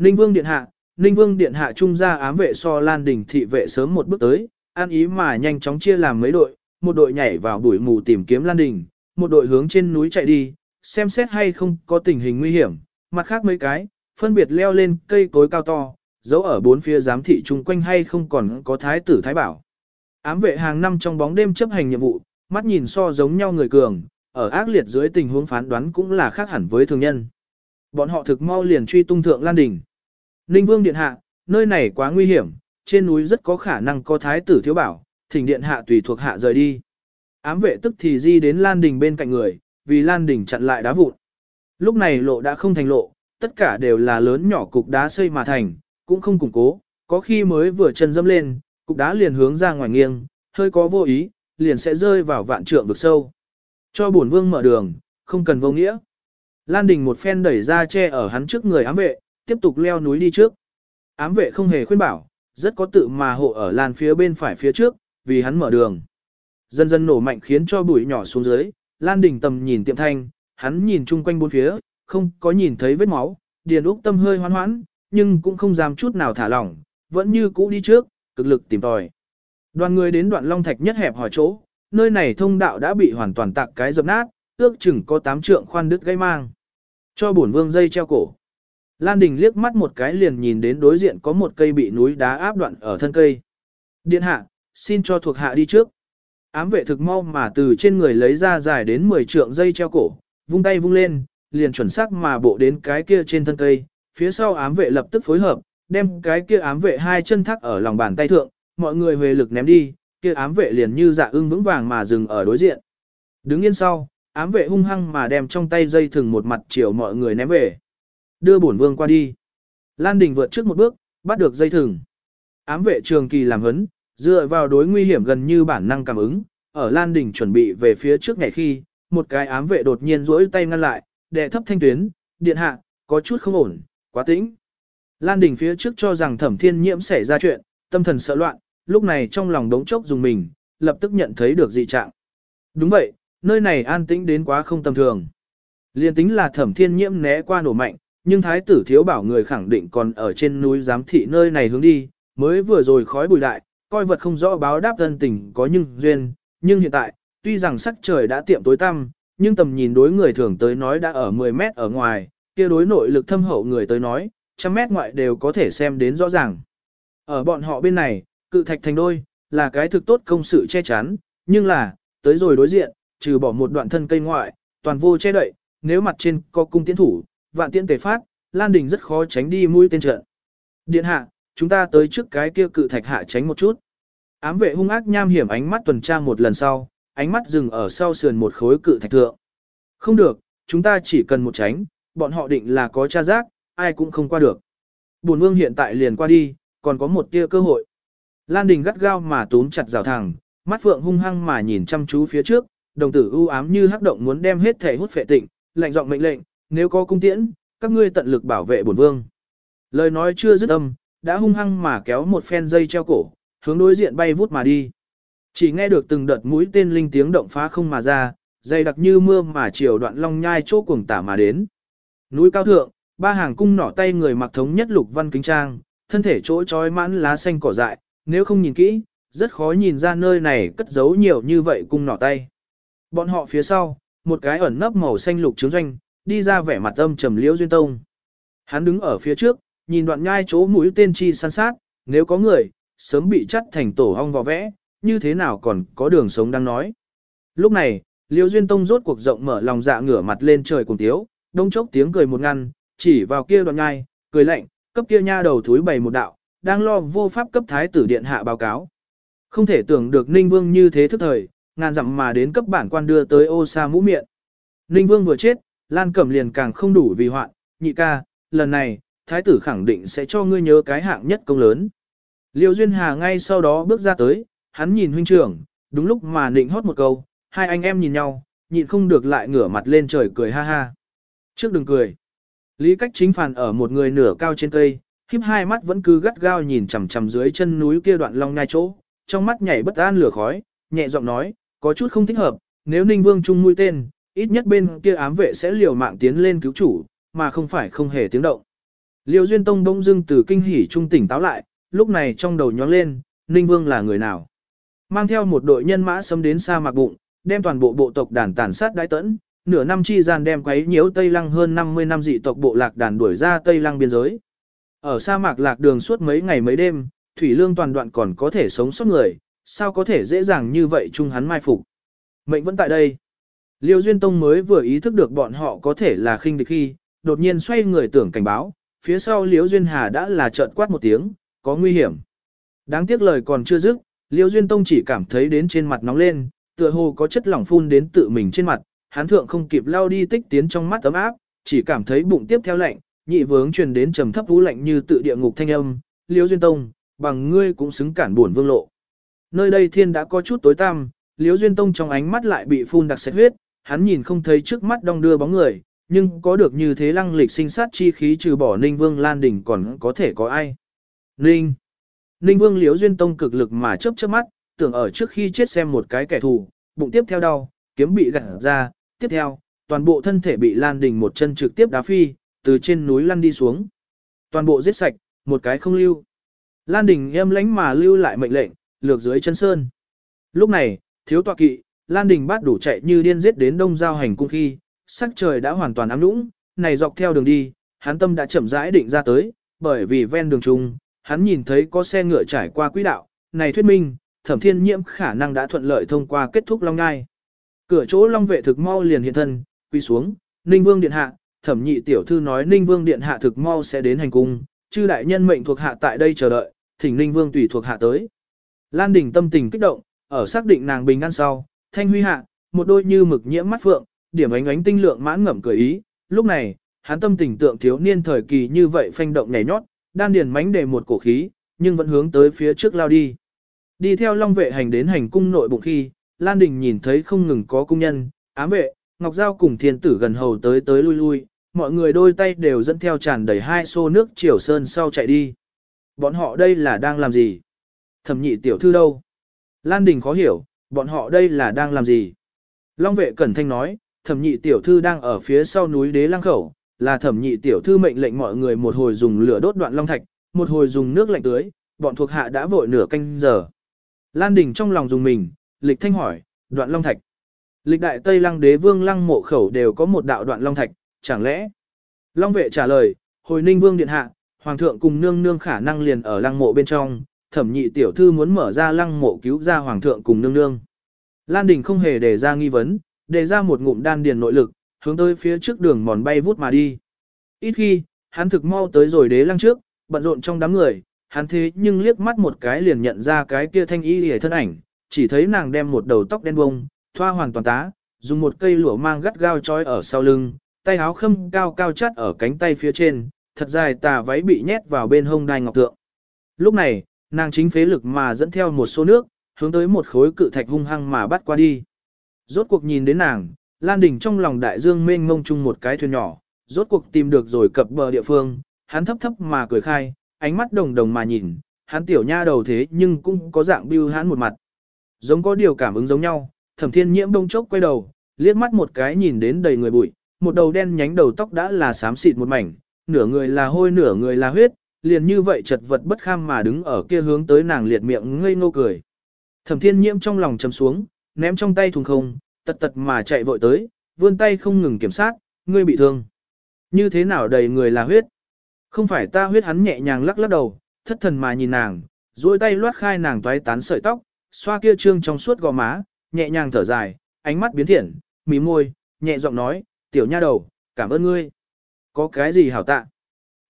Ninh Vương Điện Hạ, Ninh Vương Điện Hạ trung ra ám vệ so Lan Đình thị vệ sớm một bước tới, an ý mà nhanh chóng chia làm mấy đội, một đội nhảy vào bụi mù tìm kiếm Lan Đình, một đội hướng trên núi chạy đi, xem xét hay không có tình hình nguy hiểm, mặt khác mấy cái, phân biệt leo lên cây cối cao to, giấu ở bốn phía giám thị chung quanh hay không còn có thái tử thái bảo. Ám vệ hàng năm trong bóng đêm chấp hành nhiệm vụ, mắt nhìn so giống nhau người cường, ở ác liệt dưới tình huống phán đoán cũng là khác hẳn với thường nhân. Bọn họ thực mau liền truy tung thượng Lan Đình. Ninh Vương Điện Hạ, nơi này quá nguy hiểm, trên núi rất có khả năng có thái tử thiếu bảo, thỉnh Điện Hạ tùy thuộc hạ rời đi. Ám vệ tức thì di đến Lan Đình bên cạnh người, vì Lan Đình chặn lại đá vụn. Lúc này lộ đã không thành lộ, tất cả đều là lớn nhỏ cục đá xây mà thành, cũng không củng cố, có khi mới vừa chân dâm lên, cục đá liền hướng ra ngoài nghiêng, hơi có vô ý, liền sẽ rơi vào vạn trượng vực sâu. Cho bổn vương mở đường, không cần vô nghĩa. Lan Đình một phen đẩy ra che ở hắn trước người ám vệ, tiếp tục leo núi đi trước. Ám vệ không hề khuyên bảo, rất có tự mà hộ ở làn phía bên phải phía trước, vì hắn mở đường. Dần dần nổ mạnh khiến cho bụi nhỏ xuống dưới, Lan Đình tầm nhìn tiệm thanh, hắn nhìn chung quanh bốn phía, không có nhìn thấy vết máu, Điền Úc tâm hơi hoan hoãn, nhưng cũng không dám chút nào thả lỏng, vẫn như cũ đi trước, cực lực tìm tòi. Đoàn người đến đoạn Long Thạch nhất hẹp hỏi chỗ, nơi này thông đạo đã bị hoàn toàn tạc cái dập nát, ước chừng có tám trượng khoan đứt gây mang. Cho bổn vương dây treo cổ. Lan Đình liếc mắt một cái liền nhìn đến đối diện có một cây bị núi đá áp đoạn ở thân cây. Điện hạ, xin cho thuộc hạ đi trước. Ám vệ thực mau mà từ trên người lấy ra dài đến 10 trượng dây treo cổ, vung tay vung lên, liền chuẩn xác mà bộ đến cái kia trên thân cây. Phía sau ám vệ lập tức phối hợp, đem cái kia ám vệ hai chân thắt ở lòng bàn tay thượng, mọi người về lực ném đi, kia ám vệ liền như dạ ưng vững vàng mà dừng ở đối diện. Đứng yên sau, ám vệ hung hăng mà đem trong tay dây thừng một mặt chiều mọi người ném về. Đưa bổn vương qua đi. Lan Đình vượt trước một bước, bắt được dây thừng. Ám vệ trường kỳ làm hấn, dựa vào đối nguy hiểm gần như bản năng cảm ứng, ở Lan Đình chuẩn bị về phía trước ngày khi, một cái ám vệ đột nhiên rỗi tay ngăn lại, đệ thấp thanh tuyến, điện hạ, có chút không ổn, quá tĩnh. Lan Đình phía trước cho rằng thẩm thiên nhiễm xảy ra chuyện, tâm thần sợ loạn, lúc này trong lòng đống chốc dùng mình, lập tức nhận thấy được dị trạng. Đúng vậy, nơi này an tĩnh đến quá không tầm thường. Liên tính là thẩm thiên nhiễm né qua nổ mạnh, nhưng thái tử thiếu bảo người khẳng định còn ở trên núi giám thị nơi này hướng đi, mới vừa rồi khói bùi đại, coi vật không rõ báo đáp thân tình có nhưng duyên, nhưng hiện tại, tuy rằng sắc trời đã tiệm tối tăm, nhưng tầm nhìn đối người thường tới nói đã ở 10 mét ở ngoài, kia đối nội lực thâm hậu người tới nói, trăm mét ngoại đều có thể xem đến rõ ràng. Ở bọn họ bên này, cự thạch thành đôi, là cái thực tốt công sự che chắn, nhưng là, tới rồi đối diện, trừ bỏ một đoạn thân cây ngoại, toàn vô che đậy, nếu mặt trên có cung tiến thủ, vạn tiễn tề phát, Lan Đình rất khó tránh đi mũi tên trận. Điện hạ, chúng ta tới trước cái kia cự thạch hạ tránh một chút. Ám vệ hung ác nham hiểm ánh mắt tuần tra một lần sau, ánh mắt dừng ở sau sườn một khối cự thạch thượng. Không được, chúng ta chỉ cần một tránh, bọn họ định là có tra giác, ai cũng không qua được. Bùn vương hiện tại liền qua đi, còn có một tia cơ hội. Lan Đình gắt gao mà túm chặt rào thẳng, mắt phượng hung hăng mà nhìn chăm chú phía trước, đồng tử ưu ám như hắc động muốn đem hết thể hút phệ tịnh, lạnh giọng mệnh lệnh, nếu có cung tiễn, các ngươi tận lực bảo vệ bổn vương. Lời nói chưa dứt âm, đã hung hăng mà kéo một phen dây treo cổ, hướng đối diện bay vút mà đi. Chỉ nghe được từng đợt mũi tên linh tiếng động phá không mà ra, dày đặc như mưa mà chiều đoạn long nhai chỗ cuồng tả mà đến. Núi cao thượng, ba hàng cung nỏ tay người mặc thống nhất lục văn kính trang, thân thể chỗ trói mãn lá xanh cỏ dại, nếu không nhìn kỹ, rất khó nhìn ra nơi này cất giấu nhiều như vậy cung nỏ tay. Bọn họ phía sau, một cái ẩn nấp màu xanh lục trướng doanh, đi ra vẻ mặt âm trầm liễu duyên tông. Hắn đứng ở phía trước, nhìn đoạn nhai chỗ mũi tên chi săn sát, nếu có người, sớm bị chắt thành tổ hong vò vẽ, như thế nào còn có đường sống đang nói. Lúc này, liễu duyên tông rốt cuộc rộng mở lòng dạ ngửa mặt lên trời cùng tiếu, đông chốc tiếng cười một ngăn, chỉ vào kia đoạn nhai, cười lạnh, cấp kia nha đầu thúi bày một đạo, đang lo vô pháp cấp thái tử điện hạ báo cáo. Không thể tưởng được Ninh Vương như thế thức thời, ngàn dặm mà đến cấp bản quan đưa tới ô sa mũ miệng. Ninh Vương vừa chết, Lan Cẩm liền càng không đủ vì hoạn, nhị ca, lần này, thái tử khẳng định sẽ cho ngươi nhớ cái hạng nhất công lớn. Liêu Duyên Hà ngay sau đó bước ra tới, hắn nhìn huynh trưởng, đúng lúc mà nịnh hót một câu, hai anh em nhìn nhau, nhịn không được lại ngửa mặt lên trời cười ha ha. Trước đừng cười. Lý cách chính phản ở một người nửa cao trên cây, khiếp hai mắt vẫn cứ gắt gao nhìn chằm chằm dưới chân núi kia đoạn long ngai chỗ, trong mắt nhảy bất an lửa khói, nhẹ giọng nói, có chút không thích hợp, nếu Ninh Vương trung mũi tên, ít nhất bên kia ám vệ sẽ liều mạng tiến lên cứu chủ, mà không phải không hề tiếng động. Liêu Duyên Tông bỗng dưng từ kinh hỉ trung tỉnh táo lại, lúc này trong đầu nhóng lên, Ninh Vương là người nào? Mang theo một đội nhân mã xâm đến sa mạc bụng, đem toàn bộ bộ tộc đàn tàn sát đái tẫn, nửa năm chi gian đem quấy nhiễu Tây Lăng hơn 50 năm dị tộc bộ lạc đàn đuổi ra Tây Lăng biên giới. Ở sa mạc lạc đường suốt mấy ngày mấy đêm, thủy lương toàn đoạn còn có thể sống sót người, sao có thể dễ dàng như vậy chung hắn mai phục. Mệnh vẫn tại đây. Liêu Duyên Tông mới vừa ý thức được bọn họ có thể là khinh địch khi, đột nhiên xoay người tưởng cảnh báo, phía sau Liêu Duyên Hà đã là trợn quát một tiếng, có nguy hiểm. Đáng tiếc lời còn chưa dứt, Liêu Duyên Tông chỉ cảm thấy đến trên mặt nóng lên, tựa hồ có chất lỏng phun đến tự mình trên mặt, hắn thượng không kịp lao đi tích tiến trong mắt ấm áp, chỉ cảm thấy bụng tiếp theo lạnh, nhị vướng truyền đến trầm thấp vũ lạnh như tự địa ngục thanh âm, Liêu Duyên Tông, bằng ngươi cũng xứng cản buồn vương lộ. Nơi đây thiên đã có chút tối tăm, Liêu Duyên Tông trong ánh mắt lại bị phun đặc sệt huyết, hắn nhìn không thấy trước mắt đong đưa bóng người, nhưng có được như thế lăng lịch sinh sát chi khí trừ bỏ Ninh Vương Lan Đình còn có thể có ai. Ninh Ninh Vương Liễu Duyên Tông cực lực mà chớp chớp mắt, tưởng ở trước khi chết xem một cái kẻ thù, bụng tiếp theo đau, kiếm bị gặt ra, tiếp theo, toàn bộ thân thể bị Lan Đình một chân trực tiếp đá phi, từ trên núi lăn đi xuống. Toàn bộ giết sạch, một cái không lưu. Lan Đình em lánh mà lưu lại mệnh lệnh, lược dưới chân sơn. Lúc này, thiếu tọa kỵ, Lan Đình bắt đủ chạy như điên giết đến đông giao hành cung khi, sắc trời đã hoàn toàn ám lũng, này dọc theo đường đi, hắn tâm đã chậm rãi định ra tới, bởi vì ven đường trung, hắn nhìn thấy có xe ngựa trải qua quỹ đạo, này thuyết minh, thẩm thiên nhiễm khả năng đã thuận lợi thông qua kết thúc long ngai. Cửa chỗ long vệ thực mau liền hiện thân, quy xuống, Ninh Vương Điện Hạ, thẩm nhị tiểu thư nói Ninh Vương Điện Hạ thực mau sẽ đến hành cung, chư đại nhân mệnh thuộc hạ tại đây chờ đợi, thỉnh Ninh Vương tùy thuộc hạ tới. Lan Đình tâm tình kích động, ở xác định nàng bình an sau, thanh huy hạ, một đôi như mực nhiễm mắt phượng, điểm ánh ánh tinh lượng mãn ngẩm cười ý, lúc này, hắn tâm tình tượng thiếu niên thời kỳ như vậy phanh động nhảy nhót, đan điền mánh để một cổ khí, nhưng vẫn hướng tới phía trước lao đi. Đi theo long vệ hành đến hành cung nội bụng khi, Lan Đình nhìn thấy không ngừng có cung nhân, ám vệ, Ngọc Giao cùng thiên tử gần hầu tới tới lui lui, mọi người đôi tay đều dẫn theo tràn đầy hai xô nước triều sơn sau chạy đi. Bọn họ đây là đang làm gì? Thẩm nhị tiểu thư đâu? Lan Đình khó hiểu, bọn họ đây là đang làm gì? Long vệ cẩn thanh nói, thẩm nhị tiểu thư đang ở phía sau núi đế lăng khẩu, là thẩm nhị tiểu thư mệnh lệnh mọi người một hồi dùng lửa đốt đoạn long thạch, một hồi dùng nước lạnh tưới, bọn thuộc hạ đã vội nửa canh giờ. Lan Đình trong lòng dùng mình, lịch thanh hỏi, đoạn long thạch. Lịch đại Tây Lăng đế vương lăng mộ khẩu đều có một đạo đoạn long thạch, chẳng lẽ? Long vệ trả lời, hồi ninh vương điện hạ, hoàng thượng cùng nương nương khả năng liền ở lăng mộ bên trong, thẩm nhị tiểu thư muốn mở ra lăng mộ cứu ra hoàng thượng cùng nương nương. Lan Đình không hề đề ra nghi vấn, đề ra một ngụm đan điền nội lực, hướng tới phía trước đường mòn bay vút mà đi. Ít khi, hắn thực mau tới rồi đế lăng trước, bận rộn trong đám người, hắn thế nhưng liếc mắt một cái liền nhận ra cái kia thanh y hề thân ảnh, chỉ thấy nàng đem một đầu tóc đen bông, thoa hoàn toàn tá, dùng một cây lụa mang gắt gao trói ở sau lưng, tay áo khâm cao cao chắt ở cánh tay phía trên, thật dài tà váy bị nhét vào bên hông đai ngọc tượng. Lúc này, nàng chính phế lực mà dẫn theo một số nước, hướng tới một khối cự thạch hung hăng mà bắt qua đi. Rốt cuộc nhìn đến nàng, Lan Đình trong lòng đại dương mênh mông chung một cái thuyền nhỏ, rốt cuộc tìm được rồi cập bờ địa phương, hắn thấp thấp mà cười khai, ánh mắt đồng đồng mà nhìn, hắn tiểu nha đầu thế nhưng cũng có dạng bưu hắn một mặt. Giống có điều cảm ứng giống nhau, thẩm thiên nhiễm đông chốc quay đầu, liếc mắt một cái nhìn đến đầy người bụi, một đầu đen nhánh đầu tóc đã là xám xịt một mảnh, nửa người là hôi nửa người là huyết, liền như vậy chật vật bất kham mà đứng ở kia hướng tới nàng liệt miệng ngây ngô cười. Thẩm thiên nhiễm trong lòng chầm xuống, ném trong tay thùng không, tật tật mà chạy vội tới, vươn tay không ngừng kiểm soát, ngươi bị thương. Như thế nào đầy người là huyết? Không phải ta huyết hắn nhẹ nhàng lắc lắc đầu, thất thần mà nhìn nàng, duỗi tay loát khai nàng toái tán sợi tóc, xoa kia trương trong suốt gò má, nhẹ nhàng thở dài, ánh mắt biến thiện, mí môi, nhẹ giọng nói, tiểu nha đầu, cảm ơn ngươi. Có cái gì hảo tạ?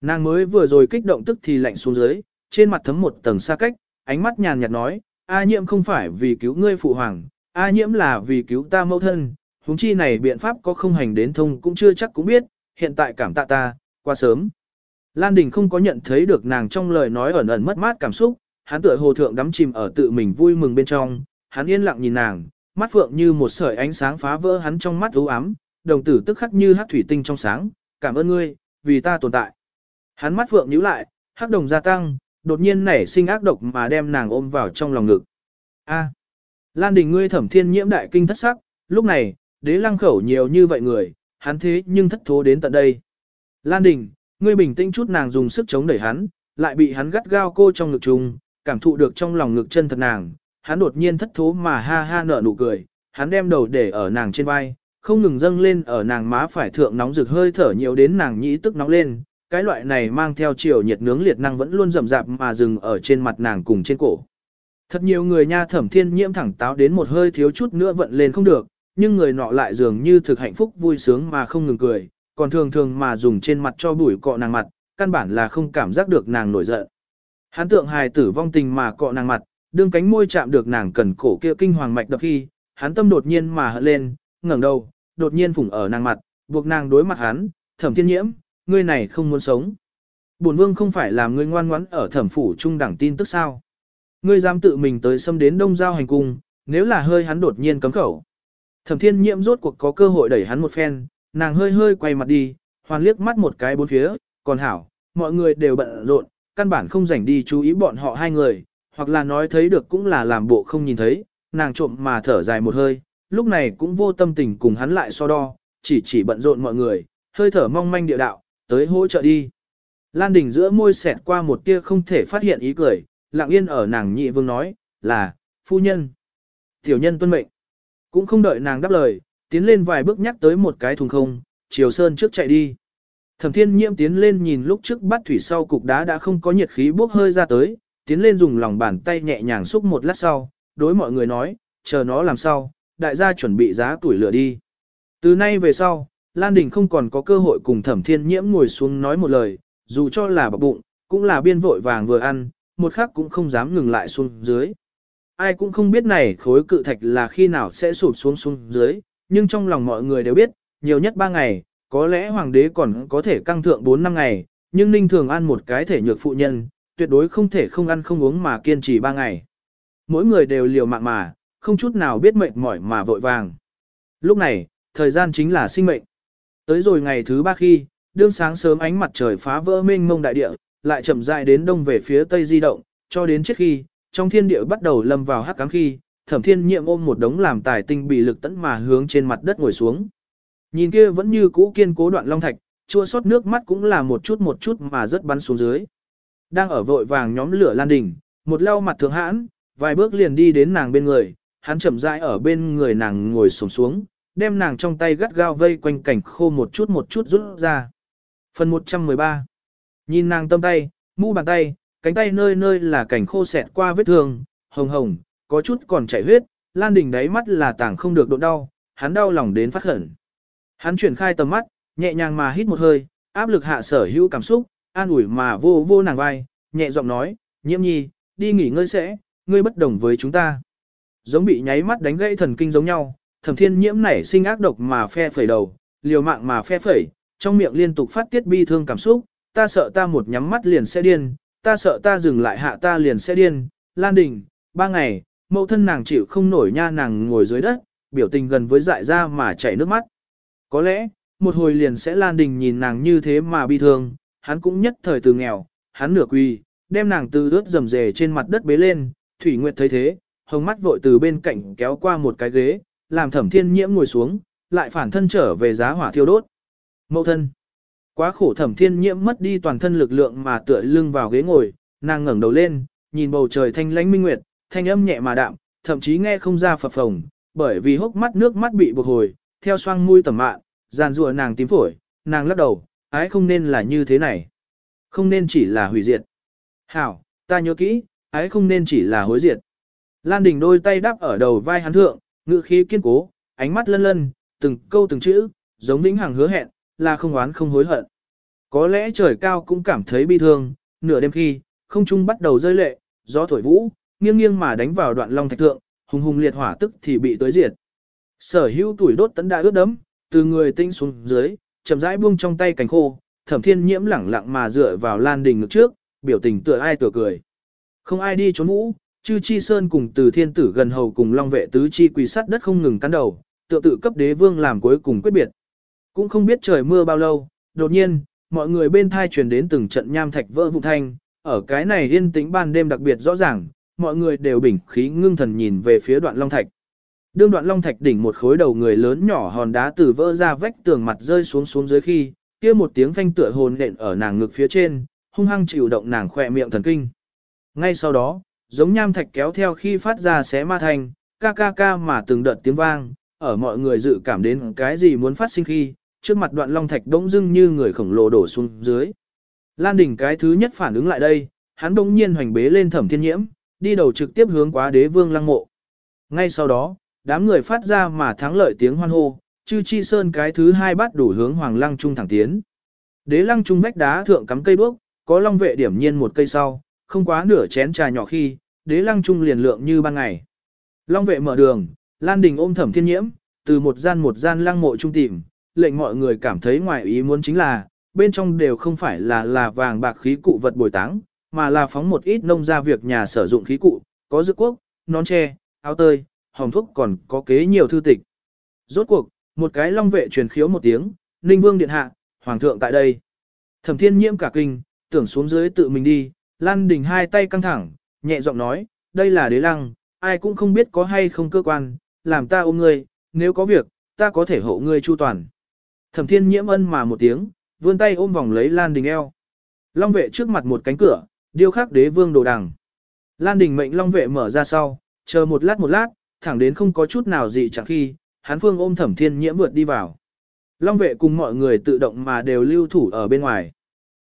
Nàng mới vừa rồi kích động tức thì lạnh xuống dưới, trên mặt thấm một tầng xa cách, ánh mắt nhàn nhạt nói, A nhiễm không phải vì cứu ngươi phụ hoàng, A nhiễm là vì cứu ta mẫu thân, huống chi này biện pháp có không hành đến thông cũng chưa chắc cũng biết, hiện tại cảm tạ ta, qua sớm. Lan Đình không có nhận thấy được nàng trong lời nói ẩn ẩn mất mát cảm xúc, hắn tựa hồ thượng đắm chìm ở tự mình vui mừng bên trong, hắn yên lặng nhìn nàng, mắt phượng như một sợi ánh sáng phá vỡ hắn trong mắt u ám, đồng tử tức khắc như hát thủy tinh trong sáng, cảm ơn ngươi, vì ta tồn tại. Hắn mắt phượng nhíu lại, hắc đồng gia tăng, đột nhiên nảy sinh ác độc mà đem nàng ôm vào trong lòng ngực. A. Lan Đình ngươi thẩm thiên nhiễm đại kinh thất sắc, lúc này, đế lăng khẩu nhiều như vậy người, hắn thế nhưng thất thố đến tận đây. Lan Đình, ngươi bình tĩnh chút nàng dùng sức chống đẩy hắn, lại bị hắn gắt gao cô trong ngực trùng, cảm thụ được trong lòng ngực chân thật nàng, hắn đột nhiên thất thố mà ha ha nở nụ cười, hắn đem đầu để ở nàng trên vai, không ngừng dâng lên ở nàng má phải thượng nóng rực hơi thở nhiều đến nàng nhĩ tức nóng lên, cái loại này mang theo chiều nhiệt nướng liệt năng vẫn luôn rậm rạp mà dừng ở trên mặt nàng cùng trên cổ. Thật nhiều người nha thẩm thiên nhiễm thẳng táo đến một hơi thiếu chút nữa vận lên không được, nhưng người nọ lại dường như thực hạnh phúc vui sướng mà không ngừng cười, còn thường thường mà dùng trên mặt cho bụi cọ nàng mặt, căn bản là không cảm giác được nàng nổi giận. Hán tượng hài tử vong tình mà cọ nàng mặt, đương cánh môi chạm được nàng cần cổ kia kinh hoàng mạch đập khi, hắn tâm đột nhiên mà hận lên, ngẩng đầu, đột nhiên phủng ở nàng mặt, buộc nàng đối mặt hắn, thẩm thiên nhiễm, ngươi này không muốn sống. Bổn vương không phải là ngươi ngoan ngoãn ở thẩm phủ trung đẳng tin tức sao. Ngươi dám tự mình tới xâm đến đông giao hành cung, nếu là hơi hắn đột nhiên cấm khẩu. Thẩm thiên nhiễm rốt cuộc có cơ hội đẩy hắn một phen, nàng hơi hơi quay mặt đi, hoàn liếc mắt một cái bốn phía, còn hảo, mọi người đều bận rộn, căn bản không rảnh đi chú ý bọn họ hai người, hoặc là nói thấy được cũng là làm bộ không nhìn thấy, nàng trộm mà thở dài một hơi, lúc này cũng vô tâm tình cùng hắn lại so đo, chỉ chỉ bận rộn mọi người, hơi thở mong manh địa đạo, tới hỗ trợ đi. Lan Đình giữa môi xẹt qua một tia không thể phát hiện ý cười, lặng yên ở nàng nhị vương nói, là, phu nhân. Tiểu nhân tuân mệnh. Cũng không đợi nàng đáp lời, tiến lên vài bước nhắc tới một cái thùng không, chiều sơn trước chạy đi. Thẩm thiên nhiễm tiến lên nhìn lúc trước bắt thủy sau cục đá đã không có nhiệt khí bốc hơi ra tới, tiến lên dùng lòng bàn tay nhẹ nhàng xúc một lát sau, đối mọi người nói, chờ nó làm sao, đại gia chuẩn bị giá tuổi lửa đi. Từ nay về sau, Lan Đình không còn có cơ hội cùng thẩm thiên nhiễm ngồi xuống nói một lời, dù cho là bọc bụng, cũng là biên vội vàng vừa ăn, một khắc cũng không dám ngừng lại xuống dưới. Ai cũng không biết này khối cự thạch là khi nào sẽ sụp xuống xuống dưới, nhưng trong lòng mọi người đều biết, nhiều nhất 3 ngày, có lẽ hoàng đế còn có thể căng thượng 4 năm ngày, nhưng ninh thường ăn một cái thể nhược phụ nhân, tuyệt đối không thể không ăn không uống mà kiên trì 3 ngày. Mỗi người đều liều mạng mà, không chút nào biết mệt mỏi mà vội vàng. Lúc này, thời gian chính là sinh mệnh. Tới rồi ngày thứ ba khi, đương sáng sớm ánh mặt trời phá vỡ mênh mông đại địa, lại chậm rãi đến đông về phía tây di động, cho đến trước khi, trong thiên địa bắt đầu lâm vào hắc cám khi, thẩm thiên nhiệm ôm một đống làm tài tinh bị lực tấn mà hướng trên mặt đất ngồi xuống. Nhìn kia vẫn như cũ kiên cố đoạn long thạch, chua xót nước mắt cũng là một chút một chút mà rất bắn xuống dưới. Đang ở vội vàng nhóm lửa lan đỉnh, một lau mặt thượng hãn, vài bước liền đi đến nàng bên người, hắn chậm rãi ở bên người nàng ngồi xổm xuống, đem nàng trong tay gắt gao vây quanh cảnh khô một chút một chút rút ra. Phần 113 Nhìn nàng tâm tay, mu bàn tay, cánh tay nơi nơi là cảnh khô xẹt qua vết thương, hồng hồng, có chút còn chảy huyết, Lan Đình đáy mắt là tảng không được độ đau, hắn đau lòng đến phát khẩn. Hắn chuyển khai tầm mắt, nhẹ nhàng mà hít một hơi, áp lực hạ sở hữu cảm xúc, an ủi mà vô vô nàng vai, nhẹ giọng nói, nhiễm nhi, đi nghỉ ngơi sẽ, ngươi bất đồng với chúng ta. Giống bị nháy mắt đánh gãy thần kinh giống nhau, thẩm thiên nhiễm nảy sinh ác độc mà phe phẩy đầu, liều mạng mà phe phẩy, trong miệng liên tục phát tiết bi thương cảm xúc, ta sợ ta một nhắm mắt liền sẽ điên, ta sợ ta dừng lại hạ ta liền sẽ điên, Lan Đình, ba ngày, mẫu thân nàng chịu không nổi nha nàng ngồi dưới đất, biểu tình gần với dại ra mà chảy nước mắt. Có lẽ, một hồi liền sẽ Lan Đình nhìn nàng như thế mà bi thương, hắn cũng nhất thời từ nghèo, hắn nửa quỳ, đem nàng từ ướt rầm rề trên mặt đất bế lên, Thủy Nguyệt thấy thế, hồng mắt vội từ bên cạnh kéo qua một cái ghế, làm thẩm thiên nhiễm ngồi xuống, lại phản thân trở về giá hỏa thiêu đốt. Mậu thân. Quá khổ thẩm thiên nhiễm mất đi toàn thân lực lượng mà tựa lưng vào ghế ngồi, nàng ngẩng đầu lên, nhìn bầu trời thanh lãnh minh nguyệt, thanh âm nhẹ mà đạm, thậm chí nghe không ra phập phồng, bởi vì hốc mắt nước mắt bị buộc hồi, theo xoang mũi tầm mạn, giàn rùa nàng tím phổi, nàng lắc đầu, ái không nên là như thế này. Không nên chỉ là hủy diệt. Hảo, ta nhớ kỹ, ái không nên chỉ là hối diệt. Lan Đình đôi tay đắp ở đầu vai hắn thượng, ngữ khí kiên cố, ánh mắt lân lân, từng câu từng chữ, giống vĩnh hằng hứa hẹn, là không oán không hối hận. Có lẽ trời cao cũng cảm thấy bi thương, nửa đêm khi, không trung bắt đầu rơi lệ, gió thổi vũ, nghiêng nghiêng mà đánh vào đoạn long thạch thượng, hùng hùng liệt hỏa tức thì bị tới diệt. Sở hữu tuổi đốt tấn đã ướt đẫm, từ người tinh xuống dưới, chậm rãi buông trong tay cánh khô, thẩm thiên nhiễm lẳng lặng mà dựa vào lan đình ngực trước, biểu tình tựa ai tựa cười. Không ai đi trốn vũ, chư chi sơn cùng từ thiên tử gần hầu cùng long vệ tứ chi quỳ sắt đất không ngừng cắn đầu, tựa tự cấp đế vương làm cuối cùng quyết biệt. Cũng không biết trời mưa bao lâu, đột nhiên, mọi người bên thai truyền đến từng trận nham thạch vỡ vụ thanh, ở cái này yên tĩnh ban đêm đặc biệt rõ ràng, mọi người đều bình khí ngưng thần nhìn về phía đoạn long thạch. Đương đoạn long thạch đỉnh một khối đầu người lớn nhỏ hòn đá từ vỡ ra vách tường mặt rơi xuống xuống dưới khi, kia một tiếng phanh tựa hồn nện ở nàng ngực phía trên, hung hăng chịu động nàng khỏe miệng thần kinh. Ngay sau đó, giống nham thạch kéo theo khi phát ra xé ma thanh, ca ca ca mà từng đợt tiếng vang, ở mọi người dự cảm đến cái gì muốn phát sinh khi, trước mặt đoạn long thạch đống dưng như người khổng lồ đổ xuống dưới. Lan đỉnh cái thứ nhất phản ứng lại đây, hắn đống nhiên hoành bế lên thẩm thiên nhiễm, đi đầu trực tiếp hướng quá đế vương lăng mộ. Ngay sau đó, đám người phát ra mà thắng lợi tiếng hoan hô, chư chi sơn cái thứ hai bắt đủ hướng hoàng lăng trung thẳng tiến. Đế lăng trung vách đá thượng cắm cây đuốc, có long vệ điểm nhiên một cây sau, không quá nửa chén trà nhỏ khi, đế lăng trung liền lượng như ban ngày. Long vệ mở đường, Lan Đình ôm thẩm thiên nhiễm, từ một gian một gian lăng mộ trung tìm, lệnh mọi người cảm thấy ngoài ý muốn chính là, bên trong đều không phải là là vàng bạc khí cụ vật bồi táng, mà là phóng một ít nông gia việc nhà sử dụng khí cụ, có dược quốc, nón tre, áo tơi, hồng thuốc còn có kế nhiều thư tịch. Rốt cuộc, một cái long vệ truyền khiếu một tiếng, Ninh Vương điện hạ, hoàng thượng tại đây. Thẩm Thiên Nhiễm cả kinh, tưởng xuống dưới tự mình đi, Lan Đình hai tay căng thẳng, nhẹ giọng nói, đây là đế lăng, ai cũng không biết có hay không cơ quan, làm ta ôm ngươi, nếu có việc, ta có thể hộ ngươi chu toàn. Thẩm Thiên Nhiễm ân mà một tiếng, vươn tay ôm vòng lấy Lan Đình eo. Long vệ trước mặt một cánh cửa, điêu khắc đế vương đồ đằng. Lan Đình mệnh Long vệ mở ra sau, chờ một lát một lát, thẳng đến không có chút nào gì chẳng khi, Hán phương ôm Thẩm Thiên Nhiễm vượt đi vào. Long vệ cùng mọi người tự động mà đều lưu thủ ở bên ngoài.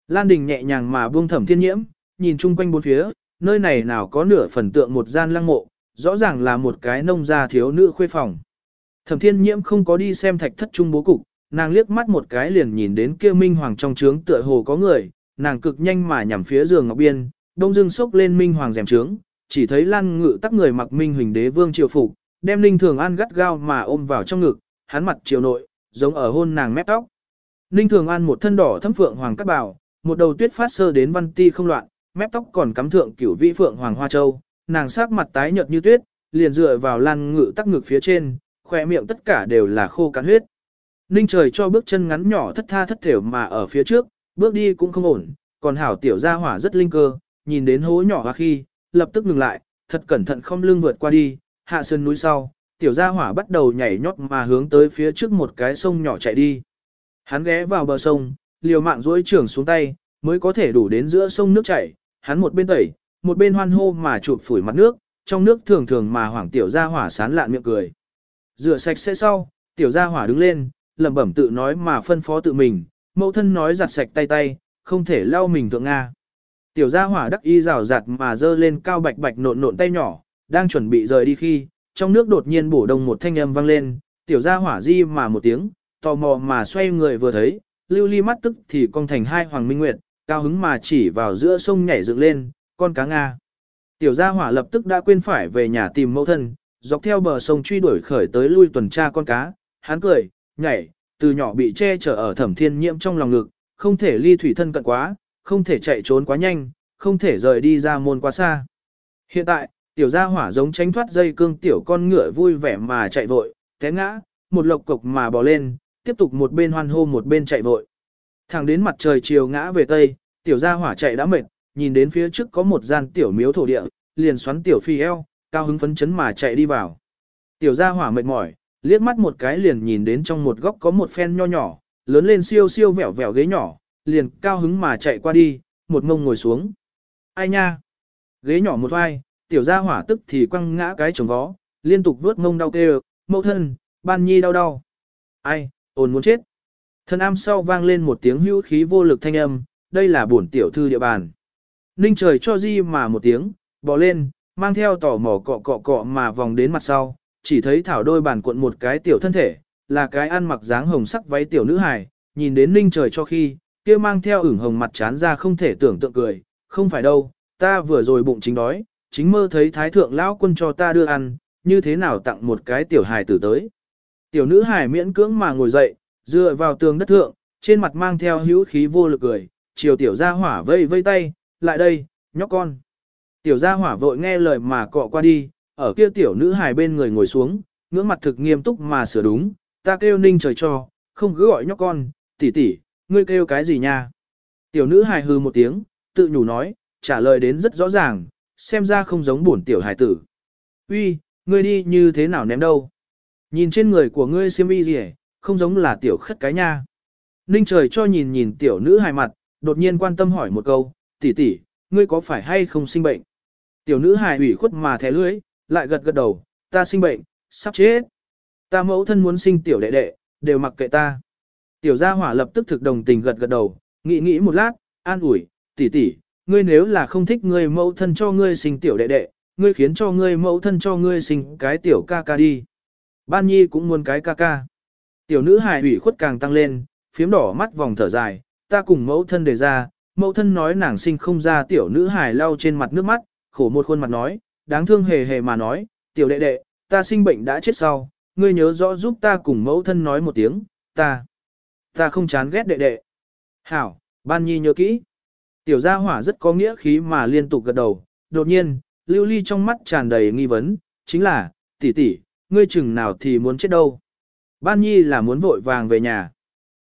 Lan Đình nhẹ nhàng mà buông Thẩm Thiên Nhiễm, nhìn chung quanh bốn phía, nơi này nào có nửa phần tượng một gian lăng mộ, rõ ràng là một cái nông gia thiếu nữ khuê phòng. Thẩm Thiên Nhiễm không có đi xem thạch thất trung bố cục, nàng liếc mắt một cái liền nhìn đến kia Minh Hoàng trong trướng tựa hồ có người, nàng cực nhanh mà nhằm phía giường ngọc biên, đông Dương sốc lên Minh Hoàng rèm trướng, chỉ thấy Lan Ngự tắc người mặc Minh Huỳnh Đế Vương triều phục, đem Ninh Thường An gắt gao mà ôm vào trong ngực, hắn mặt triều nội, giống ở hôn nàng mép tóc. Ninh Thường An một thân đỏ thâm phượng hoàng cát bào, một đầu tuyết phát sơ đến văn ti không loạn, mép tóc còn cắm thượng cửu vĩ phượng hoàng hoa châu, nàng sắc mặt tái nhợt như tuyết, liền dựa vào Lan Ngự tắc ngực phía trên, khỏe miệng tất cả đều là khô cắn huyết. Ninh trời cho bước chân ngắn nhỏ thất tha thất thểu mà ở phía trước, bước đi cũng không ổn, còn hảo tiểu gia hỏa rất linh cơ, nhìn đến hố nhỏ hoa khi, lập tức ngừng lại, thật cẩn thận không lưng vượt qua đi, hạ sơn núi sau, tiểu gia hỏa bắt đầu nhảy nhót mà hướng tới phía trước một cái sông nhỏ chạy đi. Hắn ghé vào bờ sông, liều mạng duỗi trưởng xuống tay, mới có thể đủ đến giữa sông nước chảy, hắn một bên tẩy, một bên hoan hô mà chụp phủi mặt nước, trong nước thường thường mà hoảng tiểu gia hỏa sán lạn miệng cười. Rửa sạch sẽ sau, tiểu gia hỏa đứng lên, lẩm bẩm tự nói mà phân phó tự mình, mẫu thân nói giặt sạch tay tay, không thể lau mình thượng Nga. Tiểu gia hỏa đắc y rào rạt mà dơ lên cao bạch bạch nộn nộn tay nhỏ, đang chuẩn bị rời đi khi, trong nước đột nhiên bổ đông một thanh âm vang lên, tiểu gia hỏa di mà một tiếng, tò mò mà xoay người vừa thấy, lưu ly mắt tức thì cong thành hai hoàng minh nguyệt, cao hứng mà chỉ vào giữa sông nhảy dựng lên, con cá Nga. Tiểu gia hỏa lập tức đã quên phải về nhà tìm mẫu thân, dọc theo bờ sông truy đuổi khởi tới lui tuần tra con cá, hắn cười, nhảy, từ nhỏ bị che chở ở thẩm thiên nhiễm trong lòng ngực, không thể ly thủy thân cận quá, không thể chạy trốn quá nhanh, không thể rời đi ra môn quá xa. Hiện tại, tiểu gia hỏa giống tránh thoát dây cương tiểu con ngựa vui vẻ mà chạy vội, té ngã, một lộc cục mà bò lên, tiếp tục một bên hoan hô một bên chạy vội. Thẳng đến mặt trời chiều ngã về tây, tiểu gia hỏa chạy đã mệt, nhìn đến phía trước có một gian tiểu miếu thổ địa, liền xoắn tiểu phi eo, cao hứng phấn chấn mà chạy đi vào. Tiểu gia hỏa mệt mỏi, liếc mắt một cái liền nhìn đến trong một góc có một phen nho nhỏ, lớn lên siêu siêu vẹo vẹo ghế nhỏ, liền cao hứng mà chạy qua đi, một ngông ngồi xuống. Ai nha? Ghế nhỏ một vai, tiểu gia hỏa tức thì quăng ngã cái chồng vó, liên tục vớt ngông đau kêu, mẫu thân, ban nhi đau đau. Ai, ồn muốn chết. Thân am sau vang lên một tiếng hữu khí vô lực thanh âm, đây là bổn tiểu thư địa bàn. Ninh trời cho di mà một tiếng, bỏ lên, mang theo tỏ mỏ cọ cọ cọ mà vòng đến mặt sau, chỉ thấy thảo đôi bàn cuộn một cái tiểu thân thể, là cái ăn mặc dáng hồng sắc váy tiểu nữ hài, nhìn đến ninh trời cho khi, kia mang theo ửng hồng mặt chán ra không thể tưởng tượng cười, không phải đâu, ta vừa rồi bụng chính đói, chính mơ thấy thái thượng lão quân cho ta đưa ăn, như thế nào tặng một cái tiểu hài tử tới. Tiểu nữ hài miễn cưỡng mà ngồi dậy, dựa vào tường đất thượng, trên mặt mang theo hữu khí vô lực cười, chiều tiểu gia hỏa vây vây tay, lại đây, nhóc con. Tiểu gia hỏa vội nghe lời mà cọ qua đi, ở kia tiểu nữ hài bên người ngồi xuống, ngưỡng mặt thực nghiêm túc mà sửa đúng, ta kêu ninh trời cho, không cứ gọi nhóc con, tỷ tỷ, ngươi kêu cái gì nha? Tiểu nữ hài hư một tiếng, tự nhủ nói, trả lời đến rất rõ ràng, xem ra không giống bổn tiểu hài tử. Uy, ngươi đi như thế nào ném đâu? Nhìn trên người của ngươi xiêm y gì không giống là tiểu khất cái nha. Ninh trời cho nhìn nhìn tiểu nữ hài mặt, đột nhiên quan tâm hỏi một câu, tỷ tỷ, ngươi có phải hay không sinh bệnh? Tiểu nữ hài ủy khuất mà thẻ lưỡi, lại gật gật đầu, ta sinh bệnh, sắp chết. Ta mẫu thân muốn sinh tiểu đệ đệ, đều mặc kệ ta. Tiểu gia hỏa lập tức thực đồng tình gật gật đầu, nghĩ nghĩ một lát, an ủi, tỷ tỷ, ngươi nếu là không thích ngươi mẫu thân cho ngươi sinh tiểu đệ đệ, ngươi khiến cho ngươi mẫu thân cho ngươi sinh cái tiểu ca ca đi. Ban nhi cũng muốn cái ca ca. Tiểu nữ hài ủy khuất càng tăng lên, phiếm đỏ mắt vòng thở dài, ta cùng mẫu thân đề ra, mẫu thân nói nàng sinh không ra tiểu nữ hài lau trên mặt nước mắt, khổ một khuôn mặt nói, đáng thương hề hề mà nói, tiểu đệ đệ, ta sinh bệnh đã chết sau, ngươi nhớ rõ giúp ta cùng mẫu thân nói một tiếng, ta, ta không chán ghét đệ đệ. Hảo, ban nhi nhớ kỹ. Tiểu gia hỏa rất có nghĩa khí mà liên tục gật đầu, đột nhiên, lưu ly trong mắt tràn đầy nghi vấn, chính là, tỷ tỷ, ngươi chừng nào thì muốn chết đâu. Ban nhi là muốn vội vàng về nhà.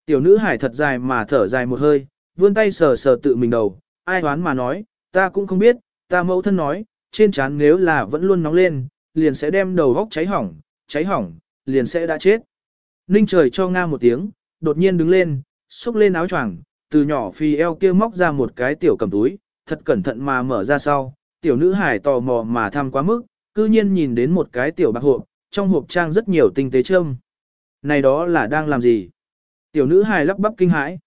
Tiểu nữ hải thật dài mà thở dài một hơi, vươn tay sờ sờ tự mình đầu, ai đoán mà nói, ta cũng không biết, ta mẫu thân nói, trên trán nếu là vẫn luôn nóng lên, liền sẽ đem đầu góc cháy hỏng, cháy hỏng, liền sẽ đã chết. Ninh trời cho Nga một tiếng, đột nhiên đứng lên, xúc lên áo choàng, từ nhỏ phi eo kia móc ra một cái tiểu cầm túi, thật cẩn thận mà mở ra sau, tiểu nữ hải tò mò mà tham quá mức, cư nhiên nhìn đến một cái tiểu bạc hộp, trong hộp trang rất nhiều tinh tế châm. Này đó là đang làm gì? Tiểu nữ hài lắp bắp kinh hãi.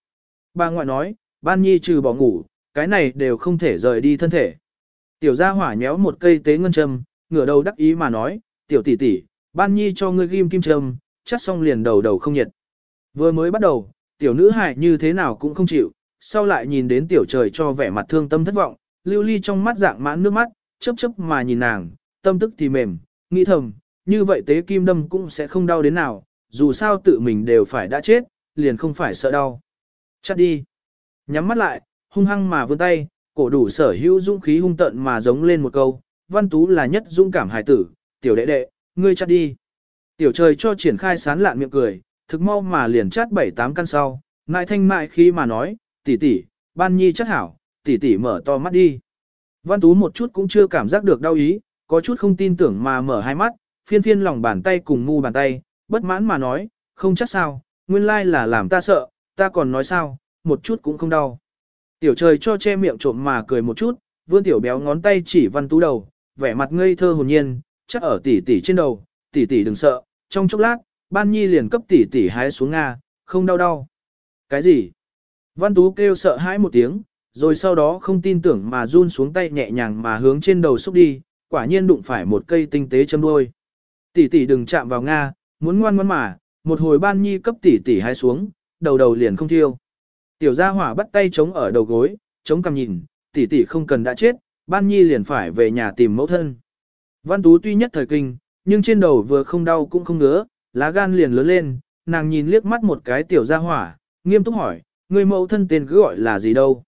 Bà ngoại nói, ban nhi trừ bỏ ngủ, cái này đều không thể rời đi thân thể. Tiểu gia hỏa nhéo một cây tế ngân châm, ngửa đầu đắc ý mà nói, tiểu tỷ tỷ, ban nhi cho ngươi ghim kim châm, chắc xong liền đầu đầu không nhiệt. Vừa mới bắt đầu, tiểu nữ hài như thế nào cũng không chịu, sau lại nhìn đến tiểu trời cho vẻ mặt thương tâm thất vọng, lưu ly trong mắt dạng mãn nước mắt, chớp chớp mà nhìn nàng, tâm tức thì mềm, nghĩ thầm, như vậy tế kim đâm cũng sẽ không đau đến nào, dù sao tự mình đều phải đã chết, liền không phải sợ đau. Chắc đi. Nhắm mắt lại, hung hăng mà vươn tay, cổ đủ sở hữu dũng khí hung tận mà giống lên một câu, văn tú là nhất dũng cảm hài tử, tiểu đệ đệ, ngươi chắc đi. Tiểu trời cho triển khai sán lạn miệng cười, thực mau mà liền chát bảy tám căn sau, mại thanh mại khi mà nói, tỷ tỷ, ban nhi chắc hảo, tỷ tỷ mở to mắt đi. Văn tú một chút cũng chưa cảm giác được đau ý, có chút không tin tưởng mà mở hai mắt, phiên phiên lòng bàn tay cùng mu bàn tay, bất mãn mà nói, không chắc sao, nguyên lai là làm ta sợ, ta còn nói sao, một chút cũng không đau. Tiểu trời cho che miệng trộm mà cười một chút, vươn tiểu béo ngón tay chỉ văn tú đầu, vẻ mặt ngây thơ hồn nhiên, chắc ở tỷ tỷ trên đầu, tỷ tỷ đừng sợ, trong chốc lát, ban nhi liền cấp tỷ tỷ hái xuống Nga, không đau đau. Cái gì? Văn tú kêu sợ hãi một tiếng, rồi sau đó không tin tưởng mà run xuống tay nhẹ nhàng mà hướng trên đầu xúc đi, quả nhiên đụng phải một cây tinh tế châm đuôi. Tỷ tỷ đừng chạm vào Nga, muốn ngoan ngoãn mà, một hồi ban nhi cấp tỷ tỷ hai xuống, đầu đầu liền không thiêu. Tiểu gia hỏa bắt tay chống ở đầu gối, chống cằm nhìn, tỷ tỷ không cần đã chết, ban nhi liền phải về nhà tìm mẫu thân. Văn tú tuy nhất thời kinh, nhưng trên đầu vừa không đau cũng không ngứa, lá gan liền lớn lên, nàng nhìn liếc mắt một cái tiểu gia hỏa, nghiêm túc hỏi, người mẫu thân tên cứ gọi là gì đâu.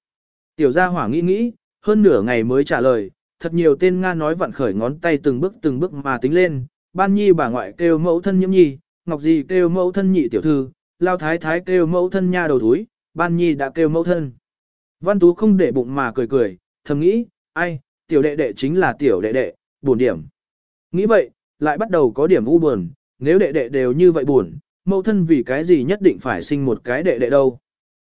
Tiểu gia hỏa nghĩ nghĩ, hơn nửa ngày mới trả lời, thật nhiều tên Nga nói vặn khởi ngón tay từng bước từng bước mà tính lên, ban nhi bà ngoại kêu mẫu thân nhiễm nhi, ngọc gì kêu mẫu thân nhị tiểu thư, lao thái thái kêu mẫu thân nha đầu thúi, ban nhi đã kêu mẫu thân. Văn tú không để bụng mà cười cười, thầm nghĩ, ai, tiểu đệ đệ chính là tiểu đệ đệ, buồn điểm. Nghĩ vậy, lại bắt đầu có điểm u buồn, nếu đệ đệ đều như vậy buồn, mẫu thân vì cái gì nhất định phải sinh một cái đệ đệ đâu.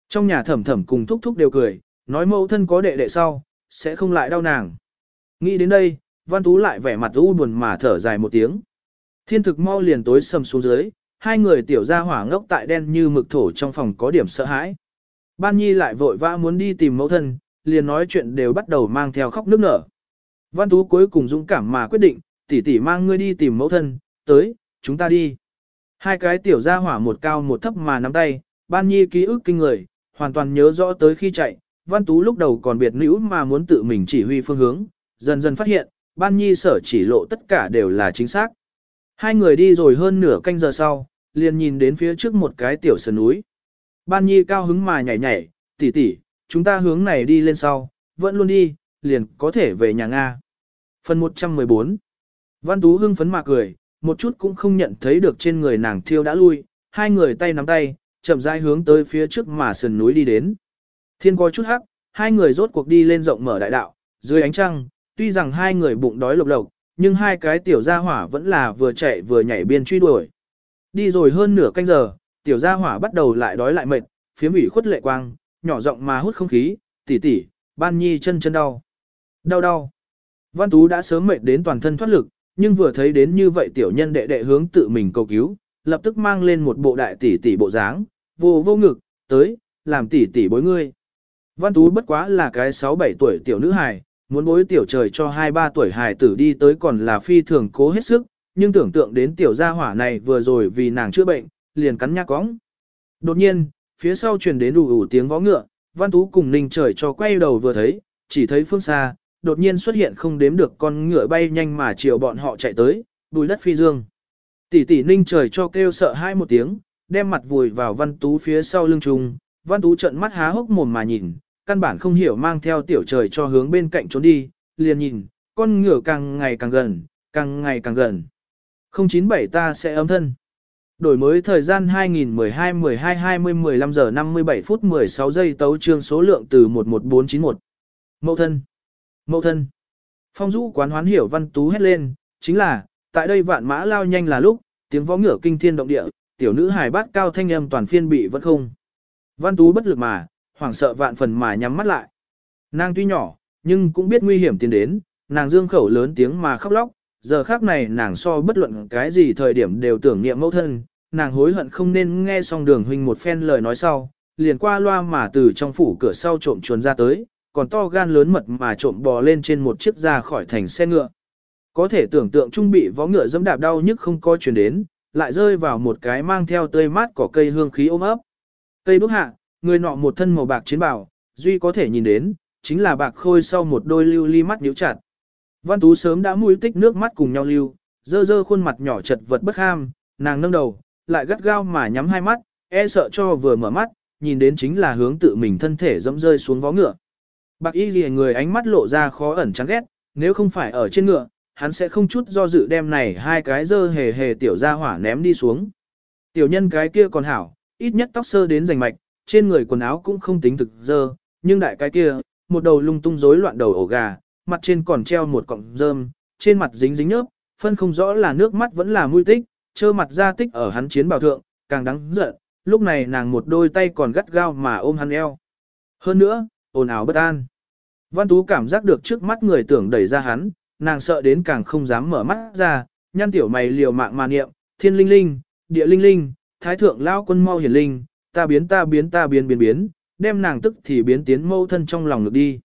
Trong nhà thẩm thẩm cùng thúc thúc đều cười, nói mẫu thân có đệ đệ sau, sẽ không lại đau nàng. Nghĩ đến đây, văn tú lại vẻ mặt u buồn mà thở dài một tiếng. Thiên thực mau liền tối sầm xuống dưới, hai người tiểu gia hỏa ngốc tại đen như mực thổ trong phòng có điểm sợ hãi. Ban Nhi lại vội vã muốn đi tìm mẫu thân, liền nói chuyện đều bắt đầu mang theo khóc nước nở. Văn Tú cuối cùng dũng cảm mà quyết định, tỷ tỷ mang ngươi đi tìm mẫu thân, tới, chúng ta đi. Hai cái tiểu gia hỏa một cao một thấp mà nắm tay, Ban Nhi ký ức kinh người, hoàn toàn nhớ rõ tới khi chạy, Văn Tú lúc đầu còn biệt nữ mà muốn tự mình chỉ huy phương hướng, dần dần phát hiện, Ban Nhi sở chỉ lộ tất cả đều là chính xác. Hai người đi rồi hơn nửa canh giờ sau, liền nhìn đến phía trước một cái tiểu sườn núi. Ban Nhi cao hứng mà nhảy nhảy, tỷ tỷ, chúng ta hướng này đi lên sau, vẫn luôn đi, liền có thể về nhà Nga. Phần 114 Văn Tú hưng phấn mà cười, một chút cũng không nhận thấy được trên người nàng thiêu đã lui, hai người tay nắm tay, chậm rãi hướng tới phía trước mà sườn núi đi đến. Thiên có chút hắc, hai người rốt cuộc đi lên rộng mở đại đạo, dưới ánh trăng, tuy rằng hai người bụng đói lộc lộc, nhưng hai cái tiểu gia hỏa vẫn là vừa chạy vừa nhảy biên truy đuổi. Đi rồi hơn nửa canh giờ, tiểu gia hỏa bắt đầu lại đói lại mệt, phía ủy khuất lệ quang, nhỏ giọng mà hút không khí, tỉ tỉ ban nhi chân chân đau. Đau đau. Văn Tú đã sớm mệt đến toàn thân thoát lực, nhưng vừa thấy đến như vậy tiểu nhân đệ đệ hướng tự mình cầu cứu, lập tức mang lên một bộ đại tỷ tỷ bộ dáng, vô vô ngực, tới, làm tỷ tỷ bối ngươi. Văn Tú bất quá là cái 6-7 tuổi tiểu nữ hài, muốn bối tiểu trời cho 2-3 tuổi hài tử đi tới còn là phi thường cố hết sức, nhưng tưởng tượng đến tiểu gia hỏa này vừa rồi vì nàng chữa bệnh, liền cắn nhác cóng. Đột nhiên, phía sau truyền đến đủ ủ tiếng vó ngựa, Văn Tú cùng Ninh trời cho quay đầu vừa thấy, chỉ thấy phương xa, đột nhiên xuất hiện không đếm được con ngựa bay nhanh mà chiều bọn họ chạy tới, bùi đất phi dương. Tỷ tỷ Ninh trời cho kêu sợ hai một tiếng, đem mặt vùi vào Văn Tú phía sau lưng trùng, Văn Tú trợn mắt há hốc mồm mà nhìn, căn bản không hiểu mang theo tiểu trời cho hướng bên cạnh trốn đi, liền nhìn, con ngựa càng ngày càng gần, càng ngày càng gần. 097 ta sẽ âm thân. Đổi mới thời gian 2012-12-20-15 giờ 57 phút 16 giây tấu trương số lượng từ 11491. Mậu thân. Mậu thân. Phong Dũ quán hoán hiểu văn tú hét lên, chính là, tại đây vạn mã lao nhanh là lúc, tiếng võ ngựa kinh thiên động địa, tiểu nữ hài bát cao thanh âm toàn phiên bị vẫn không. Văn tú bất lực mà, hoảng sợ vạn phần mà nhắm mắt lại. Nàng tuy nhỏ, nhưng cũng biết nguy hiểm tiến đến, nàng dương khẩu lớn tiếng mà khóc lóc, giờ khác này nàng so bất luận cái gì thời điểm đều tưởng niệm mẫu thân, nàng hối hận không nên nghe xong đường huynh một phen lời nói sau, liền qua loa mà từ trong phủ cửa sau trộm chuồn ra tới, còn to gan lớn mật mà trộm bò lên trên một chiếc ra khỏi thành xe ngựa. Có thể tưởng tượng trung bị vó ngựa dẫm đạp đau nhức không có chuyển đến, lại rơi vào một cái mang theo tươi mát cỏ cây hương khí ôm ấp. Cây bước hạ, người nọ một thân màu bạc chiến bào, duy có thể nhìn đến, chính là bạc khôi sau một đôi lưu ly mắt nhíu chặt. Văn Tú sớm đã mũi tích nước mắt cùng nhau lưu, dơ dơ khuôn mặt nhỏ chật vật bất ham, nàng nâng đầu, lại gắt gao mà nhắm hai mắt, e sợ cho vừa mở mắt, nhìn đến chính là hướng tự mình thân thể dẫm rơi xuống vó ngựa. Bạc y lìa người ánh mắt lộ ra khó ẩn chán ghét, nếu không phải ở trên ngựa, hắn sẽ không chút do dự đem này hai cái dơ hề hề tiểu ra hỏa ném đi xuống. Tiểu nhân cái kia còn hảo, ít nhất tóc sơ đến rành mạch, trên người quần áo cũng không tính thực dơ, nhưng đại cái kia, một đầu lung tung rối loạn đầu ổ gà, mặt trên còn treo một cọng rơm, trên mặt dính dính nhớp, phân không rõ là nước mắt vẫn là mũi tích, trơ mặt ra tích ở hắn chiến bào thượng, càng đáng giận, lúc này nàng một đôi tay còn gắt gao mà ôm hắn eo. Hơn nữa, ồn ào bất an. Văn Tú cảm giác được trước mắt người tưởng đẩy ra hắn, nàng sợ đến càng không dám mở mắt ra, nhăn tiểu mày liều mạng mà niệm, thiên linh linh, địa linh linh, thái thượng lao quân mau hiển linh, ta biến ta biến ta biến biến biến, đem nàng tức thì biến tiến mâu thân trong lòng ngực đi.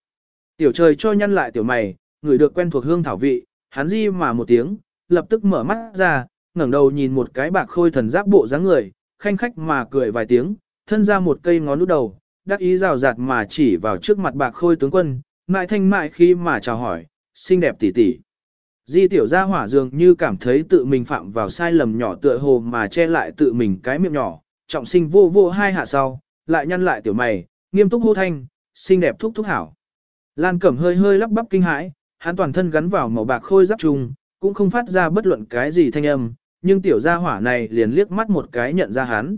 Tiểu trời cho nhăn lại tiểu mày, người được quen thuộc hương thảo vị, hắn di mà một tiếng, lập tức mở mắt ra, ngẩng đầu nhìn một cái bạc khôi thần giáp bộ dáng người, khanh khách mà cười vài tiếng, thân ra một cây ngón lút đầu, đắc ý rào rạt mà chỉ vào trước mặt bạc khôi tướng quân, mại thanh mại khi mà chào hỏi, xinh đẹp tỷ tỷ. Di tiểu gia hỏa dường như cảm thấy tự mình phạm vào sai lầm nhỏ tựa hồ mà che lại tự mình cái miệng nhỏ, trọng sinh vô vô hai hạ sau, lại nhăn lại tiểu mày, nghiêm túc hô thanh, xinh đẹp thúc thúc hảo. Lan Cẩm hơi hơi lắp bắp kinh hãi, hắn toàn thân gắn vào màu bạc khôi giáp trùng, cũng không phát ra bất luận cái gì thanh âm, nhưng tiểu gia hỏa này liền liếc mắt một cái nhận ra hắn.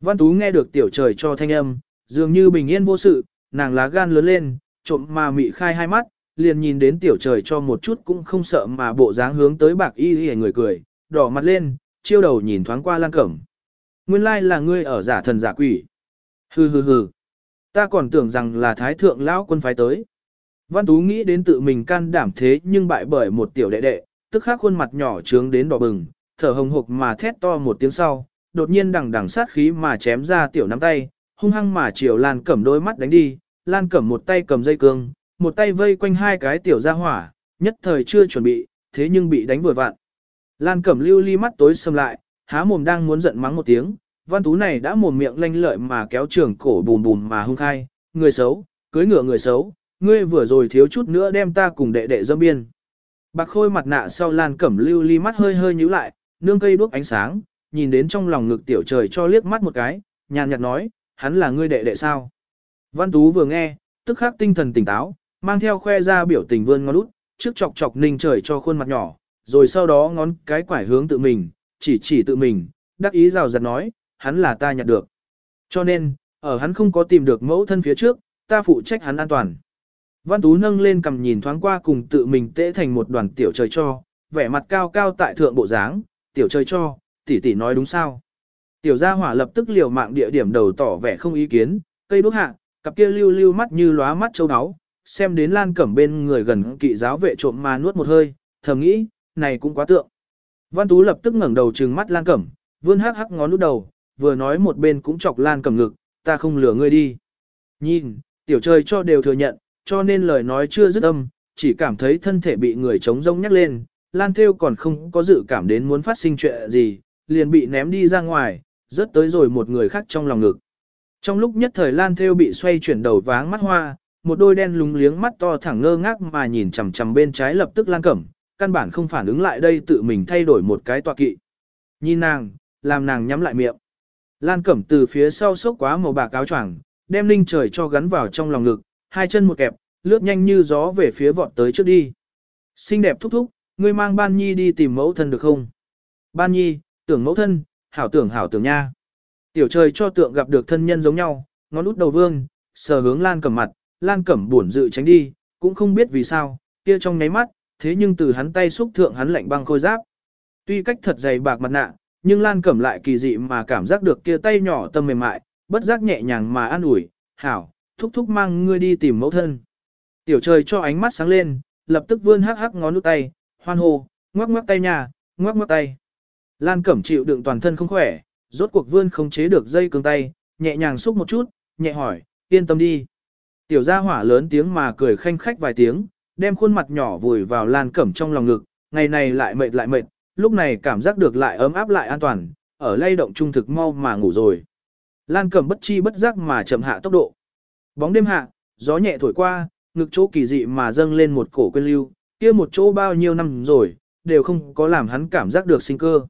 Văn Tú nghe được tiểu trời cho thanh âm, dường như bình yên vô sự, nàng lá gan lớn lên, trộm mà mị khai hai mắt, liền nhìn đến tiểu trời cho một chút cũng không sợ mà bộ dáng hướng tới bạc y y người cười, đỏ mặt lên, chiêu đầu nhìn thoáng qua Lan Cẩm. Nguyên lai là ngươi ở giả thần giả quỷ. Hừ hừ hừ. Ta còn tưởng rằng là thái thượng lão quân phái tới. Văn Tú nghĩ đến tự mình can đảm thế nhưng bại bởi một tiểu đệ đệ, tức khắc khuôn mặt nhỏ trướng đến đỏ bừng, thở hồng hộc mà thét to một tiếng sau, đột nhiên đằng đằng sát khí mà chém ra tiểu nắm tay, hung hăng mà chiều Lan Cẩm đôi mắt đánh đi, Lan Cẩm một tay cầm dây cương, một tay vây quanh hai cái tiểu ra hỏa, nhất thời chưa chuẩn bị, thế nhưng bị đánh vừa vặn. Lan Cẩm lưu ly mắt tối sầm lại, há mồm đang muốn giận mắng một tiếng, Văn Tú này đã mồm miệng lanh lợi mà kéo trường cổ bùn bùn mà hung khai, người xấu, cưới ngựa người xấu, ngươi vừa rồi thiếu chút nữa đem ta cùng đệ đệ dâm biên. Bạc khôi mặt nạ sau lan cẩm lưu ly mắt hơi hơi nhíu lại, nương cây đuốc ánh sáng, nhìn đến trong lòng ngực tiểu trời cho liếc mắt một cái, nhàn nhạt nói, hắn là ngươi đệ đệ sao. Văn Tú vừa nghe, tức khắc tinh thần tỉnh táo, mang theo khoe ra biểu tình vươn ngón út, trước chọc chọc ninh trời cho khuôn mặt nhỏ, rồi sau đó ngón cái quải hướng tự mình, chỉ chỉ tự mình, đắc ý rào rạt nói, hắn là ta nhặt được. Cho nên, ở hắn không có tìm được mẫu thân phía trước, ta phụ trách hắn an toàn. Văn Tú nâng lên cầm nhìn thoáng qua cùng tự mình tễ thành một đoàn tiểu trời cho, vẻ mặt cao cao tại thượng bộ dáng, tiểu trời cho, tỷ tỷ nói đúng sao. Tiểu gia hỏa lập tức liều mạng địa điểm đầu tỏ vẻ không ý kiến, cây đuốc hạ, cặp kia lưu lưu mắt như lóa mắt châu áo, xem đến Lan Cẩm bên người gần kỵ giáo vệ trộm mà nuốt một hơi, thầm nghĩ, này cũng quá tượng. Văn Tú lập tức ngẩng đầu trừng mắt Lan Cẩm, vươn hắc hắc ngón út đầu, vừa nói một bên cũng chọc Lan Cẩm ngực, ta không lừa ngươi đi. Nhìn, tiểu trời cho đều thừa nhận, cho nên lời nói chưa dứt âm, chỉ cảm thấy thân thể bị người chống rông nhắc lên, Lan Thêu còn không có dự cảm đến muốn phát sinh chuyện gì, liền bị ném đi ra ngoài, rớt tới rồi một người khác trong lòng ngực. Trong lúc nhất thời Lan Thêu bị xoay chuyển đầu váng mắt hoa, một đôi đen lúng liếng mắt to thẳng ngơ ngác mà nhìn chằm chằm bên trái lập tức Lan Cẩm, căn bản không phản ứng lại đây tự mình thay đổi một cái tọa kỵ. Nhìn nàng, làm nàng nhắm lại miệng. Lan Cẩm từ phía sau sốc quá màu bạc áo choàng, đem linh trời cho gắn vào trong lòng ngực, hai chân một kẹp, lướt nhanh như gió về phía vọt tới trước đi. Xinh đẹp thúc thúc, ngươi mang Ban Nhi đi tìm mẫu thân được không? Ban Nhi, tưởng mẫu thân, hảo tưởng hảo tưởng nha. Tiểu trời cho tượng gặp được thân nhân giống nhau, ngón út đầu vương, sờ hướng Lan Cẩm mặt, Lan Cẩm buồn dự tránh đi, cũng không biết vì sao, kia trong nháy mắt, thế nhưng từ hắn tay xúc thượng hắn lạnh băng khôi giáp. Tuy cách thật dày bạc mặt nạ, nhưng Lan Cẩm lại kỳ dị mà cảm giác được kia tay nhỏ tâm mềm mại, bất giác nhẹ nhàng mà an ủi, hảo, thúc thúc mang ngươi đi tìm mẫu thân. Tiểu trời cho ánh mắt sáng lên, lập tức vươn hắc hắc ngón út tay, hoan hô, ngoắc ngoắc tay nhà, ngoắc ngoắc tay. Lan Cẩm chịu đựng toàn thân không khỏe, rốt cuộc vươn không chế được dây cương tay, nhẹ nhàng xúc một chút, nhẹ hỏi, yên tâm đi. Tiểu gia hỏa lớn tiếng mà cười khanh khách vài tiếng, đem khuôn mặt nhỏ vùi vào Lan Cẩm trong lòng ngực, ngày này lại mệt lại mệt, lúc này cảm giác được lại ấm áp lại an toàn, ở lay động trung thực mau mà ngủ rồi. Lan Cẩm bất chi bất giác mà chậm hạ tốc độ. Bóng đêm hạ, gió nhẹ thổi qua, ngực chỗ kỳ dị mà dâng lên một cổ quên lưu, kia một chỗ bao nhiêu năm rồi, đều không có làm hắn cảm giác được sinh cơ.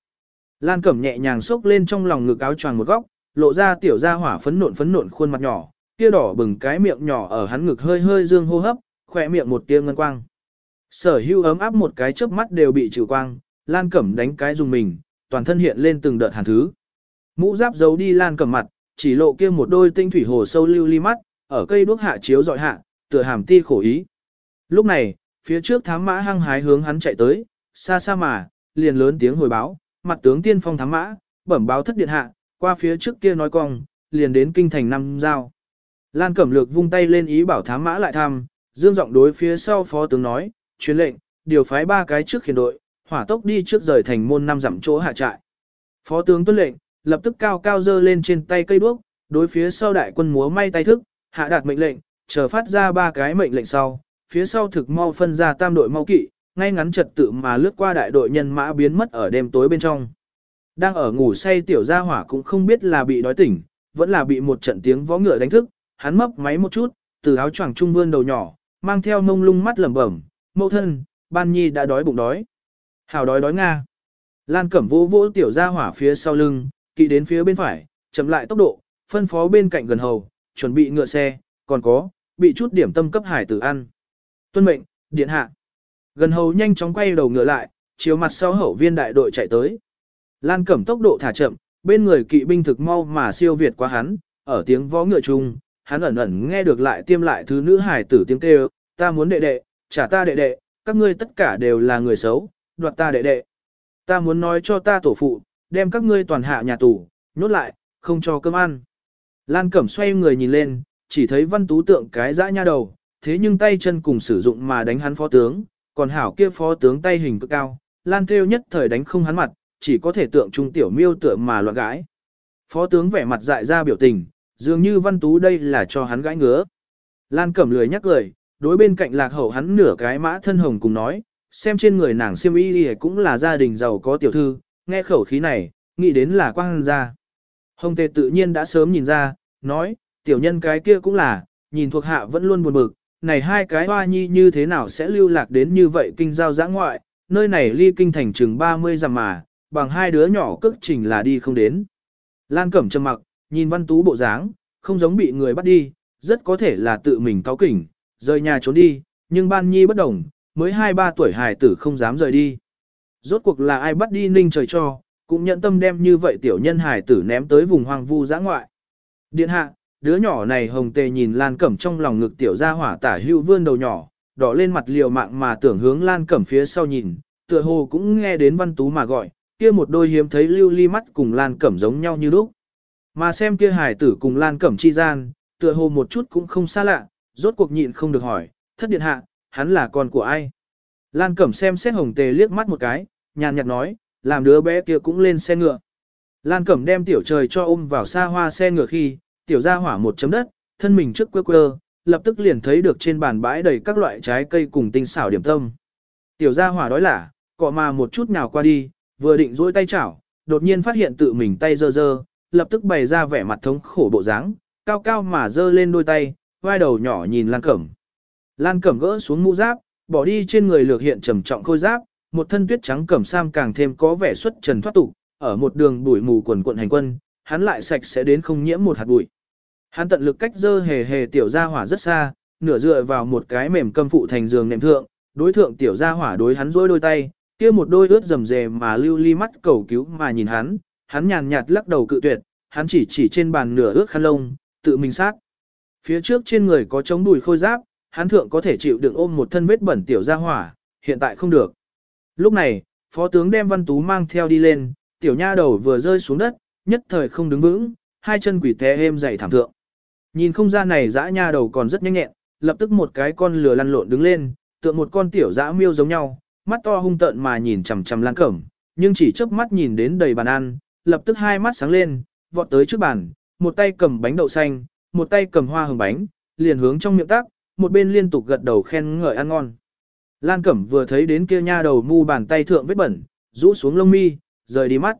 Lan Cẩm nhẹ nhàng xốc lên trong lòng ngực áo choàng một góc, lộ ra tiểu ra hỏa phấn nộn phấn nộn khuôn mặt nhỏ, kia đỏ bừng cái miệng nhỏ ở hắn ngực hơi hơi dương hô hấp, khỏe miệng một tia ngân quang. Sở hưu ấm áp một cái chớp mắt đều bị trừ quang, Lan Cẩm đánh cái dùng mình, toàn thân hiện lên từng đợt hàn thứ. Mũ giáp giấu đi Lan Cẩm mặt, chỉ lộ kia một đôi tinh thủy hồ sâu lưu ly mắt, ở cây đuốc hạ chiếu dọi hạ, tựa hàm ti khổ ý. Lúc này, phía trước thám mã hăng hái hướng hắn chạy tới, xa xa mà, liền lớn tiếng hồi báo, mặt tướng tiên phong thám mã, bẩm báo thất điện hạ, qua phía trước kia nói cong, liền đến kinh thành năm giao. Lan Cẩm Lược vung tay lên ý bảo thám mã lại thăm, dương giọng đối phía sau phó tướng nói, truyền lệnh, điều phái ba cái trước khiển đội, hỏa tốc đi trước rời thành môn năm dặm chỗ hạ trại. Phó tướng tuân lệnh, lập tức cao cao dơ lên trên tay cây đuốc, đối phía sau đại quân múa may tay thức, hạ đạt mệnh lệnh, chờ phát ra ba cái mệnh lệnh sau, phía sau thực mau phân ra tam đội mau kỵ, ngay ngắn trật tự mà lướt qua đại đội nhân mã biến mất ở đêm tối bên trong. Đang ở ngủ say tiểu gia hỏa cũng không biết là bị đói tỉnh, vẫn là bị một trận tiếng vó ngựa đánh thức, hắn mấp máy một chút, từ áo choàng trung vươn đầu nhỏ, mang theo mông lung mắt lẩm bẩm, mẫu thân, ban nhi đã đói bụng đói. Hào đói đói Nga. Lan cẩm vỗ vỗ tiểu ra hỏa phía sau lưng, kỵ đến phía bên phải, chậm lại tốc độ, phân phó bên cạnh gần hầu, chuẩn bị ngựa xe, còn có, bị chút điểm tâm cấp hải tử ăn. Tuân mệnh, điện hạ. Gần hầu nhanh chóng quay đầu ngựa lại, chiếu mặt sau hậu viên đại đội chạy tới. Lan cẩm tốc độ thả chậm, bên người kỵ binh thực mau mà siêu việt qua hắn, ở tiếng vó ngựa chung, hắn ẩn ẩn nghe được lại tiêm lại thứ nữ hải tử tiếng kêu, ta muốn đệ đệ, trả ta đệ đệ, các ngươi tất cả đều là người xấu, đoạt ta đệ đệ. Ta muốn nói cho ta tổ phụ, đem các ngươi toàn hạ nhà tù, nhốt lại, không cho cơm ăn. Lan Cẩm xoay người nhìn lên, chỉ thấy văn tú tượng cái dã nha đầu, thế nhưng tay chân cùng sử dụng mà đánh hắn phó tướng, còn hảo kia phó tướng tay hình cực cao, Lan Theo nhất thời đánh không hắn mặt, chỉ có thể tượng trung tiểu miêu tượng mà loạn gãi. Phó tướng vẻ mặt dại ra biểu tình, dường như văn tú đây là cho hắn gãi ngứa. Lan Cẩm lười nhắc cười, đối bên cạnh lạc hậu hắn nửa cái mã thân hồng cùng nói, xem trên người nàng siêm y đi cũng là gia đình giàu có tiểu thư, nghe khẩu khí này, nghĩ đến là quang gia. Hồng tề tự nhiên đã sớm nhìn ra, nói, tiểu nhân cái kia cũng là, nhìn thuộc hạ vẫn luôn buồn bực, này hai cái hoa nhi như thế nào sẽ lưu lạc đến như vậy kinh giao giã ngoại, nơi này ly kinh thành chừng 30 dặm mà, bằng hai đứa nhỏ cước trình là đi không đến. Lan Cẩm trầm mặc, nhìn văn tú bộ dáng, không giống bị người bắt đi, rất có thể là tự mình cáo kỉnh, rời nhà trốn đi, nhưng ban nhi bất đồng, mới 2-3 tuổi hài tử không dám rời đi. Rốt cuộc là ai bắt đi ninh trời cho, cũng nhận tâm đem như vậy tiểu nhân hài tử ném tới vùng hoang vu giã ngoại. Điện hạ, đứa nhỏ này hồng tề nhìn Lan Cẩm trong lòng ngực tiểu ra hỏa tả hưu vươn đầu nhỏ, đỏ lên mặt liều mạng mà tưởng hướng Lan Cẩm phía sau nhìn, tựa hồ cũng nghe đến văn tú mà gọi, kia một đôi hiếm thấy lưu ly mắt cùng Lan Cẩm giống nhau như lúc. Mà xem kia hải tử cùng Lan Cẩm chi gian, tựa hồ một chút cũng không xa lạ, rốt cuộc nhịn không được hỏi, thất điện hạ, hắn là con của ai? Lan Cẩm xem xét hồng tề liếc mắt một cái, nhàn nhạt nói, làm đứa bé kia cũng lên xe ngựa. Lan Cẩm đem tiểu trời cho ôm vào xa hoa xe ngựa khi, tiểu ra hỏa một chấm đất, thân mình trước quơ quơ, lập tức liền thấy được trên bàn bãi đầy các loại trái cây cùng tinh xảo điểm tâm. Tiểu ra hỏa đói lả, cọ mà một chút nào qua đi, vừa định duỗi tay chảo, đột nhiên phát hiện tự mình tay dơ dơ, lập tức bày ra vẻ mặt thống khổ bộ dáng, cao cao mà dơ lên đôi tay, vai đầu nhỏ nhìn Lan Cẩm. Lan Cẩm gỡ xuống mũ giáp, bỏ đi trên người lược hiện trầm trọng khôi giáp, một thân tuyết trắng cẩm sam càng thêm có vẻ xuất trần thoát tục, ở một đường bụi mù quần quận hành quân, hắn lại sạch sẽ đến không nhiễm một hạt bụi. Hắn tận lực cách dơ hề hề tiểu gia hỏa rất xa, nửa dựa vào một cái mềm câm phụ thành giường nệm thượng, đối thượng tiểu gia hỏa đối hắn rối đôi tay, kia một đôi ướt rầm rề mà lưu ly mắt cầu cứu mà nhìn hắn, hắn nhàn nhạt lắc đầu cự tuyệt, hắn chỉ chỉ trên bàn nửa ướt khăn lông, tự mình sát. Phía trước trên người có chống đùi khôi giáp, hắn thượng có thể chịu đựng ôm một thân vết bẩn tiểu gia hỏa, hiện tại không được. Lúc này, phó tướng đem văn tú mang theo đi lên, tiểu nha đầu vừa rơi xuống đất, nhất thời không đứng vững, hai chân quỷ té êm dày thảm thượng. Nhìn không ra này dã nha đầu còn rất nhanh nhẹn, lập tức một cái con lừa lăn lộn đứng lên, tượng một con tiểu dã miêu giống nhau, mắt to hung tợn mà nhìn chằm chằm Lan Cẩm, nhưng chỉ chớp mắt nhìn đến đầy bàn ăn, lập tức hai mắt sáng lên, vọt tới trước bàn, một tay cầm bánh đậu xanh, một tay cầm hoa hồng bánh, liền hướng trong miệng tác, một bên liên tục gật đầu khen ngợi ăn ngon. Lan Cẩm vừa thấy đến kia nha đầu mu bàn tay thượng vết bẩn, rũ xuống lông mi, rời đi mắt.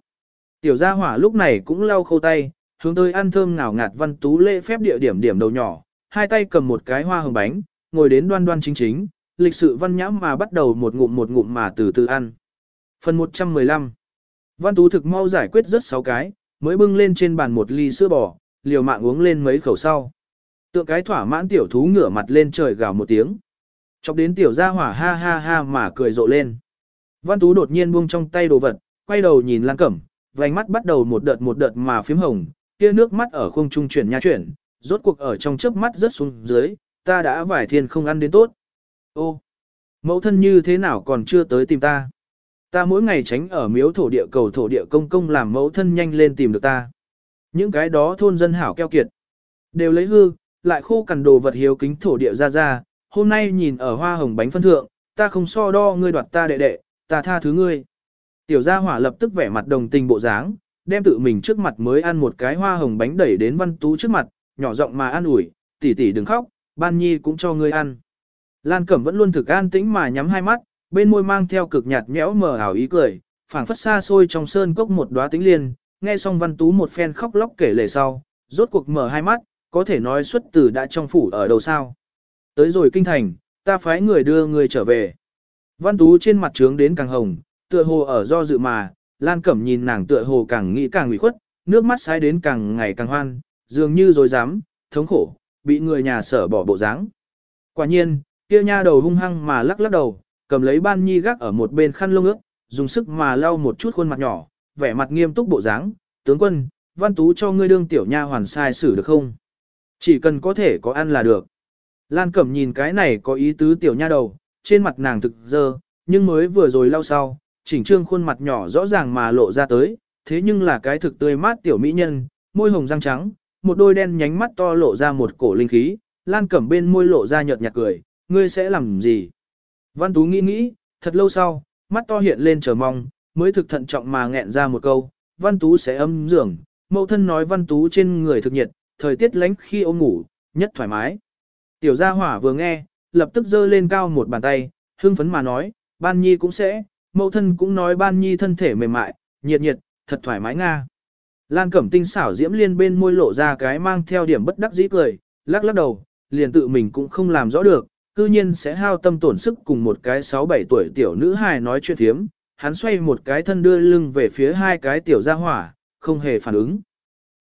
Tiểu gia hỏa lúc này cũng lau khâu tay, hướng tới ăn thơm ngào ngạt văn tú lễ phép địa điểm điểm đầu nhỏ, hai tay cầm một cái hoa hồng bánh, ngồi đến đoan đoan chính chính, lịch sự văn nhãm mà bắt đầu một ngụm một ngụm mà từ từ ăn. Phần 115 Văn tú thực mau giải quyết rất sáu cái, mới bưng lên trên bàn một ly sữa bò, liều mạng uống lên mấy khẩu sau. Tượng cái thỏa mãn tiểu thú ngửa mặt lên trời gào một tiếng. Chọc đến tiểu gia hỏa ha ha ha mà cười rộ lên. Văn tú đột nhiên buông trong tay đồ vật, quay đầu nhìn Lan Cẩm, vành mắt bắt đầu một đợt một đợt mà phím hồng, kia nước mắt ở không trung chuyển nha chuyển, rốt cuộc ở trong chớp mắt rớt xuống dưới, ta đã vải thiên không ăn đến tốt. Ô, mẫu thân như thế nào còn chưa tới tìm ta? Ta mỗi ngày tránh ở miếu thổ địa cầu thổ địa công công làm mẫu thân nhanh lên tìm được ta. Những cái đó thôn dân hảo keo kiệt, đều lấy hư, lại khô cằn đồ vật hiếu kính thổ địa ra ra, hôm nay nhìn ở hoa hồng bánh phân thượng, ta không so đo ngươi đoạt ta đệ đệ, ta tha thứ ngươi. Tiểu gia hỏa lập tức vẻ mặt đồng tình bộ dáng, đem tự mình trước mặt mới ăn một cái hoa hồng bánh đẩy đến văn tú trước mặt, nhỏ giọng mà ăn ủi, tỷ tỷ đừng khóc, ban nhi cũng cho ngươi ăn. Lan Cẩm vẫn luôn thực an tĩnh mà nhắm hai mắt, bên môi mang theo cực nhạt nhẽo mờ ảo ý cười, phảng phất xa xôi trong sơn cốc một đóa tính liên, nghe xong văn tú một phen khóc lóc kể lể sau, rốt cuộc mở hai mắt, có thể nói xuất từ đã trong phủ ở đầu sao. Tới rồi kinh thành, ta phái người đưa người trở về. Văn tú trên mặt trướng đến càng hồng, tựa hồ ở do dự mà, Lan Cẩm nhìn nàng tựa hồ càng nghĩ càng ủy khuất, nước mắt sai đến càng ngày càng hoan, dường như rồi dám, thống khổ, bị người nhà sở bỏ bộ dáng. Quả nhiên, kia nha đầu hung hăng mà lắc lắc đầu, cầm lấy ban nhi gác ở một bên khăn lông ước, dùng sức mà lau một chút khuôn mặt nhỏ, vẻ mặt nghiêm túc bộ dáng, tướng quân, văn tú cho ngươi đương tiểu nha hoàn sai xử được không? Chỉ cần có thể có ăn là được. Lan Cẩm nhìn cái này có ý tứ tiểu nha đầu, trên mặt nàng thực dơ, nhưng mới vừa rồi lau sau, chỉnh trương khuôn mặt nhỏ rõ ràng mà lộ ra tới, thế nhưng là cái thực tươi mát tiểu mỹ nhân, môi hồng răng trắng, một đôi đen nhánh mắt to lộ ra một cổ linh khí, Lan Cẩm bên môi lộ ra nhợt nhạt cười, ngươi sẽ làm gì? Văn Tú nghĩ nghĩ, thật lâu sau, mắt to hiện lên chờ mong, mới thực thận trọng mà nghẹn ra một câu, Văn Tú sẽ âm dưỡng, mẫu thân nói Văn Tú trên người thực nhiệt, thời tiết lánh khi ôm ngủ, nhất thoải mái. Tiểu gia hỏa vừa nghe, lập tức giơ lên cao một bàn tay, hưng phấn mà nói, ban nhi cũng sẽ, mẫu thân cũng nói ban nhi thân thể mềm mại, nhiệt nhiệt, thật thoải mái nga. Lan Cẩm Tinh xảo diễm liên bên môi lộ ra cái mang theo điểm bất đắc dĩ cười, lắc lắc đầu, liền tự mình cũng không làm rõ được, cư nhiên sẽ hao tâm tổn sức cùng một cái 6-7 tuổi tiểu nữ hài nói chuyện thiếm, hắn xoay một cái thân đưa lưng về phía hai cái tiểu gia hỏa, không hề phản ứng.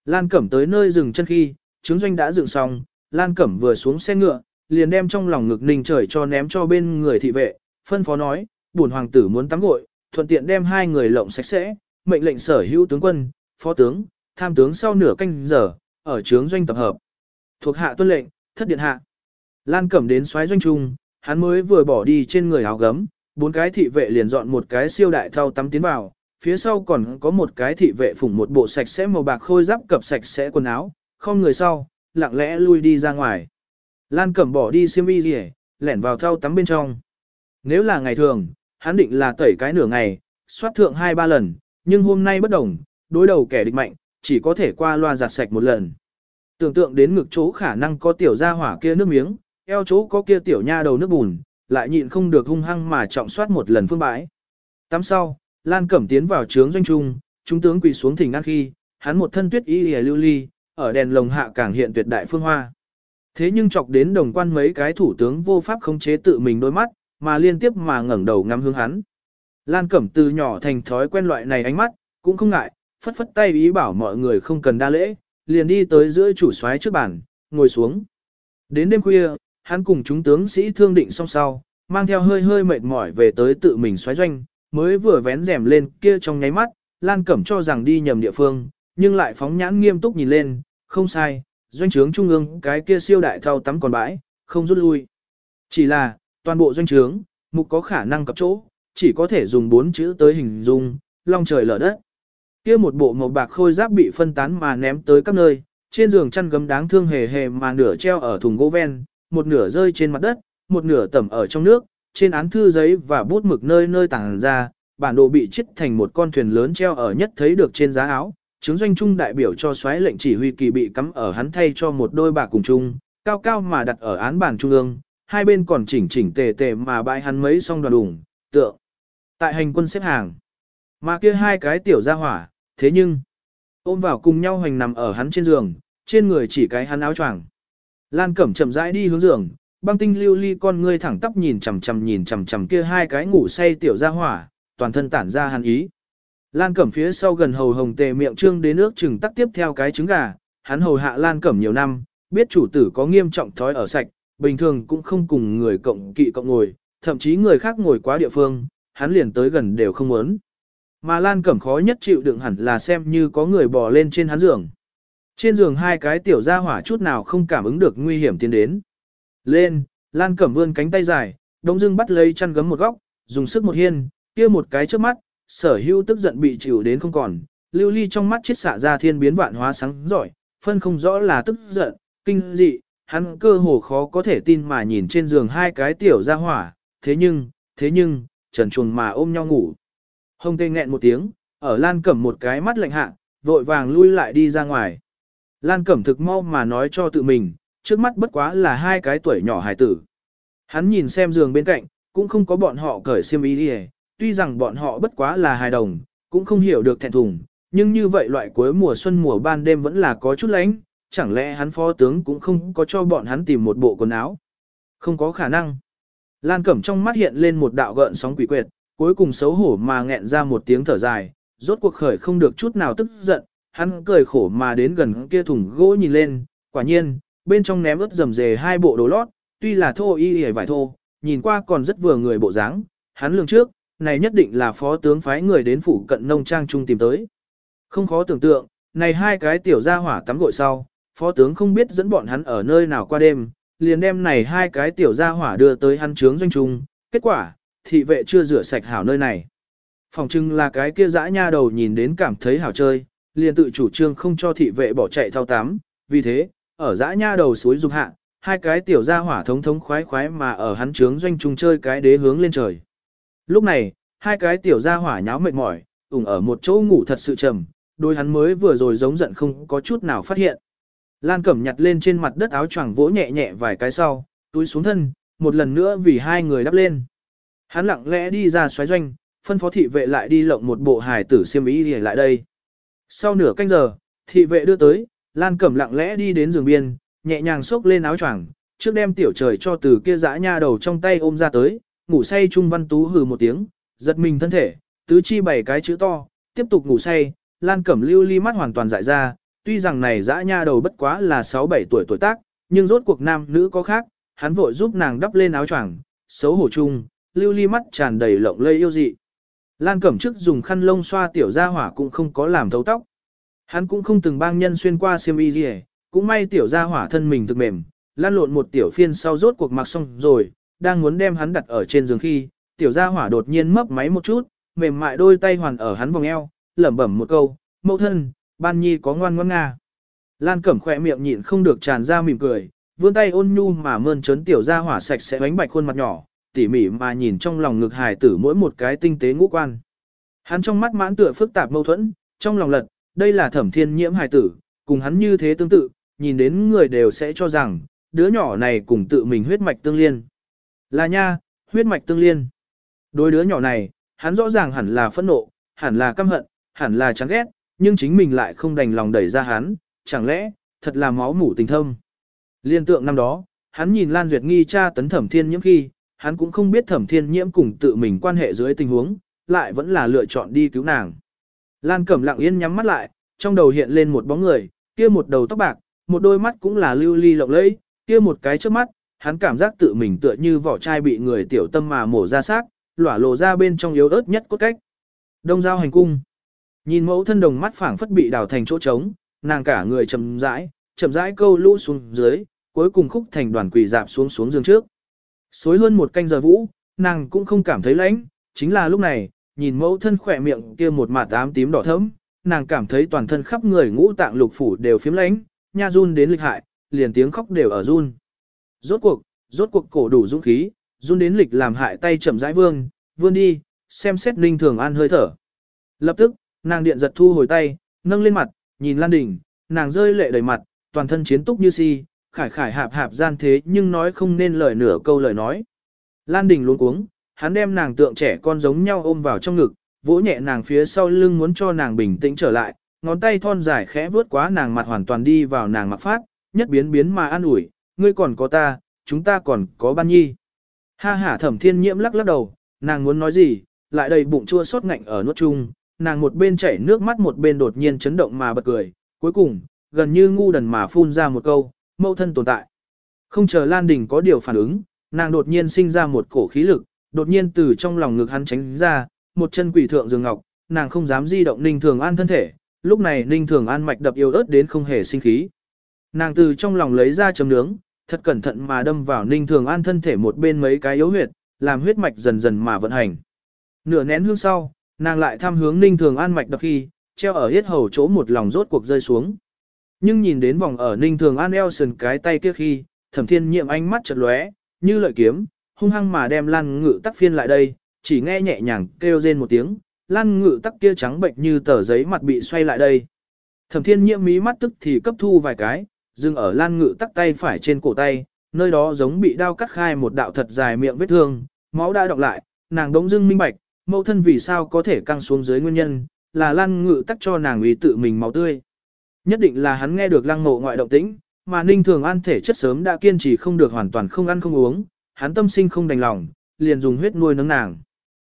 Lan Cẩm tới nơi dừng chân khi, chứng doanh đã dựng xong, Lan Cẩm vừa xuống xe ngựa, liền đem trong lòng ngực ninh trời cho ném cho bên người thị vệ, phân phó nói, buồn hoàng tử muốn tắm gội, thuận tiện đem hai người lộng sạch sẽ, mệnh lệnh sở hữu tướng quân, phó tướng, tham tướng sau nửa canh giờ, ở trướng doanh tập hợp. Thuộc hạ tuân lệnh, thất điện hạ. Lan Cẩm đến xoáy doanh trung, hắn mới vừa bỏ đi trên người áo gấm, bốn cái thị vệ liền dọn một cái siêu đại thau tắm tiến vào, phía sau còn có một cái thị vệ phủng một bộ sạch sẽ màu bạc khôi giáp cập sạch sẽ quần áo, không người sau, lặng lẽ lui đi ra ngoài. Lan Cẩm bỏ đi xiêm y rỉ, lẻn vào thau tắm bên trong. Nếu là ngày thường, hắn định là tẩy cái nửa ngày, soát thượng hai ba lần, nhưng hôm nay bất đồng, đối đầu kẻ địch mạnh, chỉ có thể qua loa giặt sạch một lần. Tưởng tượng đến ngực chỗ khả năng có tiểu ra hỏa kia nước miếng, eo chỗ có kia tiểu nha đầu nước bùn, lại nhịn không được hung hăng mà trọng soát một lần phương bãi. Tắm sau, Lan Cẩm tiến vào trướng doanh trung, trung tướng quỳ xuống thỉnh an khi, hắn một thân tuyết y hề lưu ly, ở đèn lồng hạ càng hiện tuyệt đại phương hoa. Thế nhưng chọc đến đồng quan mấy cái thủ tướng vô pháp khống chế tự mình đôi mắt, mà liên tiếp mà ngẩng đầu ngắm hướng hắn. Lan Cẩm từ nhỏ thành thói quen loại này ánh mắt, cũng không ngại, phất phất tay ý bảo mọi người không cần đa lễ, liền đi tới giữa chủ soái trước bàn, ngồi xuống. Đến đêm khuya, hắn cùng chúng tướng sĩ thương định xong sau, mang theo hơi hơi mệt mỏi về tới tự mình xoáy doanh, mới vừa vén rèm lên kia trong nháy mắt, Lan Cẩm cho rằng đi nhầm địa phương, nhưng lại phóng nhãn nghiêm túc nhìn lên, không sai, doanh trướng trung ương cái kia siêu đại thao tắm còn bãi, không rút lui. Chỉ là, toàn bộ doanh trướng, mục có khả năng cập chỗ, chỉ có thể dùng bốn chữ tới hình dung, long trời lở đất. Kia một bộ màu bạc khôi giáp bị phân tán mà ném tới các nơi, trên giường chăn gấm đáng thương hề hề mà nửa treo ở thùng gỗ ven, một nửa rơi trên mặt đất, một nửa tẩm ở trong nước, trên án thư giấy và bút mực nơi nơi tàng ra, bản đồ bị chít thành một con thuyền lớn treo ở nhất thấy được trên giá áo. Chứng doanh trung đại biểu cho xoáy lệnh chỉ huy kỳ bị cắm ở hắn thay cho một đôi bạc cùng chung, cao cao mà đặt ở án bàn trung ương, hai bên còn chỉnh chỉnh tề tề mà bãi hắn mấy song đoàn đủng, tượng. Tại hành quân xếp hàng, mà kia hai cái tiểu ra hỏa, thế nhưng, ôm vào cùng nhau hành nằm ở hắn trên giường, trên người chỉ cái hắn áo choàng. Lan Cẩm chậm rãi đi hướng giường, băng tinh lưu ly con ngươi thẳng tắp nhìn chằm chằm nhìn chằm chằm kia hai cái ngủ say tiểu ra hỏa, toàn thân tản ra hàn ý. Lan Cẩm phía sau gần hầu hồng tề miệng trương đến nước chừng tắc tiếp theo cái trứng gà, hắn hầu hạ Lan Cẩm nhiều năm, biết chủ tử có nghiêm trọng thói ở sạch, bình thường cũng không cùng người cộng kỵ cộng ngồi, thậm chí người khác ngồi quá địa phương, hắn liền tới gần đều không muốn. Mà Lan Cẩm khó nhất chịu đựng hẳn là xem như có người bò lên trên hắn giường. Trên giường hai cái tiểu gia hỏa chút nào không cảm ứng được nguy hiểm tiến đến. Lên, Lan Cẩm vươn cánh tay dài, đống dưng bắt lấy chăn gấm một góc, dùng sức một hiên, kia một cái trước mắt, sở hữu tức giận bị chịu đến không còn, lưu ly trong mắt chết xạ ra thiên biến vạn hóa sáng giỏi, phân không rõ là tức giận, kinh dị, hắn cơ hồ khó có thể tin mà nhìn trên giường hai cái tiểu gia hỏa, thế nhưng, thế nhưng, trần chuồng mà ôm nhau ngủ. Hồng tê nghẹn một tiếng, ở Lan Cẩm một cái mắt lạnh hạ, vội vàng lui lại đi ra ngoài. Lan Cẩm thực mau mà nói cho tự mình, trước mắt bất quá là hai cái tuổi nhỏ hài tử. Hắn nhìn xem giường bên cạnh, cũng không có bọn họ cởi xiêm y đi tuy rằng bọn họ bất quá là hài đồng, cũng không hiểu được thẹn thùng, nhưng như vậy loại cuối mùa xuân mùa ban đêm vẫn là có chút lánh, chẳng lẽ hắn phó tướng cũng không có cho bọn hắn tìm một bộ quần áo. Không có khả năng. Lan Cẩm trong mắt hiện lên một đạo gợn sóng quỷ quyệt, cuối cùng xấu hổ mà nghẹn ra một tiếng thở dài, rốt cuộc khởi không được chút nào tức giận, hắn cười khổ mà đến gần kia thùng gỗ nhìn lên, quả nhiên, bên trong ném ướt rầm rề hai bộ đồ lót, tuy là thô y hề vải thô, nhìn qua còn rất vừa người bộ dáng, hắn lường trước, này nhất định là phó tướng phái người đến phủ cận nông trang trung tìm tới. Không khó tưởng tượng, này hai cái tiểu gia hỏa tắm gội sau, phó tướng không biết dẫn bọn hắn ở nơi nào qua đêm, liền đem này hai cái tiểu gia hỏa đưa tới hắn trướng doanh trung, kết quả, thị vệ chưa rửa sạch hảo nơi này. Phòng trưng là cái kia dã nha đầu nhìn đến cảm thấy hảo chơi, liền tự chủ trương không cho thị vệ bỏ chạy thao tám, vì thế, ở dã nha đầu suối dục hạ, hai cái tiểu gia hỏa thống thống khoái khoái mà ở hắn trướng doanh trung chơi cái đế hướng lên trời. Lúc này, hai cái tiểu gia hỏa nháo mệt mỏi, ủng ở một chỗ ngủ thật sự trầm, đôi hắn mới vừa rồi giống giận không có chút nào phát hiện. Lan Cẩm nhặt lên trên mặt đất áo choàng vỗ nhẹ nhẹ vài cái sau, túi xuống thân, một lần nữa vì hai người đắp lên. Hắn lặng lẽ đi ra xoáy doanh, phân phó thị vệ lại đi lộng một bộ hài tử xiêm y lại đây. Sau nửa canh giờ, thị vệ đưa tới, Lan Cẩm lặng lẽ đi đến giường biên, nhẹ nhàng xốc lên áo choàng, trước đem tiểu trời cho từ kia dã nha đầu trong tay ôm ra tới, ngủ say Trung Văn Tú hừ một tiếng, giật mình thân thể, tứ chi bảy cái chữ to, tiếp tục ngủ say, Lan Cẩm lưu ly mắt hoàn toàn dại ra, tuy rằng này dã nha đầu bất quá là 6-7 tuổi tuổi tác, nhưng rốt cuộc nam nữ có khác, hắn vội giúp nàng đắp lên áo choàng, xấu hổ chung, lưu ly mắt tràn đầy lộng lây yêu dị. Lan Cẩm trước dùng khăn lông xoa tiểu gia hỏa cũng không có làm thấu tóc. Hắn cũng không từng bang nhân xuyên qua xiêm y gì, cũng may tiểu gia hỏa thân mình thực mềm, lan lộn một tiểu phiên sau rốt cuộc mặc xong rồi, đang muốn đem hắn đặt ở trên giường khi, tiểu gia hỏa đột nhiên mấp máy một chút, mềm mại đôi tay hoàn ở hắn vòng eo, lẩm bẩm một câu, mẫu thân, ban nhi có ngoan ngoãn nga. Lan Cẩm khỏe miệng nhịn không được tràn ra mỉm cười, vươn tay ôn nhu mà mơn trớn tiểu gia hỏa sạch sẽ bánh bạch khuôn mặt nhỏ, tỉ mỉ mà nhìn trong lòng ngực hài tử mỗi một cái tinh tế ngũ quan. Hắn trong mắt mãn tựa phức tạp mâu thuẫn, trong lòng lật, đây là thẩm thiên nhiễm hài tử, cùng hắn như thế tương tự, nhìn đến người đều sẽ cho rằng, đứa nhỏ này cùng tự mình huyết mạch tương liên. Là nha, huyết mạch tương liên. Đôi đứa nhỏ này, hắn rõ ràng hẳn là phẫn nộ, hẳn là căm hận, hẳn là chán ghét, nhưng chính mình lại không đành lòng đẩy ra hắn, chẳng lẽ, thật là máu mủ tình thâm. Liên tượng năm đó, hắn nhìn Lan Duyệt nghi cha tấn thẩm thiên nhiễm khi, hắn cũng không biết thẩm thiên nhiễm cùng tự mình quan hệ dưới tình huống, lại vẫn là lựa chọn đi cứu nàng. Lan Cẩm lặng yên nhắm mắt lại, trong đầu hiện lên một bóng người, kia một đầu tóc bạc, một đôi mắt cũng là lưu ly lộng lẫy, kia một cái trước mắt, hắn cảm giác tự mình tựa như vỏ chai bị người tiểu tâm mà mổ ra xác, lỏa lộ ra bên trong yếu ớt nhất cốt cách. Đông giao hành cung. Nhìn mẫu thân đồng mắt phảng phất bị đào thành chỗ trống, nàng cả người chậm rãi, chậm rãi câu lũ xuống dưới, cuối cùng khúc thành đoàn quỳ dạp xuống xuống giường trước. Xối hơn một canh giờ vũ, nàng cũng không cảm thấy lạnh, chính là lúc này, nhìn mẫu thân khỏe miệng kia một mạt tám tím đỏ thẫm, nàng cảm thấy toàn thân khắp người ngũ tạng lục phủ đều phiếm lạnh. nha run đến lịch hại, liền tiếng khóc đều ở run. Rốt cuộc, rốt cuộc cổ đủ dũng khí, run đến lịch làm hại tay chậm rãi vương, vươn đi, xem xét Ninh Thường An hơi thở. Lập tức, nàng điện giật thu hồi tay, nâng lên mặt, nhìn Lan Đình, nàng rơi lệ đầy mặt, toàn thân chiến túc như si, khải khải hạp hạp gian thế nhưng nói không nên lời nửa câu lời nói. Lan Đình luống cuống, hắn đem nàng tượng trẻ con giống nhau ôm vào trong ngực, vỗ nhẹ nàng phía sau lưng muốn cho nàng bình tĩnh trở lại, ngón tay thon dài khẽ vướt quá nàng mặt hoàn toàn đi vào nàng mặc phát, nhất biến biến mà an ủi, ngươi còn có ta, chúng ta còn có ban nhi. Ha ha thẩm thiên nhiễm lắc lắc đầu, nàng muốn nói gì, lại đầy bụng chua xót ngạnh ở nuốt chung, nàng một bên chảy nước mắt một bên đột nhiên chấn động mà bật cười, cuối cùng, gần như ngu đần mà phun ra một câu, mẫu thân tồn tại. Không chờ Lan Đình có điều phản ứng, nàng đột nhiên sinh ra một cổ khí lực, đột nhiên từ trong lòng ngực hắn tránh ra, một chân quỷ thượng giường ngọc, nàng không dám di động Ninh Thường An thân thể, lúc này Ninh Thường An mạch đập yếu ớt đến không hề sinh khí. Nàng từ trong lòng lấy ra chấm nướng, thật cẩn thận mà đâm vào Ninh Thường An thân thể một bên mấy cái yếu huyệt, làm huyết mạch dần dần mà vận hành. Nửa nén hương sau, nàng lại tham hướng Ninh Thường An mạch đập khi, treo ở hết hầu chỗ một lòng rốt cuộc rơi xuống. Nhưng nhìn đến vòng ở Ninh Thường An eo sườn cái tay kia khi, Thẩm Thiên Nhiệm ánh mắt chợt lóe, như lợi kiếm, hung hăng mà đem Lan Ngự Tắc phiên lại đây, chỉ nghe nhẹ nhàng kêu rên một tiếng, Lan Ngự Tắc kia trắng bệnh như tờ giấy mặt bị xoay lại đây. Thẩm Thiên Nhiệm mí mắt tức thì cấp thu vài cái, dừng ở Lan Ngự Tắc tay phải trên cổ tay, nơi đó giống bị đao cắt khai một đạo thật dài miệng vết thương, máu đã đọng lại, nàng đống dưng minh bạch, mẫu thân vì sao có thể căng xuống dưới nguyên nhân, là Lan Ngự Tắc cho nàng ý tự mình máu tươi. Nhất định là hắn nghe được lăng mộ ngoại động tĩnh, mà Ninh Thường An thể chất sớm đã kiên trì không được hoàn toàn không ăn không uống, hắn tâm sinh không đành lòng, liền dùng huyết nuôi nấng nàng.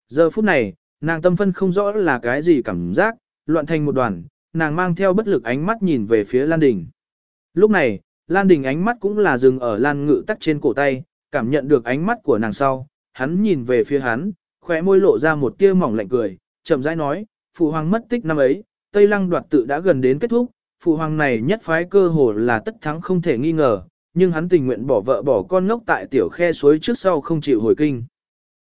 Giờ phút này, nàng tâm phân không rõ là cái gì cảm giác, loạn thành một đoàn, nàng mang theo bất lực ánh mắt nhìn về phía Lan Đình. Lúc này, Lan Đình ánh mắt cũng là dừng ở Lan Ngự tắc trên cổ tay, cảm nhận được ánh mắt của nàng sau, hắn nhìn về phía hắn, khóe môi lộ ra một tia mỏng lạnh cười, chậm rãi nói, phụ hoàng mất tích năm ấy, Tây Lăng đoạt tự đã gần đến kết thúc, phụ hoàng này nhất phái cơ hồ là tất thắng không thể nghi ngờ, nhưng hắn tình nguyện bỏ vợ bỏ con ngốc tại tiểu khe suối trước sau không chịu hồi kinh.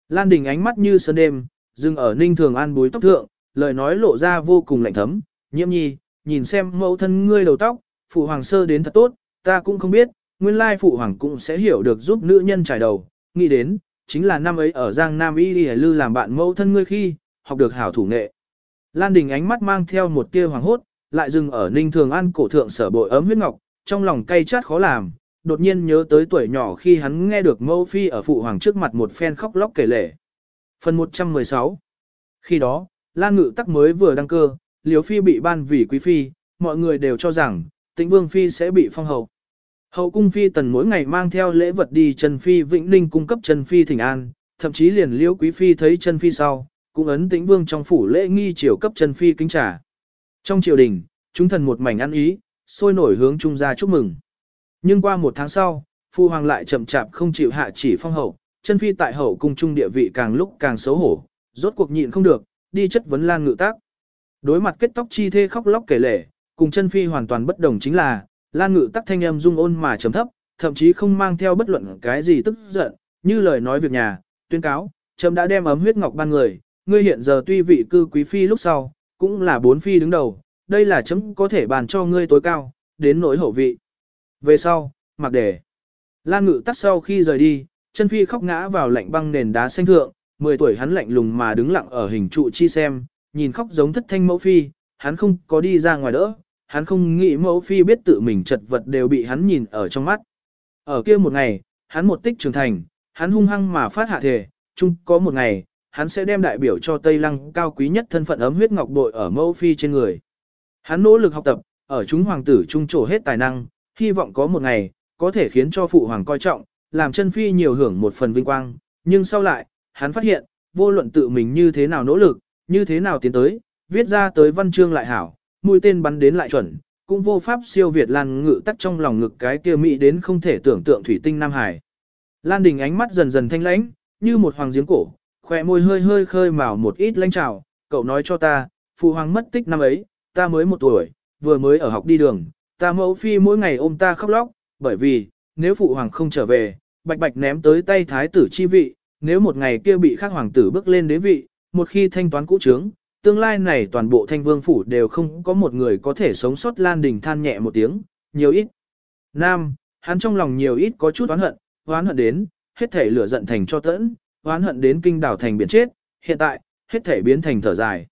Lan Đình ánh mắt như sơn đêm, dừng ở ninh thường an búi tóc thượng, lời nói lộ ra vô cùng lạnh thấm, nhiễm nhi, nhìn xem mẫu thân ngươi đầu tóc, phụ hoàng sơ đến thật tốt, ta cũng không biết, nguyên lai phụ hoàng cũng sẽ hiểu được giúp nữ nhân trải đầu, nghĩ đến, chính là năm ấy ở Giang Nam Y Lì Lư làm bạn mẫu thân ngươi khi, học được hảo thủ nghệ. Lan Đình ánh mắt mang theo một tia hoàng hốt, lại dừng ở Ninh Thường An cổ thượng sở bội ấm huyết ngọc, trong lòng cay chát khó làm, đột nhiên nhớ tới tuổi nhỏ khi hắn nghe được mẫu phi ở phụ hoàng trước mặt một phen khóc lóc kể lể. Phần 116 Khi đó, Lan Ngự tắc mới vừa đăng cơ, Liếu Phi bị ban vì quý phi, mọi người đều cho rằng, tĩnh vương phi sẽ bị phong hậu. Hậu cung phi tần mỗi ngày mang theo lễ vật đi Trần Phi Vĩnh Ninh cung cấp Trần Phi thỉnh an, thậm chí liền liễu quý phi thấy Trần Phi sau, cũng ấn tĩnh vương trong phủ lễ nghi triều cấp Trần Phi kính trả. Trong triều đình, chúng thần một mảnh ăn ý, sôi nổi hướng trung gia chúc mừng. Nhưng qua một tháng sau, phu hoàng lại chậm chạp không chịu hạ chỉ phong hậu, chân phi tại hậu cung trung địa vị càng lúc càng xấu hổ, rốt cuộc nhịn không được, đi chất vấn lan ngự tác. Đối mặt kết tóc chi thê khóc lóc kể lể, cùng chân phi hoàn toàn bất đồng chính là, lan ngự tắc thanh âm dung ôn mà trầm thấp, thậm chí không mang theo bất luận cái gì tức giận, như lời nói việc nhà, tuyên cáo, trầm đã đem ấm huyết ngọc ban người, ngươi hiện giờ tuy vị cư quý phi lúc sau, cũng là bốn phi đứng đầu, đây là chấm có thể bàn cho ngươi tối cao, đến nỗi hậu vị. Về sau, mặc để Lan ngự tắt sau khi rời đi, chân phi khóc ngã vào lạnh băng nền đá xanh thượng, 10 tuổi hắn lạnh lùng mà đứng lặng ở hình trụ chi xem, nhìn khóc giống thất thanh mẫu phi, hắn không có đi ra ngoài đỡ, hắn không nghĩ mẫu phi biết tự mình chật vật đều bị hắn nhìn ở trong mắt. Ở kia một ngày, hắn một tích trưởng thành, hắn hung hăng mà phát hạ thể, chung có một ngày, hắn sẽ đem đại biểu cho Tây Lăng cao quý nhất thân phận ấm huyết ngọc bội ở mẫu phi trên người. Hắn nỗ lực học tập, ở chúng hoàng tử trung trổ hết tài năng, hy vọng có một ngày, có thể khiến cho phụ hoàng coi trọng, làm chân phi nhiều hưởng một phần vinh quang, nhưng sau lại, hắn phát hiện, vô luận tự mình như thế nào nỗ lực, như thế nào tiến tới, viết ra tới văn chương lại hảo, mũi tên bắn đến lại chuẩn, cũng vô pháp siêu Việt Lan ngự tắc trong lòng ngực cái kia mỹ đến không thể tưởng tượng thủy tinh Nam Hải. Lan Đình ánh mắt dần dần thanh lãnh, như một hoàng giếng cổ, khỏe môi hơi hơi khơi mào một ít lãnh trào, cậu nói cho ta, phụ hoàng mất tích năm ấy, ta mới một tuổi, vừa mới ở học đi đường, ta mẫu phi mỗi ngày ôm ta khóc lóc, bởi vì, nếu phụ hoàng không trở về, bạch bạch ném tới tay thái tử chi vị, nếu một ngày kia bị khác hoàng tử bước lên đế vị, một khi thanh toán cũ trướng, tương lai này toàn bộ thanh vương phủ đều không có một người có thể sống sót Lan Đình than nhẹ một tiếng, nhiều ít. Nam, hắn trong lòng nhiều ít có chút oán hận, oán hận đến, hết thể lửa giận thành cho tẫn, oán hận đến kinh đảo thành biển chết, hiện tại, hết thể biến thành thở dài.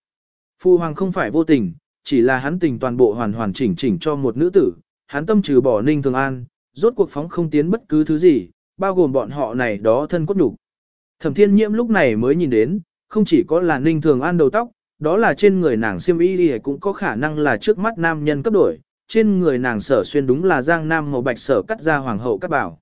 Phu hoàng không phải vô tình, chỉ là hắn tình toàn bộ hoàn hoàn chỉnh chỉnh cho một nữ tử, hắn tâm trừ bỏ ninh thường an, rốt cuộc phóng không tiến bất cứ thứ gì, bao gồm bọn họ này đó thân cốt nhục. Thẩm thiên nhiễm lúc này mới nhìn đến, không chỉ có là ninh thường an đầu tóc, đó là trên người nàng siêm y thì cũng có khả năng là trước mắt nam nhân cấp đổi, trên người nàng sở xuyên đúng là giang nam màu bạch sở cắt ra hoàng hậu cắt bảo.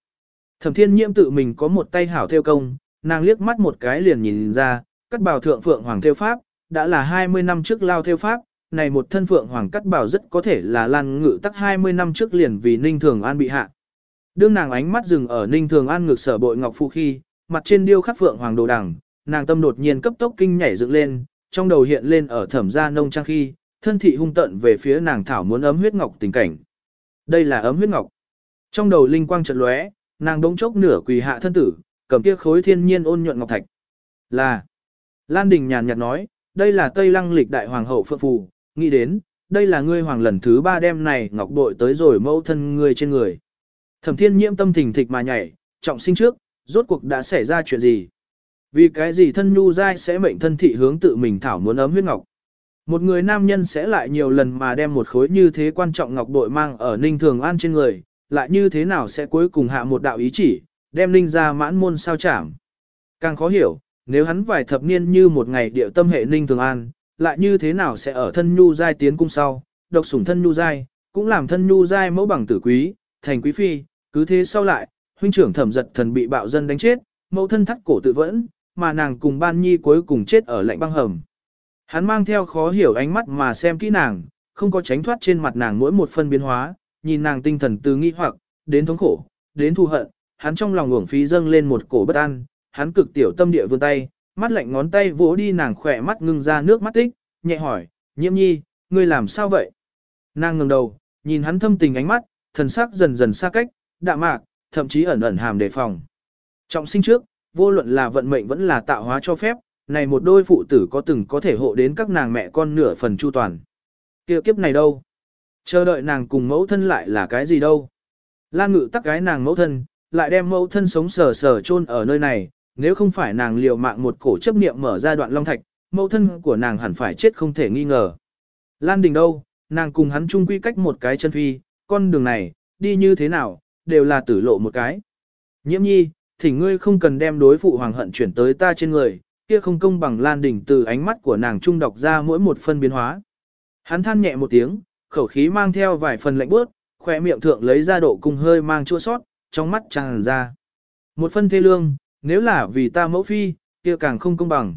Thẩm thiên nhiễm tự mình có một tay hảo theo công, nàng liếc mắt một cái liền nhìn ra, cắt bào thượng phượng hoàng theo pháp, đã là 20 năm trước lao theo pháp, này một thân phượng hoàng cắt bào rất có thể là lan ngự tắc 20 năm trước liền vì ninh thường an bị hạ. Đương nàng ánh mắt dừng ở ninh thường an ngực sở bội ngọc phu khi, mặt trên điêu khắc phượng hoàng đồ đằng, nàng tâm đột nhiên cấp tốc kinh nhảy dựng lên, trong đầu hiện lên ở thẩm gia nông trang khi, thân thị hung tận về phía nàng thảo muốn ấm huyết ngọc tình cảnh. Đây là ấm huyết ngọc. Trong đầu linh quang chợt lóe, nàng đống chốc nửa quỳ hạ thân tử, cầm kia khối thiên nhiên ôn nhuận ngọc thạch. Là. Lan Đình nhàn nhạt nói, đây là Tây Lăng lịch đại hoàng hậu phượng phù, nghĩ đến, đây là ngươi hoàng lần thứ ba đem này ngọc bội tới rồi mẫu thân ngươi trên người. Thẩm thiên nhiễm tâm thình thịch mà nhảy, trọng sinh trước, rốt cuộc đã xảy ra chuyện gì? Vì cái gì thân nhu dai sẽ mệnh thân thị hướng tự mình thảo muốn ấm huyết ngọc. Một người nam nhân sẽ lại nhiều lần mà đem một khối như thế quan trọng ngọc bội mang ở ninh thường an trên người, lại như thế nào sẽ cuối cùng hạ một đạo ý chỉ, đem ninh ra mãn môn sao chảm. Càng khó hiểu, nếu hắn vài thập niên như một ngày điệu tâm hệ ninh thường an, lại như thế nào sẽ ở thân nhu giai tiến cung sau, độc sủng thân nhu giai, cũng làm thân nhu giai mẫu bằng tử quý, thành quý phi, cứ thế sau lại, huynh trưởng thẩm giật thần bị bạo dân đánh chết, mẫu thân thắt cổ tự vẫn, mà nàng cùng ban nhi cuối cùng chết ở lạnh băng hầm. Hắn mang theo khó hiểu ánh mắt mà xem kỹ nàng, không có tránh thoát trên mặt nàng mỗi một phân biến hóa, nhìn nàng tinh thần từ nghi hoặc, đến thống khổ, đến thù hận, hắn trong lòng uổng phí dâng lên một cổ bất an, hắn cực tiểu tâm địa vươn tay, mắt lạnh ngón tay vỗ đi nàng khỏe mắt ngưng ra nước mắt tích, nhẹ hỏi, nhiễm nhi, ngươi làm sao vậy? Nàng ngẩng đầu, nhìn hắn thâm tình ánh mắt, thần sắc dần dần xa cách, đạm mạc, thậm chí ẩn ẩn hàm đề phòng. Trọng sinh trước, vô luận là vận mệnh vẫn là tạo hóa cho phép, này một đôi phụ tử có từng có thể hộ đến các nàng mẹ con nửa phần chu toàn. Kia kiếp này đâu? Chờ đợi nàng cùng mẫu thân lại là cái gì đâu? Lan ngự tắc gái nàng mẫu thân, lại đem mẫu thân sống sờ sờ chôn ở nơi này, nếu không phải nàng liều mạng một cổ chấp niệm mở ra đoạn long thạch, mẫu thân của nàng hẳn phải chết không thể nghi ngờ. Lan đình đâu, nàng cùng hắn chung quy cách một cái chân phi, con đường này, đi như thế nào, đều là tử lộ một cái. Nhiễm nhi, thỉnh ngươi không cần đem đối phụ hoàng hận chuyển tới ta trên người, kia không công bằng Lan Đình từ ánh mắt của nàng trung đọc ra mỗi một phân biến hóa. Hắn than nhẹ một tiếng, khẩu khí mang theo vài phần lạnh bước, khỏe miệng thượng lấy ra độ cung hơi mang chua sót, trong mắt tràn ra. Một phân thê lương, nếu là vì ta mẫu phi, kia càng không công bằng.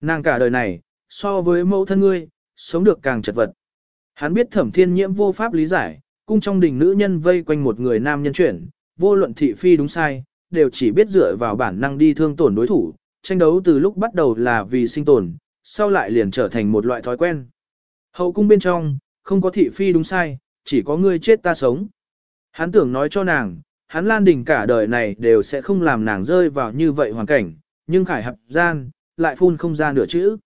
Nàng cả đời này, so với mẫu thân ngươi, sống được càng chật vật. Hắn biết thẩm thiên nhiễm vô pháp lý giải, cung trong đình nữ nhân vây quanh một người nam nhân chuyển, vô luận thị phi đúng sai, đều chỉ biết dựa vào bản năng đi thương tổn đối thủ, tranh đấu từ lúc bắt đầu là vì sinh tồn, sau lại liền trở thành một loại thói quen. Hậu cung bên trong, không có thị phi đúng sai, chỉ có ngươi chết ta sống. Hắn tưởng nói cho nàng, hắn Lan Đình cả đời này đều sẽ không làm nàng rơi vào như vậy hoàn cảnh, nhưng Khải Hạp Gian, lại phun không ra nửa chữ.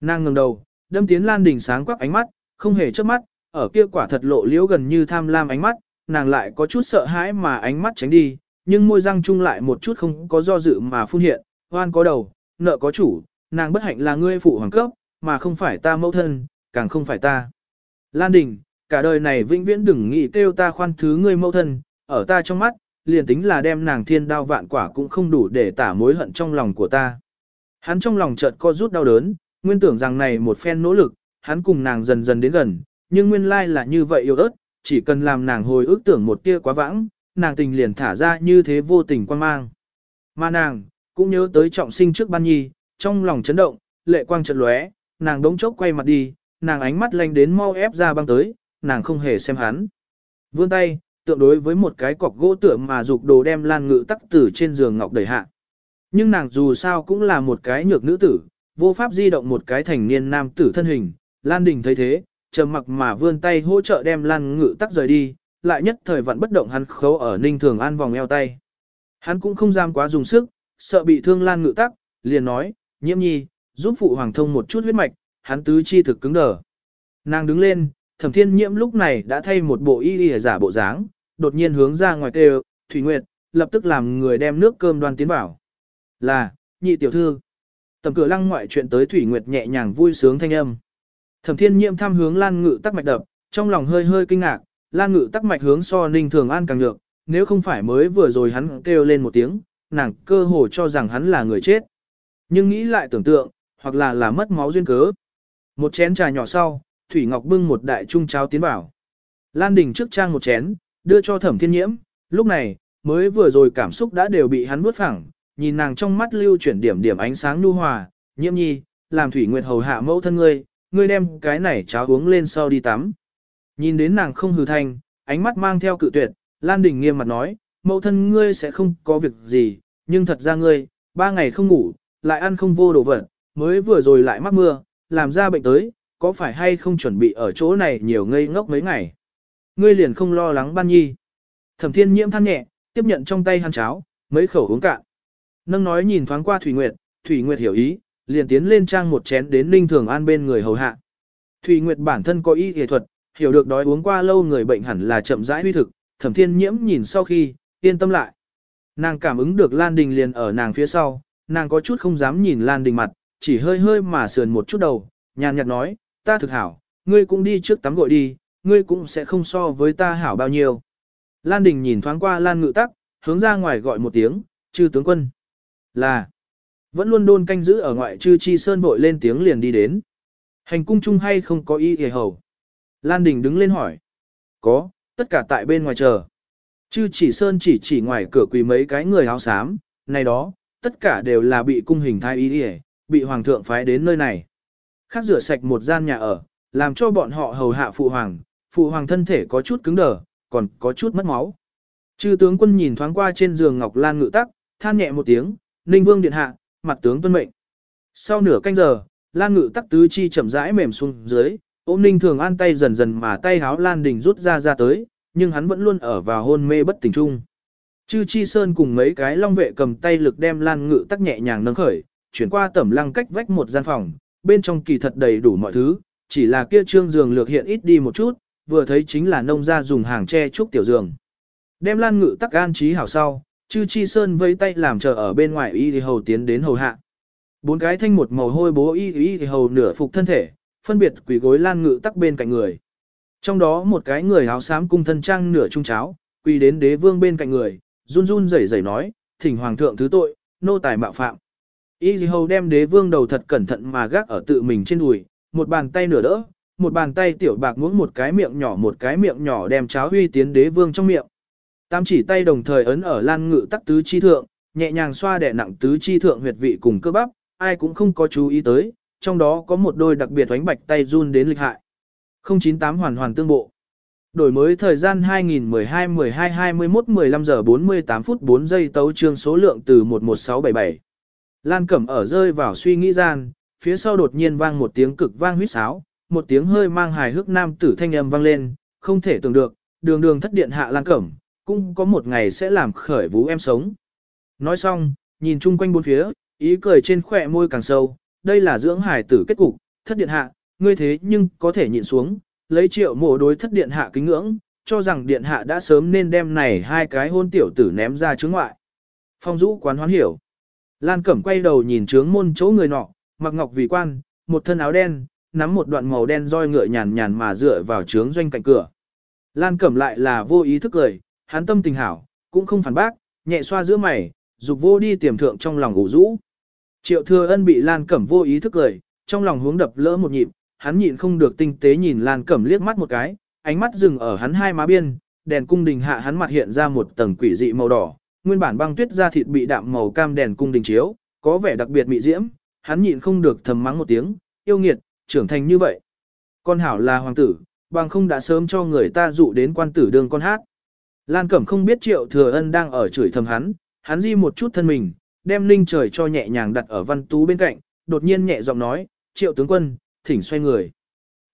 Nàng ngẩng đầu, đâm tiến Lan Đình sáng quắc ánh mắt, không hề chớp mắt, ở kia quả thật lộ liễu gần như tham lam ánh mắt, nàng lại có chút sợ hãi mà ánh mắt tránh đi, nhưng môi răng chung lại một chút không có do dự mà phun hiện, hoan có đầu, nợ có chủ, nàng bất hạnh là ngươi phụ hoàng cấp, mà không phải ta mẫu thân, càng không phải ta. Lan Đình, cả đời này vĩnh viễn đừng nghĩ kêu ta khoan thứ ngươi mẫu thân, ở ta trong mắt, liền tính là đem nàng thiên đao vạn quả cũng không đủ để tả mối hận trong lòng của ta. Hắn trong lòng chợt co rút đau đớn, nguyên tưởng rằng này một phen nỗ lực, hắn cùng nàng dần dần đến gần, nhưng nguyên lai là như vậy yêu ớt, chỉ cần làm nàng hồi ước tưởng một tia quá vãng, nàng tình liền thả ra như thế vô tình quan mang. Mà nàng, cũng nhớ tới trọng sinh trước ban nhi, trong lòng chấn động, lệ quang chợt lóe, nàng đống chốc quay mặt đi, nàng ánh mắt lanh đến mau ép ra băng tới, nàng không hề xem hắn. Vươn tay, tượng đối với một cái cọc gỗ tượng mà dục đồ đem lan ngự tắc tử trên giường ngọc đẩy hạ. Nhưng nàng dù sao cũng là một cái nhược nữ tử, vô pháp di động một cái thành niên nam tử thân hình, Lan Đình thấy thế, trầm mặc mà vươn tay hỗ trợ đem Lan Ngự tắc rời đi, lại nhất thời vẫn bất động hắn khấu ở Ninh Thường An vòng eo tay. Hắn cũng không dám quá dùng sức, sợ bị thương Lan Ngự tắc, liền nói, nhiễm nhi, giúp phụ hoàng thông một chút huyết mạch, hắn tứ chi thực cứng đờ. Nàng đứng lên, thẩm thiên nhiễm lúc này đã thay một bộ y y giả bộ dáng, đột nhiên hướng ra ngoài kêu, Thủy Nguyệt, lập tức làm người đem nước cơm đoan tiến vào. Là, nhị tiểu thư. Tầm cửa lăng ngoại chuyện tới Thủy Nguyệt nhẹ nhàng vui sướng thanh âm. Thẩm Thiên Nhiệm tham hướng Lan Ngự tắc mạch đập, trong lòng hơi hơi kinh ngạc, Lan Ngự tắc mạch hướng so Ninh Thường An càng được, nếu không phải mới vừa rồi hắn kêu lên một tiếng, nàng cơ hồ cho rằng hắn là người chết. Nhưng nghĩ lại tưởng tượng, hoặc là là mất máu duyên cớ. Một chén trà nhỏ sau, Thủy Ngọc bưng một đại chung cháo tiến vào. Lan Đình trước trang một chén, đưa cho Thẩm Thiên Nhiễm, lúc này, mới vừa rồi cảm xúc đã đều bị hắn vứt phẳng, nhìn nàng trong mắt lưu chuyển điểm điểm ánh sáng nhu hòa, nhiễm nhi, làm thủy nguyệt hầu hạ mẫu thân ngươi, ngươi đem cái này cháo uống lên sau đi tắm. Nhìn đến nàng không hừ thanh, ánh mắt mang theo cự tuyệt, Lan Đình nghiêm mặt nói, mẫu thân ngươi sẽ không có việc gì, nhưng thật ra ngươi, ba ngày không ngủ, lại ăn không vô đồ vật, mới vừa rồi lại mắc mưa, làm ra bệnh tới, có phải hay không chuẩn bị ở chỗ này nhiều ngây ngốc mấy ngày. Ngươi liền không lo lắng ban nhi. Thẩm thiên nhiễm than nhẹ, tiếp nhận trong tay hắn cháo, mấy khẩu uống cạn. Nâng nói nhìn thoáng qua Thủy Nguyệt, Thủy Nguyệt hiểu ý, liền tiến lên trang một chén đến Ninh Thường An bên người hầu hạ. Thủy Nguyệt bản thân có y y thuật, hiểu được đói uống qua lâu người bệnh hẳn là chậm rãi huy thực, Thẩm Thiên Nhiễm nhìn sau khi, yên tâm lại. Nàng cảm ứng được Lan Đình liền ở nàng phía sau, nàng có chút không dám nhìn Lan Đình mặt, chỉ hơi hơi mà sườn một chút đầu, nhàn nhạt nói, ta thực hảo, ngươi cũng đi trước tắm gội đi, ngươi cũng sẽ không so với ta hảo bao nhiêu. Lan Đình nhìn thoáng qua Lan Ngự Tắc, hướng ra ngoài gọi một tiếng, chư tướng quân. Là, vẫn luôn đôn canh giữ ở ngoại chư chi sơn vội lên tiếng liền đi đến. Hành cung chung hay không có ý hề hầu? Lan Đình đứng lên hỏi. Có, tất cả tại bên ngoài chờ. Chư chỉ sơn chỉ chỉ ngoài cửa quỳ mấy cái người áo xám, này đó, tất cả đều là bị cung hình thai ý hề, bị hoàng thượng phái đến nơi này. Khác rửa sạch một gian nhà ở, làm cho bọn họ hầu hạ phụ hoàng, phụ hoàng thân thể có chút cứng đờ, còn có chút mất máu. Chư tướng quân nhìn thoáng qua trên giường Ngọc Lan ngự tắc, than nhẹ một tiếng, Ninh Vương điện hạ, mặt tướng tuân mệnh. Sau nửa canh giờ, Lan Ngự tắc tứ chi chậm rãi mềm xuống dưới, ôm Ninh Thường An tay dần dần mà tay háo Lan Đình rút ra ra tới, nhưng hắn vẫn luôn ở vào hôn mê bất tỉnh trung. Chư Chi Sơn cùng mấy cái long vệ cầm tay lực đem Lan Ngự tắc nhẹ nhàng nâng khởi, chuyển qua tẩm lăng cách vách một gian phòng, bên trong kỳ thật đầy đủ mọi thứ, chỉ là kia trương giường lược hiện ít đi một chút, vừa thấy chính là nông gia dùng hàng tre trúc tiểu giường. Đem Lan Ngự tắc an trí hảo sau, Chư Chi Sơn vây tay làm chờ ở bên ngoài y thì hầu tiến đến hầu hạ. Bốn cái thanh một màu hôi bố y y thì hầu nửa phục thân thể, phân biệt quỷ gối lan ngự tắc bên cạnh người. Trong đó một cái người áo xám cung thân trang nửa trung cháo, quỳ đến đế vương bên cạnh người, run run rẩy rẩy nói, thỉnh hoàng thượng thứ tội, nô tài mạo phạm. Y dì hầu đem đế vương đầu thật cẩn thận mà gác ở tự mình trên đùi, một bàn tay nửa đỡ, một bàn tay tiểu bạc muỗng một cái miệng nhỏ một cái miệng nhỏ đem cháo huy tiến đế vương trong miệng. Tam chỉ tay đồng thời ấn ở lan ngự tắc tứ chi thượng, nhẹ nhàng xoa đẻ nặng tứ chi thượng huyệt vị cùng cơ bắp, ai cũng không có chú ý tới, trong đó có một đôi đặc biệt oánh bạch tay run đến lịch hại. 098 hoàn hoàn tương bộ. Đổi mới thời gian 2012 12 21 15 giờ 48 phút 4 giây tấu trương số lượng từ 11677. Lan Cẩm ở rơi vào suy nghĩ gian, phía sau đột nhiên vang một tiếng cực vang huýt sáo, một tiếng hơi mang hài hước nam tử thanh âm vang lên, không thể tưởng được, đường đường thất điện hạ Lan Cẩm, cũng có một ngày sẽ làm khởi vũ em sống. Nói xong, nhìn chung quanh bốn phía, Ý cười trên khỏe môi càng sâu, đây là dưỡng hài tử kết cục, thất điện hạ, ngươi thế nhưng có thể nhịn xuống, lấy triệu mộ đối thất điện hạ kính ngưỡng, cho rằng điện hạ đã sớm nên đem này hai cái hôn tiểu tử ném ra chướng ngoại. Phong Dũ quán hoán hiểu. Lan Cẩm quay đầu nhìn trướng môn chỗ người nọ, mặc ngọc vì quan, một thân áo đen, nắm một đoạn màu đen roi ngựa nhàn nhàn mà dựa vào trướng doanh cạnh cửa. Lan Cẩm lại là vô ý thức cười, hắn tâm tình hảo, cũng không phản bác, nhẹ xoa giữa mày, dục vô đi tiềm thượng trong lòng ngủ rũ. Triệu thừa ân bị Lan Cẩm vô ý thức cười, trong lòng hướng đập lỡ một nhịp, hắn nhịn không được tinh tế nhìn Lan Cẩm liếc mắt một cái, ánh mắt dừng ở hắn hai má biên, đèn cung đình hạ hắn mặt hiện ra một tầng quỷ dị màu đỏ, nguyên bản băng tuyết da thịt bị đạm màu cam đèn cung đình chiếu, có vẻ đặc biệt mị diễm, hắn nhịn không được thầm mắng một tiếng, yêu nghiệt, trưởng thành như vậy. Con hảo là hoàng tử, bằng không đã sớm cho người ta dụ đến quan tử đường con hát. Lan Cẩm không biết Triệu Thừa Ân đang ở chửi thầm hắn, hắn di một chút thân mình, đem linh trời cho nhẹ nhàng đặt ở văn tú bên cạnh, đột nhiên nhẹ giọng nói, Triệu tướng quân, thỉnh xoay người.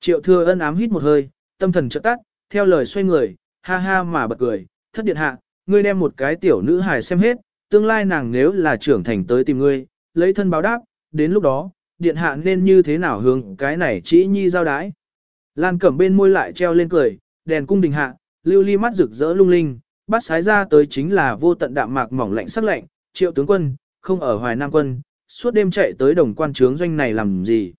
Triệu Thừa Ân ám hít một hơi, tâm thần chợt tắt, theo lời xoay người, ha ha mà bật cười, thất điện hạ, ngươi đem một cái tiểu nữ hài xem hết, tương lai nàng nếu là trưởng thành tới tìm ngươi, lấy thân báo đáp, đến lúc đó, điện hạ nên như thế nào hướng cái này chỉ nhi giao đái. Lan cẩm bên môi lại treo lên cười, đèn cung đình hạ, lưu ly mắt rực rỡ lung linh, bắt sái ra tới chính là vô tận đạm mạc mỏng lạnh sắc lạnh, triệu tướng quân, không ở hoài nam quân, suốt đêm chạy tới đồng quan trướng doanh này làm gì.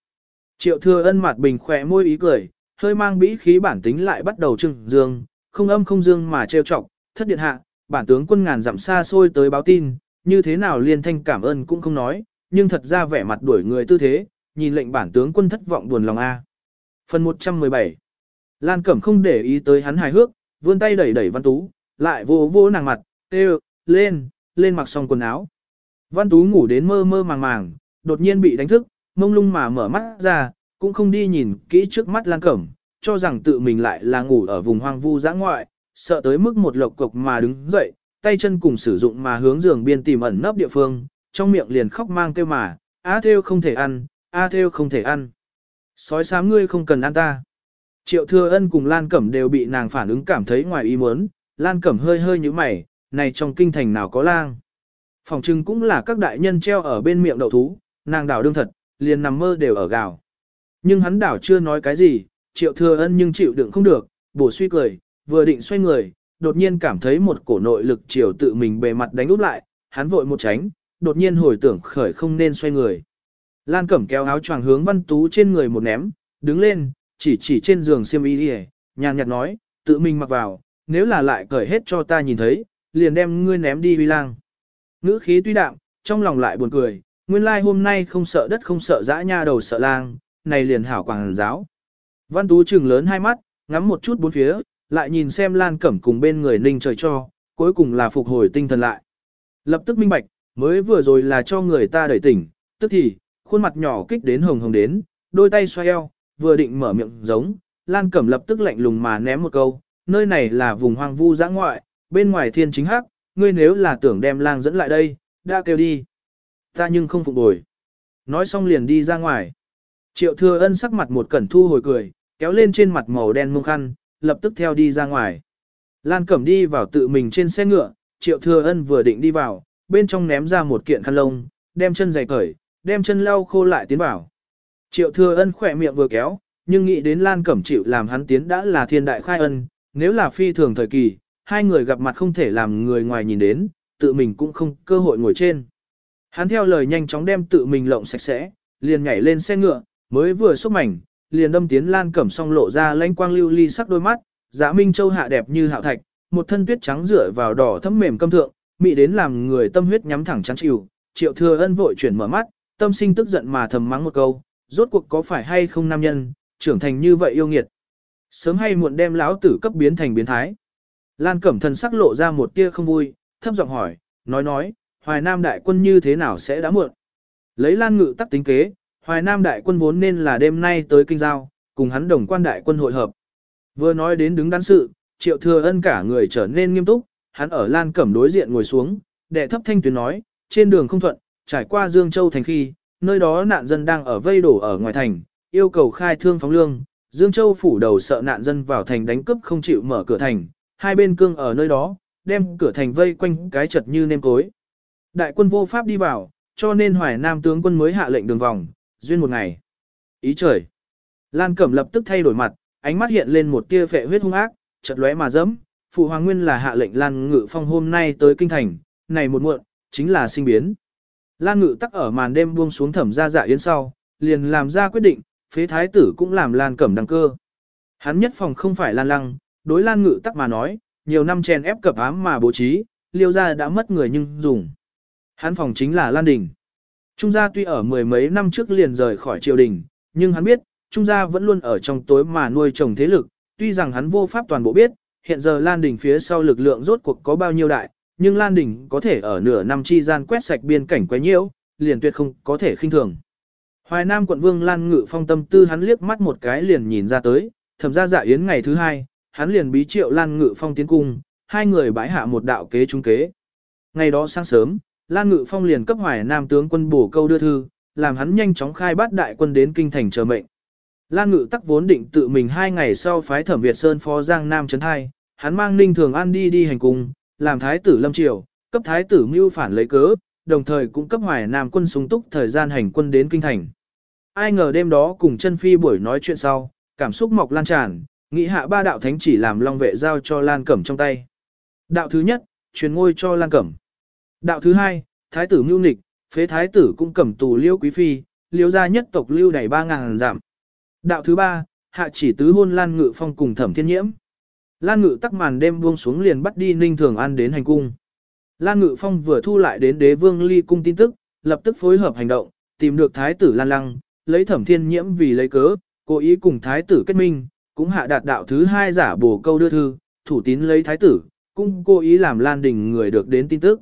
Triệu thừa ân mặt bình khỏe môi ý cười, hơi mang bĩ khí bản tính lại bắt đầu trưng dương, không âm không dương mà trêu chọc, thất điện hạ, bản tướng quân ngàn dặm xa xôi tới báo tin, như thế nào liên thanh cảm ơn cũng không nói, nhưng thật ra vẻ mặt đuổi người tư thế, nhìn lệnh bản tướng quân thất vọng buồn lòng a. Phần 117 Lan Cẩm không để ý tới hắn hài hước, vươn tay đẩy đẩy Văn Tú, lại vô vô nàng mặt, kêu, lên, lên mặc xong quần áo. Văn Tú ngủ đến mơ mơ màng màng, đột nhiên bị đánh thức, mông lung mà mở mắt ra, cũng không đi nhìn kỹ trước mắt Lan Cẩm, cho rằng tự mình lại là ngủ ở vùng hoang vu dã ngoại, sợ tới mức một lộc cục mà đứng dậy, tay chân cùng sử dụng mà hướng giường biên tìm ẩn nấp địa phương, trong miệng liền khóc mang kêu mà, A theo không thể ăn, A theo không thể ăn. Sói xám ngươi không cần ăn ta. Triệu thừa ân cùng Lan Cẩm đều bị nàng phản ứng cảm thấy ngoài ý muốn, Lan Cẩm hơi hơi như mày, này trong kinh thành nào có lang. Phòng trưng cũng là các đại nhân treo ở bên miệng đậu thú, nàng đảo đương thật, liền nằm mơ đều ở gào. Nhưng hắn đảo chưa nói cái gì, triệu thừa ân nhưng chịu đựng không được, bổ suy cười, vừa định xoay người, đột nhiên cảm thấy một cổ nội lực chiều tự mình bề mặt đánh úp lại, hắn vội một tránh, đột nhiên hồi tưởng khởi không nên xoay người. Lan Cẩm kéo áo choàng hướng Văn Tú trên người một ném, đứng lên, chỉ chỉ trên giường xiêm y đi nhàn nhạt nói, tự mình mặc vào, nếu là lại cởi hết cho ta nhìn thấy, liền đem ngươi ném đi huy lang. Ngữ khí tuy đạm, trong lòng lại buồn cười, nguyên lai like hôm nay không sợ đất không sợ dã nha đầu sợ lang, này liền hảo quảng giáo. Văn Tú trừng lớn hai mắt, ngắm một chút bốn phía, lại nhìn xem Lan Cẩm cùng bên người ninh trời cho, cuối cùng là phục hồi tinh thần lại. Lập tức minh bạch, mới vừa rồi là cho người ta đẩy tỉnh, tức thì, khuôn mặt nhỏ kích đến hồng hồng đến, đôi tay xoay eo, vừa định mở miệng giống, Lan Cẩm lập tức lạnh lùng mà ném một câu, nơi này là vùng hoang vu giã ngoại, bên ngoài thiên chính hắc, ngươi nếu là tưởng đem lang dẫn lại đây, đã kêu đi. Ta nhưng không phục bồi. Nói xong liền đi ra ngoài. Triệu thừa ân sắc mặt một cẩn thu hồi cười, kéo lên trên mặt màu đen mông khăn, lập tức theo đi ra ngoài. Lan Cẩm đi vào tự mình trên xe ngựa, Triệu Thừa Ân vừa định đi vào, bên trong ném ra một kiện khăn lông, đem chân giày cởi, đem chân lau khô lại tiến vào. Triệu Thừa Ân khỏe miệng vừa kéo, nhưng nghĩ đến Lan Cẩm chịu làm hắn tiến đã là thiên đại khai ân, nếu là phi thường thời kỳ, hai người gặp mặt không thể làm người ngoài nhìn đến, tự mình cũng không cơ hội ngồi trên. Hắn theo lời nhanh chóng đem tự mình lộng sạch sẽ, liền nhảy lên xe ngựa, mới vừa xúc mảnh, liền đâm tiến Lan Cẩm song lộ ra lanh quang lưu ly sắc đôi mắt, Dạ Minh Châu hạ đẹp như hạo thạch, một thân tuyết trắng rửa vào đỏ thấm mềm câm thượng, mị đến làm người tâm huyết nhắm thẳng trắng chịu. Triệu Thừa Ân vội chuyển mở mắt, tâm sinh tức giận mà thầm mắng một câu, rốt cuộc có phải hay không nam nhân, trưởng thành như vậy yêu nghiệt. Sớm hay muộn đem lão tử cấp biến thành biến thái. Lan Cẩm thần sắc lộ ra một tia không vui, thấp giọng hỏi, nói nói, Hoài Nam đại quân như thế nào sẽ đã muộn. Lấy Lan Ngự tắc tính kế, Hoài Nam đại quân vốn nên là đêm nay tới kinh giao, cùng hắn đồng quan đại quân hội hợp. Vừa nói đến đứng đắn sự, triệu thừa ân cả người trở nên nghiêm túc, hắn ở Lan Cẩm đối diện ngồi xuống, đệ thấp thanh tuyến nói, trên đường không thuận, trải qua Dương Châu thành khi, nơi đó nạn dân đang ở vây đổ ở ngoài thành, yêu cầu khai thương phóng lương, Dương Châu phủ đầu sợ nạn dân vào thành đánh cướp không chịu mở cửa thành, hai bên cương ở nơi đó, đem cửa thành vây quanh cái chật như nêm cối. Đại quân vô pháp đi vào, cho nên Hoài Nam tướng quân mới hạ lệnh đường vòng, duyên một ngày. Ý trời. Lan Cẩm lập tức thay đổi mặt, ánh mắt hiện lên một tia phệ huyết hung ác, chợt lóe mà dẫm, phụ hoàng nguyên là hạ lệnh Lan Ngự Phong hôm nay tới kinh thành, này một muộn, chính là sinh biến. Lan Ngự tắc ở màn đêm buông xuống thẩm ra dạ yến sau, liền làm ra quyết định, phế thái tử cũng làm Lan Cẩm đăng cơ. Hắn nhất phòng không phải Lan Lăng, đối Lan Ngự tắc mà nói, nhiều năm chèn ép cập ám mà bố trí, liêu gia đã mất người nhưng dùng. Hắn phòng chính là Lan Đình. Trung gia tuy ở mười mấy năm trước liền rời khỏi triều đình, nhưng hắn biết, Trung gia vẫn luôn ở trong tối mà nuôi trồng thế lực, tuy rằng hắn vô pháp toàn bộ biết, hiện giờ Lan Đình phía sau lực lượng rốt cuộc có bao nhiêu đại, nhưng Lan Đình có thể ở nửa năm chi gian quét sạch biên cảnh quấy nhiễu, liền tuyệt không có thể khinh thường. Hoài Nam quận vương Lan Ngự Phong tâm tư hắn liếc mắt một cái liền nhìn ra tới, thẩm ra dạ yến ngày thứ hai, hắn liền bí triệu Lan Ngự Phong tiến cung, hai người bãi hạ một đạo kế trung kế. Ngày đó sáng sớm, Lan Ngự Phong liền cấp Hoài Nam tướng quân bổ câu đưa thư, làm hắn nhanh chóng khai bắt đại quân đến kinh thành chờ mệnh. Lan Ngự tắc vốn định tự mình hai ngày sau phái thẩm Việt Sơn phó Giang Nam Trấn Hai, hắn mang Ninh Thường An đi đi hành cùng, làm thái tử Lâm Triều, cấp thái tử mưu phản lấy cớ, đồng thời cũng cấp Hoài Nam quân súng túc thời gian hành quân đến kinh thành. Ai ngờ đêm đó cùng chân phi buổi nói chuyện sau, cảm xúc mọc lan tràn, nghĩ hạ ba đạo thánh chỉ làm long vệ giao cho Lan Cẩm trong tay. Đạo thứ nhất, truyền ngôi cho Lan Cẩm. Đạo thứ hai, thái tử mưu nịch, phế thái tử cũng cẩm tù liêu quý phi, liêu gia nhất tộc lưu đẩy ba ngàn giảm. Đạo thứ ba, hạ chỉ tứ hôn Lan Ngự Phong cùng thẩm thiên nhiễm. Lan Ngự tắc màn đêm buông xuống liền bắt đi Ninh Thường An đến hành cung. Lan Ngự Phong vừa thu lại đến đế vương ly cung tin tức, lập tức phối hợp hành động, tìm được thái tử Lan Lăng, lấy thẩm thiên nhiễm vì lấy cớ, cố ý cùng thái tử kết minh, cũng hạ đạt đạo thứ hai giả bổ câu đưa thư, thủ tín lấy thái tử, cũng cố ý làm Lan Đình người được đến tin tức.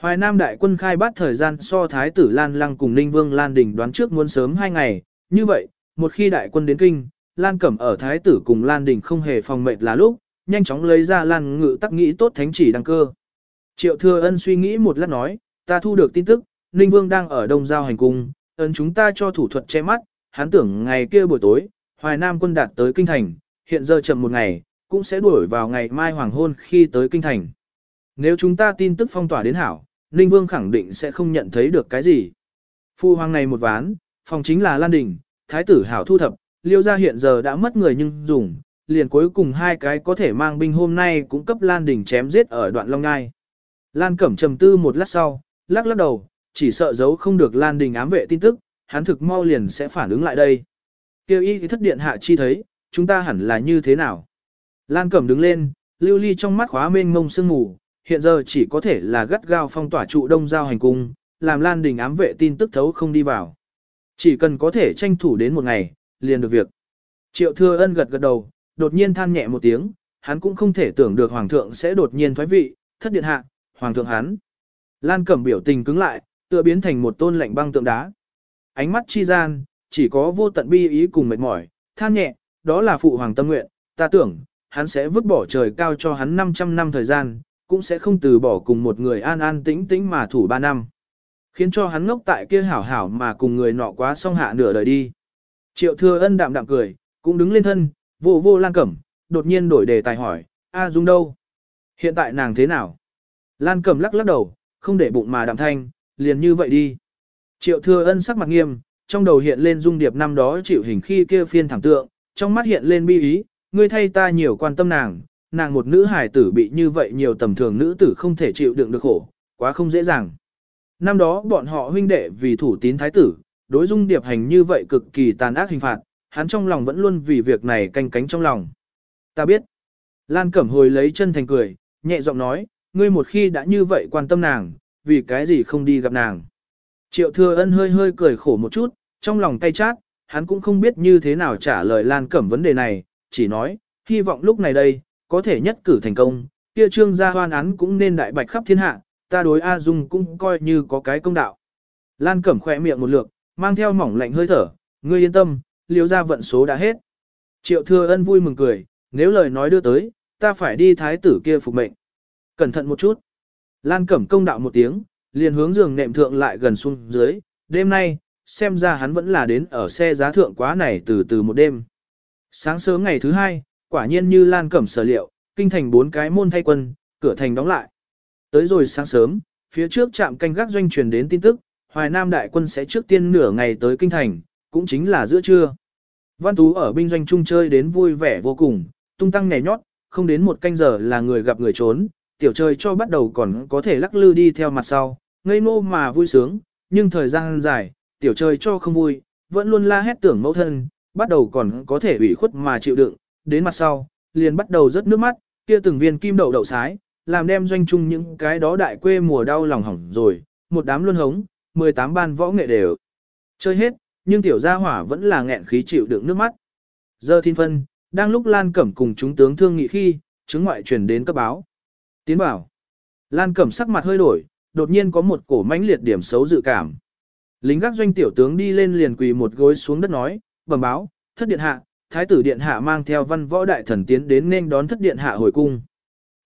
Hoài Nam đại quân khai bắt thời gian so thái tử Lan Lăng cùng Ninh Vương Lan Đình đoán trước muốn sớm hai ngày, như vậy, một khi đại quân đến kinh, Lan Cẩm ở thái tử cùng Lan Đình không hề phòng mệt là lúc, nhanh chóng lấy ra Lan Ngự tắc nghĩ tốt thánh chỉ đăng cơ. Triệu Thừa Ân suy nghĩ một lát nói, ta thu được tin tức, Ninh Vương đang ở Đông Giao hành cung, ấn chúng ta cho thủ thuật che mắt, hắn tưởng ngày kia buổi tối, Hoài Nam quân đạt tới kinh thành, hiện giờ chậm một ngày, cũng sẽ đuổi vào ngày mai hoàng hôn khi tới kinh thành. Nếu chúng ta tin tức phong tỏa đến hảo, Ninh Vương khẳng định sẽ không nhận thấy được cái gì. Phu hoàng này một ván, phòng chính là Lan Đình, thái tử hảo thu thập, liêu gia hiện giờ đã mất người nhưng dùng, liền cuối cùng hai cái có thể mang binh hôm nay cũng cấp Lan Đình chém giết ở đoạn Long Ngai. Lan Cẩm trầm tư một lát sau, lắc lắc đầu, chỉ sợ giấu không được Lan Đình ám vệ tin tức, hắn thực mau liền sẽ phản ứng lại đây. Kêu y thất điện hạ chi thấy, chúng ta hẳn là như thế nào? Lan Cẩm đứng lên, lưu ly trong mắt khóa mênh ngông sương ngủ hiện giờ chỉ có thể là gắt gao phong tỏa trụ đông giao hành cung, làm Lan Đình ám vệ tin tức thấu không đi vào. Chỉ cần có thể tranh thủ đến một ngày, liền được việc. Triệu thừa ân gật gật đầu, đột nhiên than nhẹ một tiếng, hắn cũng không thể tưởng được hoàng thượng sẽ đột nhiên thoái vị, thất điện hạ, hoàng thượng hắn. Lan cẩm biểu tình cứng lại, tựa biến thành một tôn lạnh băng tượng đá. Ánh mắt chi gian, chỉ có vô tận bi ý cùng mệt mỏi, than nhẹ, đó là phụ hoàng tâm nguyện, ta tưởng, hắn sẽ vứt bỏ trời cao cho hắn 500 năm thời gian, cũng sẽ không từ bỏ cùng một người an an tĩnh tĩnh mà thủ ba năm. Khiến cho hắn ngốc tại kia hảo hảo mà cùng người nọ quá xong hạ nửa đời đi. Triệu thừa ân đạm đạm cười, cũng đứng lên thân, vô vô lan cẩm, đột nhiên đổi đề tài hỏi, A Dung đâu? Hiện tại nàng thế nào? Lan cẩm lắc lắc đầu, không để bụng mà đạm thanh, liền như vậy đi. Triệu thừa ân sắc mặt nghiêm, trong đầu hiện lên dung điệp năm đó chịu hình khi kia phiên thẳng tượng, trong mắt hiện lên bi ý, ngươi thay ta nhiều quan tâm nàng, nàng một nữ hài tử bị như vậy nhiều tầm thường nữ tử không thể chịu đựng được khổ, quá không dễ dàng. Năm đó bọn họ huynh đệ vì thủ tín thái tử, đối dung điệp hành như vậy cực kỳ tàn ác hình phạt, hắn trong lòng vẫn luôn vì việc này canh cánh trong lòng. Ta biết. Lan Cẩm hồi lấy chân thành cười, nhẹ giọng nói, ngươi một khi đã như vậy quan tâm nàng, vì cái gì không đi gặp nàng. Triệu thừa ân hơi hơi cười khổ một chút, trong lòng tay chát, hắn cũng không biết như thế nào trả lời Lan Cẩm vấn đề này, chỉ nói, hy vọng lúc này đây, có thể nhất cử thành công, kia trương gia hoan án cũng nên đại bạch khắp thiên hạ, ta đối A Dung cũng coi như có cái công đạo. Lan Cẩm khỏe miệng một lượt, mang theo mỏng lạnh hơi thở, ngươi yên tâm, liếu ra vận số đã hết. Triệu thừa ân vui mừng cười, nếu lời nói đưa tới, ta phải đi thái tử kia phục mệnh. Cẩn thận một chút. Lan Cẩm công đạo một tiếng, liền hướng giường nệm thượng lại gần xuống dưới, đêm nay, xem ra hắn vẫn là đến ở xe giá thượng quá này từ từ một đêm. Sáng sớm ngày thứ hai, quả nhiên như Lan Cẩm sở liệu, kinh thành bốn cái môn thay quân, cửa thành đóng lại. Tới rồi sáng sớm, phía trước trạm canh gác doanh truyền đến tin tức, Hoài Nam đại quân sẽ trước tiên nửa ngày tới kinh thành, cũng chính là giữa trưa. Văn Tú ở binh doanh trung chơi đến vui vẻ vô cùng, tung tăng nhảy nhót, không đến một canh giờ là người gặp người trốn, tiểu chơi cho bắt đầu còn có thể lắc lư đi theo mặt sau, ngây ngô mà vui sướng, nhưng thời gian dài, tiểu chơi cho không vui, vẫn luôn la hét tưởng mẫu thân, bắt đầu còn có thể ủy khuất mà chịu đựng, đến mặt sau, liền bắt đầu rớt nước mắt, kia từng viên kim đậu đậu sái, làm đem doanh chung những cái đó đại quê mùa đau lòng hỏng rồi, một đám luân hống, 18 ban võ nghệ đều chơi hết, nhưng tiểu gia hỏa vẫn là nghẹn khí chịu đựng nước mắt. Giờ thiên phân, đang lúc Lan Cẩm cùng chúng tướng thương nghị khi, chứng ngoại truyền đến cấp báo. Tiến bảo. Lan Cẩm sắc mặt hơi đổi, đột nhiên có một cổ mãnh liệt điểm xấu dự cảm. Lính gác doanh tiểu tướng đi lên liền quỳ một gối xuống đất nói, bẩm báo, thất điện hạ, thái tử điện hạ mang theo văn võ đại thần tiến đến nên đón thất điện hạ hồi cung.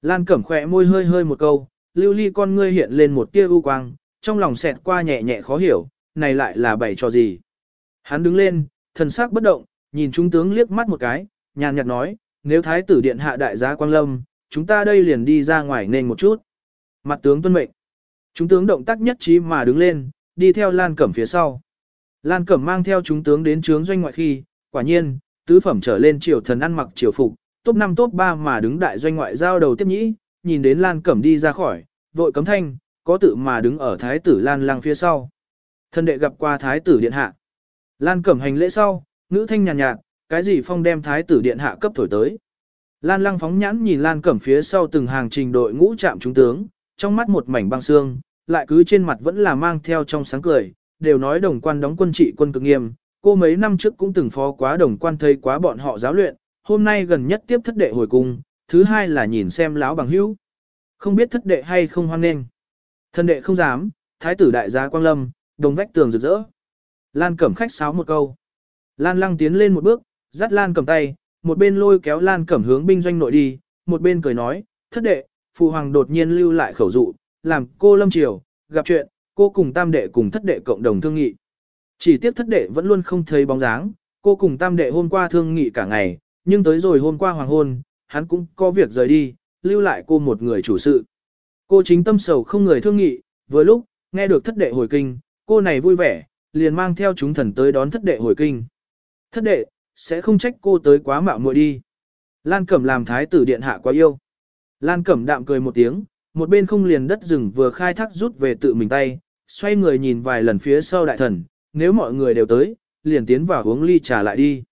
Lan Cẩm khỏe môi hơi hơi một câu, lưu ly con ngươi hiện lên một tia u quang, trong lòng xẹt qua nhẹ nhẹ khó hiểu, này lại là bày cho gì. Hắn đứng lên, thần sắc bất động, nhìn trung tướng liếc mắt một cái, nhàn nhạt nói, nếu thái tử điện hạ đại gia quang lâm, chúng ta đây liền đi ra ngoài nên một chút. Mặt tướng tuân mệnh. Chúng tướng động tác nhất trí mà đứng lên, đi theo Lan Cẩm phía sau. Lan Cẩm mang theo chúng tướng đến trướng doanh ngoại khi, quả nhiên, tứ phẩm trở lên triều thần ăn mặc triều phục, top 5 top 3 mà đứng đại doanh ngoại giao đầu tiếp nhĩ, nhìn đến Lan Cẩm đi ra khỏi, vội cấm thanh, có tự mà đứng ở thái tử Lan Lang phía sau. Thân đệ gặp qua thái tử điện hạ. Lan Cẩm hành lễ sau, ngữ thanh nhàn nhạt, nhạt, cái gì phong đem thái tử điện hạ cấp thổi tới. Lan Lăng phóng nhãn nhìn Lan Cẩm phía sau từng hàng trình đội ngũ trạm trung tướng, trong mắt một mảnh băng xương, lại cứ trên mặt vẫn là mang theo trong sáng cười, đều nói đồng quan đóng quân trị quân cực nghiêm, cô mấy năm trước cũng từng phó quá đồng quan thấy quá bọn họ giáo luyện, hôm nay gần nhất tiếp thất đệ hồi cung, thứ hai là nhìn xem lão bằng hữu. Không biết thất đệ hay không hoan nghênh. Thân đệ không dám, thái tử đại gia quang lâm, đồng vách tường rực rỡ. Lan cẩm khách sáo một câu. Lan lăng tiến lên một bước, dắt Lan cầm tay, một bên lôi kéo Lan cẩm hướng binh doanh nội đi, một bên cười nói, thất đệ, phụ hoàng đột nhiên lưu lại khẩu dụ, làm cô lâm triều, gặp chuyện, cô cùng tam đệ cùng thất đệ cộng đồng thương nghị. Chỉ tiếp thất đệ vẫn luôn không thấy bóng dáng, cô cùng tam đệ hôm qua thương nghị cả ngày, nhưng tới rồi hôm qua hoàng hôn, hắn cũng có việc rời đi, lưu lại cô một người chủ sự. Cô chính tâm sầu không người thương nghị, vừa lúc, nghe được thất đệ hồi kinh, cô này vui vẻ, liền mang theo chúng thần tới đón thất đệ hồi kinh. Thất đệ, sẽ không trách cô tới quá mạo muội đi. Lan Cẩm làm thái tử điện hạ quá yêu. Lan Cẩm đạm cười một tiếng, một bên không liền đất rừng vừa khai thác rút về tự mình tay, xoay người nhìn vài lần phía sau đại thần, nếu mọi người đều tới, liền tiến vào uống ly trà lại đi.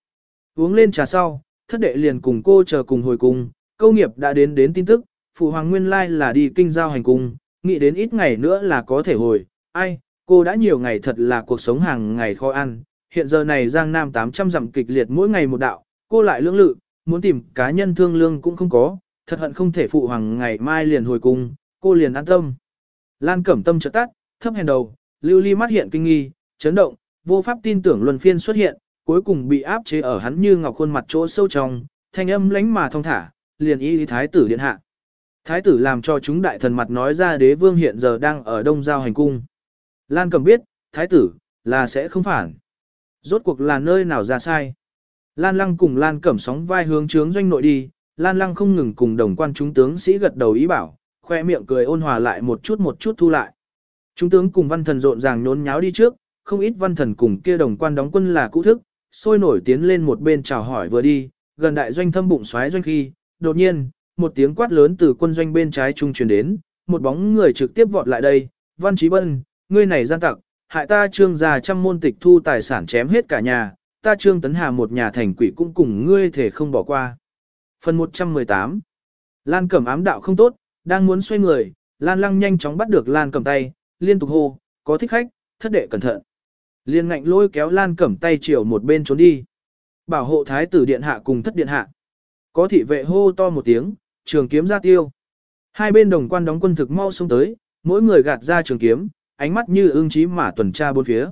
Uống lên trà sau, thất đệ liền cùng cô chờ cùng hồi cùng, câu nghiệp đã đến đến tin tức, phụ hoàng nguyên lai là đi kinh giao hành cung, nghĩ đến ít ngày nữa là có thể hồi, ai, cô đã nhiều ngày thật là cuộc sống hàng ngày khó ăn, hiện giờ này Giang Nam 800 dặm kịch liệt mỗi ngày một đạo, cô lại lưỡng lự, muốn tìm cá nhân thương lương cũng không có, thật hận không thể phụ hoàng ngày mai liền hồi cung, cô liền an tâm. Lan Cẩm Tâm chợt tắt, thấp hèn đầu, lưu ly mắt hiện kinh nghi, chấn động, vô pháp tin tưởng luân phiên xuất hiện, cuối cùng bị áp chế ở hắn như ngọc khuôn mặt chỗ sâu trong, thanh âm lánh mà thông thả, liền y thái tử điện hạ. Thái tử làm cho chúng đại thần mặt nói ra đế vương hiện giờ đang ở đông giao hành cung. Lan Cẩm biết, thái tử, là sẽ không phản. Rốt cuộc là nơi nào ra sai. Lan Lăng cùng Lan Cẩm sóng vai hướng trướng doanh nội đi, Lan Lăng không ngừng cùng đồng quan chúng tướng sĩ gật đầu ý bảo, khoe miệng cười ôn hòa lại một chút một chút thu lại. Chúng tướng cùng văn thần rộn ràng nhốn nháo đi trước, không ít văn thần cùng kia đồng quan đóng quân là cũ thức, sôi nổi tiến lên một bên chào hỏi vừa đi, gần đại doanh thâm bụng xoáy doanh khi, đột nhiên, một tiếng quát lớn từ quân doanh bên trái trung truyền đến, một bóng người trực tiếp vọt lại đây, văn trí bân, ngươi này gian tặc, hại ta trương già trăm môn tịch thu tài sản chém hết cả nhà, ta trương tấn hà một nhà thành quỷ cũng cùng ngươi thể không bỏ qua. Phần 118 Lan cẩm ám đạo không tốt, đang muốn xoay người, Lan lăng nhanh chóng bắt được Lan cẩm tay, liên tục hô, có thích khách, thất đệ cẩn thận. Liên ngạnh lôi kéo Lan cẩm tay chiều một bên trốn đi. Bảo hộ thái tử điện hạ cùng thất điện hạ. Có thị vệ hô to một tiếng, trường kiếm ra tiêu. Hai bên đồng quan đóng quân thực mau xông tới, mỗi người gạt ra trường kiếm, ánh mắt như ương chí mà tuần tra bốn phía.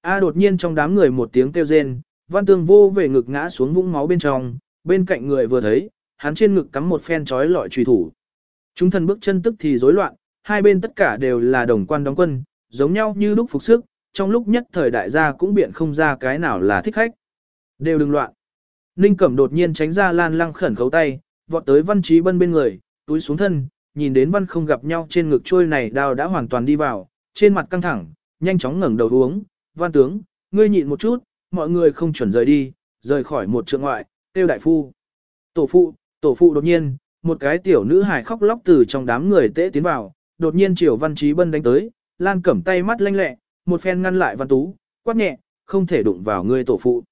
A đột nhiên trong đám người một tiếng kêu rên, văn tương vô về ngực ngã xuống vũng máu bên trong, bên cạnh người vừa thấy, hắn trên ngực cắm một phen trói lọi trùy thủ. Chúng thần bước chân tức thì rối loạn, hai bên tất cả đều là đồng quan đóng quân, giống nhau như lúc phục sức, trong lúc nhất thời đại gia cũng biện không ra cái nào là thích khách. Đều đừng loạn. Ninh Cẩm đột nhiên tránh ra Lan Lăng khẩn khấu tay, vọt tới Văn Trí Bân bên người, túi xuống thân, nhìn đến Văn không gặp nhau trên ngực trôi này đao đã hoàn toàn đi vào, trên mặt căng thẳng, nhanh chóng ngẩng đầu uống, văn tướng, ngươi nhịn một chút, mọi người không chuẩn rời đi, rời khỏi một trượng ngoại, tiêu đại phu. Tổ phụ, tổ phụ đột nhiên, một cái tiểu nữ hài khóc lóc từ trong đám người tễ tiến vào, đột nhiên chiều văn trí bân đánh tới, lan cẩm tay mắt lanh lẹ, một phen ngăn lại văn tú, quát nhẹ, không thể đụng vào ngươi tổ phụ.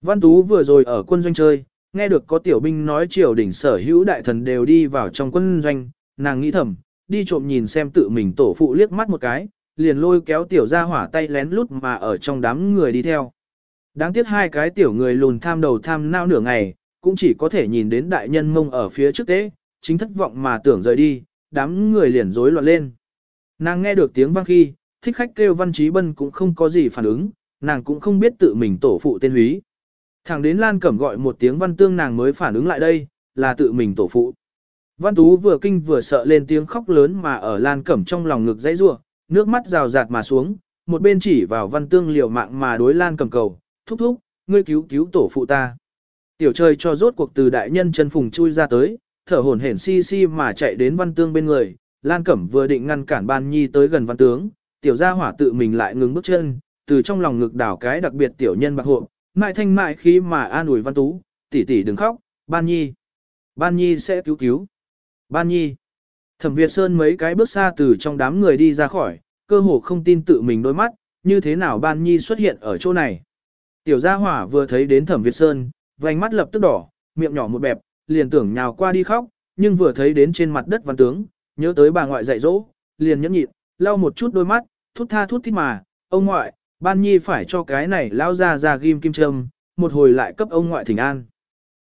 Văn tú vừa rồi ở quân doanh chơi, nghe được có tiểu binh nói triều đỉnh sở hữu đại thần đều đi vào trong quân doanh, nàng nghĩ thầm, đi trộm nhìn xem tự mình tổ phụ liếc mắt một cái, liền lôi kéo tiểu ra hỏa tay lén lút mà ở trong đám người đi theo. Đáng tiếc hai cái tiểu người lùn tham đầu tham nao nửa ngày, cũng chỉ có thể nhìn đến đại nhân mông ở phía trước tế, chính thất vọng mà tưởng rời đi, đám người liền rối loạn lên. Nàng nghe được tiếng vang khi, thích khách kêu văn trí bân cũng không có gì phản ứng, nàng cũng không biết tự mình tổ phụ tên húy. Thẳng đến Lan Cẩm gọi một tiếng văn tương nàng mới phản ứng lại đây, là tự mình tổ phụ. Văn Tú vừa kinh vừa sợ lên tiếng khóc lớn mà ở Lan Cẩm trong lòng ngực dãy rủa, nước mắt rào rạt mà xuống, một bên chỉ vào văn tương liều mạng mà đối Lan Cẩm cầu, thúc thúc, ngươi cứu cứu tổ phụ ta. Tiểu trời cho rốt cuộc từ đại nhân chân phùng chui ra tới, thở hổn hển si si mà chạy đến văn tương bên người, Lan Cẩm vừa định ngăn cản ban nhi tới gần văn tướng, tiểu gia hỏa tự mình lại ngừng bước chân, từ trong lòng ngực đảo cái đặc biệt tiểu nhân bạc hộ, mại thanh mại khí mà an ủi văn tú, tỷ tỷ đừng khóc, ban nhi. Ban nhi sẽ cứu cứu. Ban nhi. Thẩm Việt Sơn mấy cái bước xa từ trong đám người đi ra khỏi, cơ hồ không tin tự mình đôi mắt, như thế nào ban nhi xuất hiện ở chỗ này. Tiểu gia hỏa vừa thấy đến Thẩm Việt Sơn, vành mắt lập tức đỏ, miệng nhỏ một bẹp, liền tưởng nhào qua đi khóc, nhưng vừa thấy đến trên mặt đất văn tướng, nhớ tới bà ngoại dạy dỗ, liền nhẫn nhịn, lau một chút đôi mắt, thút tha thút thít mà, ông ngoại, ban nhi phải cho cái này lao ra ra ghim kim châm, một hồi lại cấp ông ngoại thỉnh an.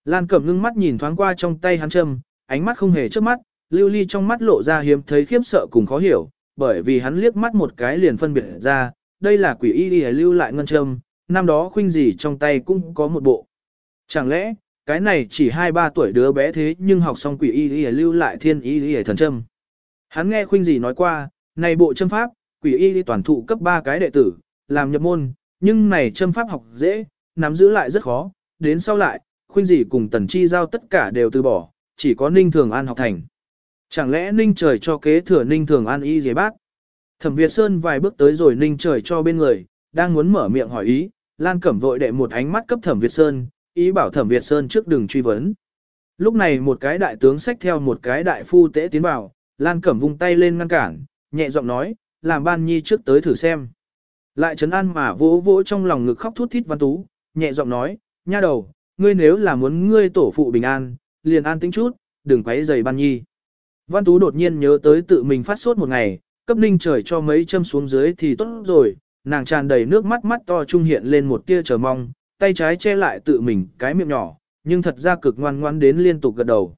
Lan Cẩm ngưng mắt nhìn thoáng qua trong tay hắn châm, ánh mắt không hề trước mắt, lưu ly trong mắt lộ ra hiếm thấy khiếp sợ cùng khó hiểu, bởi vì hắn liếc mắt một cái liền phân biệt ra, đây là quỷ y y lưu lại ngân châm, năm đó khuynh gì trong tay cũng có một bộ. Chẳng lẽ, cái này chỉ 2-3 tuổi đứa bé thế nhưng học xong quỷ y y lưu lại thiên y y thần châm. Hắn nghe khuynh gì nói qua, này bộ châm pháp, quỷ y toàn thụ cấp 3 cái đệ tử, làm nhập môn, nhưng này châm pháp học dễ, nắm giữ lại rất khó, đến sau lại, khuyên gì cùng tần chi giao tất cả đều từ bỏ, chỉ có ninh thường an học thành. Chẳng lẽ ninh trời cho kế thừa ninh thường an y dế bác? Thẩm Việt Sơn vài bước tới rồi ninh trời cho bên người, đang muốn mở miệng hỏi ý, Lan Cẩm vội đệ một ánh mắt cấp Thẩm Việt Sơn, ý bảo Thẩm Việt Sơn trước đừng truy vấn. Lúc này một cái đại tướng xách theo một cái đại phu tế tiến vào, Lan Cẩm vung tay lên ngăn cản, nhẹ giọng nói, làm ban nhi trước tới thử xem. Lại trấn an mà vỗ vỗ trong lòng ngực khóc thút thít văn tú, nhẹ giọng nói, nha đầu, ngươi nếu là muốn ngươi tổ phụ bình an, liền an tĩnh chút, đừng quấy rầy ban nhi. Văn tú đột nhiên nhớ tới tự mình phát sốt một ngày, cấp ninh trời cho mấy châm xuống dưới thì tốt rồi, nàng tràn đầy nước mắt mắt to trung hiện lên một tia chờ mong, tay trái che lại tự mình cái miệng nhỏ, nhưng thật ra cực ngoan ngoan đến liên tục gật đầu.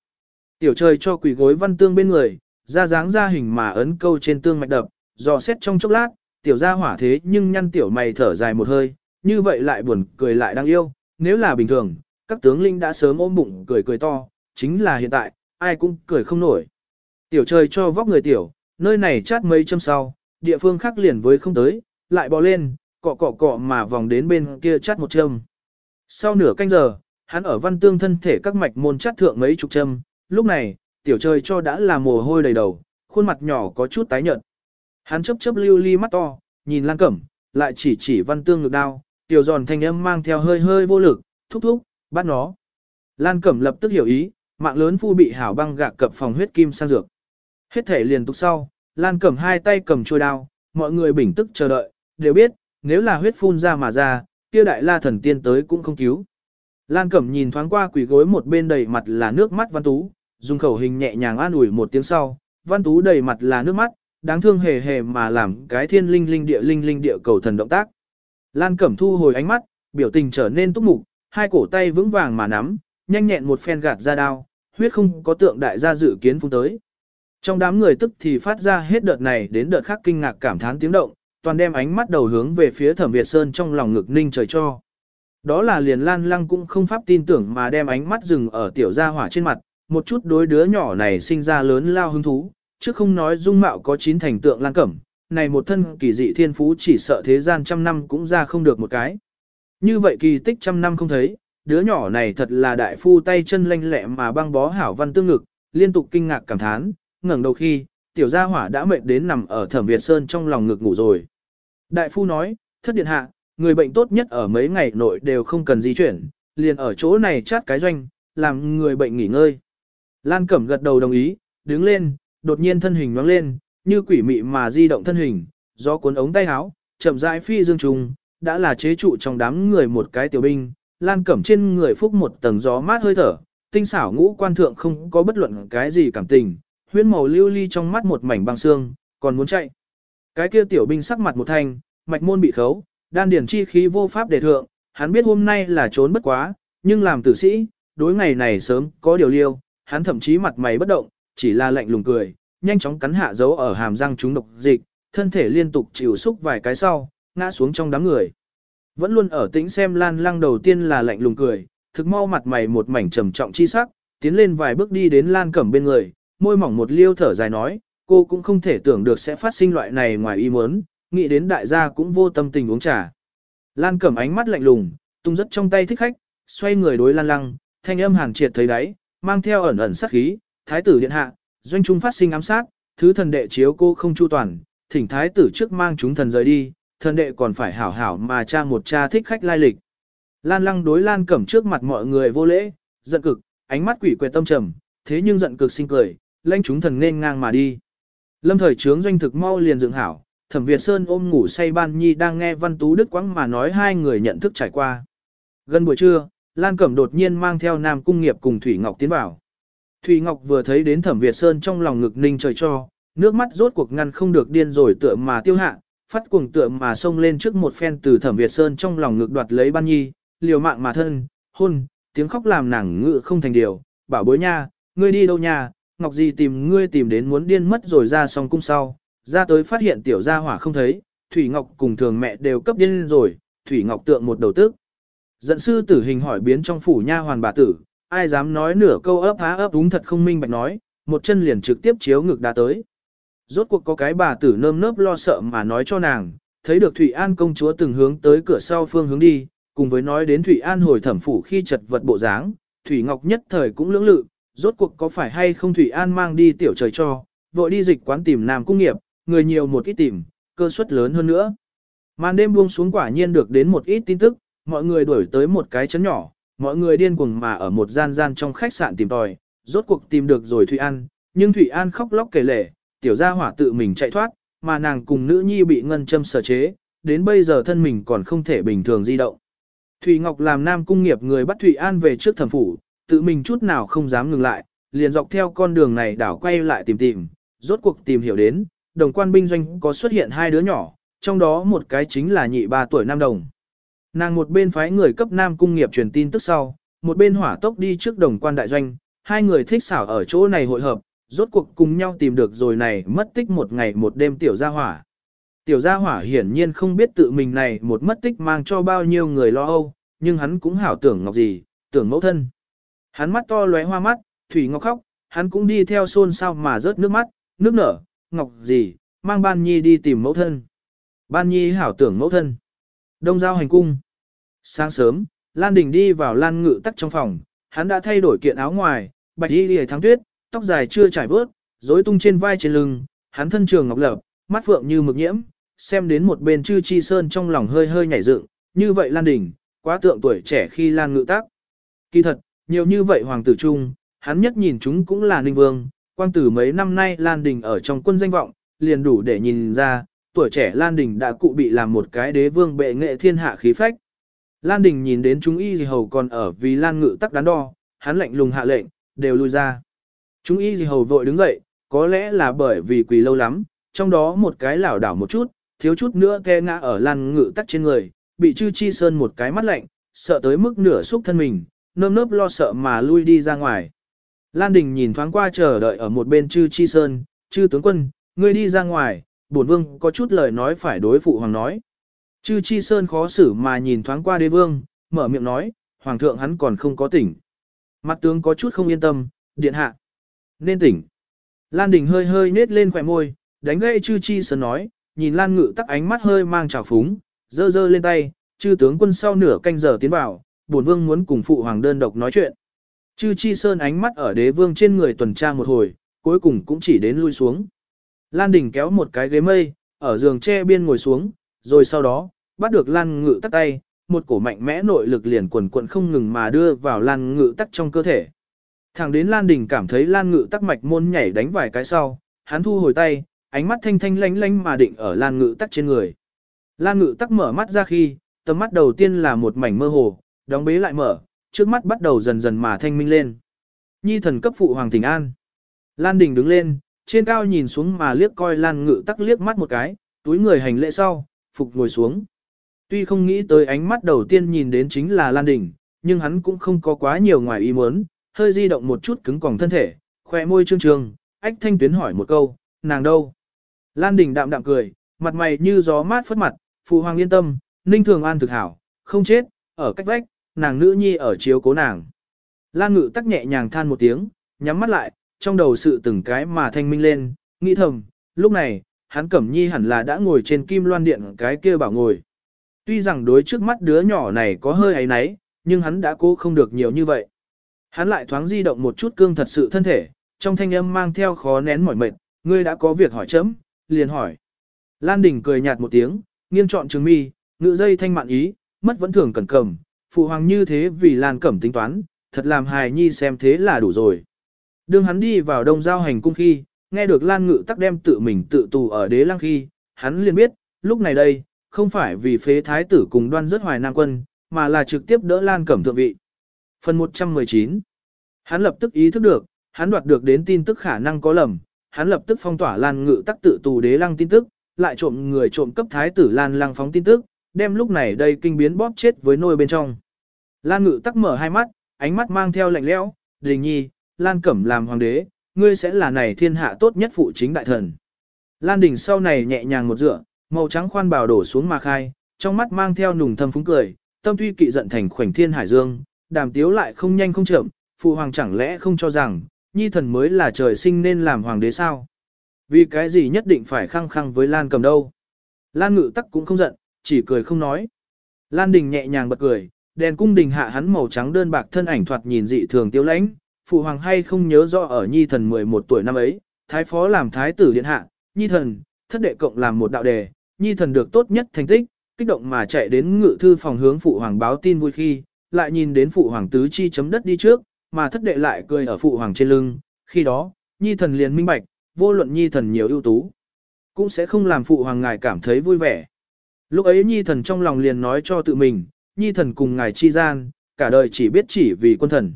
Tiểu trời cho quỷ gối văn tương bên người, ra dáng ra hình mà ấn câu trên tương mạch đập, dò xét trong chốc lát, tiểu ra hỏa thế nhưng nhăn tiểu mày thở dài một hơi, như vậy lại buồn cười lại đang yêu, nếu là bình thường, các tướng linh đã sớm ôm bụng cười cười to, chính là hiện tại, ai cũng cười không nổi. Tiểu trời cho vóc người tiểu, nơi này chát mấy châm sau, địa phương khác liền với không tới, lại bò lên, cọ cọ cọ mà vòng đến bên kia chát một châm. Sau nửa canh giờ, hắn ở văn tương thân thể các mạch môn chát thượng mấy chục châm, lúc này, tiểu trời cho đã là mồ hôi đầy đầu, khuôn mặt nhỏ có chút tái nhợt. Hắn chớp chớp lưu ly mắt to, nhìn Lan Cẩm, lại chỉ chỉ văn tương ngực đao, tiểu giòn thanh âm mang theo hơi hơi vô lực, thúc thúc, bắt nó. Lan Cẩm lập tức hiểu ý, mạng lớn phu bị hảo băng gạc cập phòng huyết kim sang dược. Hết thể liền tục sau, Lan Cẩm hai tay cầm trôi đao, mọi người bình tức chờ đợi, đều biết, nếu là huyết phun ra mà ra, kia đại la thần tiên tới cũng không cứu. Lan Cẩm nhìn thoáng qua quỷ gối một bên đầy mặt là nước mắt Văn Tú, dùng khẩu hình nhẹ nhàng an ủi một tiếng sau, Văn Tú đầy mặt là nước mắt, đáng thương hề hề mà làm cái thiên linh linh địa linh linh địa cầu thần động tác. Lan Cẩm thu hồi ánh mắt, biểu tình trở nên túc mục, hai cổ tay vững vàng mà nắm, nhanh nhẹn một phen gạt ra đao, huyết không có tượng đại gia dự kiến phung tới. Trong đám người tức thì phát ra hết đợt này đến đợt khác kinh ngạc cảm thán tiếng động, toàn đem ánh mắt đầu hướng về phía Thẩm Việt Sơn trong lòng ngực ninh trời cho. Đó là liền lan lăng cũng không pháp tin tưởng mà đem ánh mắt dừng ở tiểu gia hỏa trên mặt, một chút đối đứa nhỏ này sinh ra lớn lao hứng thú, chứ không nói dung mạo có chín thành tượng lan cẩm, này một thân kỳ dị thiên phú chỉ sợ thế gian trăm năm cũng ra không được một cái. Như vậy kỳ tích trăm năm không thấy, đứa nhỏ này thật là đại phu tay chân lanh lẹ mà băng bó hảo văn tương ngực, liên tục kinh ngạc cảm thán, ngẩng đầu khi, tiểu gia hỏa đã mệt đến nằm ở thẩm Việt Sơn trong lòng ngực ngủ rồi. Đại phu nói, thất điện hạ, người bệnh tốt nhất ở mấy ngày nội đều không cần di chuyển, liền ở chỗ này chát cái doanh, làm người bệnh nghỉ ngơi. Lan Cẩm gật đầu đồng ý, đứng lên, đột nhiên thân hình nhoáng lên, như quỷ mị mà di động thân hình, gió cuốn ống tay áo, chậm rãi phi dương trùng, đã là chế trụ trong đám người một cái tiểu binh, Lan Cẩm trên người phúc một tầng gió mát hơi thở, tinh xảo ngũ quan thượng không có bất luận cái gì cảm tình, huyễn màu lưu ly trong mắt một mảnh băng xương, còn muốn chạy. Cái kia tiểu binh sắc mặt một thanh, mạch môn bị khấu, đan điển chi khí vô pháp để thượng, hắn biết hôm nay là trốn bất quá, nhưng làm tử sĩ, đối ngày này sớm có điều liêu, hắn thậm chí mặt mày bất động, chỉ là lạnh lùng cười, nhanh chóng cắn hạ dấu ở hàm răng chúng độc dịch, thân thể liên tục chịu xúc vài cái sau, ngã xuống trong đám người. Vẫn luôn ở tĩnh xem lan lăng đầu tiên là lạnh lùng cười, thực mau mặt mày một mảnh trầm trọng chi sắc, tiến lên vài bước đi đến lan cẩm bên người, môi mỏng một liêu thở dài nói, cô cũng không thể tưởng được sẽ phát sinh loại này ngoài ý muốn, nghĩ đến đại gia cũng vô tâm tình uống trà. Lan cẩm ánh mắt lạnh lùng, tung rất trong tay thích khách, xoay người đối lan lăng, thanh âm hàn triệt thấy đấy mang theo ẩn ẩn sát khí, thái tử điện hạ, doanh trung phát sinh ám sát, thứ thần đệ chiếu cô không chu toàn, thỉnh thái tử trước mang chúng thần rời đi, thần đệ còn phải hảo hảo mà cha một cha thích khách lai lịch. Lan lăng đối lan cẩm trước mặt mọi người vô lễ, giận cực, ánh mắt quỷ quệt tâm trầm, thế nhưng giận cực sinh cười, lãnh chúng thần nên ngang mà đi. Lâm thời trướng doanh thực mau liền dựng hảo, thẩm Việt Sơn ôm ngủ say ban nhi đang nghe văn tú đức quãng mà nói hai người nhận thức trải qua. Gần buổi trưa, Lan Cẩm đột nhiên mang theo Nam Cung Nghiệp cùng Thủy Ngọc tiến vào. Thủy Ngọc vừa thấy đến Thẩm Việt Sơn trong lòng ngực ninh trời cho, nước mắt rốt cuộc ngăn không được điên rồi tựa mà tiêu hạ, phát cuồng tựa mà xông lên trước một phen từ Thẩm Việt Sơn trong lòng ngực đoạt lấy Ban Nhi, liều mạng mà thân, hôn, tiếng khóc làm nàng ngự không thành điều, bảo bối nha, ngươi đi đâu nha, Ngọc gì tìm ngươi tìm đến muốn điên mất rồi ra xong cung sau, ra tới phát hiện tiểu gia hỏa không thấy, Thủy Ngọc cùng thường mẹ đều cấp điên rồi, Thủy Ngọc tượng một đầu tức. Giận sư tử hình hỏi biến trong phủ nha hoàn bà tử, ai dám nói nửa câu ấp há ấp đúng thật không minh bạch nói, một chân liền trực tiếp chiếu ngực đá tới. Rốt cuộc có cái bà tử nơm nớp lo sợ mà nói cho nàng, thấy được Thủy An công chúa từng hướng tới cửa sau phương hướng đi, cùng với nói đến Thủy An hồi thẩm phủ khi chật vật bộ dáng, Thủy Ngọc nhất thời cũng lưỡng lự, rốt cuộc có phải hay không Thủy An mang đi tiểu trời cho, vội đi dịch quán tìm Nam Cung Nghiệp, người nhiều một ít tìm, cơ suất lớn hơn nữa. Màn đêm buông xuống quả nhiên được đến một ít tin tức, mọi người đuổi tới một cái chấn nhỏ, mọi người điên cuồng mà ở một gian gian trong khách sạn tìm tòi, rốt cuộc tìm được rồi Thủy An, nhưng Thủy An khóc lóc kể lể, tiểu gia hỏa tự mình chạy thoát, mà nàng cùng nữ nhi bị ngân châm sở chế, đến bây giờ thân mình còn không thể bình thường di động. Thủy Ngọc làm nam cung nghiệp người bắt Thủy An về trước thẩm phủ, tự mình chút nào không dám ngừng lại, liền dọc theo con đường này đảo quay lại tìm tìm, rốt cuộc tìm hiểu đến, đồng quan binh doanh có xuất hiện hai đứa nhỏ, trong đó một cái chính là nhị ba tuổi nam đồng. Nàng một bên phái người cấp nam cung nghiệp truyền tin tức sau, một bên hỏa tốc đi trước đồng quan đại doanh, hai người thích xảo ở chỗ này hội hợp, rốt cuộc cùng nhau tìm được rồi này mất tích một ngày một đêm tiểu gia hỏa. Tiểu gia hỏa hiển nhiên không biết tự mình này một mất tích mang cho bao nhiêu người lo âu, nhưng hắn cũng hảo tưởng ngọc gì, tưởng mẫu thân. Hắn mắt to lóe hoa mắt, Thủy Ngọc khóc, hắn cũng đi theo xôn xao mà rớt nước mắt, nước nở, ngọc gì, mang ban nhi đi tìm mẫu thân. Ban nhi hảo tưởng mẫu thân. Đông giao hành cung. Sáng sớm, Lan Đình đi vào Lan Ngự tắc trong phòng, hắn đã thay đổi kiện áo ngoài, bạch y lìa thắng tuyết, tóc dài chưa trải vớt, rối tung trên vai trên lưng, hắn thân trường ngọc lập, mắt phượng như mực nhiễm, xem đến một bên chư chi sơn trong lòng hơi hơi nhảy dựng, như vậy Lan Đình, quá tượng tuổi trẻ khi Lan Ngự tắc. Kỳ thật, nhiều như vậy hoàng tử trung, hắn nhất nhìn chúng cũng là Ninh Vương, quang tử mấy năm nay Lan Đình ở trong quân danh vọng, liền đủ để nhìn ra, tuổi trẻ Lan Đình đã cụ bị làm một cái đế vương bệ nghệ thiên hạ khí phách. Lan Đình nhìn đến chúng y gì hầu còn ở vì Lan Ngự tắc đắn đo, hắn lạnh lùng hạ lệnh, đều lui ra. Chúng y gì hầu vội đứng dậy, có lẽ là bởi vì quỳ lâu lắm, trong đó một cái lảo đảo một chút, thiếu chút nữa te ngã ở Lan Ngự tắc trên người, bị chư chi sơn một cái mắt lạnh, sợ tới mức nửa xúc thân mình, nơm nớp lo sợ mà lui đi ra ngoài. Lan Đình nhìn thoáng qua chờ đợi ở một bên chư chi sơn, chư tướng quân, ngươi đi ra ngoài, bổn vương có chút lời nói phải đối phụ hoàng nói. Chư Chi Sơn khó xử mà nhìn thoáng qua đế vương, mở miệng nói, hoàng thượng hắn còn không có tỉnh. Mặt tướng có chút không yên tâm, điện hạ. Nên tỉnh. Lan Đình hơi hơi nết lên khỏe môi, đánh gây Chư Chi Sơn nói, nhìn Lan Ngự tắc ánh mắt hơi mang trào phúng, dơ dơ lên tay, chư tướng quân sau nửa canh giờ tiến vào, bổn vương muốn cùng phụ hoàng đơn độc nói chuyện. Chư Chi Sơn ánh mắt ở đế vương trên người tuần tra một hồi, cuối cùng cũng chỉ đến lui xuống. Lan Đình kéo một cái ghế mây, ở giường tre biên ngồi xuống, rồi sau đó, bắt được Lan Ngự tắc tay, một cổ mạnh mẽ nội lực liền quần quận không ngừng mà đưa vào Lan Ngự tắc trong cơ thể. Thẳng đến Lan Đình cảm thấy Lan Ngự tắc mạch môn nhảy đánh vài cái sau, hắn thu hồi tay, ánh mắt thanh thanh lánh lánh mà định ở Lan Ngự tắc trên người. Lan Ngự tắc mở mắt ra khi, tầm mắt đầu tiên là một mảnh mơ hồ, đóng bế lại mở, trước mắt bắt đầu dần dần mà thanh minh lên. Nhi thần cấp phụ hoàng thỉnh an. Lan Đình đứng lên, trên cao nhìn xuống mà liếc coi Lan Ngự tắc liếc mắt một cái, túi người hành lễ sau, phục ngồi xuống. Tuy không nghĩ tới ánh mắt đầu tiên nhìn đến chính là Lan Đình, nhưng hắn cũng không có quá nhiều ngoài ý muốn, hơi di động một chút cứng còng thân thể, khỏe môi trương trương, ách thanh tuyến hỏi một câu, nàng đâu? Lan Đình đạm đạm cười, mặt mày như gió mát phất mặt, phụ hoàng yên tâm, ninh thường an thực hảo, không chết, ở cách vách, nàng nữ nhi ở chiếu cố nàng. Lan ngự tắc nhẹ nhàng than một tiếng, nhắm mắt lại, trong đầu sự từng cái mà thanh minh lên, nghĩ thầm, lúc này, hắn cẩm nhi hẳn là đã ngồi trên kim loan điện cái kia bảo ngồi. Tuy rằng đối trước mắt đứa nhỏ này có hơi ấy náy, nhưng hắn đã cố không được nhiều như vậy. Hắn lại thoáng di động một chút cương thật sự thân thể, trong thanh âm mang theo khó nén mỏi mệt, ngươi đã có việc hỏi chấm, liền hỏi. Lan Đình cười nhạt một tiếng, nghiêng chọn trường mi, ngự dây thanh mạn ý, mất vẫn thường cẩn cầm, phụ hoàng như thế vì Lan Cẩm tính toán, thật làm hài nhi xem thế là đủ rồi. Đương hắn đi vào đông giao hành cung khi, nghe được Lan Ngự tắc đem tự mình tự tù ở đế lăng khi, hắn liền biết, lúc này đây, không phải vì phế thái tử cùng đoan rất hoài nam quân, mà là trực tiếp đỡ Lan Cẩm thượng vị. Phần 119 Hắn lập tức ý thức được, hắn đoạt được đến tin tức khả năng có lầm, hắn lập tức phong tỏa Lan Ngự tắc tự tù đế lăng tin tức, lại trộm người trộm cấp thái tử Lan Lăng phóng tin tức, đem lúc này đây kinh biến bóp chết với nôi bên trong. Lan Ngự tắc mở hai mắt, ánh mắt mang theo lạnh lẽo, "Đình Nhi, Lan Cẩm làm hoàng đế, ngươi sẽ là này thiên hạ tốt nhất phụ chính đại thần." Lan Đình sau này nhẹ nhàng một dựa, màu trắng khoan bào đổ xuống mà khai, trong mắt mang theo nùng thâm phúng cười, tâm tuy kỵ giận thành khoảnh thiên hải dương, đàm tiếu lại không nhanh không chậm, phụ hoàng chẳng lẽ không cho rằng, nhi thần mới là trời sinh nên làm hoàng đế sao? Vì cái gì nhất định phải khăng khăng với Lan cầm đâu? Lan ngự tắc cũng không giận, chỉ cười không nói. Lan đình nhẹ nhàng bật cười, đèn cung đình hạ hắn màu trắng đơn bạc thân ảnh thoạt nhìn dị thường tiêu lãnh, phụ hoàng hay không nhớ rõ ở nhi thần 11 tuổi năm ấy, thái phó làm thái tử điện hạ, nhi thần, thất đệ cộng làm một đạo đề, nhi thần được tốt nhất thành tích, kích động mà chạy đến ngự thư phòng hướng phụ hoàng báo tin vui khi, lại nhìn đến phụ hoàng tứ chi chấm đất đi trước, mà thất đệ lại cười ở phụ hoàng trên lưng, khi đó, nhi thần liền minh bạch, vô luận nhi thần nhiều ưu tú, cũng sẽ không làm phụ hoàng ngài cảm thấy vui vẻ. Lúc ấy nhi thần trong lòng liền nói cho tự mình, nhi thần cùng ngài chi gian, cả đời chỉ biết chỉ vì quân thần.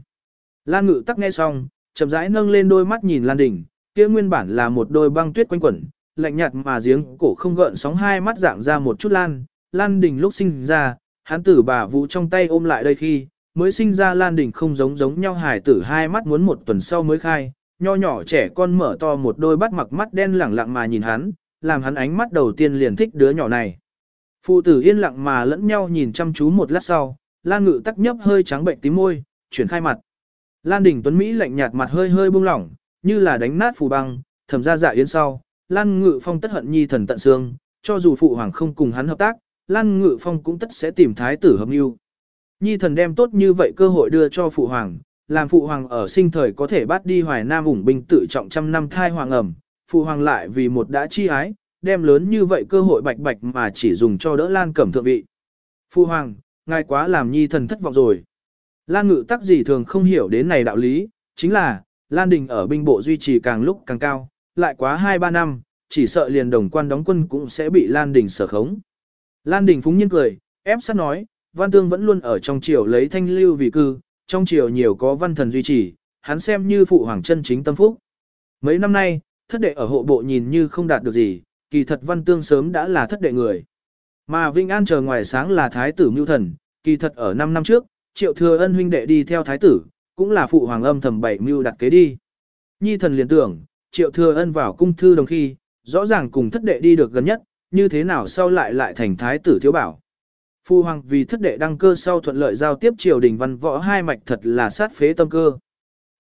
Lan ngự tắc nghe xong, chậm rãi nâng lên đôi mắt nhìn Lan đỉnh, kia nguyên bản là một đôi băng tuyết quanh quẩn, lạnh nhạt mà giếng cổ không gợn sóng hai mắt dạng ra một chút Lan, Lan Đình lúc sinh ra, hắn tử bà vũ trong tay ôm lại đây khi, mới sinh ra Lan Đình không giống giống nhau hải tử hai mắt muốn một tuần sau mới khai, nho nhỏ trẻ con mở to một đôi bắt mặc mắt đen lẳng lặng mà nhìn hắn, làm hắn ánh mắt đầu tiên liền thích đứa nhỏ này. Phụ tử yên lặng mà lẫn nhau nhìn chăm chú một lát sau, Lan Ngự tắc nhấp hơi trắng bệnh tím môi, chuyển khai mặt. Lan Đình Tuấn Mỹ lạnh nhạt mặt hơi hơi buông lỏng, như là đánh nát phù băng, thầm ra dạ yến sau. Lan Ngự Phong tất hận nhi thần tận xương, cho dù phụ hoàng không cùng hắn hợp tác, Lan Ngự Phong cũng tất sẽ tìm thái tử hợp mưu. Nhi thần đem tốt như vậy cơ hội đưa cho phụ hoàng, làm phụ hoàng ở sinh thời có thể bắt đi hoài nam ủng binh tự trọng trăm năm thai hoàng ẩm, phụ hoàng lại vì một đã chi ái, đem lớn như vậy cơ hội bạch bạch mà chỉ dùng cho đỡ Lan Cẩm thượng vị. Phụ hoàng, ngài quá làm nhi thần thất vọng rồi. Lan ngự tắc gì thường không hiểu đến này đạo lý, chính là, Lan Đình ở binh bộ duy trì càng lúc càng cao, lại quá 2-3 năm, chỉ sợ liền đồng quan đóng quân cũng sẽ bị Lan Đình sở khống. Lan Đình phúng nhiên cười, ép sát nói, Văn Tương vẫn luôn ở trong triều lấy thanh lưu vì cư, trong triều nhiều có văn thần duy trì, hắn xem như phụ hoàng chân chính tâm phúc. Mấy năm nay, thất đệ ở hộ bộ nhìn như không đạt được gì, kỳ thật văn tương sớm đã là thất đệ người. Mà Vinh An chờ ngoài sáng là thái tử mưu thần, kỳ thật ở 5 năm trước, triệu thừa ân huynh đệ đi theo thái tử, cũng là phụ hoàng âm thầm bảy mưu đặt kế đi. Nhi thần liền tưởng, triệu thừa ân vào cung thư đồng khi, rõ ràng cùng thất đệ đi được gần nhất, như thế nào sau lại lại thành thái tử thiếu bảo. Phu hoàng vì thất đệ đăng cơ sau thuận lợi giao tiếp triều đình văn võ hai mạch thật là sát phế tâm cơ.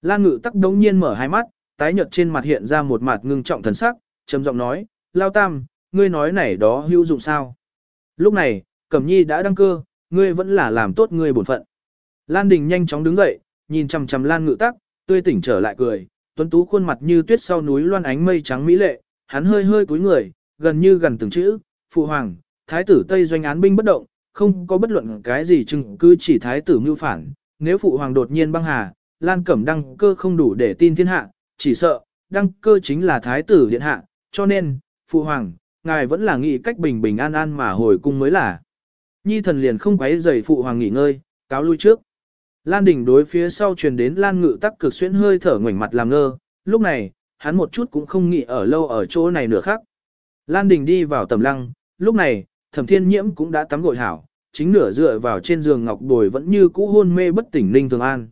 Lan ngự tắc đống nhiên mở hai mắt, tái nhợt trên mặt hiện ra một mặt ngưng trọng thần sắc, trầm giọng nói, lao tam, ngươi nói này đó hữu dụng sao? Lúc này, Cẩm Nhi đã đăng cơ, ngươi vẫn là làm tốt ngươi bổn phận. Lan Đình nhanh chóng đứng dậy, nhìn chằm chằm Lan Ngự Tắc, tươi tỉnh trở lại cười, tuấn tú khuôn mặt như tuyết sau núi loan ánh mây trắng mỹ lệ, hắn hơi hơi cúi người, gần như gần từng chữ, "Phụ hoàng, thái tử Tây doanh án binh bất động, không có bất luận cái gì chứng cứ chỉ thái tử mưu phản, nếu phụ hoàng đột nhiên băng hà, Lan Cẩm đăng cơ không đủ để tin thiên hạ, chỉ sợ, đăng cơ chính là thái tử điện hạ, cho nên, phụ hoàng, ngài vẫn là nghĩ cách bình bình an an mà hồi cung mới là. Nhi thần liền không quấy rầy phụ hoàng nghỉ ngơi, cáo lui trước. Lan đỉnh đối phía sau truyền đến Lan ngự tắc cực xuyên hơi thở ngoảnh mặt làm ngơ, lúc này, hắn một chút cũng không nghĩ ở lâu ở chỗ này nữa khác. Lan đình đi vào tầm lăng, lúc này, thẩm thiên nhiễm cũng đã tắm gội hảo, chính nửa dựa vào trên giường ngọc bồi vẫn như cũ hôn mê bất tỉnh ninh thường an.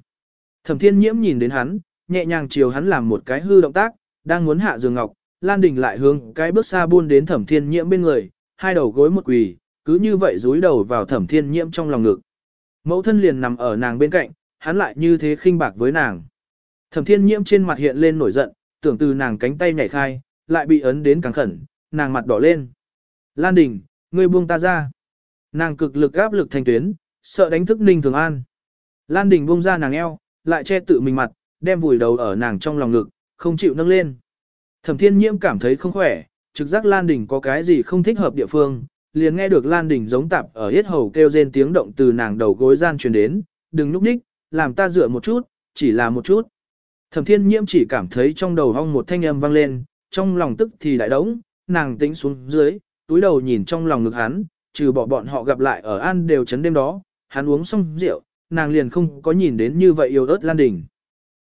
Thẩm thiên nhiễm nhìn đến hắn, nhẹ nhàng chiều hắn làm một cái hư động tác, đang muốn hạ giường ngọc, Lan Đình lại hướng cái bước xa buôn đến thẩm thiên nhiễm bên người, hai đầu gối một quỳ, cứ như vậy dúi đầu vào thẩm thiên nhiễm trong lòng ngực. Mẫu thân liền nằm ở nàng bên cạnh, hắn lại như thế khinh bạc với nàng. Thẩm thiên nhiễm trên mặt hiện lên nổi giận, tưởng từ nàng cánh tay nhảy khai, lại bị ấn đến càng khẩn, nàng mặt đỏ lên. Lan Đình, ngươi buông ta ra. Nàng cực lực áp lực thành tuyến, sợ đánh thức Ninh Thường An. Lan Đình buông ra nàng eo, lại che tự mình mặt, đem vùi đầu ở nàng trong lòng ngực, không chịu nâng lên. Thẩm Thiên Nhiễm cảm thấy không khỏe, trực giác Lan Đình có cái gì không thích hợp địa phương, liền nghe được Lan Đình giống tạp ở hết hầu kêu rên tiếng động từ nàng đầu gối gian truyền đến, đừng núp ních, làm ta dựa một chút, chỉ là một chút. Thẩm Thiên Nhiễm chỉ cảm thấy trong đầu hong một thanh âm vang lên, trong lòng tức thì đại đống, nàng tĩnh xuống dưới, túi đầu nhìn trong lòng ngực hắn, trừ bỏ bọn họ gặp lại ở An đều chấn đêm đó, hắn uống xong rượu, nàng liền không có nhìn đến như vậy yêu ớt Lan Đình.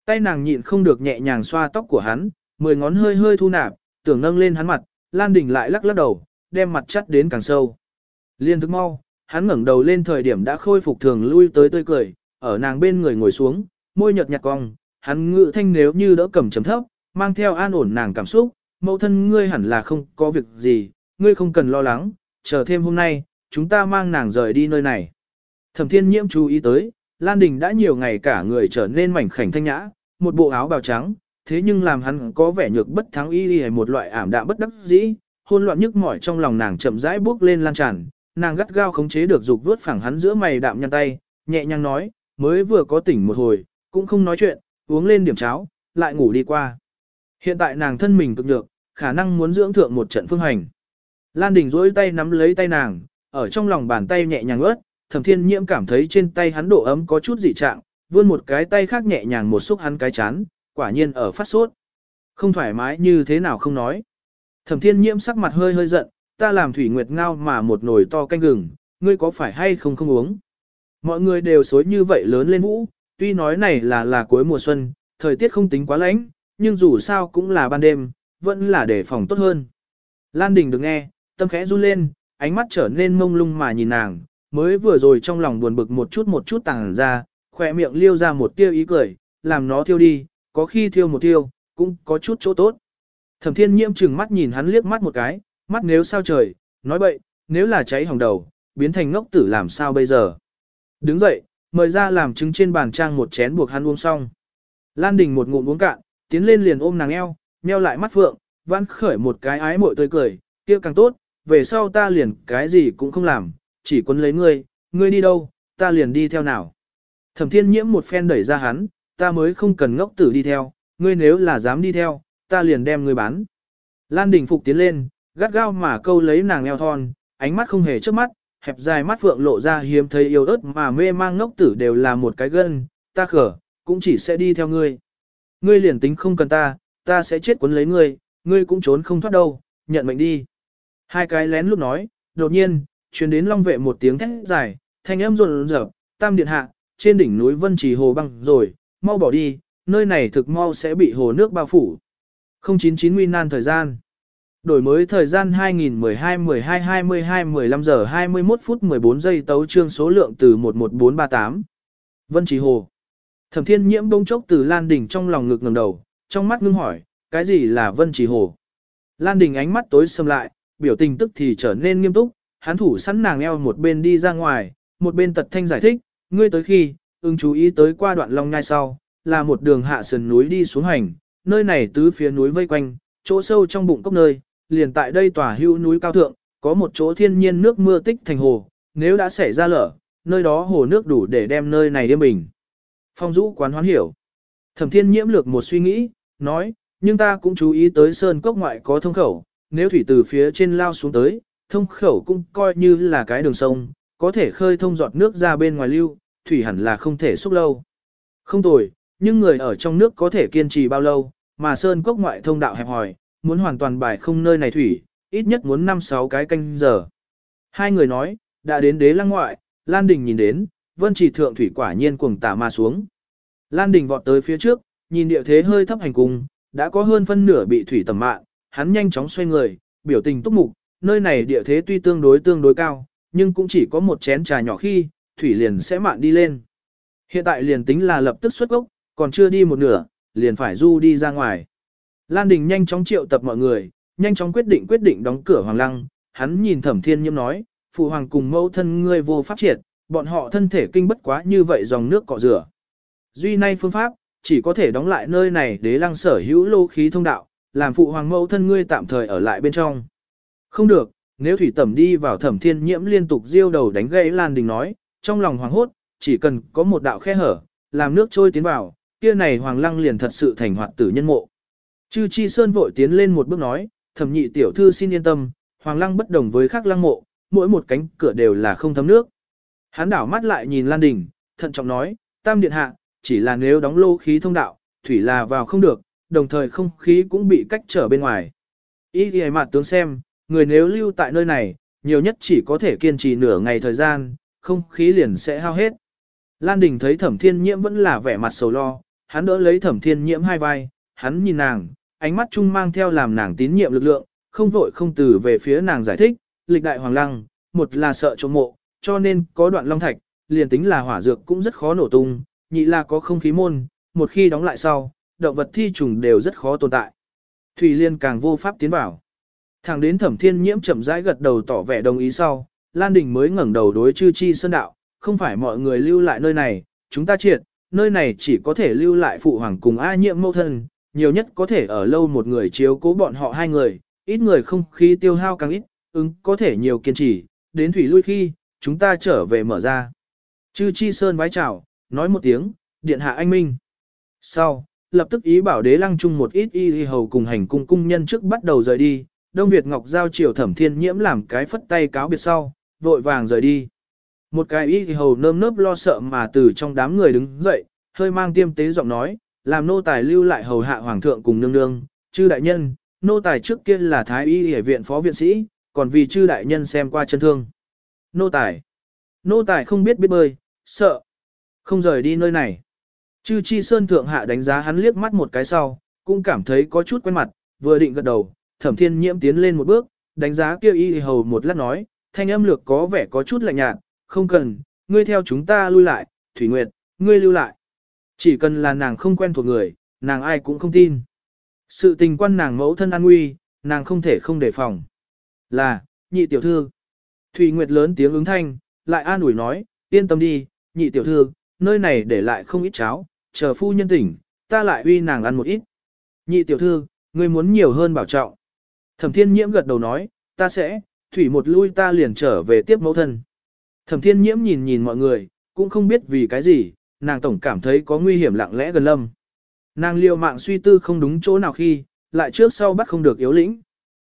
Tay nàng nhịn không được nhẹ nhàng xoa tóc của hắn, mười ngón hơi hơi thu nạp, tưởng nâng lên hắn mặt, Lan Đình lại lắc lắc đầu, đem mặt chắt đến càng sâu. Liên thức mau, hắn ngẩng đầu lên thời điểm đã khôi phục thường lui tới tươi cười, ở nàng bên người ngồi xuống, môi nhợt nhạt cong, hắn ngự thanh nếu như đỡ cầm chấm thấp, mang theo an ổn nàng cảm xúc, mẫu thân ngươi hẳn là không có việc gì, ngươi không cần lo lắng, chờ thêm hôm nay, chúng ta mang nàng rời đi nơi này. Thẩm thiên nhiễm chú ý tới, Lan Đình đã nhiều ngày cả người trở nên mảnh khảnh thanh nhã, một bộ áo bào trắng, thế nhưng làm hắn có vẻ nhược bất thắng y hay một loại ảm đạm bất đắc dĩ, hôn loạn nhức mỏi trong lòng nàng chậm rãi bước lên lan tràn, nàng gắt gao khống chế được dục vuốt phẳng hắn giữa mày đạm nhăn tay, nhẹ nhàng nói, mới vừa có tỉnh một hồi, cũng không nói chuyện, uống lên điểm cháo, lại ngủ đi qua. Hiện tại nàng thân mình cực được, khả năng muốn dưỡng thượng một trận phương hành. Lan Đình duỗi tay nắm lấy tay nàng, ở trong lòng bàn tay nhẹ nhàng ướt, Thẩm Thiên Nhiễm cảm thấy trên tay hắn độ ấm có chút dị trạng, vươn một cái tay khác nhẹ nhàng một xúc hắn cái chán, quả nhiên ở phát sốt. Không thoải mái như thế nào không nói. Thẩm Thiên Nhiễm sắc mặt hơi hơi giận, ta làm thủy nguyệt ngao mà một nồi to canh gừng, ngươi có phải hay không không uống. Mọi người đều xối như vậy lớn lên vũ, tuy nói này là là cuối mùa xuân, thời tiết không tính quá lạnh, nhưng dù sao cũng là ban đêm, vẫn là để phòng tốt hơn. Lan Đình được nghe, tâm khẽ run lên, ánh mắt trở nên mông lung mà nhìn nàng, mới vừa rồi trong lòng buồn bực một chút một chút tàng ra, khỏe miệng liêu ra một tia ý cười, làm nó thiêu đi, có khi thiêu một thiêu, cũng có chút chỗ tốt. Thẩm thiên nhiễm chừng mắt nhìn hắn liếc mắt một cái, mắt nếu sao trời, nói bậy, nếu là cháy hỏng đầu, biến thành ngốc tử làm sao bây giờ. Đứng dậy, mời ra làm trứng trên bàn trang một chén buộc hắn uống xong. Lan Đình một ngụm uống cạn, tiến lên liền ôm nàng eo, meo lại mắt phượng, vãn khởi một cái ái mội tươi cười, kia càng tốt, về sau ta liền cái gì cũng không làm, chỉ quấn lấy ngươi, ngươi đi đâu, ta liền đi theo nào. Thẩm thiên nhiễm một phen đẩy ra hắn, ta mới không cần ngốc tử đi theo, ngươi nếu là dám đi theo, ta liền đem ngươi bán. Lan Đình Phục tiến lên, gắt gao mà câu lấy nàng eo thon, ánh mắt không hề trước mắt, hẹp dài mắt phượng lộ ra hiếm thấy yêu ớt mà mê mang ngốc tử đều là một cái gân, ta khở, cũng chỉ sẽ đi theo ngươi. Ngươi liền tính không cần ta, ta sẽ chết cuốn lấy ngươi, ngươi cũng trốn không thoát đâu, nhận mệnh đi. Hai cái lén lúc nói, đột nhiên, truyền đến long vệ một tiếng thét dài, thanh âm rộn rợp, tam điện hạ, trên đỉnh núi vân trì hồ băng rồi, mau bỏ đi, nơi này thực mau sẽ bị hồ nước bao phủ. 099 Nguy nan thời gian. Đổi mới thời gian 2012-12-22-15 giờ 21 phút 14 giây tấu trương số lượng từ 11438. Vân Trì Hồ. Thẩm Thiên Nhiễm bông chốc từ Lan Đình trong lòng ngực ngầm đầu, trong mắt ngưng hỏi, cái gì là Vân Trì Hồ? Lan Đình ánh mắt tối sầm lại, biểu tình tức thì trở nên nghiêm túc, hắn thủ sẵn nàng eo một bên đi ra ngoài, một bên tật thanh giải thích, ngươi tới khi, ưng chú ý tới qua đoạn long nhai sau, là một đường hạ sườn núi đi xuống hành, nơi này tứ phía núi vây quanh, chỗ sâu trong bụng cốc nơi, liền tại đây tòa hưu núi cao thượng, có một chỗ thiên nhiên nước mưa tích thành hồ, nếu đã xảy ra lở, nơi đó hồ nước đủ để đem nơi này điêm bình. Phong Dũ quán hoán hiểu. Thẩm Thiên Nhiễm lược một suy nghĩ, nói, nhưng ta cũng chú ý tới sơn cốc ngoại có thông khẩu, nếu thủy từ phía trên lao xuống tới, thông khẩu cũng coi như là cái đường sông, có thể khơi thông giọt nước ra bên ngoài lưu, thủy hẳn là không thể xúc lâu. Không tồi, nhưng người ở trong nước có thể kiên trì bao lâu, mà sơn cốc ngoại thông đạo hẹp hòi, muốn hoàn toàn bài không nơi này thủy, ít nhất muốn 5-6 cái canh giờ. Hai người nói, đã đến đế lăng ngoại, Lan Đình nhìn đến, vân chỉ thượng thủy quả nhiên cuồng tả mà xuống. Lan Đình vọt tới phía trước, nhìn địa thế hơi thấp hành cung, đã có hơn phân nửa bị thủy tầm mạn, hắn nhanh chóng xoay người, biểu tình túc mục, nơi này địa thế tuy tương đối tương đối cao, nhưng cũng chỉ có một chén trà nhỏ khi, thủy liền sẽ mạn đi lên. Hiện tại liền tính là lập tức xuất gốc, còn chưa đi một nửa, liền phải du đi ra ngoài. Lan Đình nhanh chóng triệu tập mọi người, nhanh chóng quyết định quyết định đóng cửa hoàng lăng, hắn nhìn thẩm thiên nhiễm nói, phụ hoàng cùng mẫu thân ngươi vô pháp triệt, bọn họ thân thể kinh bất quá như vậy dòng nước cọ rửa. Duy nay phương pháp, chỉ có thể đóng lại nơi này để lăng sở hữu lô khí thông đạo, làm phụ hoàng mẫu thân ngươi tạm thời ở lại bên trong. Không được, nếu thủy tẩm đi vào thẩm thiên nhiễm liên tục diêu đầu đánh gãy Lan Đình nói, trong lòng hoàng hốt, chỉ cần có một đạo khe hở, làm nước trôi tiến vào, kia này hoàng lăng liền thật sự thành hoạt tử nhân mộ. Chư Chi Sơn vội tiến lên một bước nói, thẩm nhị tiểu thư xin yên tâm, hoàng lăng bất đồng với khác lăng mộ, mỗi một cánh cửa đều là không thấm nước. Hắn đảo mắt lại nhìn Lan Đình, thận trọng nói, tam điện hạ, chỉ là nếu đóng lô khí thông đạo, thủy là vào không được, đồng thời không khí cũng bị cách trở bên ngoài. Ý thì mặt tướng xem, người nếu lưu tại nơi này, nhiều nhất chỉ có thể kiên trì nửa ngày thời gian, không khí liền sẽ hao hết. Lan Đình thấy thẩm thiên nhiễm vẫn là vẻ mặt sầu lo, hắn đỡ lấy thẩm thiên nhiễm hai vai, hắn nhìn nàng, ánh mắt chung mang theo làm nàng tín nhiệm lực lượng, không vội không từ về phía nàng giải thích, lịch đại hoàng lăng, một là sợ trộm mộ, cho nên có đoạn long thạch, liền tính là hỏa dược cũng rất khó nổ tung, nhị là có không khí môn, một khi đóng lại sau, động vật thi trùng đều rất khó tồn tại. Thủy Liên càng vô pháp tiến vào. Thẳng đến Thẩm Thiên Nhiễm chậm rãi gật đầu tỏ vẻ đồng ý sau, Lan Đình mới ngẩng đầu đối chư chi sơn đạo, không phải mọi người lưu lại nơi này, chúng ta triệt, nơi này chỉ có thể lưu lại phụ hoàng cùng A Nhiệm mâu thân, nhiều nhất có thể ở lâu một người chiếu cố bọn họ hai người, ít người không khí tiêu hao càng ít, ứng có thể nhiều kiên trì, đến thủy lui khi, chúng ta trở về mở ra. Chư chi sơn vái chào, nói một tiếng, điện hạ anh minh. Sau, lập tức ý bảo đế lăng chung một ít y hầu cùng hành cung cung nhân trước bắt đầu rời đi, Đông Việt Ngọc giao triều thẩm thiên nhiễm làm cái phất tay cáo biệt sau, vội vàng rời đi. Một cái y hầu nơm nớp lo sợ mà từ trong đám người đứng dậy, hơi mang tiêm tế giọng nói, làm nô tài lưu lại hầu hạ hoàng thượng cùng nương nương, chư đại nhân, nô tài trước kia là thái y y viện phó viện sĩ, còn vì chư đại nhân xem qua chân thương. Nô tài, nô tài không biết biết bơi, sợ, không rời đi nơi này. Chư chi sơn thượng hạ đánh giá hắn liếc mắt một cái sau, cũng cảm thấy có chút quen mặt, vừa định gật đầu, thẩm thiên nhiễm tiến lên một bước, đánh giá kia y hầu một lát nói, thanh âm lược có vẻ có chút lạnh nhạt, không cần, ngươi theo chúng ta lui lại, Thủy Nguyệt, ngươi lưu lại. Chỉ cần là nàng không quen thuộc người, nàng ai cũng không tin. Sự tình quan nàng mẫu thân an nguy, nàng không thể không đề phòng. Là, nhị tiểu thư. Thủy Nguyệt lớn tiếng ứng thanh, lại an ủi nói, yên tâm đi, nhị tiểu thư, nơi này để lại không ít cháo, chờ phu nhân tỉnh, ta lại uy nàng ăn một ít. Nhị tiểu thư, ngươi muốn nhiều hơn bảo trọng. Thẩm thiên nhiễm gật đầu nói, ta sẽ, thủy một lui ta liền trở về tiếp mẫu thân. Thẩm thiên nhiễm nhìn nhìn mọi người, cũng không biết vì cái gì, nàng tổng cảm thấy có nguy hiểm lặng lẽ gần lâm. Nàng liều mạng suy tư không đúng chỗ nào khi, lại trước sau bắt không được yếu lĩnh.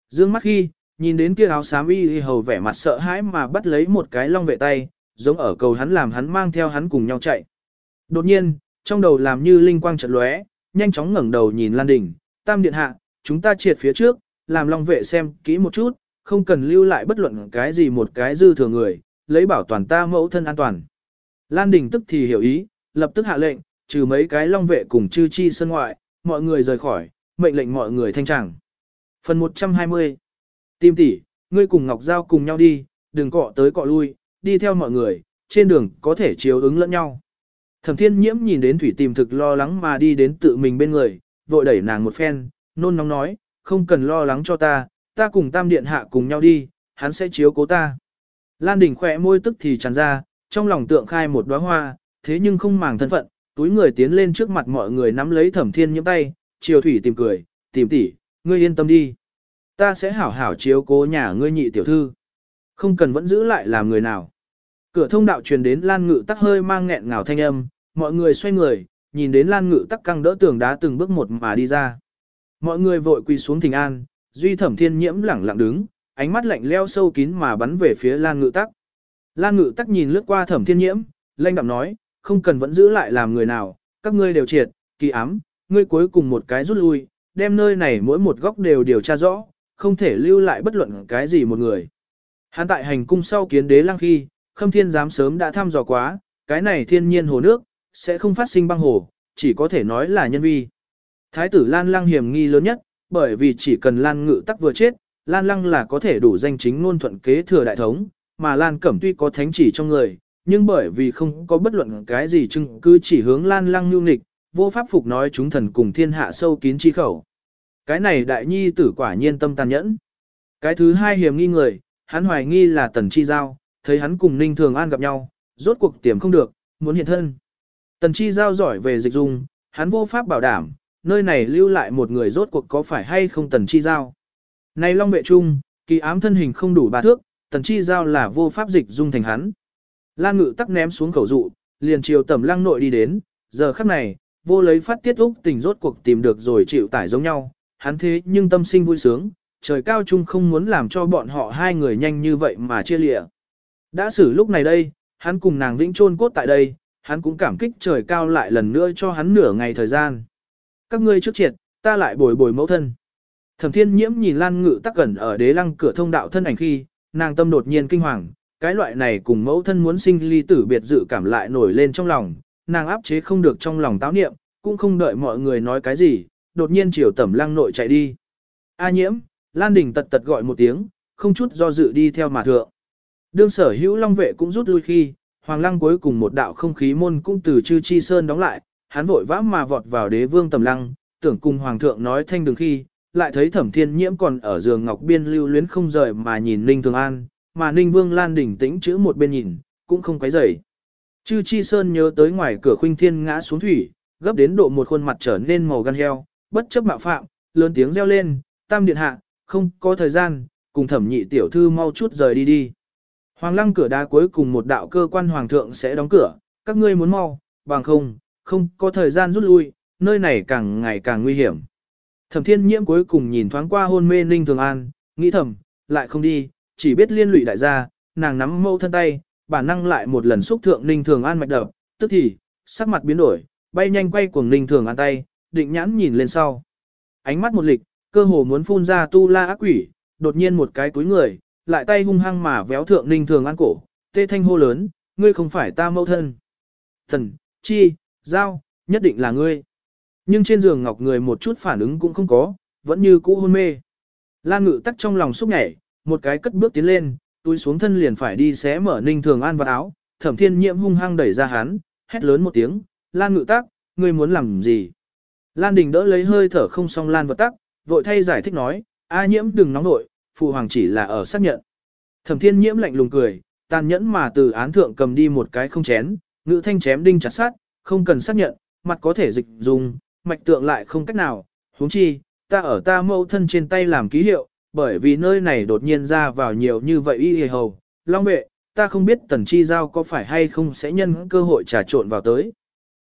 Dương mắt khi, nhìn đến kia áo xám y y hầu vẻ mặt sợ hãi mà bắt lấy một cái long vệ tay, giống ở cầu hắn làm hắn mang theo hắn cùng nhau chạy. Đột nhiên, trong đầu làm như linh quang chợt lóe, nhanh chóng ngẩng đầu nhìn Lan Đình, tam điện hạ, chúng ta triệt phía trước, làm long vệ xem kỹ một chút, không cần lưu lại bất luận cái gì một cái dư thừa người, lấy bảo toàn ta mẫu thân an toàn. Lan Đình tức thì hiểu ý, lập tức hạ lệnh, trừ mấy cái long vệ cùng chư chi sân ngoại, mọi người rời khỏi, mệnh lệnh mọi người thanh tràng. Phần 120 Tim tỷ, ngươi cùng Ngọc Giao cùng nhau đi, đừng cọ tới cọ lui, đi theo mọi người, trên đường có thể chiếu ứng lẫn nhau. Thẩm thiên nhiễm nhìn đến thủy tìm thực lo lắng mà đi đến tự mình bên người, vội đẩy nàng một phen, nôn nóng nói, không cần lo lắng cho ta, ta cùng tam điện hạ cùng nhau đi, hắn sẽ chiếu cố ta. Lan Đình khỏe môi tức thì tràn ra, trong lòng tượng khai một đóa hoa, thế nhưng không màng thân phận, túi người tiến lên trước mặt mọi người nắm lấy thẩm thiên nhiễm tay, chiều thủy tìm cười, tìm tỉ, ngươi yên tâm đi. Ta sẽ hảo hảo chiếu cố nhà ngươi nhị tiểu thư. Không cần vẫn giữ lại làm người nào. Cửa thông đạo truyền đến Lan Ngự tắc hơi mang nghẹn ngào thanh âm, mọi người xoay người, nhìn đến Lan Ngự tắc căng đỡ tường đá từng bước một mà đi ra. Mọi người vội quỳ xuống thỉnh an, duy thẩm thiên nhiễm lẳng lặng đứng, ánh mắt lạnh leo sâu kín mà bắn về phía Lan Ngự Tắc. Lan Ngự Tắc nhìn lướt qua Thẩm Thiên Nhiễm, lanh đạm nói, không cần vẫn giữ lại làm người nào, các ngươi đều triệt, kỳ ám, ngươi cuối cùng một cái rút lui, đem nơi này mỗi một góc đều điều tra rõ, không thể lưu lại bất luận cái gì một người. Hắn tại hành cung sau kiến đế Lang khi, Khâm Thiên dám sớm đã thăm dò quá, cái này thiên nhiên hồ nước, sẽ không phát sinh băng hồ, chỉ có thể nói là nhân vi. Thái tử Lan Lang hiểm nghi lớn nhất, bởi vì chỉ cần Lan Ngự Tắc vừa chết, Lan Lăng là có thể đủ danh chính ngôn thuận kế thừa đại thống, mà Lan Cẩm tuy có thánh chỉ trong người, nhưng bởi vì không có bất luận cái gì chứng cứ chỉ hướng Lan Lăng nhu nghịch, vô pháp phục nói chúng thần cùng thiên hạ sâu kín chi khẩu. Cái này đại nhi tử quả nhiên tâm tàn nhẫn. Cái thứ hai hiểm nghi người, hắn hoài nghi là Tần Chi Giao, thấy hắn cùng Ninh Thường An gặp nhau, rốt cuộc tiềm không được, muốn hiện thân. Tần Chi Giao giỏi về dịch dung, hắn vô pháp bảo đảm, nơi này lưu lại một người rốt cuộc có phải hay không Tần Chi Giao. Này Long Vệ Trung, kỳ ám thân hình không đủ ba thước, Tần Chi Giao là vô pháp dịch dung thành hắn. Lan Ngự tắc ném xuống khẩu dụ, liền chiều tẩm lăng nội đi đến, giờ khắc này, vô lấy phát tiết úc tình rốt cuộc tìm được rồi chịu tải giống nhau, hắn thế nhưng tâm sinh vui sướng, trời cao trung không muốn làm cho bọn họ hai người nhanh như vậy mà chia lịa. Đã xử lúc này đây, hắn cùng nàng vĩnh chôn cốt tại đây, hắn cũng cảm kích trời cao lại lần nữa cho hắn nửa ngày thời gian. Các ngươi trước triệt, ta lại bồi bồi mẫu thân. Thẩm thiên nhiễm nhìn Lan Ngự tắc gần ở đế lăng cửa thông đạo thân ảnh khi, nàng tâm đột nhiên kinh hoàng, cái loại này cùng mẫu thân muốn sinh ly tử biệt dự cảm lại nổi lên trong lòng, nàng áp chế không được trong lòng táo niệm, cũng không đợi mọi người nói cái gì, đột nhiên chiều tẩm lăng nội chạy đi. A nhiễm, Lan Đình tật tật gọi một tiếng, không chút do dự đi theo mà thượng. Đương sở hữu long vệ cũng rút lui khi, hoàng lăng cuối cùng một đạo không khí môn cũng từ chư chi sơn đóng lại, hắn vội vã mà vọt vào đế vương tầm lăng, tưởng cùng hoàng thượng nói thanh đường khi, lại thấy thẩm thiên nhiễm còn ở giường ngọc biên lưu luyến không rời mà nhìn ninh thường an, mà ninh vương lan đỉnh tĩnh chữ một bên nhìn, cũng không quấy rầy. Chư chi sơn nhớ tới ngoài cửa khuynh thiên ngã xuống thủy, gấp đến độ một khuôn mặt trở nên màu gan heo, bất chấp mạo phạm, lớn tiếng reo lên, tam điện hạ, không có thời gian, cùng thẩm nhị tiểu thư mau chút rời đi đi. Hoàng lăng cửa đá cuối cùng một đạo cơ quan hoàng thượng sẽ đóng cửa, các ngươi muốn mau, bằng không, không có thời gian rút lui, nơi này càng ngày càng nguy hiểm. Thẩm thiên nhiễm cuối cùng nhìn thoáng qua hôn mê ninh thường an, nghĩ thầm, lại không đi, chỉ biết liên lụy đại gia, nàng nắm mâu thân tay, bản năng lại một lần xúc thượng ninh thường an mạch đập, tức thì, sắc mặt biến đổi, bay nhanh quay cuồng ninh thường an tay, định nhãn nhìn lên sau. Ánh mắt một lịch, cơ hồ muốn phun ra tu la ác quỷ, đột nhiên một cái túi người, lại tay hung hăng mà véo thượng ninh thường an cổ, tê thanh hô lớn, ngươi không phải ta mâu thân. Thần, chi, giao, nhất định là ngươi. Nhưng trên giường ngọc người một chút phản ứng cũng không có, vẫn như cũ hôn mê. Lan ngự tắc trong lòng xúc nhảy, một cái cất bước tiến lên, túi xuống thân liền phải đi xé mở ninh thường an vào áo, thẩm thiên nhiễm hung hăng đẩy ra hắn, hét lớn một tiếng, Lan ngự tắc, ngươi muốn làm gì? Lan đình đỡ lấy hơi thở không xong Lan vật tắc, vội thay giải thích nói, A nhiễm đừng nóng nội, phụ hoàng chỉ là ở xác nhận. Thẩm thiên nhiễm lạnh lùng cười, tàn nhẫn mà từ án thượng cầm đi một cái không chén, ngữ thanh chém đinh chặt sát, không cần xác nhận, mặt có thể dịch dùng, mạch tượng lại không cách nào, huống chi, ta ở ta mâu thân trên tay làm ký hiệu, bởi vì nơi này đột nhiên ra vào nhiều như vậy y hề hầu, long vệ, ta không biết tần chi giao có phải hay không sẽ nhân cơ hội trà trộn vào tới.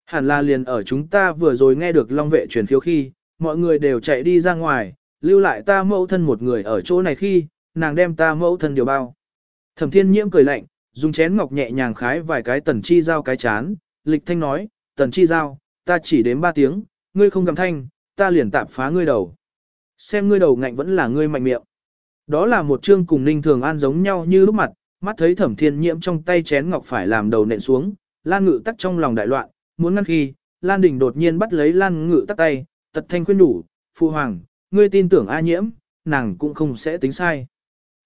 Hẳn là liền ở chúng ta vừa rồi nghe được long vệ truyền khiếu khi, mọi người đều chạy đi ra ngoài, lưu lại ta mẫu thân một người ở chỗ này khi, nàng đem ta mẫu thân điều bao. Thẩm thiên nhiễm cười lạnh, dùng chén ngọc nhẹ nhàng khái vài cái tần chi giao cái chán, lịch thanh nói, tần chi giao, ta chỉ đến ba tiếng, ngươi không cầm thanh, ta liền tạp phá ngươi đầu. Xem ngươi đầu ngạnh vẫn là ngươi mạnh miệng. Đó là một chương cùng ninh thường an giống nhau như lúc mặt, mắt thấy thẩm thiên nhiễm trong tay chén ngọc phải làm đầu nện xuống, lan ngự tắc trong lòng đại loạn, muốn ngăn khi, lan đình đột nhiên bắt lấy lan ngự tắc tay, tật thanh khuyên đủ, Phu hoàng, ngươi tin tưởng A nhiễm, nàng cũng không sẽ tính sai.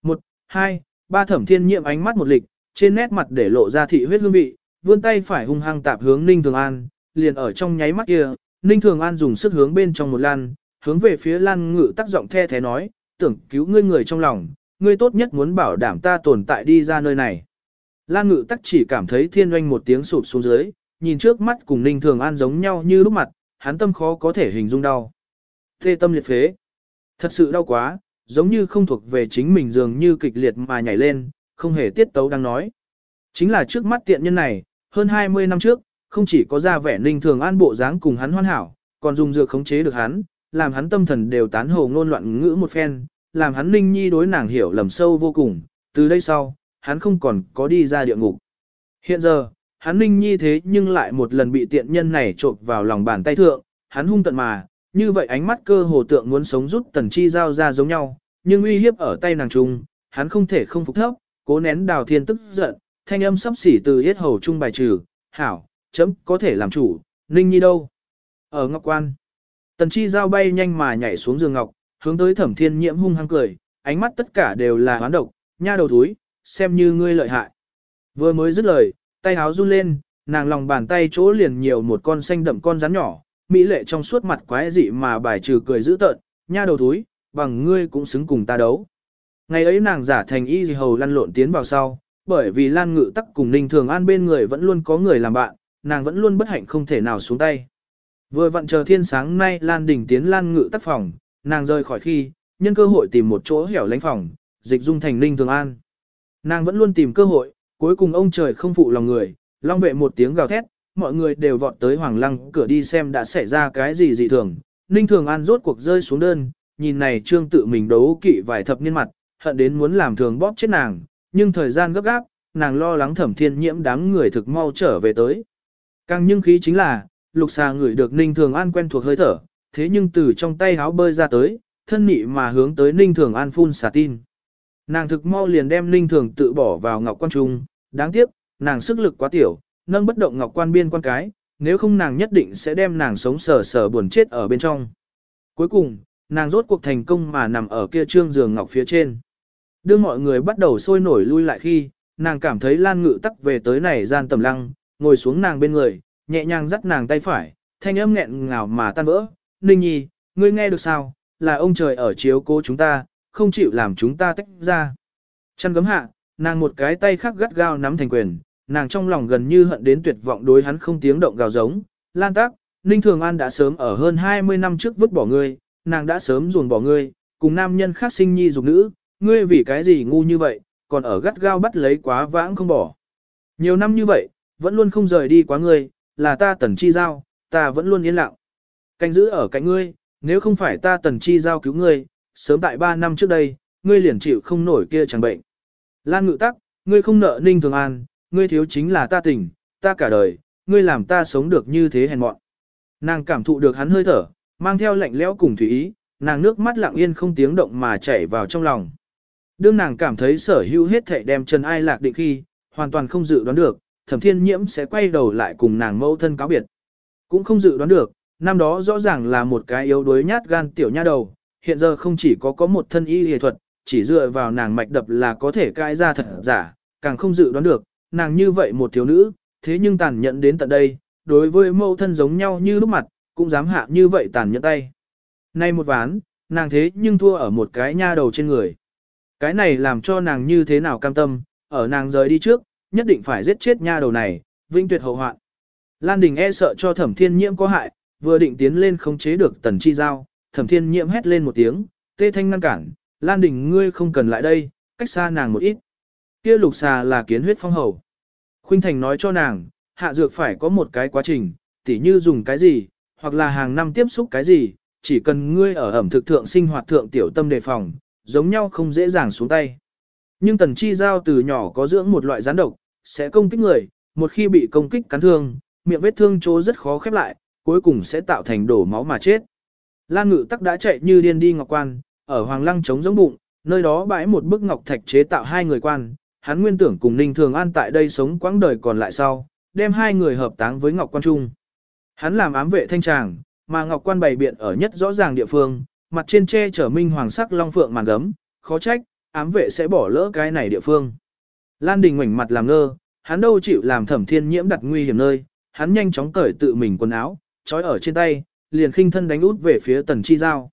Một, hai, ba thẩm thiên nhiễm ánh mắt một lịch, trên nét mặt để lộ ra thị huyết hương vị, vươn tay phải hung hăng tạp hướng Ninh Thường An, liền ở trong nháy mắt kia, Ninh Thường An dùng sức hướng bên trong một lan, hướng về phía lan ngự tác giọng the thế nói, tưởng cứu ngươi người trong lòng, ngươi tốt nhất muốn bảo đảm ta tồn tại đi ra nơi này. Lan ngự tắc chỉ cảm thấy thiên oanh một tiếng sụp xuống dưới, nhìn trước mắt cùng Ninh Thường An giống nhau như lúc mặt, hắn tâm khó có thể hình dung đau. Thê tâm liệt phế. Thật sự đau quá, giống như không thuộc về chính mình dường như kịch liệt mà nhảy lên, không hề tiết tấu đang nói. Chính là trước mắt tiện nhân này, hơn 20 năm trước, không chỉ có ra vẻ ninh thường an bộ dáng cùng hắn hoan hảo, còn dùng dược khống chế được hắn, làm hắn tâm thần đều tán hồ ngôn loạn ngữ một phen, làm hắn Ninh Nhi đối nàng hiểu lầm sâu vô cùng, từ đây sau, hắn không còn có đi ra địa ngục. Hiện giờ, hắn Ninh Nhi thế nhưng lại một lần bị tiện nhân này trộn vào lòng bàn tay thượng, hắn hung tận mà, như vậy ánh mắt cơ hồ tượng muốn sống rút tần chi giao ra giống nhau, nhưng uy hiếp ở tay nàng trung, hắn không thể không phục thấp, cố nén đào thiên tức giận, thanh âm sắp xỉ từ yết hầu trung bài trừ, hảo, chấm, có thể làm chủ, Ninh Nhi đâu? Ở Ngọc Quan. Tần chi giao bay nhanh mà nhảy xuống giường ngọc, hướng tới thẩm thiên nhiễm hung hăng cười, ánh mắt tất cả đều là hoán độc, nha đầu túi, xem như ngươi lợi hại. Vừa mới dứt lời, tay háo run lên, nàng lòng bàn tay chỗ liền nhiều một con xanh đậm con rắn nhỏ, mỹ lệ trong suốt mặt quái dị mà bài trừ cười dữ tợn, nha đầu túi, bằng ngươi cũng xứng cùng ta đấu. Ngày ấy nàng giả thành y gì hầu lăn lộn tiến vào sau, bởi vì Lan Ngự Tắc cùng Ninh Thường An bên người vẫn luôn có người làm bạn, nàng vẫn luôn bất hạnh không thể nào xuống tay. Vừa vặn chờ thiên sáng nay Lan Đình tiến Lan Ngự tắt phòng, nàng rời khỏi khi, nhân cơ hội tìm một chỗ hẻo lánh phòng, dịch dung thành Ninh Thường An. Nàng vẫn luôn tìm cơ hội, cuối cùng ông trời không phụ lòng người, long vệ một tiếng gào thét, mọi người đều vọt tới Hoàng Lăng cửa đi xem đã xảy ra cái gì dị thường. Ninh Thường An rốt cuộc rơi xuống đơn, nhìn này trương tự mình đấu kỵ vài thập niên mặt, hận đến muốn làm thường bóp chết nàng, nhưng thời gian gấp gáp, nàng lo lắng thẩm thiên nhiễm đám người thực mau trở về tới. Càng nhưng khí chính là, lục xà người được Ninh Thường An quen thuộc hơi thở, thế nhưng từ trong tay háo bơi ra tới, thân nị mà hướng tới Ninh Thường An phun xà tin. Nàng thực mau liền đem Ninh Thường tự bỏ vào ngọc quan trung, đáng tiếc, nàng sức lực quá tiểu, nâng bất động ngọc quan biên quan cái, nếu không nàng nhất định sẽ đem nàng sống sờ sờ buồn chết ở bên trong. Cuối cùng, nàng rốt cuộc thành công mà nằm ở kia trương giường ngọc phía trên. Đưa mọi người bắt đầu sôi nổi lui lại khi, nàng cảm thấy Lan Ngự tắc về tới này gian tầm lăng, ngồi xuống nàng bên người, nhẹ nhàng dắt nàng tay phải, thanh âm nghẹn ngào mà tan vỡ. Ninh nhi, ngươi nghe được sao, là ông trời ở chiếu cố chúng ta, không chịu làm chúng ta tách ra. Chăn gấm hạ, nàng một cái tay khác gắt gao nắm thành quyền, nàng trong lòng gần như hận đến tuyệt vọng đối hắn không tiếng động gào giống. Lan tác, Ninh Thường An đã sớm ở hơn 20 năm trước vứt bỏ ngươi, nàng đã sớm ruồng bỏ ngươi, cùng nam nhân khác sinh nhi dục nữ, ngươi vì cái gì ngu như vậy, còn ở gắt gao bắt lấy quá vãng không bỏ. Nhiều năm như vậy, vẫn luôn không rời đi quá ngươi, là ta tần chi giao, ta vẫn luôn yên lặng. Canh giữ ở cạnh ngươi, nếu không phải ta tần chi giao cứu ngươi, sớm tại 3 năm trước đây, ngươi liền chịu không nổi kia chẳng bệnh. Lan ngự tắc, ngươi không nợ ninh thường an, ngươi thiếu chính là ta tình, ta cả đời, ngươi làm ta sống được như thế hèn mọn. Nàng cảm thụ được hắn hơi thở, mang theo lạnh lẽo cùng thủy ý, nàng nước mắt lặng yên không tiếng động mà chảy vào trong lòng. Đương nàng cảm thấy sở hữu hết thảy đem Trần Ai lạc định khi, hoàn toàn không dự đoán được, thẩm thiên nhiễm sẽ quay đầu lại cùng nàng mẫu thân cáo biệt. Cũng không dự đoán được, năm đó rõ ràng là một cái yếu đuối nhát gan tiểu nha đầu, hiện giờ không chỉ có có một thân y y thuật, chỉ dựa vào nàng mạch đập là có thể cai ra thật giả, càng không dự đoán được, nàng như vậy một thiếu nữ, thế nhưng tàn nhẫn đến tận đây, đối với mẫu thân giống nhau như lúc mặt, cũng dám hạ như vậy tàn nhẫn tay. Nay một ván, nàng thế nhưng thua ở một cái nha đầu trên người. Cái này làm cho nàng như thế nào cam tâm, ở nàng rời đi trước, nhất định phải giết chết nha đầu này, vinh tuyệt hậu hoạn. Lan Đình e sợ cho thẩm thiên nhiễm có hại, vừa định tiến lên không chế được tần chi giao, thẩm thiên nhiễm hét lên một tiếng, tê thanh ngăn cản, Lan Đình ngươi không cần lại đây, cách xa nàng một ít. Kia lục xà là kiến huyết phong hầu. Khuynh Thành nói cho nàng, hạ dược phải có một cái quá trình, tỉ như dùng cái gì, hoặc là hàng năm tiếp xúc cái gì, chỉ cần ngươi ở ẩm thực thượng sinh hoạt thượng tiểu tâm đề phòng, giống nhau không dễ dàng xuống tay. Nhưng tần chi giao từ nhỏ có dưỡng một loại gián độc, sẽ công kích người, một khi bị công kích cắn thương, miệng vết thương chỗ rất khó khép lại, cuối cùng sẽ tạo thành đổ máu mà chết. Lan ngự tắc đã chạy như điên đi ngọc quan, ở hoàng lăng chống giống bụng, nơi đó bãi một bức ngọc thạch chế tạo hai người quan, hắn nguyên tưởng cùng Ninh Thường An tại đây sống quãng đời còn lại sau, đem hai người hợp táng với ngọc quan trung. Hắn làm ám vệ thanh tràng, mà ngọc quan bày biện ở nhất rõ ràng địa phương, mặt trên che chở minh hoàng sắc long phượng màn gấm, khó trách, ám vệ sẽ bỏ lỡ cái này địa phương. Lan Đình ngoảnh mặt làm ngơ, hắn đâu chịu làm thẩm thiên nhiễm đặt nguy hiểm nơi, hắn nhanh chóng cởi tự mình quần áo, trói ở trên tay, liền khinh thân đánh út về phía tần chi giao.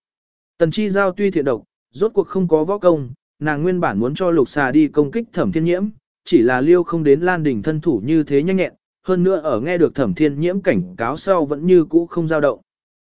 Tần chi giao tuy thiện độc, rốt cuộc không có võ công, nàng nguyên bản muốn cho lục xà đi công kích thẩm thiên nhiễm, chỉ là liêu không đến Lan Đình thân thủ như thế nhanh nhẹn, hơn nữa ở nghe được thẩm thiên nhiễm cảnh cáo sau vẫn như cũ không dao động.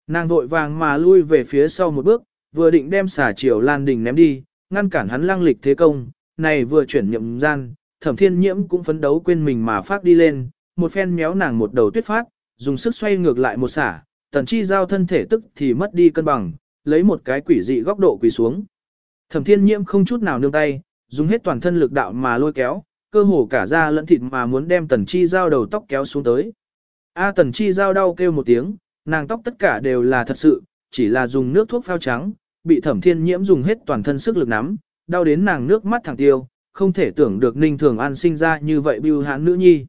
Nàng vội vàng mà lui về phía sau một bước, vừa định đem xà chiều Lan Đình ném đi, ngăn cản hắn lăng lịch thế công, này vừa chuyển nhậm gian, thẩm thiên nhiễm cũng phấn đấu quên mình mà phát đi lên, một phen méo nàng một đầu tuyết phát, dùng sức xoay ngược lại một xả, tần chi giao thân thể tức thì mất đi cân bằng, lấy một cái quỷ dị góc độ quỳ xuống. Thẩm thiên nhiễm không chút nào nương tay, dùng hết toàn thân lực đạo mà lôi kéo, cơ hồ cả da lẫn thịt mà muốn đem tần chi giao đầu tóc kéo xuống tới. A tần chi giao đau kêu một tiếng, nàng tóc tất cả đều là thật sự, chỉ là dùng nước thuốc phao trắng, bị thẩm thiên nhiễm dùng hết toàn thân sức lực nắm, đau đến nàng nước mắt thẳng tiêu, không thể tưởng được ninh thường an sinh ra như vậy bưu hãn nữ nhi.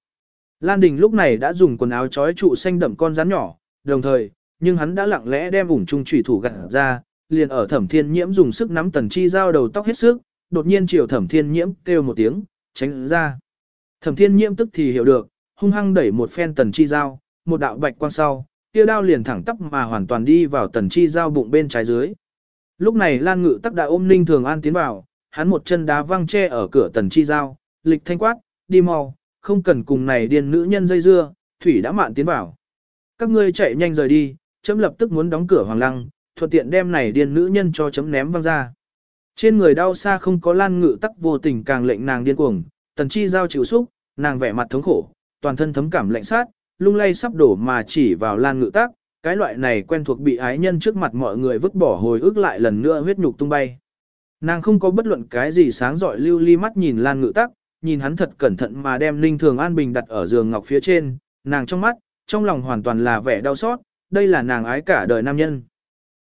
Lan Đình lúc này đã dùng quần áo trói trụ xanh đậm con rắn nhỏ, đồng thời, nhưng hắn đã lặng lẽ đem ủng trung trùy thủ gặt ra, liền ở thẩm thiên nhiễm dùng sức nắm tần chi giao đầu tóc hết sức, đột nhiên chiều thẩm thiên nhiễm kêu một tiếng, tránh ra. Thẩm thiên nhiễm tức thì hiểu được, hung hăng đẩy một phen tần chi giao, một đạo bạch quang sau, kia đao liền thẳng tắp mà hoàn toàn đi vào tần chi giao bụng bên trái dưới. Lúc này Lan Ngự tắc đã ôm Ninh Thường An tiến vào, hắn một chân đá văng che ở cửa tần chi giao, lịch thanh quát, đi mau, không cần cùng này điên nữ nhân dây dưa, thủy đã mạn tiến vào. Các ngươi chạy nhanh rời đi, chấm lập tức muốn đóng cửa hoàng lăng, thuận tiện đem này điên nữ nhân cho chấm ném văng ra. Trên người đau xa không có lan ngự tắc vô tình càng lệnh nàng điên cuồng, tần chi giao chịu xúc, nàng vẻ mặt thống khổ, toàn thân thấm cảm lạnh sát, lung lay sắp đổ mà chỉ vào lan ngự tắc, cái loại này quen thuộc bị ái nhân trước mặt mọi người vứt bỏ hồi ức lại lần nữa huyết nhục tung bay. Nàng không có bất luận cái gì sáng giỏi lưu ly mắt nhìn lan ngự tắc, nhìn hắn thật cẩn thận mà đem Ninh Thường An Bình đặt ở giường ngọc phía trên, nàng trong mắt, trong lòng hoàn toàn là vẻ đau xót, đây là nàng ái cả đời nam nhân.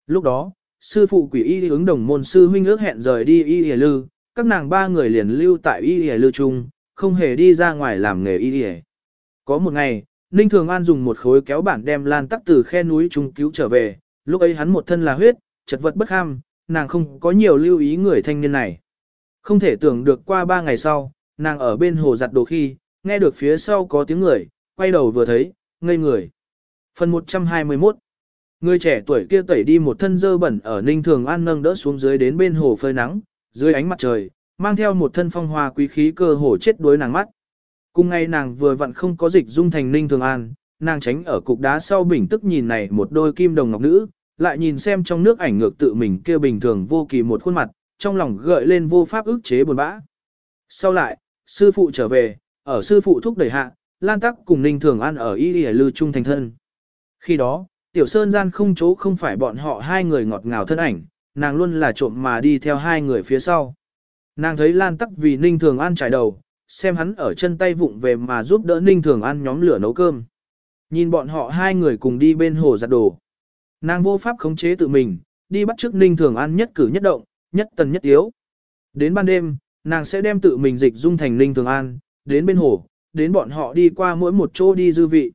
Lúc đó, sư phụ quỷ y ứng đồng môn sư huynh ước hẹn rời đi y y lư, các nàng ba người liền lưu tại y y lư chung, không hề đi ra ngoài làm nghề y y. Có một ngày, Ninh Thường An dùng một khối kéo bản đem lan tắc từ khe núi trung cứu trở về, lúc ấy hắn một thân là huyết, chật vật bất ham, nàng không có nhiều lưu ý người thanh niên này. Không thể tưởng được qua ba ngày sau, nàng ở bên hồ giặt đồ khi, nghe được phía sau có tiếng người, quay đầu vừa thấy, ngây người. Phần 121 Người trẻ tuổi kia tẩy đi một thân dơ bẩn ở Ninh Thường An nâng đỡ xuống dưới đến bên hồ phơi nắng, dưới ánh mặt trời, mang theo một thân phong hoa quý khí cơ hồ chết đuối nàng mắt. Cùng ngày nàng vừa vặn không có dịch dung thành Ninh Thường An, nàng tránh ở cục đá sau bình tức nhìn này một đôi kim đồng ngọc nữ, lại nhìn xem trong nước ảnh ngược tự mình kia bình thường vô kỳ một khuôn mặt, trong lòng gợi lên vô pháp ức chế buồn bã. Sau lại, sư phụ trở về, ở sư phụ thúc đẩy hạ, Lan Tắc cùng Ninh Thường An ở Y Y Lư Trung thành thân. Khi đó, Tiểu Sơn gian không chỗ không phải bọn họ hai người ngọt ngào thân ảnh, nàng luôn là trộm mà đi theo hai người phía sau. Nàng thấy Lan Tắc vì Ninh Thường An trải đầu, xem hắn ở chân tay vụng về mà giúp đỡ Ninh Thường An nhóm lửa nấu cơm. Nhìn bọn họ hai người cùng đi bên hồ giặt đồ. Nàng vô pháp khống chế tự mình, đi bắt trước Ninh Thường An nhất cử nhất động, nhất tần nhất tiếu. Đến ban đêm, nàng sẽ đem tự mình dịch dung thành Ninh Thường An, đến bên hồ, đến bọn họ đi qua mỗi một chỗ đi dư vị.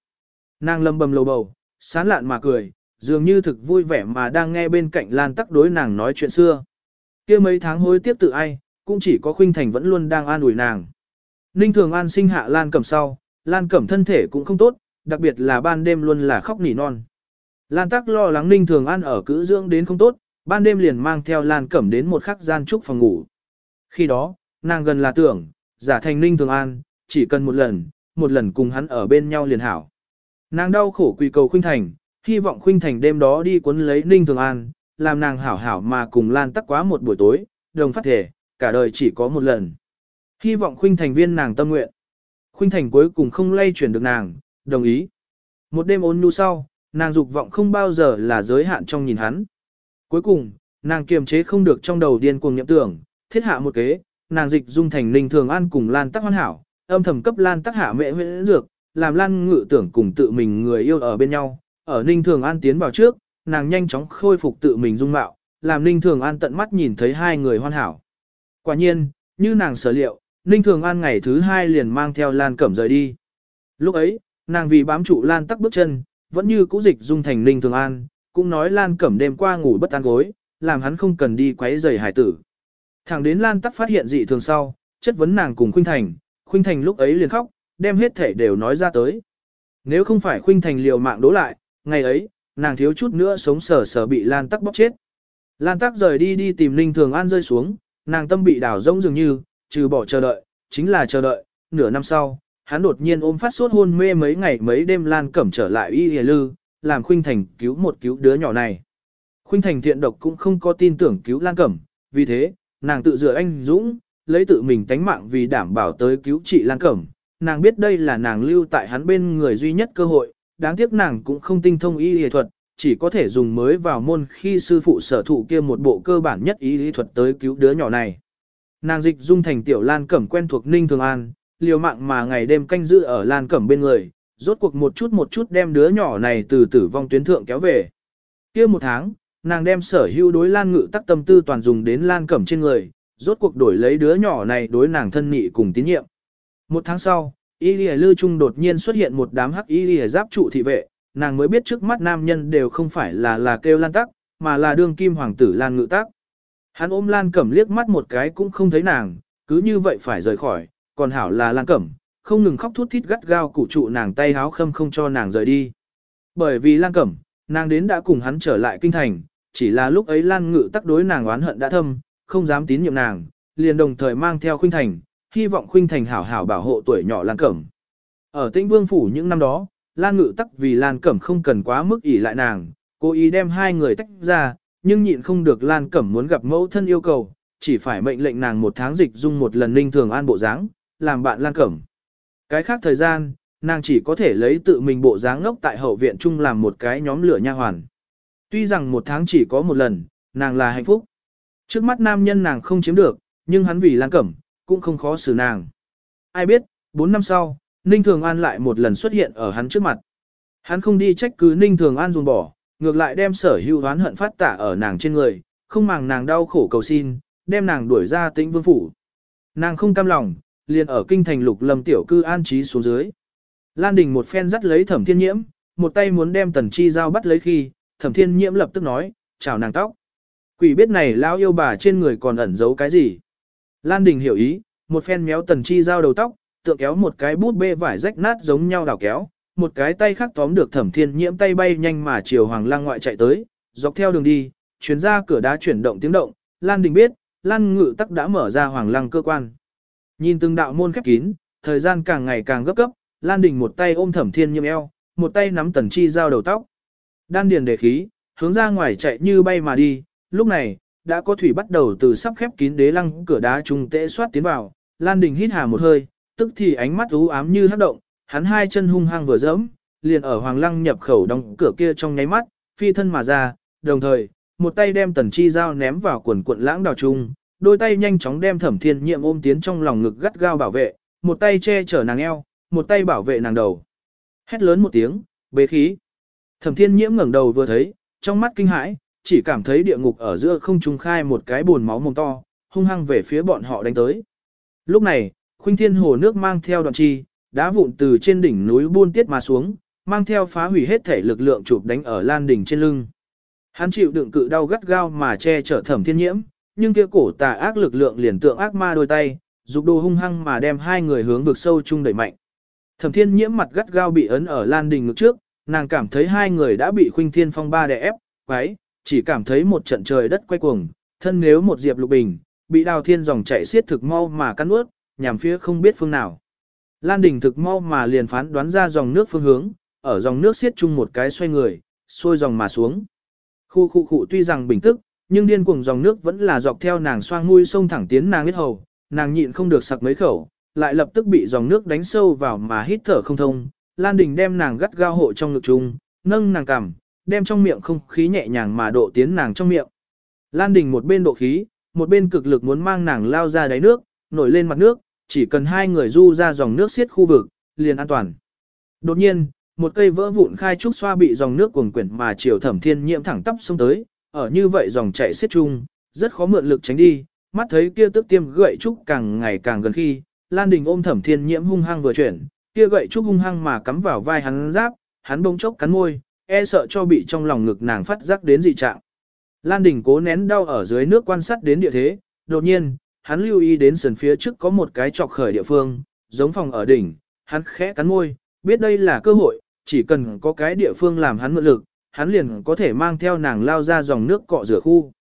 Nàng lầm bầm lầu bầu, sán lạn mà cười, dường như thực vui vẻ mà đang nghe bên cạnh Lan Tắc đối nàng nói chuyện xưa. kia mấy tháng hối tiếp tự ai, cũng chỉ có Khuynh Thành vẫn luôn đang an ủi nàng. Ninh Thường An sinh hạ Lan Cẩm sau, Lan Cẩm thân thể cũng không tốt, đặc biệt là ban đêm luôn là khóc nỉ non. Lan Tắc lo lắng Ninh Thường An ở cữ dưỡng đến không tốt, ban đêm liền mang theo Lan Cẩm đến một khắc gian trúc phòng ngủ. Khi đó, nàng gần là tưởng, giả thành Ninh Thường An, chỉ cần một lần, một lần cùng hắn ở bên nhau liền hảo. Nàng đau khổ quỳ cầu Khuynh Thành, hy vọng Khuynh Thành đêm đó đi cuốn lấy Ninh Thường An, làm nàng hảo hảo mà cùng Lan Tắc quá một buổi tối, đồng phát thể, cả đời chỉ có một lần. Hy vọng Khuynh Thành viên nàng tâm nguyện. Khuynh Thành cuối cùng không lay chuyển được nàng, đồng ý. Một đêm ôn nhu sau, nàng dục vọng không bao giờ là giới hạn trong nhìn hắn. Cuối cùng, nàng kiềm chế không được trong đầu điên cuồng nhậm tưởng, thiết hạ một kế, nàng dịch dung thành Ninh Thường An cùng Lan Tắc hoàn hảo, âm thầm cấp Lan Tắc hạ mẹ huyễn dược, làm Lan Ngự tưởng cùng tự mình người yêu ở bên nhau, ở Ninh Thường An tiến vào trước, nàng nhanh chóng khôi phục tự mình dung mạo, làm Ninh Thường An tận mắt nhìn thấy hai người hoàn hảo. Quả nhiên, như nàng sở liệu, Ninh Thường An ngày thứ hai liền mang theo Lan Cẩm rời đi. Lúc ấy, nàng vì bám trụ Lan Tắc bước chân, vẫn như cũ dịch dung thành Ninh Thường An, cũng nói Lan Cẩm đêm qua ngủ bất an gối, làm hắn không cần đi quấy rầy hải tử. Thẳng đến Lan Tắc phát hiện dị thường sau, chất vấn nàng cùng Khuynh Thành, Khuynh Thành lúc ấy liền khóc, đem hết thể đều nói ra tới. Nếu không phải Khuynh Thành liều mạng đố lại, ngày ấy, nàng thiếu chút nữa sống sờ sờ bị Lan Tắc bóp chết. Lan Tắc rời đi đi tìm Ninh Thường An rơi xuống, nàng tâm bị đảo rỗng dường như, trừ bỏ chờ đợi, chính là chờ đợi, nửa năm sau, hắn đột nhiên ôm phát sốt hôn mê mấy ngày mấy đêm Lan Cẩm trở lại y hề lư, làm Khuynh Thành cứu một cứu đứa nhỏ này. Khuynh Thành thiện độc cũng không có tin tưởng cứu Lan Cẩm, vì thế, nàng tự dựa anh Dũng, lấy tự mình tánh mạng vì đảm bảo tới cứu trị Lan Cẩm. Nàng biết đây là nàng lưu tại hắn bên người duy nhất cơ hội, đáng tiếc nàng cũng không tinh thông y y thuật, chỉ có thể dùng mới vào môn khi sư phụ sở thụ kia một bộ cơ bản nhất y y thuật tới cứu đứa nhỏ này. Nàng dịch dung thành tiểu Lan Cẩm quen thuộc Ninh Thường An, liều mạng mà ngày đêm canh giữ ở Lan Cẩm bên người, rốt cuộc một chút một chút đem đứa nhỏ này từ tử vong tuyến thượng kéo về. kia một tháng, nàng đem sở hữu đối Lan Ngự tắc tâm tư toàn dùng đến Lan Cẩm trên người, rốt cuộc đổi lấy đứa nhỏ này đối nàng thân nị cùng tín nhiệm. Một tháng sau, Y Lìa Lư Trung đột nhiên xuất hiện một đám hắc Y Lìa giáp trụ thị vệ, nàng mới biết trước mắt nam nhân đều không phải là là kêu Lan Tắc, mà là đương kim hoàng tử Lan Ngự Tắc. Hắn ôm Lan Cẩm liếc mắt một cái cũng không thấy nàng, cứ như vậy phải rời khỏi, còn hảo là Lan Cẩm, không ngừng khóc thút thít gắt gao cụ trụ nàng tay háo khâm không cho nàng rời đi. Bởi vì Lan Cẩm, nàng đến đã cùng hắn trở lại kinh thành, chỉ là lúc ấy Lan Ngự Tắc đối nàng oán hận đã thâm, không dám tín nhiệm nàng, liền đồng thời mang theo Khuynh Thành, hy vọng Khuynh Thành hảo hảo bảo hộ tuổi nhỏ Lan Cẩm. Ở Tĩnh Vương phủ những năm đó, Lan Ngự Tắc vì Lan Cẩm không cần quá mức ỷ lại nàng, cố ý đem hai người tách ra, nhưng nhịn không được Lan Cẩm muốn gặp mẫu thân yêu cầu, chỉ phải mệnh lệnh nàng một tháng dịch dung một lần ninh thường an bộ dáng, làm bạn Lan Cẩm. Cái khác thời gian, nàng chỉ có thể lấy tự mình bộ dáng ngốc tại hậu viện chung làm một cái nhóm lửa nha hoàn. Tuy rằng một tháng chỉ có một lần, nàng là hạnh phúc. Trước mắt nam nhân nàng không chiếm được, nhưng hắn vì Lan Cẩm, cũng không khó xử nàng. Ai biết, 4 năm sau, Ninh Thường An lại một lần xuất hiện ở hắn trước mặt. Hắn không đi trách cứ Ninh Thường An dùng bỏ, ngược lại đem sở hữu oán hận phát tả ở nàng trên người, không màng nàng đau khổ cầu xin, đem nàng đuổi ra tĩnh vương phủ. Nàng không cam lòng, liền ở kinh thành lục lâm tiểu cư an trí xuống dưới. Lan Đình một phen dắt lấy thẩm thiên nhiễm, một tay muốn đem tần chi giao bắt lấy khi, thẩm thiên nhiễm lập tức nói, chào nàng tóc. Quỷ biết này lão yêu bà trên người còn ẩn giấu cái gì. Lan Đình hiểu ý, một phen méo tần chi giao đầu tóc, tựa kéo một cái bút bê vải rách nát giống nhau đảo kéo, một cái tay khác tóm được thẩm thiên nhiễm tay bay nhanh mà chiều hoàng lang ngoại chạy tới, dọc theo đường đi, chuyển ra cửa đá chuyển động tiếng động, Lan Đình biết, Lan Ngự tắc đã mở ra hoàng lăng cơ quan. Nhìn từng đạo môn khép kín, thời gian càng ngày càng gấp gấp, Lan Đình một tay ôm thẩm thiên nhiễm eo, một tay nắm tần chi giao đầu tóc. Đan điền đề khí, hướng ra ngoài chạy như bay mà đi, lúc này, đã có thủy bắt đầu từ sắp khép kín đế lăng cửa đá trung tễ soát tiến vào, Lan Đình hít hà một hơi, tức thì ánh mắt u ám như hấp động, hắn hai chân hung hăng vừa dẫm, liền ở hoàng lăng nhập khẩu đóng cửa kia trong nháy mắt, phi thân mà ra, đồng thời, một tay đem tần chi giao ném vào quần cuộn lãng đào trung, đôi tay nhanh chóng đem thẩm thiên nhiệm ôm tiến trong lòng ngực gắt gao bảo vệ, một tay che chở nàng eo, một tay bảo vệ nàng đầu. Hét lớn một tiếng, bế khí. Thẩm thiên nhiễm ngẩng đầu vừa thấy, trong mắt kinh hãi, chỉ cảm thấy địa ngục ở giữa không trung khai một cái buồn máu mồm to, hung hăng về phía bọn họ đánh tới. Lúc này, khuynh thiên hồ nước mang theo đoạn chi, đá vụn từ trên đỉnh núi buôn tiết mà xuống, mang theo phá hủy hết thể lực lượng chụp đánh ở lan đỉnh trên lưng. Hắn chịu đựng cự đau gắt gao mà che chở thẩm thiên nhiễm, nhưng kia cổ tà ác lực lượng liền tượng ác ma đôi tay, dục đồ hung hăng mà đem hai người hướng vực sâu chung đẩy mạnh. Thẩm thiên nhiễm mặt gắt gao bị ấn ở lan đình ngực trước, nàng cảm thấy hai người đã bị khuynh thiên phong ba đè ép, quấy, chỉ cảm thấy một trận trời đất quay cuồng, thân nếu một diệp lục bình, bị đào thiên dòng chảy xiết thực mau mà cắn nuốt, nhằm phía không biết phương nào. Lan Đình thực mau mà liền phán đoán ra dòng nước phương hướng, ở dòng nước xiết chung một cái xoay người, xuôi dòng mà xuống. Khu khu khu tuy rằng bình tức, nhưng điên cuồng dòng nước vẫn là dọc theo nàng xoang mũi sông thẳng tiến nàng huyết hầu, nàng nhịn không được sặc mấy khẩu, lại lập tức bị dòng nước đánh sâu vào mà hít thở không thông. Lan Đình đem nàng gắt gao hộ trong ngực chung, nâng nàng cằm, đem trong miệng không khí nhẹ nhàng mà độ tiến nàng trong miệng. Lan Đình một bên độ khí, một bên cực lực muốn mang nàng lao ra đáy nước, nổi lên mặt nước, chỉ cần hai người du ra dòng nước xiết khu vực, liền an toàn. Đột nhiên, một cây vỡ vụn khai trúc xoa bị dòng nước cuồng quyển mà chiều thẩm thiên nhiễm thẳng tắp xông tới, ở như vậy dòng chảy xiết chung, rất khó mượn lực tránh đi, mắt thấy kia tức tiêm gậy trúc càng ngày càng gần khi, Lan Đình ôm thẩm thiên nhiễm hung hăng vừa chuyển, kia gậy trúc hung hăng mà cắm vào vai hắn giáp, hắn bỗng chốc cắn môi, e sợ cho bị trong lòng ngực nàng phát giác đến dị trạng. Lan Đình cố nén đau ở dưới nước quan sát đến địa thế, đột nhiên, hắn lưu ý đến sườn phía trước có một cái trọc khởi địa phương, giống phòng ở đỉnh, hắn khẽ cắn môi, biết đây là cơ hội, chỉ cần có cái địa phương làm hắn mượn lực, hắn liền có thể mang theo nàng lao ra dòng nước cọ rửa khu.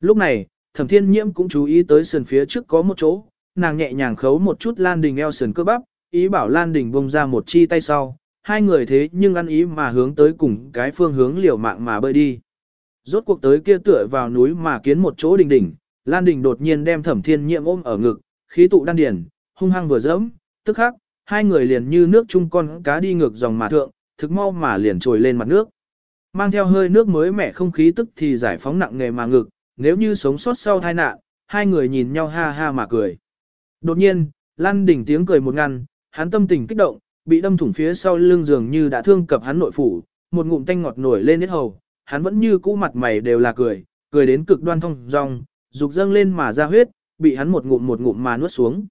Lúc này, thẩm thiên nhiễm cũng chú ý tới sườn phía trước có một chỗ, nàng nhẹ nhàng khấu một chút Lan Đình eo sườn cơ bắp, ý bảo Lan Đình bông ra một chi tay sau, hai người thế nhưng ăn ý mà hướng tới cùng cái phương hướng liều mạng mà bơi đi. Rốt cuộc tới kia tựa vào núi mà kiến một chỗ đỉnh đỉnh, Lan Đình đột nhiên đem thẩm thiên nhiễm ôm ở ngực, khí tụ đan điển, hung hăng vừa dẫm, tức khắc, hai người liền như nước chung con cá đi ngược dòng mà thượng, thực mau mà liền trồi lên mặt nước mang theo hơi nước mới mẻ không khí tức thì giải phóng nặng nề mà ngực, nếu như sống sót sau tai nạn, hai người nhìn nhau ha ha mà cười. Đột nhiên, Lan đỉnh tiếng cười một ngăn, hắn tâm tình kích động, bị đâm thủng phía sau lưng dường như đã thương cập hắn nội phủ, một ngụm tanh ngọt nổi lên hết hầu, hắn vẫn như cũ mặt mày đều là cười, cười đến cực đoan thông dong, dục dâng lên mà ra huyết, bị hắn một ngụm một ngụm mà nuốt xuống.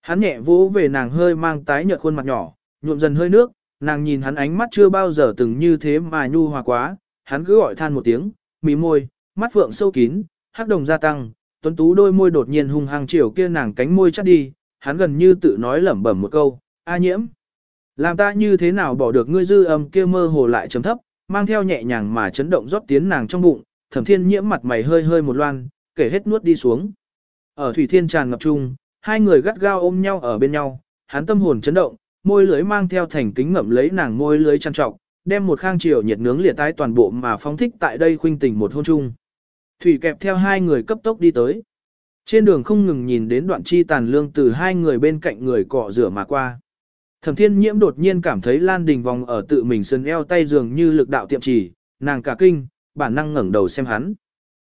Hắn nhẹ vỗ về nàng hơi mang tái nhợt khuôn mặt nhỏ, nhuộm dần hơi nước, nàng nhìn hắn ánh mắt chưa bao giờ từng như thế mà nhu hòa quá, hắn cứ gọi than một tiếng, mí môi, mắt phượng sâu kín, hắc đồng gia tăng, tuấn tú đôi môi đột nhiên hung hăng chiều kia nàng cánh môi chắt đi, hắn gần như tự nói lẩm bẩm một câu, a nhiễm. Làm ta như thế nào bỏ được ngươi dư âm kia mơ hồ lại chấm thấp, mang theo nhẹ nhàng mà chấn động rót tiến nàng trong bụng, thẩm thiên nhiễm mặt mày hơi hơi một loan, kể hết nuốt đi xuống. Ở thủy thiên tràn ngập chung, hai người gắt gao ôm nhau ở bên nhau, hắn tâm hồn chấn động, môi lưới mang theo thành kính ngậm lấy nàng môi lưới chăn trọng, đem một khang chiều nhiệt nướng liệt tái toàn bộ mà phóng thích tại đây khuynh tình một hôn chung. Thủy kẹp theo hai người cấp tốc đi tới. Trên đường không ngừng nhìn đến đoạn chi tàn lương từ hai người bên cạnh người cọ rửa mà qua. Thẩm thiên nhiễm đột nhiên cảm thấy Lan Đình vòng ở tự mình sơn eo tay dường như lực đạo tiệm chỉ, nàng cả kinh, bản năng ngẩng đầu xem hắn.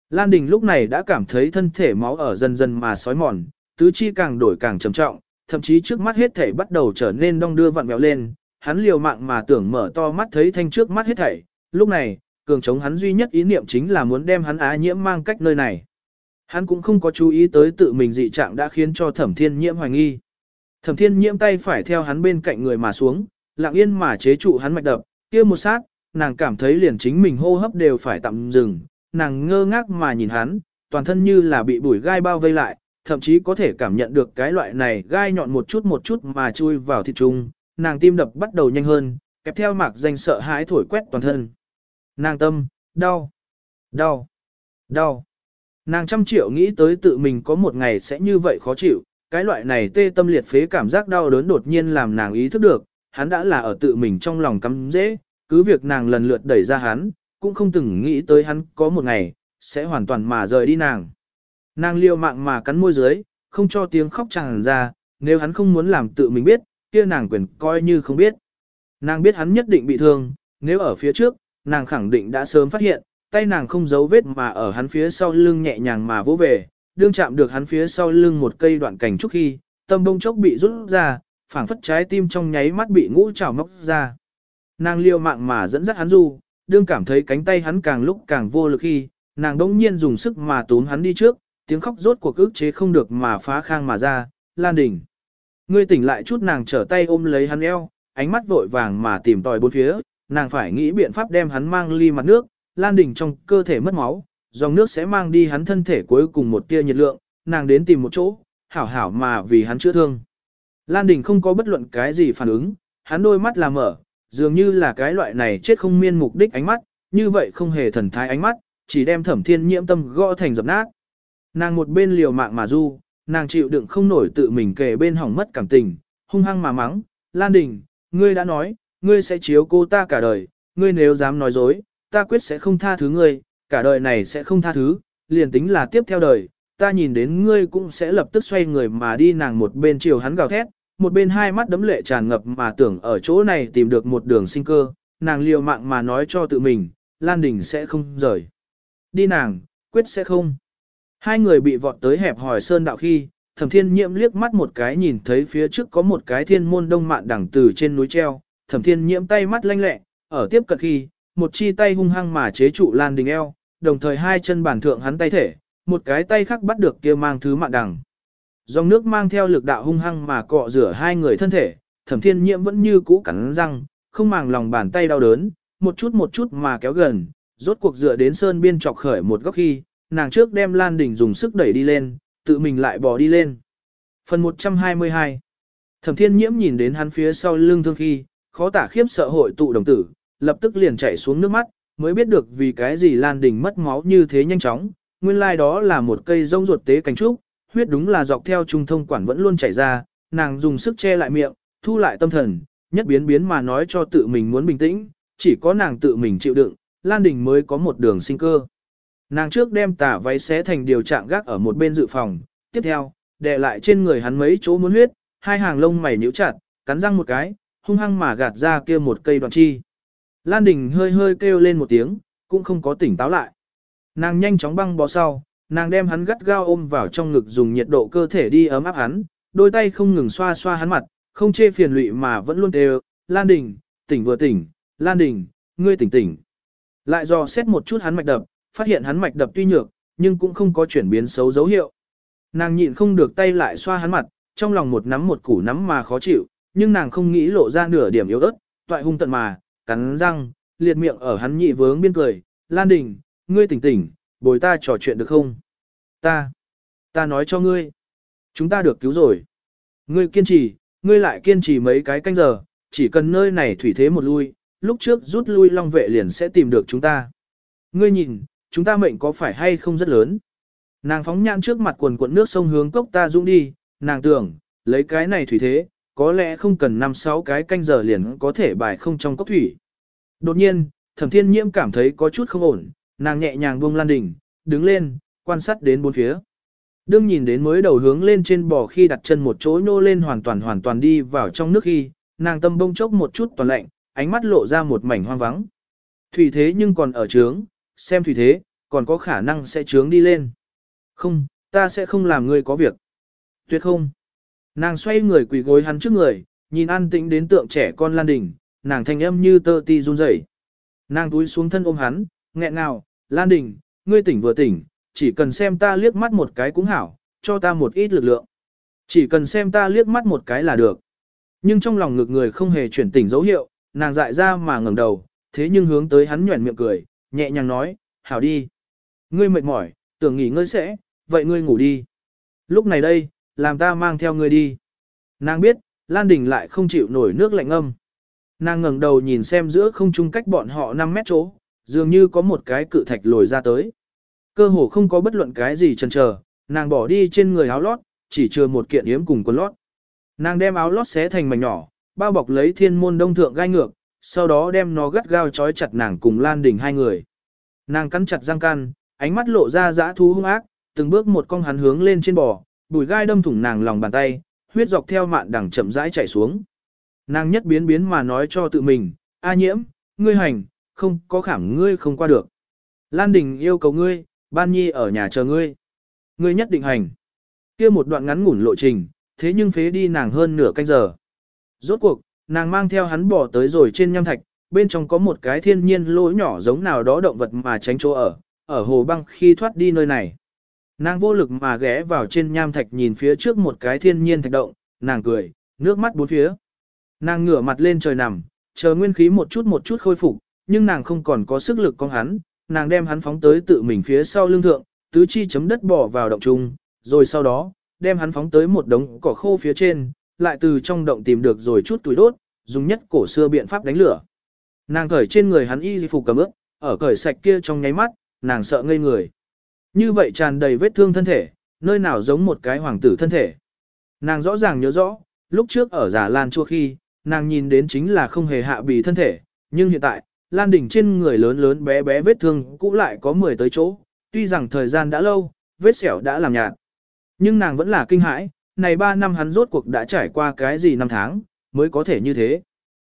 Lan Đình lúc này đã cảm thấy thân thể máu ở dần dần mà sói mòn, tứ chi càng đổi càng trầm trọng, thậm chí trước mắt hết thảy bắt đầu trở nên đong đưa vặn vẹo lên, hắn liều mạng mà tưởng mở to mắt thấy thanh trước mắt hết thảy, lúc này, cường chống hắn duy nhất ý niệm chính là muốn đem hắn á nhiễm mang cách nơi này. Hắn cũng không có chú ý tới tự mình dị trạng đã khiến cho thẩm thiên nhiễm hoài nghi. Thẩm thiên nhiễm tay phải theo hắn bên cạnh người mà xuống, lặng yên mà chế trụ hắn mạch đập, kia một sát, nàng cảm thấy liền chính mình hô hấp đều phải tạm dừng, nàng ngơ ngác mà nhìn hắn, toàn thân như là bị bụi gai bao vây lại, thậm chí có thể cảm nhận được cái loại này gai nhọn một chút một chút mà chui vào thịt trung, nàng tim đập bắt đầu nhanh hơn, kẹp theo mạc danh sợ hãi thổi quét toàn thân. Nàng tâm, đau, đau, đau. Nàng trăm triệu nghĩ tới tự mình có một ngày sẽ như vậy khó chịu, cái loại này tê tâm liệt phế cảm giác đau đớn đột nhiên làm nàng ý thức được, hắn đã là ở tự mình trong lòng cắm dễ, cứ việc nàng lần lượt đẩy ra hắn, cũng không từng nghĩ tới hắn có một ngày, sẽ hoàn toàn mà rời đi nàng. Nàng liều mạng mà cắn môi dưới, không cho tiếng khóc tràn ra, nếu hắn không muốn làm tự mình biết, kia nàng quyền coi như không biết. Nàng biết hắn nhất định bị thương, nếu ở phía trước, nàng khẳng định đã sớm phát hiện, tay nàng không giấu vết mà ở hắn phía sau lưng nhẹ nhàng mà vỗ về, đương chạm được hắn phía sau lưng một cây đoạn cảnh trúc khi, tâm bông chốc bị rút ra, phảng phất trái tim trong nháy mắt bị ngũ trào móc ra. Nàng liều mạng mà dẫn dắt hắn du, đương cảm thấy cánh tay hắn càng lúc càng vô lực khi, nàng đống nhiên dùng sức mà túm hắn đi trước, tiếng khóc rốt cuộc ức chế không được mà phá khang mà ra, Lan Đình. Ngươi tỉnh lại chút nàng trở tay ôm lấy hắn eo, ánh mắt vội vàng mà tìm tòi bốn phía, nàng phải nghĩ biện pháp đem hắn mang ly mặt nước, Lan Đình trong cơ thể mất máu, dòng nước sẽ mang đi hắn thân thể cuối cùng một tia nhiệt lượng, nàng đến tìm một chỗ, hảo hảo mà vì hắn chữa thương. Lan Đình không có bất luận cái gì phản ứng, hắn đôi mắt là mở, dường như là cái loại này chết không miên mục đích ánh mắt, như vậy không hề thần thái ánh mắt, chỉ đem thẩm thiên nhiễm tâm gõ thành dập nát. Nàng một bên liều mạng mà du, nàng chịu đựng không nổi tự mình kề bên hỏng mất cảm tình, hung hăng mà mắng, Lan Đình, ngươi đã nói, ngươi sẽ chiếu cô ta cả đời, ngươi nếu dám nói dối, ta quyết sẽ không tha thứ ngươi, cả đời này sẽ không tha thứ, liền tính là tiếp theo đời, ta nhìn đến ngươi cũng sẽ lập tức xoay người mà đi nàng một bên chiều hắn gào thét, một bên hai mắt đấm lệ tràn ngập mà tưởng ở chỗ này tìm được một đường sinh cơ, nàng liều mạng mà nói cho tự mình, Lan Đình sẽ không rời. Đi nàng, quyết sẽ không. Hai người bị vọt tới hẹp hỏi sơn đạo khi, thẩm thiên nhiễm liếc mắt một cái nhìn thấy phía trước có một cái thiên môn đông mạn đẳng từ trên núi treo, thẩm thiên nhiễm tay mắt lanh lẹ, ở tiếp cận khi, một chi tay hung hăng mà chế trụ Lan Đình eo, đồng thời hai chân bản thượng hắn tay thể, một cái tay khác bắt được kia mang thứ mạn đẳng. Dòng nước mang theo lực đạo hung hăng mà cọ rửa hai người thân thể, thẩm thiên nhiễm vẫn như cũ cắn răng, không màng lòng bàn tay đau đớn, một chút một chút mà kéo gần, rốt cuộc dựa đến sơn biên trọc khởi một góc khi, nàng trước đem Lan Đình dùng sức đẩy đi lên, tự mình lại bỏ đi lên. Phần 122 Thẩm thiên nhiễm nhìn đến hắn phía sau lưng thương khi, khó tả khiếp sợ hội tụ đồng tử, lập tức liền chảy xuống nước mắt, mới biết được vì cái gì Lan Đình mất máu như thế nhanh chóng, nguyên lai like đó là một cây rông ruột tế cánh trúc, huyết đúng là dọc theo trung thông quản vẫn luôn chảy ra, nàng dùng sức che lại miệng, thu lại tâm thần, nhất biến biến mà nói cho tự mình muốn bình tĩnh, chỉ có nàng tự mình chịu đựng, Lan Đình mới có một đường sinh cơ. Nàng trước đem tả váy xé thành điều trạng gác ở một bên dự phòng, tiếp theo, đè lại trên người hắn mấy chỗ muốn huyết, hai hàng lông mày nhíu chặt, cắn răng một cái, hung hăng mà gạt ra kia một cây đoạn chi. Lan Đình hơi hơi kêu lên một tiếng, cũng không có tỉnh táo lại. Nàng nhanh chóng băng bó sau, nàng đem hắn gắt gao ôm vào trong ngực dùng nhiệt độ cơ thể đi ấm áp hắn, đôi tay không ngừng xoa xoa hắn mặt, không chê phiền lụy mà vẫn luôn đều, Lan Đình, tỉnh vừa tỉnh, Lan Đình, ngươi tỉnh tỉnh. Lại dò xét một chút hắn mạch đập, phát hiện hắn mạch đập tuy nhược, nhưng cũng không có chuyển biến xấu dấu hiệu. Nàng nhịn không được tay lại xoa hắn mặt, trong lòng một nắm một củ nắm mà khó chịu, nhưng nàng không nghĩ lộ ra nửa điểm yếu ớt, toại hung tận mà, cắn răng, liệt miệng ở hắn nhị vướng biên cười, Lan Đình, ngươi tỉnh tỉnh, bồi ta trò chuyện được không? Ta, ta nói cho ngươi, chúng ta được cứu rồi. Ngươi kiên trì, ngươi lại kiên trì mấy cái canh giờ, chỉ cần nơi này thủy thế một lui, lúc trước rút lui long vệ liền sẽ tìm được chúng ta. Ngươi nhìn, chúng ta mệnh có phải hay không rất lớn. Nàng phóng nhãn trước mặt quần cuộn nước sông hướng cốc ta dũng đi, nàng tưởng, lấy cái này thủy thế, có lẽ không cần 5-6 cái canh giờ liền có thể bài không trong cốc thủy. Đột nhiên, thẩm thiên nhiễm cảm thấy có chút không ổn, nàng nhẹ nhàng buông lan đỉnh, đứng lên, quan sát đến bốn phía. Đương nhìn đến mới đầu hướng lên trên bò khi đặt chân một chỗ nô lên hoàn toàn hoàn toàn đi vào trong nước khi, nàng tâm bông chốc một chút toàn lạnh, ánh mắt lộ ra một mảnh hoang vắng. Thủy thế nhưng còn ở trướng, xem thủy thế, còn có khả năng sẽ trướng đi lên. Không, ta sẽ không làm ngươi có việc. Tuyệt không. Nàng xoay người quỳ gối hắn trước người, nhìn an tĩnh đến tượng trẻ con Lan Đình, nàng thanh âm như tơ ti run rẩy. Nàng túi xuống thân ôm hắn, nghẹn ngào, Lan Đình, ngươi tỉnh vừa tỉnh, chỉ cần xem ta liếc mắt một cái cũng hảo, cho ta một ít lực lượng. Chỉ cần xem ta liếc mắt một cái là được. Nhưng trong lòng ngực người không hề chuyển tỉnh dấu hiệu, nàng dại ra mà ngẩng đầu, thế nhưng hướng tới hắn nhuẩn miệng cười, nhẹ nhàng nói, hảo đi. Ngươi mệt mỏi, tưởng nghỉ ngơi sẽ, vậy ngươi ngủ đi. Lúc này đây, làm ta mang theo ngươi đi. Nàng biết, Lan Đình lại không chịu nổi nước lạnh âm. Nàng ngẩng đầu nhìn xem giữa không trung cách bọn họ 5 mét chỗ, dường như có một cái cự thạch lồi ra tới. Cơ hồ không có bất luận cái gì chần chờ, nàng bỏ đi trên người áo lót, chỉ chừa một kiện yếm cùng quần lót. Nàng đem áo lót xé thành mảnh nhỏ, bao bọc lấy thiên môn đông thượng gai ngược, sau đó đem nó gắt gao trói chặt nàng cùng Lan Đình hai người. Nàng cắn chặt răng can, ánh mắt lộ ra dã thú hung ác, từng bước một con hắn hướng lên trên bò, bùi gai đâm thủng nàng lòng bàn tay, huyết dọc theo mạn đằng chậm rãi chảy xuống. Nàng nhất biến biến mà nói cho tự mình, A nhiễm, ngươi hành, không có khảm ngươi không qua được. Lan Đình yêu cầu ngươi, ban nhi ở nhà chờ ngươi. Ngươi nhất định hành. kia một đoạn ngắn ngủn lộ trình, thế nhưng phế đi nàng hơn nửa canh giờ. Rốt cuộc, nàng mang theo hắn bỏ tới rồi trên nham thạch, bên trong có một cái thiên nhiên lỗ nhỏ giống nào đó động vật mà tránh chỗ ở, ở hồ băng khi thoát đi nơi này. Nàng vô lực mà ghé vào trên nham thạch nhìn phía trước một cái thiên nhiên thạch động, nàng cười, nước mắt bốn phía. Nàng ngửa mặt lên trời nằm, chờ nguyên khí một chút một chút khôi phục, nhưng nàng không còn có sức lực con hắn, nàng đem hắn phóng tới tự mình phía sau lưng thượng, tứ chi chấm đất bỏ vào động trung, rồi sau đó, đem hắn phóng tới một đống cỏ khô phía trên, lại từ trong động tìm được rồi chút tuổi đốt, dùng nhất cổ xưa biện pháp đánh lửa. Nàng cởi trên người hắn y phục cầm ướp, ở cởi sạch kia trong nháy mắt, nàng sợ ngây người. Như vậy tràn đầy vết thương thân thể, nơi nào giống một cái hoàng tử thân thể. Nàng rõ ràng nhớ rõ, lúc trước ở giả lan chua khi, nàng nhìn đến chính là không hề hạ bì thân thể, nhưng hiện tại, lan đỉnh trên người lớn lớn bé bé vết thương cũng lại có 10 tới chỗ, tuy rằng thời gian đã lâu, vết sẹo đã làm nhạt. Nhưng nàng vẫn là kinh hãi, này 3 năm hắn rốt cuộc đã trải qua cái gì năm tháng, mới có thể như thế.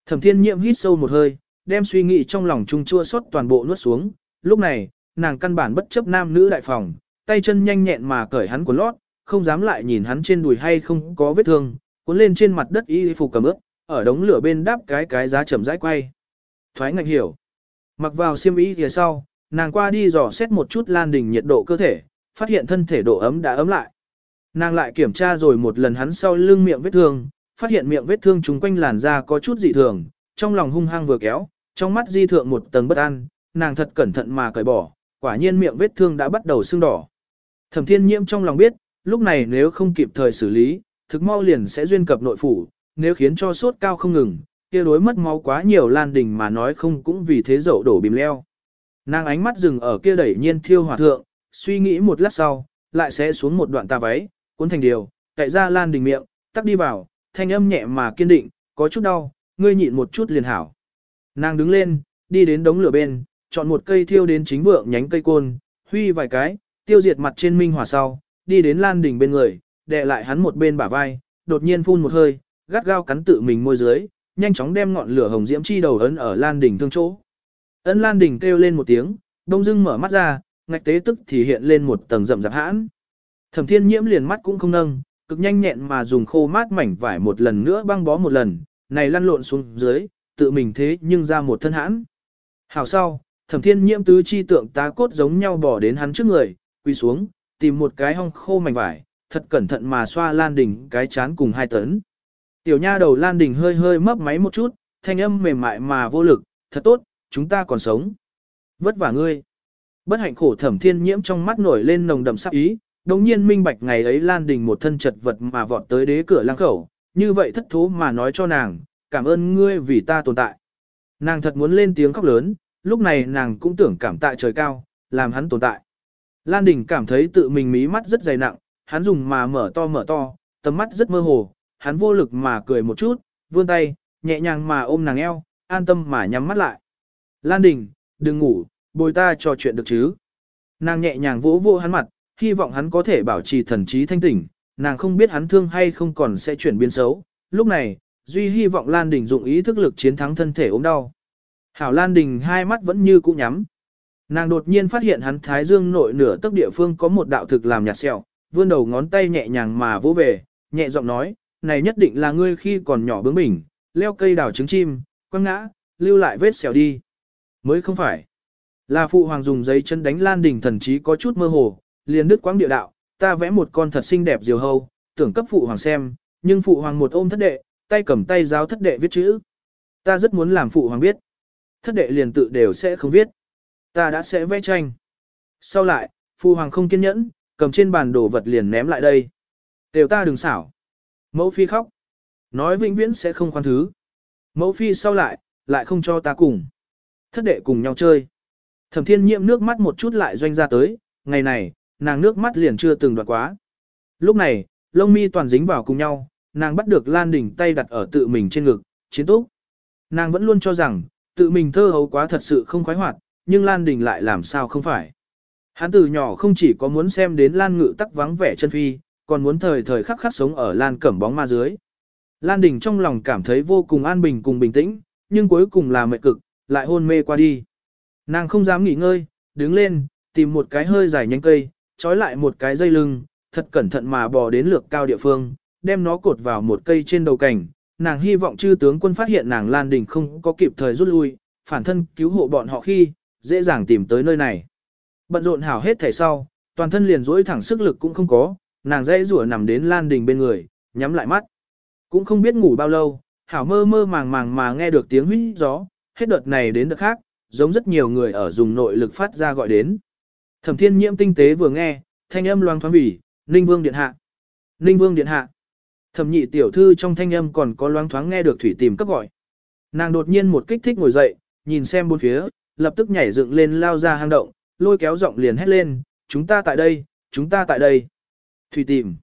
Thẩm thiên nhiệm hít sâu một hơi, đem suy nghĩ trong lòng trung chua xót toàn bộ nuốt xuống, lúc này, nàng căn bản bất chấp nam nữ đại phòng, tay chân nhanh nhẹn mà cởi hắn quần lót, không dám lại nhìn hắn trên đùi hay không có vết thương, cuốn lên trên mặt đất y phục cầm ướt, ở đống lửa bên đáp cái cái giá chậm rãi quay. Thoái ngạch hiểu. Mặc vào xiêm y phía sau, nàng qua đi dò xét một chút lan đình nhiệt độ cơ thể, phát hiện thân thể độ ấm đã ấm lại. Nàng lại kiểm tra rồi một lần hắn sau lưng miệng vết thương, phát hiện miệng vết thương chúng quanh làn da có chút dị thường, trong lòng hung hăng vừa kéo, trong mắt di thượng một tầng bất an, nàng thật cẩn thận mà cởi bỏ, quả nhiên miệng vết thương đã bắt đầu sưng đỏ. Thẩm thiên nhiễm trong lòng biết, lúc này nếu không kịp thời xử lý, thực mau liền sẽ duyên cập nội phủ, nếu khiến cho sốt cao không ngừng, kia đối mất máu quá nhiều lan đình mà nói không cũng vì thế dậu đổ bìm leo. Nàng ánh mắt dừng ở kia đẩy nhiên thiêu hỏa thượng, suy nghĩ một lát sau, lại sẽ xuống một đoạn tà váy, cuốn thành điều, cậy ra lan đình miệng, tắc đi vào, thanh âm nhẹ mà kiên định, có chút đau, ngươi nhịn một chút liền hảo. Nàng đứng lên, đi đến đống lửa bên, chọn một cây thiêu đến chính vượng nhánh cây côn, huy vài cái, tiêu diệt mặt trên minh hỏa sau, đi đến Lan Đình bên người, đè lại hắn một bên bả vai, đột nhiên phun một hơi, gắt gao cắn tự mình môi dưới, nhanh chóng đem ngọn lửa hồng diễm chi đầu ấn ở Lan Đình thương chỗ. Ấn Lan Đình kêu lên một tiếng, đông dưng mở mắt ra, ngạch tế tức thì hiện lên một tầng rậm rạp hãn. Thẩm thiên nhiễm liền mắt cũng không nâng, cực nhanh nhẹn mà dùng khô mát mảnh vải một lần nữa băng bó một lần, này lăn lộn xuống dưới, tự mình thế nhưng ra một thân hãn. Hảo sau, thẩm thiên nhiễm tứ chi tượng tá cốt giống nhau bỏ đến hắn trước người, quỳ xuống, tìm một cái hong khô mảnh vải, thật cẩn thận mà xoa Lan Đình cái chán cùng hai tấn. Tiểu nha đầu Lan Đình hơi hơi mấp máy một chút, thanh âm mềm mại mà vô lực, thật tốt, chúng ta còn sống. Vất vả ngươi. Bất hạnh khổ thẩm thiên nhiễm trong mắt nổi lên nồng đậm sắc ý, đồng nhiên minh bạch ngày ấy Lan Đình một thân chật vật mà vọt tới đế cửa lang khẩu, như vậy thất thố mà nói cho nàng, cảm ơn ngươi vì ta tồn tại. Nàng thật muốn lên tiếng khóc lớn, lúc này nàng cũng tưởng cảm tạ trời cao, làm hắn tồn tại. Lan Đình cảm thấy tự mình mí mắt rất dày nặng, hắn dùng mà mở to mở to, tầm mắt rất mơ hồ, hắn vô lực mà cười một chút, vươn tay, nhẹ nhàng mà ôm nàng eo, an tâm mà nhắm mắt lại. Lan Đình, đừng ngủ, bồi ta trò chuyện được chứ. Nàng nhẹ nhàng vỗ vỗ hắn mặt, hy vọng hắn có thể bảo trì thần trí thanh tỉnh, nàng không biết hắn thương hay không còn sẽ chuyển biến xấu. Lúc này, Duy hy vọng Lan Đình dụng ý thức lực chiến thắng thân thể ốm đau. Hảo Lan Đình hai mắt vẫn như cũ nhắm. Nàng đột nhiên phát hiện hắn thái dương nội nửa tấc địa phương có một đạo thực làm nhạt sẹo, vươn đầu ngón tay nhẹ nhàng mà vỗ về, nhẹ giọng nói, này nhất định là ngươi khi còn nhỏ bướng bỉnh, leo cây đào trứng chim, quăng ngã, lưu lại vết sẹo đi. Mới không phải. Là phụ hoàng dùng giấy chân đánh Lan Đình thần trí có chút mơ hồ, liền đứt quãng địa đạo, ta vẽ một con thật xinh đẹp diều hâu, tưởng cấp phụ hoàng xem, nhưng phụ hoàng một ôm thất đệ, tay cầm tay giáo thất đệ viết chữ. Ta rất muốn làm phụ hoàng biết. Thất đệ liền tự đều sẽ không viết. Ta đã sẽ vẽ tranh. Sau lại, phụ hoàng không kiên nhẫn, cầm trên bàn đồ vật liền ném lại đây. Đều ta đừng xảo. Mẫu phi khóc. Nói vĩnh viễn sẽ không khoan thứ. Mẫu phi sau lại, lại không cho ta cùng. Thất đệ cùng nhau chơi. Thẩm thiên nhiệm nước mắt một chút lại doanh ra tới, ngày này, nàng nước mắt liền chưa từng đoạn quá. Lúc này, lông mi toàn dính vào cùng nhau, nàng bắt được Lan Đình tay đặt ở tự mình trên ngực, chiến túc. Nàng vẫn luôn cho rằng, tự mình thơ hấu quá thật sự không khoái hoạt, nhưng Lan Đình lại làm sao không phải. Hắn từ nhỏ không chỉ có muốn xem đến Lan Ngự tắc vắng vẻ chân phi, còn muốn thời thời khắc khắc sống ở Lan cẩm bóng ma dưới. Lan Đình trong lòng cảm thấy vô cùng an bình cùng bình tĩnh, nhưng cuối cùng là mệt cực, lại hôn mê qua đi. Nàng không dám nghỉ ngơi, đứng lên, tìm một cái hơi dài nhánh cây, trói lại một cái dây lưng, thật cẩn thận mà bò đến lược cao địa phương, đem nó cột vào một cây trên đầu cảnh. Nàng hy vọng chư tướng quân phát hiện nàng Lan Đình không có kịp thời rút lui, phản thân cứu hộ bọn họ khi, dễ dàng tìm tới nơi này. Bận rộn hảo hết thảy sau, toàn thân liền dỗi thẳng sức lực cũng không có, nàng dãy rủa nằm đến Lan Đình bên người, nhắm lại mắt. Cũng không biết ngủ bao lâu, hảo mơ mơ màng màng mà nghe được tiếng huýt gió, hết đợt này đến đợt khác, giống rất nhiều người ở dùng nội lực phát ra gọi đến. Thẩm thiên nhiễm tinh tế vừa nghe, thanh âm loang thoáng vỉ, Ninh Vương Điện Hạ. Ninh Vương Điện Hạ. Thẩm nhị tiểu thư trong thanh âm còn có loang thoáng nghe được thủy tìm cấp gọi. Nàng đột nhiên một kích thích ngồi dậy, nhìn xem bốn phía, lập tức nhảy dựng lên lao ra hang động, lôi kéo giọng liền hét lên, chúng ta tại đây, chúng ta tại đây. Thủy tìm.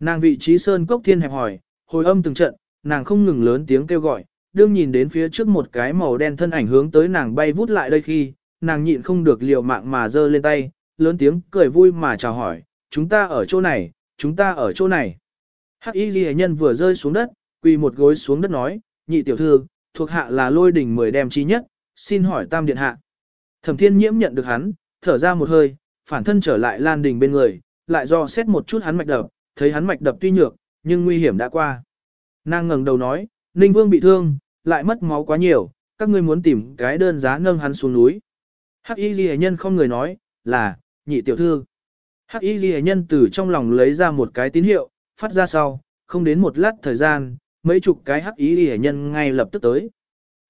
Nàng vị trí sơn cốc thiên hẹp hỏi, hồi âm từng trận, nàng không ngừng lớn tiếng kêu gọi, đương nhìn đến phía trước một cái màu đen thân ảnh hướng tới nàng bay vút lại đây khi, nàng nhịn không được liều mạng mà giơ lên tay, lớn tiếng cười vui mà chào hỏi, chúng ta ở chỗ này, chúng ta ở chỗ này. Hắc y ghi nhân vừa rơi xuống đất, quỳ một gối xuống đất nói, nhị tiểu thư, thuộc hạ là lôi đỉnh mười đem chi nhất, xin hỏi tam điện hạ. Thẩm thiên nhiễm nhận được hắn, thở ra một hơi, phản thân trở lại lan đình bên người, lại do xét một chút hắn mạch đập, thấy hắn mạch đập tuy nhược, nhưng nguy hiểm đã qua. Nàng ngẩng đầu nói, Ninh Vương bị thương, lại mất máu quá nhiều, các ngươi muốn tìm cái đơn giá nâng hắn xuống núi. Hắc y ghi nhân không người nói, là, nhị tiểu thư. Hắc y ghi nhân từ trong lòng lấy ra một cái tín hiệu, phát ra sau, không đến một lát thời gian, mấy chục cái hắc y ghi nhân ngay lập tức tới.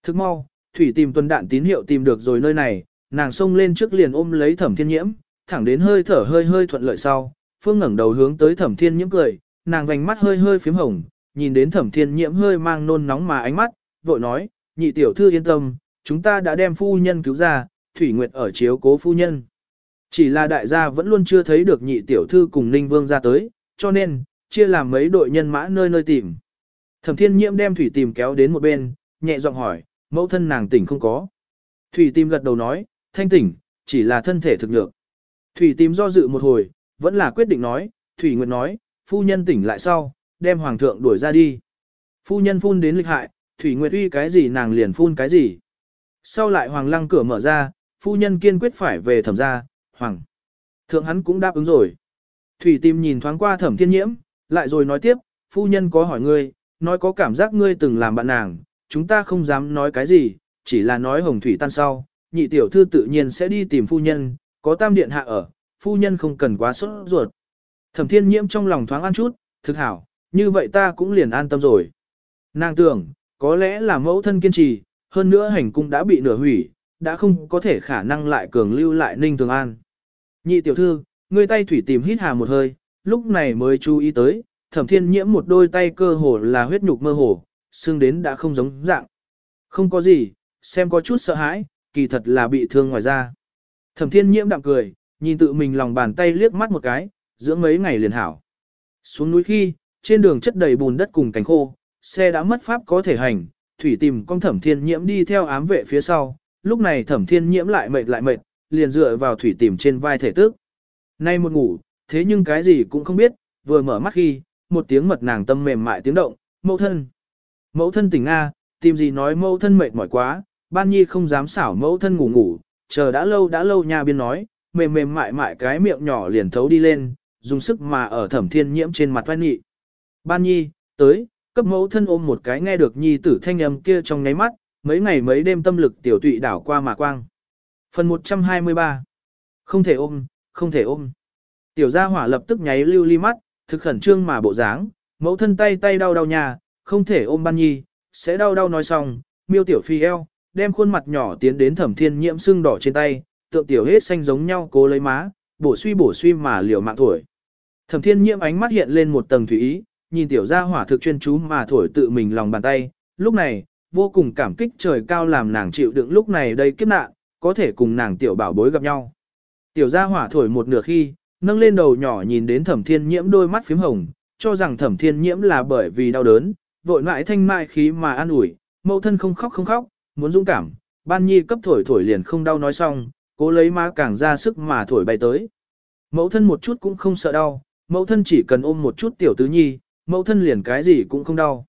Thức mau, thủy tìm tuần đạn tín hiệu tìm được rồi nơi này, nàng xông lên trước liền ôm lấy thẩm thiên nhiễm, thẳng đến hơi thở hơi hơi thuận lợi sau, phương ngẩng đầu hướng tới thẩm thiên nhiễm cười, nàng vành mắt hơi hơi phím hồng, nhìn đến thẩm thiên nhiễm hơi mang nôn nóng mà ánh mắt, vội nói, nhị tiểu thư yên tâm, chúng ta đã đem phu nhân cứu ra, Thủy Nguyệt ở chiếu cố phu nhân. Chỉ là đại gia vẫn luôn chưa thấy được nhị tiểu thư cùng Ninh Vương ra tới, cho nên, chia làm mấy đội nhân mã nơi nơi tìm. Thẩm thiên nhiễm đem Thủy tìm kéo đến một bên, nhẹ giọng hỏi, mẫu thân nàng tỉnh không có. Thủy tìm gật đầu nói, thanh tỉnh, chỉ là thân thể thực nhược. Thủy tìm do dự một hồi, vẫn là quyết định nói, Thủy Nguyệt nói, phu nhân tỉnh lại sau, đem hoàng thượng đuổi ra đi. Phu nhân phun đến lịch hại, Thủy Nguyệt uy cái gì nàng liền phun cái gì. Sau lại Hoàng Lăng cửa mở ra, phu nhân kiên quyết phải về thẩm gia, Hoàng. Thượng hắn cũng đáp ứng rồi. Thủy tìm nhìn thoáng qua thẩm thiên nhiễm, lại rồi nói tiếp, phu nhân có hỏi ngươi, nói có cảm giác ngươi từng làm bạn nàng, chúng ta không dám nói cái gì, chỉ là nói hồng thủy tan sau, nhị tiểu thư tự nhiên sẽ đi tìm phu nhân, có tam điện hạ ở, phu nhân không cần quá sốt ruột. Thẩm thiên nhiễm trong lòng thoáng an chút, thực hảo, như vậy ta cũng liền an tâm rồi. Nàng tưởng, có lẽ là mẫu thân kiên trì, hơn nữa hành cung đã bị nửa hủy, đã không có thể khả năng lại cường lưu lại ninh thường an. Nhị tiểu thư, người tay thủy tìm hít hà một hơi, lúc này mới chú ý tới, thẩm thiên nhiễm một đôi tay cơ hồ là huyết nhục mơ hồ, xương đến đã không giống dạng. Không có gì, xem có chút sợ hãi, kỳ thật là bị thương ngoài da. Thẩm thiên nhiễm đạm cười, nhìn tự mình lòng bàn tay liếc mắt một cái, dưỡng mấy ngày liền hảo. Xuống núi khi, trên đường chất đầy bùn đất cùng cánh khô, xe đã mất pháp có thể hành, thủy tìm con thẩm thiên nhiễm đi theo ám vệ phía sau, lúc này thẩm thiên nhiễm lại mệt lại mệt, liền dựa vào thủy tìm trên vai thể tức. Nay một ngủ, thế nhưng cái gì cũng không biết, vừa mở mắt khi, một tiếng mật nàng tâm mềm mại tiếng động, mẫu thân. Mẫu thân tỉnh Nga, tìm gì nói mẫu thân mệt mỏi quá, ban nhi không dám xảo mẫu thân ngủ ngủ, chờ đã lâu đã lâu nha biên nói, mềm mềm mại mại cái miệng nhỏ liền thấu đi lên, dùng sức mà ở thẩm thiên nhiễm trên mặt vai nghị. Ban nhi, tới, cấp mẫu thân ôm một cái nghe được nhi tử thanh âm kia trong ngáy mắt, mấy ngày mấy đêm tâm lực tiểu tụy đảo qua mà quang. Phần 123 Không thể ôm, không thể ôm. Tiểu gia hỏa lập tức nháy lưu ly mắt, thực khẩn trương mà bộ dáng, mẫu thân tay tay đau đau nhà, không thể ôm ban nhi, sẽ đau đau nói xong, miêu tiểu phi eo, đem khuôn mặt nhỏ tiến đến thẩm thiên nhiễm sưng đỏ trên tay, tượng tiểu hết xanh giống nhau cố lấy má, bổ suy bổ suy mà liều mạng thổi. Thẩm thiên nhiễm ánh mắt hiện lên một tầng thủy ý, nhìn tiểu gia hỏa thực chuyên chú mà thổi tự mình lòng bàn tay, lúc này, vô cùng cảm kích trời cao làm nàng chịu đựng lúc này đây kiếp nạn, có thể cùng nàng tiểu bảo bối gặp nhau. Tiểu gia hỏa thổi một nửa khi, nâng lên đầu nhỏ nhìn đến thẩm thiên nhiễm đôi mắt phím hồng, cho rằng thẩm thiên nhiễm là bởi vì đau đớn, vội mãi thanh mại khí mà an ủi, mẫu thân không khóc không khóc, muốn dũng cảm, ban nhi cấp thổi thổi liền không đau nói xong, cố lấy má càng ra sức mà thổi bay tới. Mẫu thân một chút cũng không sợ đau, mẫu thân chỉ cần ôm một chút tiểu tứ nhi, mẫu thân liền cái gì cũng không đau.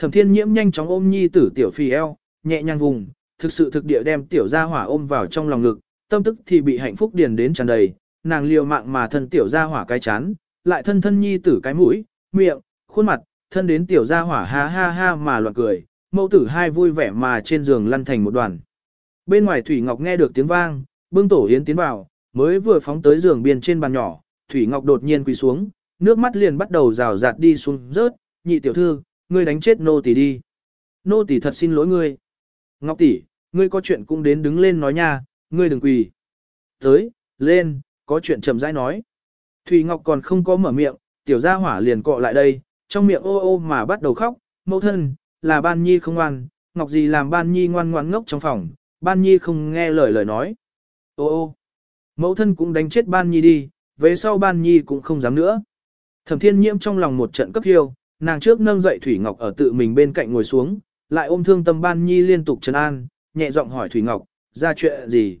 Thẩm thiên nhiễm nhanh chóng ôm nhi tử tiểu phi eo, nhẹ nhàng vùng, thực sự thực địa đem tiểu gia hỏa ôm vào trong lòng ngực, tâm tức thì bị hạnh phúc điền đến tràn đầy, nàng liều mạng mà thân tiểu gia hỏa cái chán, lại thân thân nhi tử cái mũi, miệng, khuôn mặt, thân đến tiểu gia hỏa ha ha ha mà loạn cười, mẫu tử hai vui vẻ mà trên giường lăn thành một đoàn. Bên ngoài Thủy Ngọc nghe được tiếng vang, bưng tổ yến tiến vào, mới vừa phóng tới giường biên trên bàn nhỏ, Thủy Ngọc đột nhiên quỳ xuống, nước mắt liền bắt đầu rào rạt đi xuống rớt, nhị tiểu thư, ngươi đánh chết nô tỳ đi. Nô tỳ thật xin lỗi ngươi. Ngọc tỷ, ngươi có chuyện cũng đến đứng lên nói nha, ngươi đừng quỳ. Tới, lên, có chuyện chậm rãi nói. Thủy Ngọc còn không có mở miệng, tiểu gia hỏa liền cọ lại đây, trong miệng ô ô mà bắt đầu khóc, mẫu thân, là ban nhi không ngoan, Ngọc gì làm ban nhi ngoan ngoan ngốc trong phòng, ban nhi không nghe lời lời nói. Ô ô, mẫu thân cũng đánh chết ban nhi đi, về sau ban nhi cũng không dám nữa. Thẩm thiên nhiễm trong lòng một trận cấp hiêu, nàng trước nâng dậy Thủy Ngọc ở tự mình bên cạnh ngồi xuống, lại ôm thương tâm ban nhi liên tục trấn an, nhẹ giọng hỏi Thủy Ngọc, ra chuyện gì?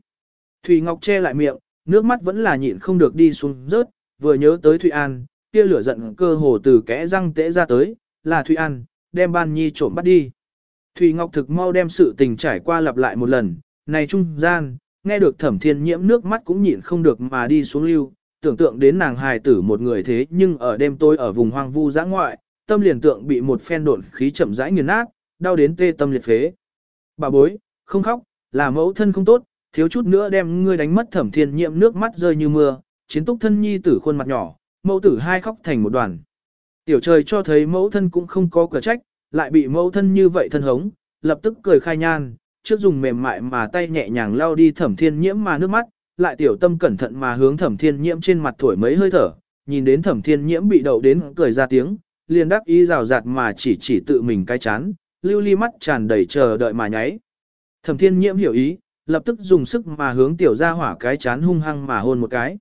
Thủy Ngọc che lại miệng, nước mắt vẫn là nhịn không được đi xuống rớt, vừa nhớ tới Thủy An, kia lửa giận cơ hồ từ kẽ răng tễ ra tới, là Thủy An, đem ban nhi trộm bắt đi. Thủy Ngọc thực mau đem sự tình trải qua lặp lại một lần, này trung gian, nghe được thẩm thiên nhiễm nước mắt cũng nhịn không được mà đi xuống lưu, tưởng tượng đến nàng hài tử một người thế nhưng ở đêm tối ở vùng hoang vu giã ngoại, tâm liền tượng bị một phen độn khí chậm rãi nghiền nát, đau đến tê tâm liệt phế. Bà bối, không khóc, là mẫu thân không tốt, thiếu chút nữa đem ngươi đánh mất thẩm thiên nhiễm nước mắt rơi như mưa, chiến túc thân nhi tử khuôn mặt nhỏ, mẫu tử hai khóc thành một đoàn. Tiểu trời cho thấy mẫu thân cũng không có cửa trách, lại bị mẫu thân như vậy thân hống, lập tức cười khai nhan, trước dùng mềm mại mà tay nhẹ nhàng lao đi thẩm thiên nhiễm mà nước mắt, lại tiểu tâm cẩn thận mà hướng thẩm thiên nhiễm trên mặt thổi mấy hơi thở, nhìn đến thẩm thiên nhiễm bị đậu đến cười ra tiếng, liền đáp ý rào rạt mà chỉ chỉ tự mình cái chán, lưu ly mắt tràn đầy chờ đợi mà nháy. Thẩm thiên nhiễm hiểu ý, lập tức dùng sức mà hướng tiểu gia hỏa cái chán hung hăng mà hôn một cái.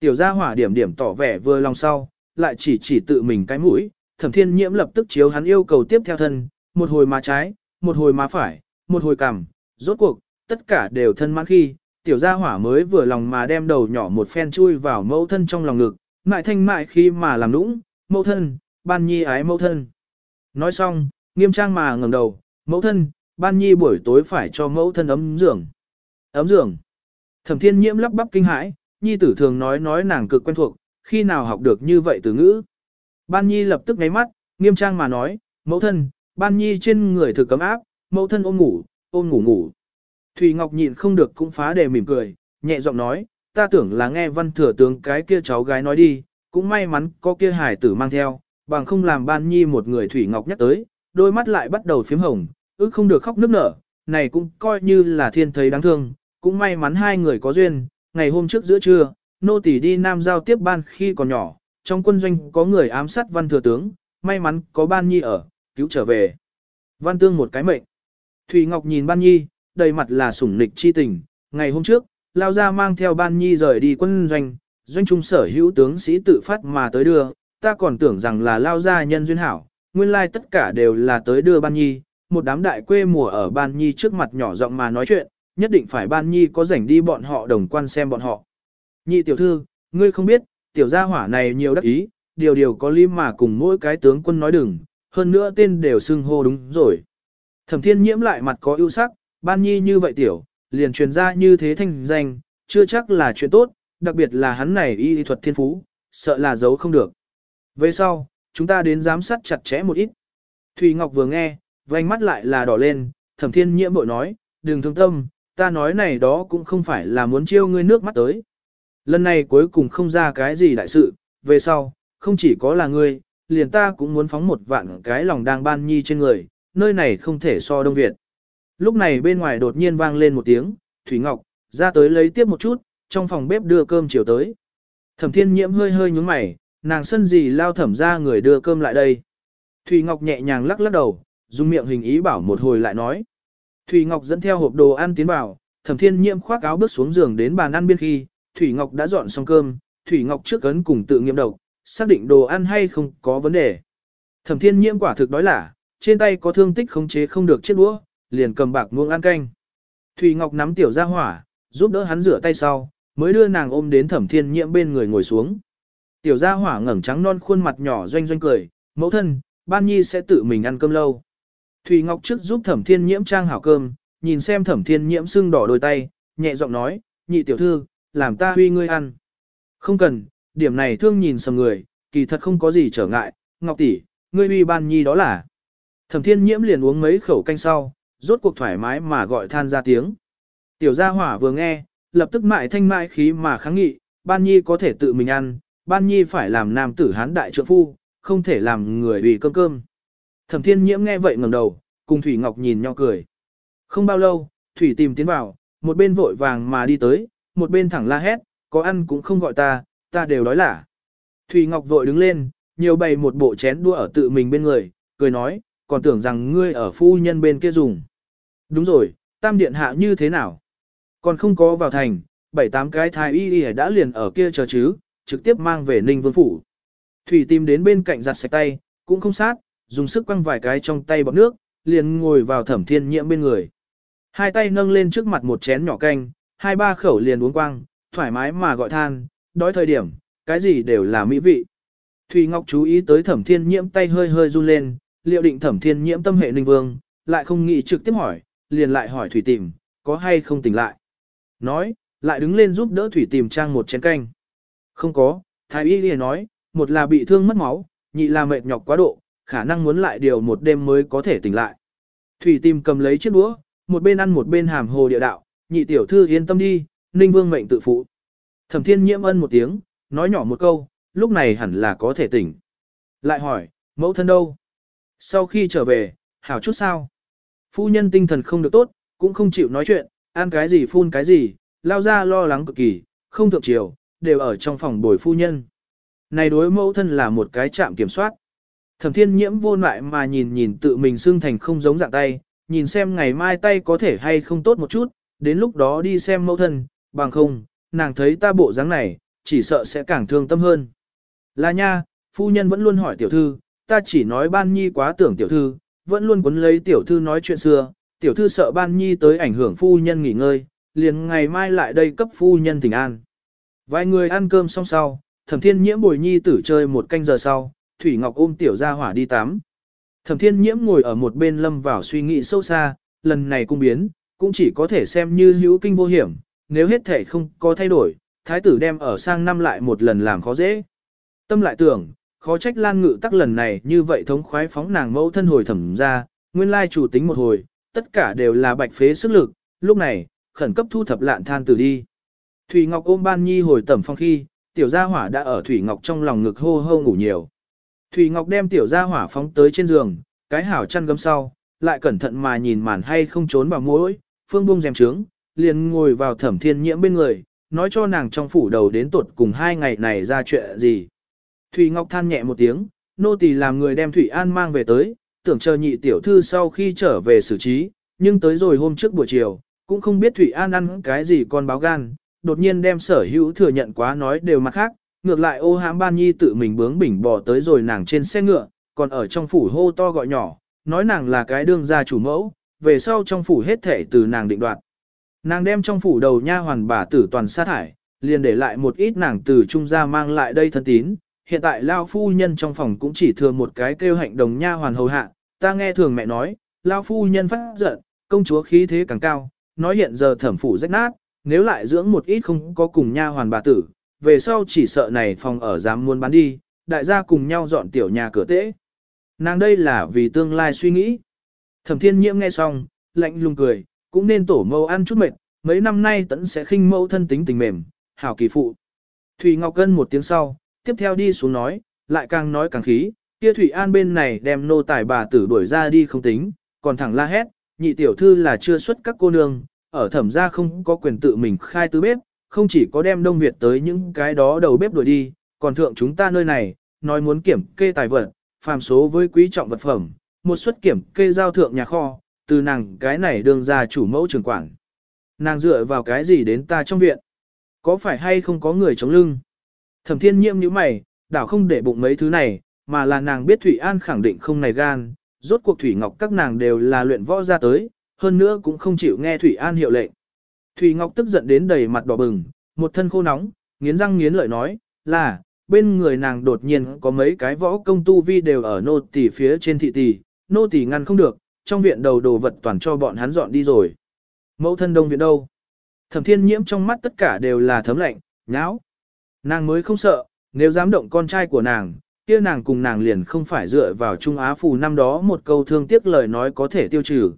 Tiểu gia hỏa điểm điểm tỏ vẻ vừa lòng sau, lại chỉ chỉ tự mình cái mũi, thẩm thiên nhiễm lập tức chiếu hắn yêu cầu tiếp theo thân, một hồi má trái, một hồi má phải, một hồi cằm, rốt cuộc, tất cả đều thân mãn khi, tiểu gia hỏa mới vừa lòng mà đem đầu nhỏ một phen chui vào mẫu thân trong lòng ngực, mại thanh mại khi mà làm nũng, mẫu thân, ban nhi ái mẫu thân. Nói xong, nghiêm trang mà ngẩng đầu, Mẫu thân, ban nhi buổi tối phải cho mẫu thân ấm giường. Ấm giường. Thẩm thiên nhiễm lắp bắp kinh hãi, nhi tử thường nói nói nàng cực quen thuộc, khi nào học được như vậy từ ngữ. Ban nhi lập tức ngáy mắt, nghiêm trang mà nói, mẫu thân, ban nhi trên người thực cấm áp, mẫu thân ôm ngủ, ôm ngủ ngủ. Thùy Ngọc nhịn không được cũng phá đề mỉm cười, nhẹ giọng nói, ta tưởng là nghe văn thừa tướng cái kia cháu gái nói đi, cũng may mắn có kia hải tử mang theo, bằng không làm ban nhi một người Thủy Ngọc nhắc tới, đôi mắt lại bắt đầu phím hồng, ước không được khóc nước nở, này cũng coi như là thiên thấy đáng thương, cũng may mắn hai người có duyên, ngày hôm trước giữa trưa, nô tỳ đi Nam giao tiếp ban khi còn nhỏ, trong quân doanh có người ám sát văn thừa tướng, may mắn có ban nhi ở, cứu trở về. Văn tương một cái mệnh. Thủy Ngọc nhìn ban nhi, đầy mặt là sủng nịch chi tình, ngày hôm trước, lao ra mang theo ban nhi rời đi quân doanh, doanh trung sở hữu tướng sĩ tự phát mà tới đưa, ta còn tưởng rằng là lao gia nhân duyên hảo, nguyên lai tất cả đều là tới đưa ban nhi, một đám đại quê mùa ở ban nhi trước mặt nhỏ giọng mà nói chuyện, nhất định phải ban nhi có rảnh đi bọn họ đồng quan xem bọn họ. Nhị tiểu thư, ngươi không biết, tiểu gia hỏa này nhiều đắc ý, điều điều có lý mà cùng mỗi cái tướng quân nói đừng, hơn nữa tên đều xưng hô đúng rồi. Thẩm thiên nhiễm lại mặt có ưu sắc, ban nhi như vậy tiểu, liền truyền ra như thế thanh danh, chưa chắc là chuyện tốt, đặc biệt là hắn này y thuật thiên phú, sợ là giấu không được. Về sau, chúng ta đến giám sát chặt chẽ một ít. Thùy Ngọc vừa nghe, vành mắt lại là đỏ lên, thẩm thiên nhiễm bội nói, đừng thương tâm, ta nói này đó cũng không phải là muốn chiêu ngươi nước mắt tới. Lần này cuối cùng không ra cái gì đại sự, về sau, không chỉ có là ngươi, liền ta cũng muốn phóng một vạn cái lòng đang ban nhi trên người, nơi này không thể so Đông Việt. Lúc này bên ngoài đột nhiên vang lên một tiếng, Thủy Ngọc, ra tới lấy tiếp một chút, trong phòng bếp đưa cơm chiều tới. Thẩm thiên nhiễm hơi hơi nhúng mày, nàng sân gì lao thẩm ra người đưa cơm lại đây. Thủy Ngọc nhẹ nhàng lắc lắc đầu, dùng miệng hình ý bảo một hồi lại nói. Thủy Ngọc dẫn theo hộp đồ ăn tiến vào, thẩm thiên nhiễm khoác áo bước xuống giường đến bàn ăn biên khi, Thủy Ngọc đã dọn xong cơm, Thủy Ngọc trước ấn cùng tự nghiệm độc, xác định đồ ăn hay không có vấn đề. Thẩm thiên nhiễm quả thực đói lả, trên tay có thương tích khống chế không được chết đũa, liền cầm bạc muông ăn canh. Thủy Ngọc nắm tiểu ra hỏa, giúp đỡ hắn rửa tay sau, mới đưa nàng ôm đến thẩm thiên nhiễm bên người ngồi xuống. Tiểu gia hỏa ngẩng trắng non khuôn mặt nhỏ doanh doanh cười, mẫu thân, ban nhi sẽ tự mình ăn cơm lâu. Thủy Ngọc trước giúp thẩm thiên nhiễm trang hảo cơm, nhìn xem thẩm thiên nhiễm sưng đỏ đôi tay, nhẹ giọng nói, nhị tiểu thư, làm ta huy ngươi ăn. Không cần, điểm này thương nhìn sầm người, kỳ thật không có gì trở ngại, Ngọc tỷ, ngươi huy ban nhi đó là. Thẩm thiên nhiễm liền uống mấy khẩu canh sau, rốt cuộc thoải mái mà gọi than ra tiếng. Tiểu gia hỏa vừa nghe, lập tức mại thanh mại khí mà kháng nghị, ban nhi có thể tự mình ăn, ban nhi phải làm nam tử hán đại trượng phu, không thể làm người vì cơm cơm. Thẩm thiên nhiễm nghe vậy ngẩng đầu, cùng Thủy Ngọc nhìn nhau cười. Không bao lâu, Thủy tìm tiến vào, một bên vội vàng mà đi tới, một bên thẳng la hét, có ăn cũng không gọi ta, ta đều đói lả. Thủy Ngọc vội đứng lên, nhiều bày một bộ chén đũa ở tự mình bên người, cười nói, còn tưởng rằng ngươi ở phu nhân bên kia dùng. Đúng rồi, tam điện hạ như thế nào? Còn không có vào thành, bảy tám cái thái y y đã liền ở kia chờ chứ, trực tiếp mang về Ninh Vương Phủ. Thủy tìm đến bên cạnh giặt sạch tay, cũng không sát, dùng sức quăng vài cái trong tay bọc nước, liền ngồi vào thẩm thiên nhiễm bên người. Hai tay nâng lên trước mặt một chén nhỏ canh, hai ba khẩu liền uống quang, thoải mái mà gọi than, đói thời điểm, cái gì đều là mỹ vị. Thủy Ngọc chú ý tới thẩm thiên nhiễm tay hơi hơi run lên, liệu định thẩm thiên nhiễm tâm hệ ninh vương, lại không nghĩ trực tiếp hỏi, liền lại hỏi Thủy tìm, có hay không tỉnh lại. Nói, lại đứng lên giúp đỡ Thủy tìm trang một chén canh. Không có, Thái Y liền nói, một là bị thương mất máu, nhị là mệt nhọc quá độ, khả năng muốn lại điều một đêm mới có thể tỉnh lại. Thủy tìm cầm lấy chiếc đũa, một bên ăn một bên hàm hồ địa đạo, nhị tiểu thư yên tâm đi, ninh vương mệnh tự phụ. Thẩm thiên nhiễm ân một tiếng, nói nhỏ một câu, lúc này hẳn là có thể tỉnh. Lại hỏi, mẫu thân đâu? Sau khi trở về, hảo chút sao? Phu nhân tinh thần không được tốt, cũng không chịu nói chuyện, ăn cái gì phun cái gì, lao ra lo lắng cực kỳ, không thượng chiều, đều ở trong phòng bồi phu nhân. Này đối mẫu thân là một cái chạm kiểm soát. Thẩm thiên nhiễm vô lại mà nhìn nhìn tự mình xưng thành không giống dạng tay, nhìn xem ngày mai tay có thể hay không tốt một chút, đến lúc đó đi xem mẫu thân, bằng không, nàng thấy ta bộ dáng này, chỉ sợ sẽ càng thương tâm hơn. Là nha, phu nhân vẫn luôn hỏi tiểu thư, ta chỉ nói ban nhi quá tưởng tiểu thư, vẫn luôn quấn lấy tiểu thư nói chuyện xưa, tiểu thư sợ ban nhi tới ảnh hưởng phu nhân nghỉ ngơi, liền ngày mai lại đây cấp phu nhân tình an. Vài người ăn cơm xong sau, thẩm thiên nhiễm bồi nhi tử chơi một canh giờ sau, Thủy Ngọc ôm tiểu ra hỏa đi tắm. Thẩm thiên nhiễm ngồi ở một bên lâm vào suy nghĩ sâu xa, lần này cung biến, cũng chỉ có thể xem như hữu kinh vô hiểm, nếu hết thể không có thay đổi, thái tử đem ở sang năm lại một lần làm khó dễ. Tâm lại tưởng, khó trách lan ngự tắc lần này như vậy thống khoái phóng nàng mẫu thân hồi thẩm ra, nguyên lai chủ tính một hồi, tất cả đều là bạch phế sức lực, lúc này, khẩn cấp thu thập lạn than tử đi. Thủy Ngọc ôm Ban Nhi hồi tẩm phong khi, tiểu gia hỏa đã ở Thủy Ngọc trong lòng ngực hô hô ngủ nhiều. Thủy Ngọc đem tiểu gia hỏa phóng tới trên giường, cái hảo chăn gấm sau, lại cẩn thận mà nhìn màn hay không trốn vào mũi, phương buông rèm trướng, liền ngồi vào thẩm thiên nhiễm bên người, nói cho nàng trong phủ đầu đến tuột cùng hai ngày này ra chuyện gì. Thủy Ngọc than nhẹ một tiếng, nô tỳ làm người đem Thủy An mang về tới, tưởng chờ nhị tiểu thư sau khi trở về xử trí, nhưng tới rồi hôm trước buổi chiều, cũng không biết Thủy An ăn cái gì con báo gan, đột nhiên đem sở hữu thừa nhận quá nói đều mặt khác, ngược lại ô hãm ban nhi tự mình bướng bỉnh bỏ tới rồi nàng trên xe ngựa, còn ở trong phủ hô to gọi nhỏ, nói nàng là cái đương gia chủ mẫu, về sau trong phủ hết thể từ nàng định đoạt. Nàng đem trong phủ đầu nha hoàn bà tử toàn sát thải, liền để lại một ít nàng từ trung gia mang lại đây thân tín. Hiện tại lao phu nhân trong phòng cũng chỉ thừa một cái kêu hạnh đồng nha hoàn hầu hạ, ta nghe thường mẹ nói, lao phu nhân phát giận, công chúa khí thế càng cao, nói hiện giờ thẩm phủ rách nát, nếu lại dưỡng một ít không có cùng nha hoàn bà tử, về sau chỉ sợ này phòng ở dám muốn bán đi, đại gia cùng nhau dọn tiểu nhà cửa tễ. Nàng đây là vì tương lai suy nghĩ. Thẩm thiên nhiễm nghe xong, lạnh lùng cười, cũng nên tổ mâu ăn chút mệt, mấy năm nay tẫn sẽ khinh mâu thân tính tình mềm, hảo kỳ phụ. Thủy Ngọc Cân một tiếng sau, tiếp theo đi xuống nói, lại càng nói càng khí, kia Thủy An bên này đem nô tài bà tử đuổi ra đi không tính, còn thẳng la hét, nhị tiểu thư là chưa xuất các cô nương, ở thẩm gia không có quyền tự mình khai tứ bếp, không chỉ có đem Đông Việt tới những cái đó đầu bếp đuổi đi, còn thượng chúng ta nơi này, nói muốn kiểm kê tài vật, phàm số với quý trọng vật phẩm, một suất kiểm kê giao thượng nhà kho, từ nàng cái này đường ra chủ mẫu trường quản. Nàng dựa vào cái gì đến ta trong viện? Có phải hay không có người chống lưng? Thẩm thiên nhiễm như mày, đảo không để bụng mấy thứ này, mà là nàng biết Thủy An khẳng định không này gan, rốt cuộc Thủy Ngọc các nàng đều là luyện võ ra tới, hơn nữa cũng không chịu nghe Thủy An hiệu lệnh. Thủy Ngọc tức giận đến đầy mặt đỏ bừng, một thân khô nóng, nghiến răng nghiến lợi nói, là, bên người nàng đột nhiên có mấy cái võ công tu vi đều ở nô tỳ phía trên thị tỷ, nô tỳ ngăn không được, trong viện đầu đồ vật toàn cho bọn hắn dọn đi rồi. Mẫu thân đông viện đâu? Thẩm thiên nhiễm trong mắt tất cả đều là thấm lạnh, nháo. Nàng mới không sợ, nếu dám động con trai của nàng, kia nàng cùng nàng liền không phải dựa vào Trung Á phù năm đó một câu thương tiếc lời nói có thể tiêu trừ.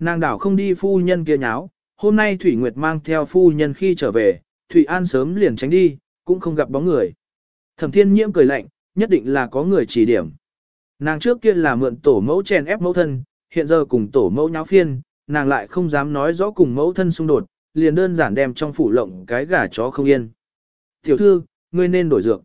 Nàng đảo không đi phu nhân kia nháo, hôm nay Thủy Nguyệt mang theo phu nhân khi trở về, Thủy An sớm liền tránh đi, cũng không gặp bóng người. Thẩm thiên nhiễm cười lạnh, nhất định là có người chỉ điểm. Nàng trước kia là mượn tổ mẫu chèn ép mẫu thân, hiện giờ cùng tổ mẫu nháo phiên, nàng lại không dám nói rõ cùng mẫu thân xung đột, liền đơn giản đem trong phủ lộng cái gà chó không yên. Tiểu thư, ngươi nên đổi dược.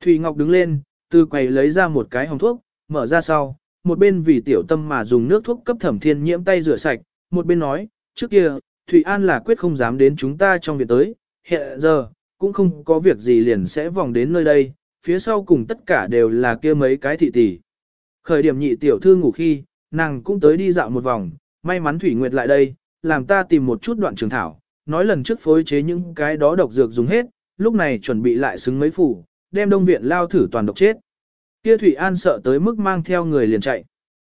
Thủy Ngọc đứng lên, từ quầy lấy ra một cái hồng thuốc, mở ra sau, một bên vì tiểu tâm mà dùng nước thuốc cấp thẩm thiên nhiễm tay rửa sạch, một bên nói, trước kia, Thủy An là quyết không dám đến chúng ta trong viện tới, hiện giờ, cũng không có việc gì liền sẽ vòng đến nơi đây, phía sau cùng tất cả đều là kia mấy cái thị tỷ. Khởi điểm nhị tiểu thư ngủ khi, nàng cũng tới đi dạo một vòng, may mắn Thủy Nguyệt lại đây, làm ta tìm một chút đoạn trường thảo, nói lần trước phối chế những cái đó độc dược dùng hết, lúc này chuẩn bị lại xứng mấy phủ, đem đông viện lao thử toàn độc chết. Kia Thủy An sợ tới mức mang theo người liền chạy.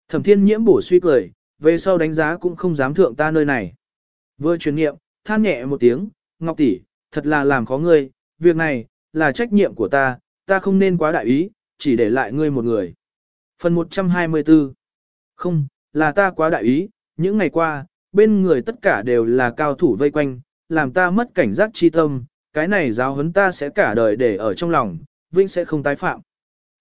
Thẩm thiên nhiễm bổ suy cười, về sau đánh giá cũng không dám thượng ta nơi này. Vừa truyền nghiệm, than nhẹ một tiếng, Ngọc tỷ, thật là làm khó ngươi, việc này, là trách nhiệm của ta, ta không nên quá đại ý, chỉ để lại ngươi một người. Phần 124 Không, là ta quá đại ý, những ngày qua, bên người tất cả đều là cao thủ vây quanh, làm ta mất cảnh giác chi tâm, cái này giáo huấn ta sẽ cả đời để ở trong lòng, Vinh sẽ không tái phạm.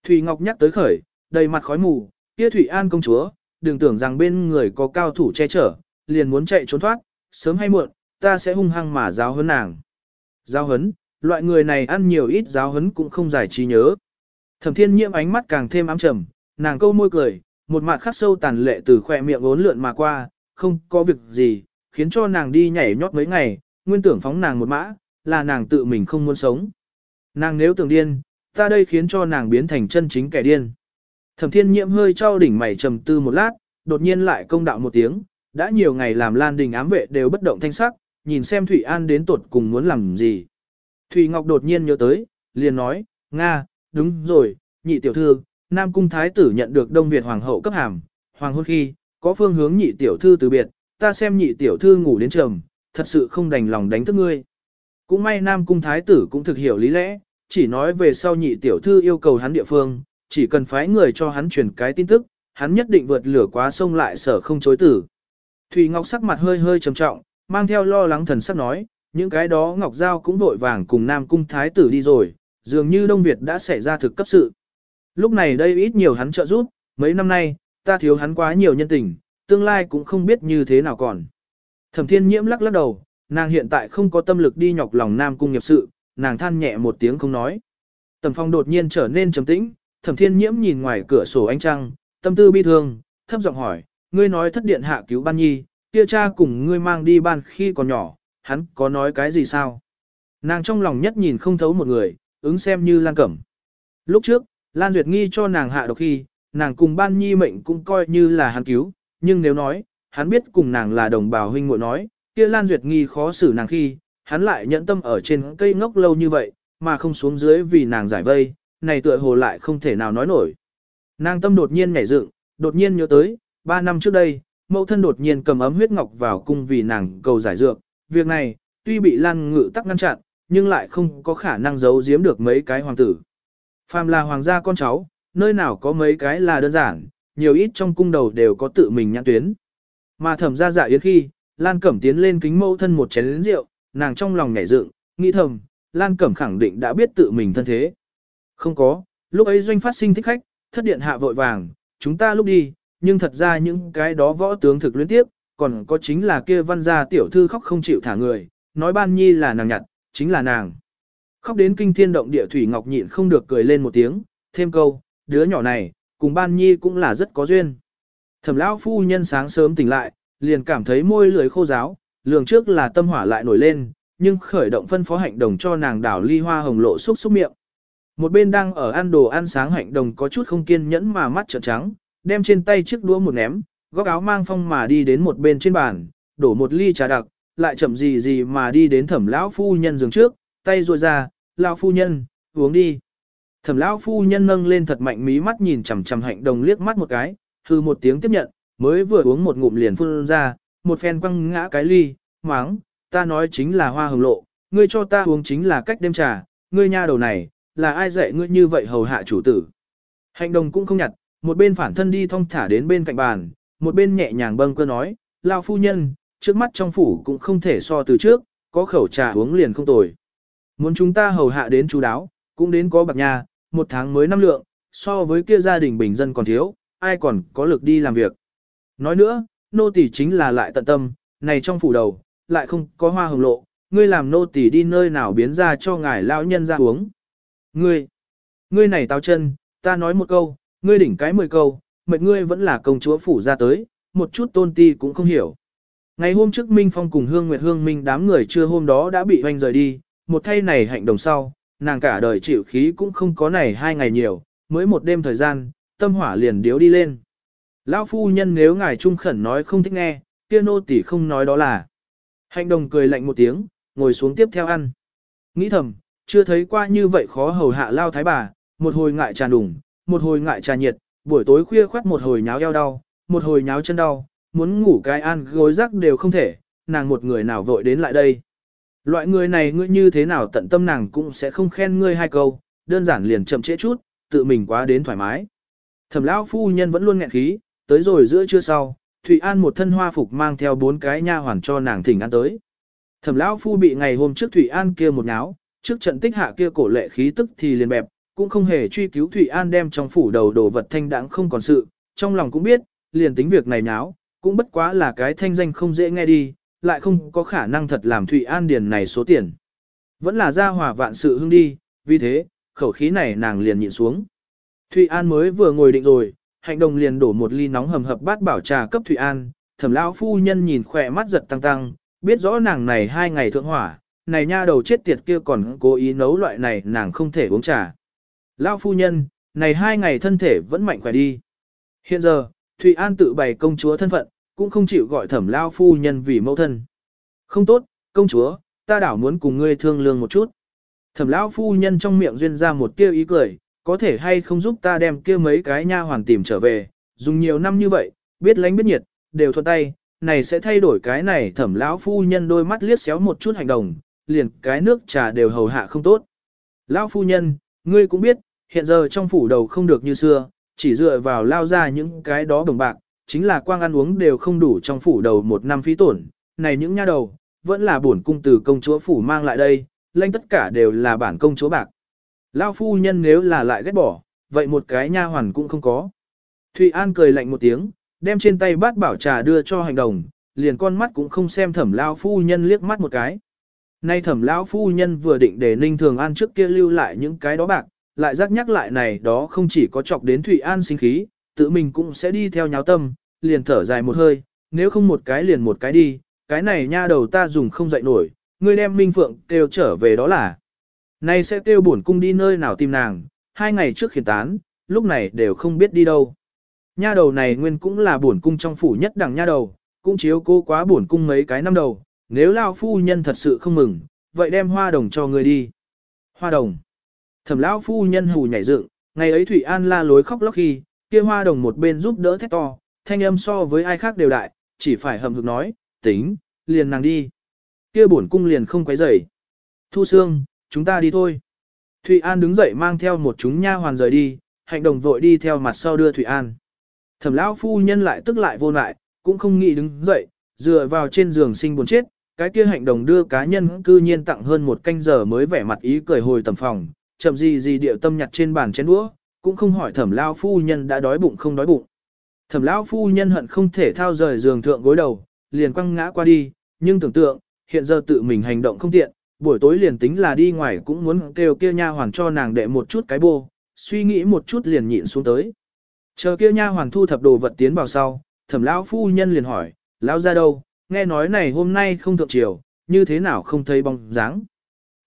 Thủy Ngọc nhắc tới khởi, đầy mặt khói mù, kia Thủy An công chúa, đừng tưởng rằng bên người có cao thủ che chở, liền muốn chạy trốn thoát, sớm hay muộn, ta sẽ hung hăng mà giáo hấn nàng. Giáo hấn, loại người này ăn nhiều ít giáo hấn cũng không giải trí nhớ. Thẩm thiên nhiễm ánh mắt càng thêm ám trầm, nàng câu môi cười, một mặt khắc sâu tàn lệ từ khỏe miệng ốn lượn mà qua, không có việc gì, khiến cho nàng đi nhảy nhót mấy ngày, nguyên tưởng phóng nàng một mã, là nàng tự mình không muốn sống. Nàng nếu tưởng điên, ta đây khiến cho nàng biến thành chân chính kẻ điên. Thẩm thiên nhiễm hơi trao đỉnh mày trầm tư một lát, đột nhiên lại công đạo một tiếng, đã nhiều ngày làm lan đình ám vệ đều bất động thanh sắc, nhìn xem Thủy An đến tuột cùng muốn làm gì. Thủy Ngọc đột nhiên nhớ tới, liền nói, Nga, đúng rồi, nhị tiểu thư, Nam Cung Thái tử nhận được Đông Việt Hoàng hậu cấp hàm, Hoàng hôn khi, có phương hướng nhị tiểu thư từ biệt, ta xem nhị tiểu thư ngủ đến trầm, thật sự không đành lòng đánh thức ngươi. Cũng may Nam Cung Thái tử cũng thực hiểu lý lẽ, chỉ nói về sau nhị tiểu thư yêu cầu hắn địa phương, chỉ cần phái người cho hắn truyền cái tin tức, hắn nhất định vượt lửa quá sông lại sở không chối tử. Thủy Ngọc sắc mặt hơi hơi trầm trọng, mang theo lo lắng thần sắc nói, những cái đó Ngọc Giao cũng vội vàng cùng Nam Cung Thái tử đi rồi, dường như Đông Việt đã xảy ra thực cấp sự. Lúc này đây ít nhiều hắn trợ giúp, mấy năm nay, ta thiếu hắn quá nhiều nhân tình, tương lai cũng không biết như thế nào còn. Thẩm thiên nhiễm lắc lắc đầu, nàng hiện tại không có tâm lực đi nhọc lòng Nam Cung nghiệp sự, nàng than nhẹ một tiếng không nói. Tầm phong đột nhiên trở nên trầm tĩnh, thẩm thiên nhiễm nhìn ngoài cửa sổ ánh trăng, tâm tư bi thương, thấp giọng hỏi, ngươi nói thất điện hạ cứu ban nhi, kia cha cùng ngươi mang đi ban khi còn nhỏ, hắn có nói cái gì sao? Nàng trong lòng nhất nhìn không thấu một người, ứng xem như Lan Cẩm. Lúc trước, Lan Duyệt nghi cho nàng hạ độc khi, nàng cùng ban nhi mệnh cũng coi như là hắn cứu, nhưng nếu nói, hắn biết cùng nàng là đồng bào huynh muội nói, kia Lan Duyệt nghi khó xử nàng khi, hắn lại nhẫn tâm ở trên cây ngốc lâu như vậy, mà không xuống dưới vì nàng giải vây, này tựa hồ lại không thể nào nói nổi. Nàng tâm đột nhiên nhảy dựng, đột nhiên nhớ tới, ba năm trước đây, mẫu thân đột nhiên cầm ấm huyết ngọc vào cung vì nàng cầu giải dược, việc này, tuy bị Lan Ngự tắc ngăn chặn, nhưng lại không có khả năng giấu giếm được mấy cái hoàng tử. Phàm là hoàng gia con cháu, nơi nào có mấy cái là đơn giản, nhiều ít trong cung đầu đều có tự mình nhãn tuyến. Mà thẩm ra dạ yến khi, Lan Cẩm tiến lên kính mẫu thân một chén rượu, nàng trong lòng nhảy dựng, nghĩ thầm, Lan Cẩm khẳng định đã biết tự mình thân thế. Không có, lúc ấy doanh phát sinh thích khách, thất điện hạ vội vàng, chúng ta lúc đi, nhưng thật ra những cái đó võ tướng thực luyến tiếp, còn có chính là kia văn gia tiểu thư khóc không chịu thả người, nói ban nhi là nàng nhặt, chính là nàng. Khóc đến kinh thiên động địa Thủy Ngọc nhịn không được cười lên một tiếng, thêm câu, đứa nhỏ này, cùng ban nhi cũng là rất có duyên. Thẩm lão phu nhân sáng sớm tỉnh lại, liền cảm thấy môi lưỡi khô giáo, lường trước là tâm hỏa lại nổi lên, nhưng khởi động phân phó hạnh đồng cho nàng đảo ly hoa hồng lộ xúc xúc miệng. Một bên đang ở ăn đồ ăn sáng hạnh đồng có chút không kiên nhẫn mà mắt trợn trắng, đem trên tay chiếc đũa một ném, góc áo mang phong mà đi đến một bên trên bàn, đổ một ly trà đặc, lại chậm gì gì mà đi đến thẩm lão phu nhân giường trước, tay ruồi ra, lão phu nhân, uống đi. Thẩm lão phu nhân nâng lên thật mạnh mí mắt nhìn chằm chằm hạnh đồng liếc mắt một cái, hư một tiếng tiếp nhận, mới vừa uống một ngụm liền phun ra, một phen quăng ngã cái ly, máng, ta nói chính là hoa hồng lộ, ngươi cho ta uống chính là cách đêm trà, ngươi nha đầu này, là ai dạy ngươi như vậy hầu hạ chủ tử. Hạnh đồng cũng không nhặt, một bên phản thân đi thong thả đến bên cạnh bàn, một bên nhẹ nhàng bâng cơ nói, lao phu nhân, trước mắt trong phủ cũng không thể so từ trước, có khẩu trà uống liền không tồi. Muốn chúng ta hầu hạ đến chú đáo, cũng đến có bạc nhà, một tháng mới năm lượng, so với kia gia đình bình dân còn thiếu, ai còn có lực đi làm việc. Nói nữa, nô tỳ chính là lại tận tâm, này trong phủ đầu, lại không có hoa hồng lộ, ngươi làm nô tỳ đi nơi nào biến ra cho ngài lão nhân ra uống. Ngươi, ngươi này táo chân, ta nói một câu, ngươi đỉnh cái mười câu, mệt ngươi vẫn là công chúa phủ ra tới, một chút tôn ti cũng không hiểu. Ngày hôm trước Minh Phong cùng Hương Nguyệt Hương Minh đám người chưa hôm đó đã bị hoanh rời đi, một thay này hạnh đồng sau, nàng cả đời chịu khí cũng không có này hai ngày nhiều, mới một đêm thời gian, tâm hỏa liền điếu đi lên. Lão phu nhân nếu ngài trung khẩn nói không thích nghe, kia nô tỷ không nói đó là. Hạnh đồng cười lạnh một tiếng, ngồi xuống tiếp theo ăn. Nghĩ thầm, chưa thấy qua như vậy khó hầu hạ lao thái bà, một hồi ngại trà đủng, một hồi ngại trà nhiệt, buổi tối khuya khoát một hồi nháo eo đau, một hồi nháo chân đau, muốn ngủ cái ăn gối rắc đều không thể, nàng một người nào vội đến lại đây. Loại người này ngươi như thế nào tận tâm nàng cũng sẽ không khen ngươi hai câu, đơn giản liền chậm trễ chút, tự mình quá đến thoải mái. Thẩm lão phu nhân vẫn luôn nghẹn khí, tới rồi giữa trưa sau, Thụy An một thân hoa phục mang theo bốn cái nha hoàn cho nàng thỉnh ăn tới. Thẩm lão phu bị ngày hôm trước Thụy An kia một náo, trước trận tích hạ kia cổ lệ khí tức thì liền bẹp, cũng không hề truy cứu Thụy An đem trong phủ đầu đồ vật thanh đãng không còn sự, trong lòng cũng biết, liền tính việc này náo, cũng bất quá là cái thanh danh không dễ nghe đi, lại không có khả năng thật làm Thụy An điền này số tiền. Vẫn là gia hòa vạn sự hưng đi, vì thế, khẩu khí này nàng liền nhịn xuống. Thụy An mới vừa ngồi định rồi, hạnh đồng liền đổ một ly nóng hầm hập bát bảo trà cấp Thủy An, thẩm lão phu nhân nhìn khỏe mắt giật tăng tăng, biết rõ nàng này hai ngày thượng hỏa, này nha đầu chết tiệt kia còn cố ý nấu loại này nàng không thể uống trà. Lão phu nhân, này hai ngày thân thể vẫn mạnh khỏe đi. Hiện giờ, Thủy An tự bày công chúa thân phận, cũng không chịu gọi thẩm Lão phu nhân vì mẫu thân. Không tốt, công chúa, ta đảo muốn cùng ngươi thương lương một chút. Thẩm lão phu nhân trong miệng duyên ra một tia ý cười, có thể hay không giúp ta đem kia mấy cái nha hoàn tìm trở về, dùng nhiều năm như vậy, biết lánh biết nhiệt, đều thuận tay, này sẽ thay đổi cái này thẩm lão phu nhân đôi mắt liếc xéo một chút hành động, liền cái nước trà đều hầu hạ không tốt. Lão phu nhân, ngươi cũng biết, hiện giờ trong phủ đầu không được như xưa, chỉ dựa vào lao ra những cái đó đồng bạc, chính là quang ăn uống đều không đủ trong phủ đầu một năm phí tổn, này những nha đầu, vẫn là bổn cung từ công chúa phủ mang lại đây, lanh tất cả đều là bản công chúa bạc. Lao phu nhân nếu là lại ghét bỏ, vậy một cái nha hoàn cũng không có. Thụy An cười lạnh một tiếng, đem trên tay bát bảo trà đưa cho hành đồng, liền con mắt cũng không xem thẩm lao phu nhân liếc mắt một cái. Nay thẩm lão phu nhân vừa định để Ninh Thường An trước kia lưu lại những cái đó bạc, lại rắc nhắc lại này đó không chỉ có chọc đến Thụy An sinh khí, tự mình cũng sẽ đi theo nháo tâm, liền thở dài một hơi, nếu không một cái liền một cái đi, cái này nha đầu ta dùng không dậy nổi, ngươi đem Minh Phượng kêu trở về đó là. Nay sẽ kêu bổn cung đi nơi nào tìm nàng, hai ngày trước khiển tán, lúc này đều không biết đi đâu. Nha đầu này nguyên cũng là bổn cung trong phủ nhất đẳng nha đầu, cũng chiếu cô quá bổn cung mấy cái năm đầu, nếu lao phu nhân thật sự không mừng, vậy đem hoa đồng cho người đi. Hoa đồng. Thẩm lão phu nhân hù nhảy dựng, ngày ấy Thủy An la lối khóc lóc khi, kia hoa đồng một bên giúp đỡ thét to, thanh âm so với ai khác đều đại, chỉ phải hầm hực nói, tính, liền nàng đi. Kia bổn cung liền không quấy rầy. Thu Sương, chúng ta đi thôi. Thụy An đứng dậy mang theo một chúng nha hoàn rời đi, Hạnh đồng vội đi theo mặt sau đưa Thụy An. Thẩm lão phu nhân lại tức lại vô lại, cũng không nghĩ đứng dậy, dựa vào trên giường sinh buồn chết, cái kia Hạnh đồng đưa cá nhân cư nhiên tặng hơn một canh giờ mới vẻ mặt ý cười hồi tầm phòng, chậm gì gì điệu tâm nhặt trên bàn chén đũa, cũng không hỏi thẩm lão phu nhân đã đói bụng không đói bụng. Thẩm lão phu nhân hận không thể thao rời giường thượng gối đầu, liền quăng ngã qua đi, nhưng tưởng tượng, hiện giờ tự mình hành động không tiện, buổi tối liền tính là đi ngoài cũng muốn kêu kia nha hoàn cho nàng đệ một chút cái bô, suy nghĩ một chút liền nhịn xuống tới. Chờ kia nha hoàn thu thập đồ vật tiến vào sau, thẩm lão phu nhân liền hỏi, lão ra đâu, nghe nói này hôm nay không thượng triều, như thế nào không thấy bóng dáng.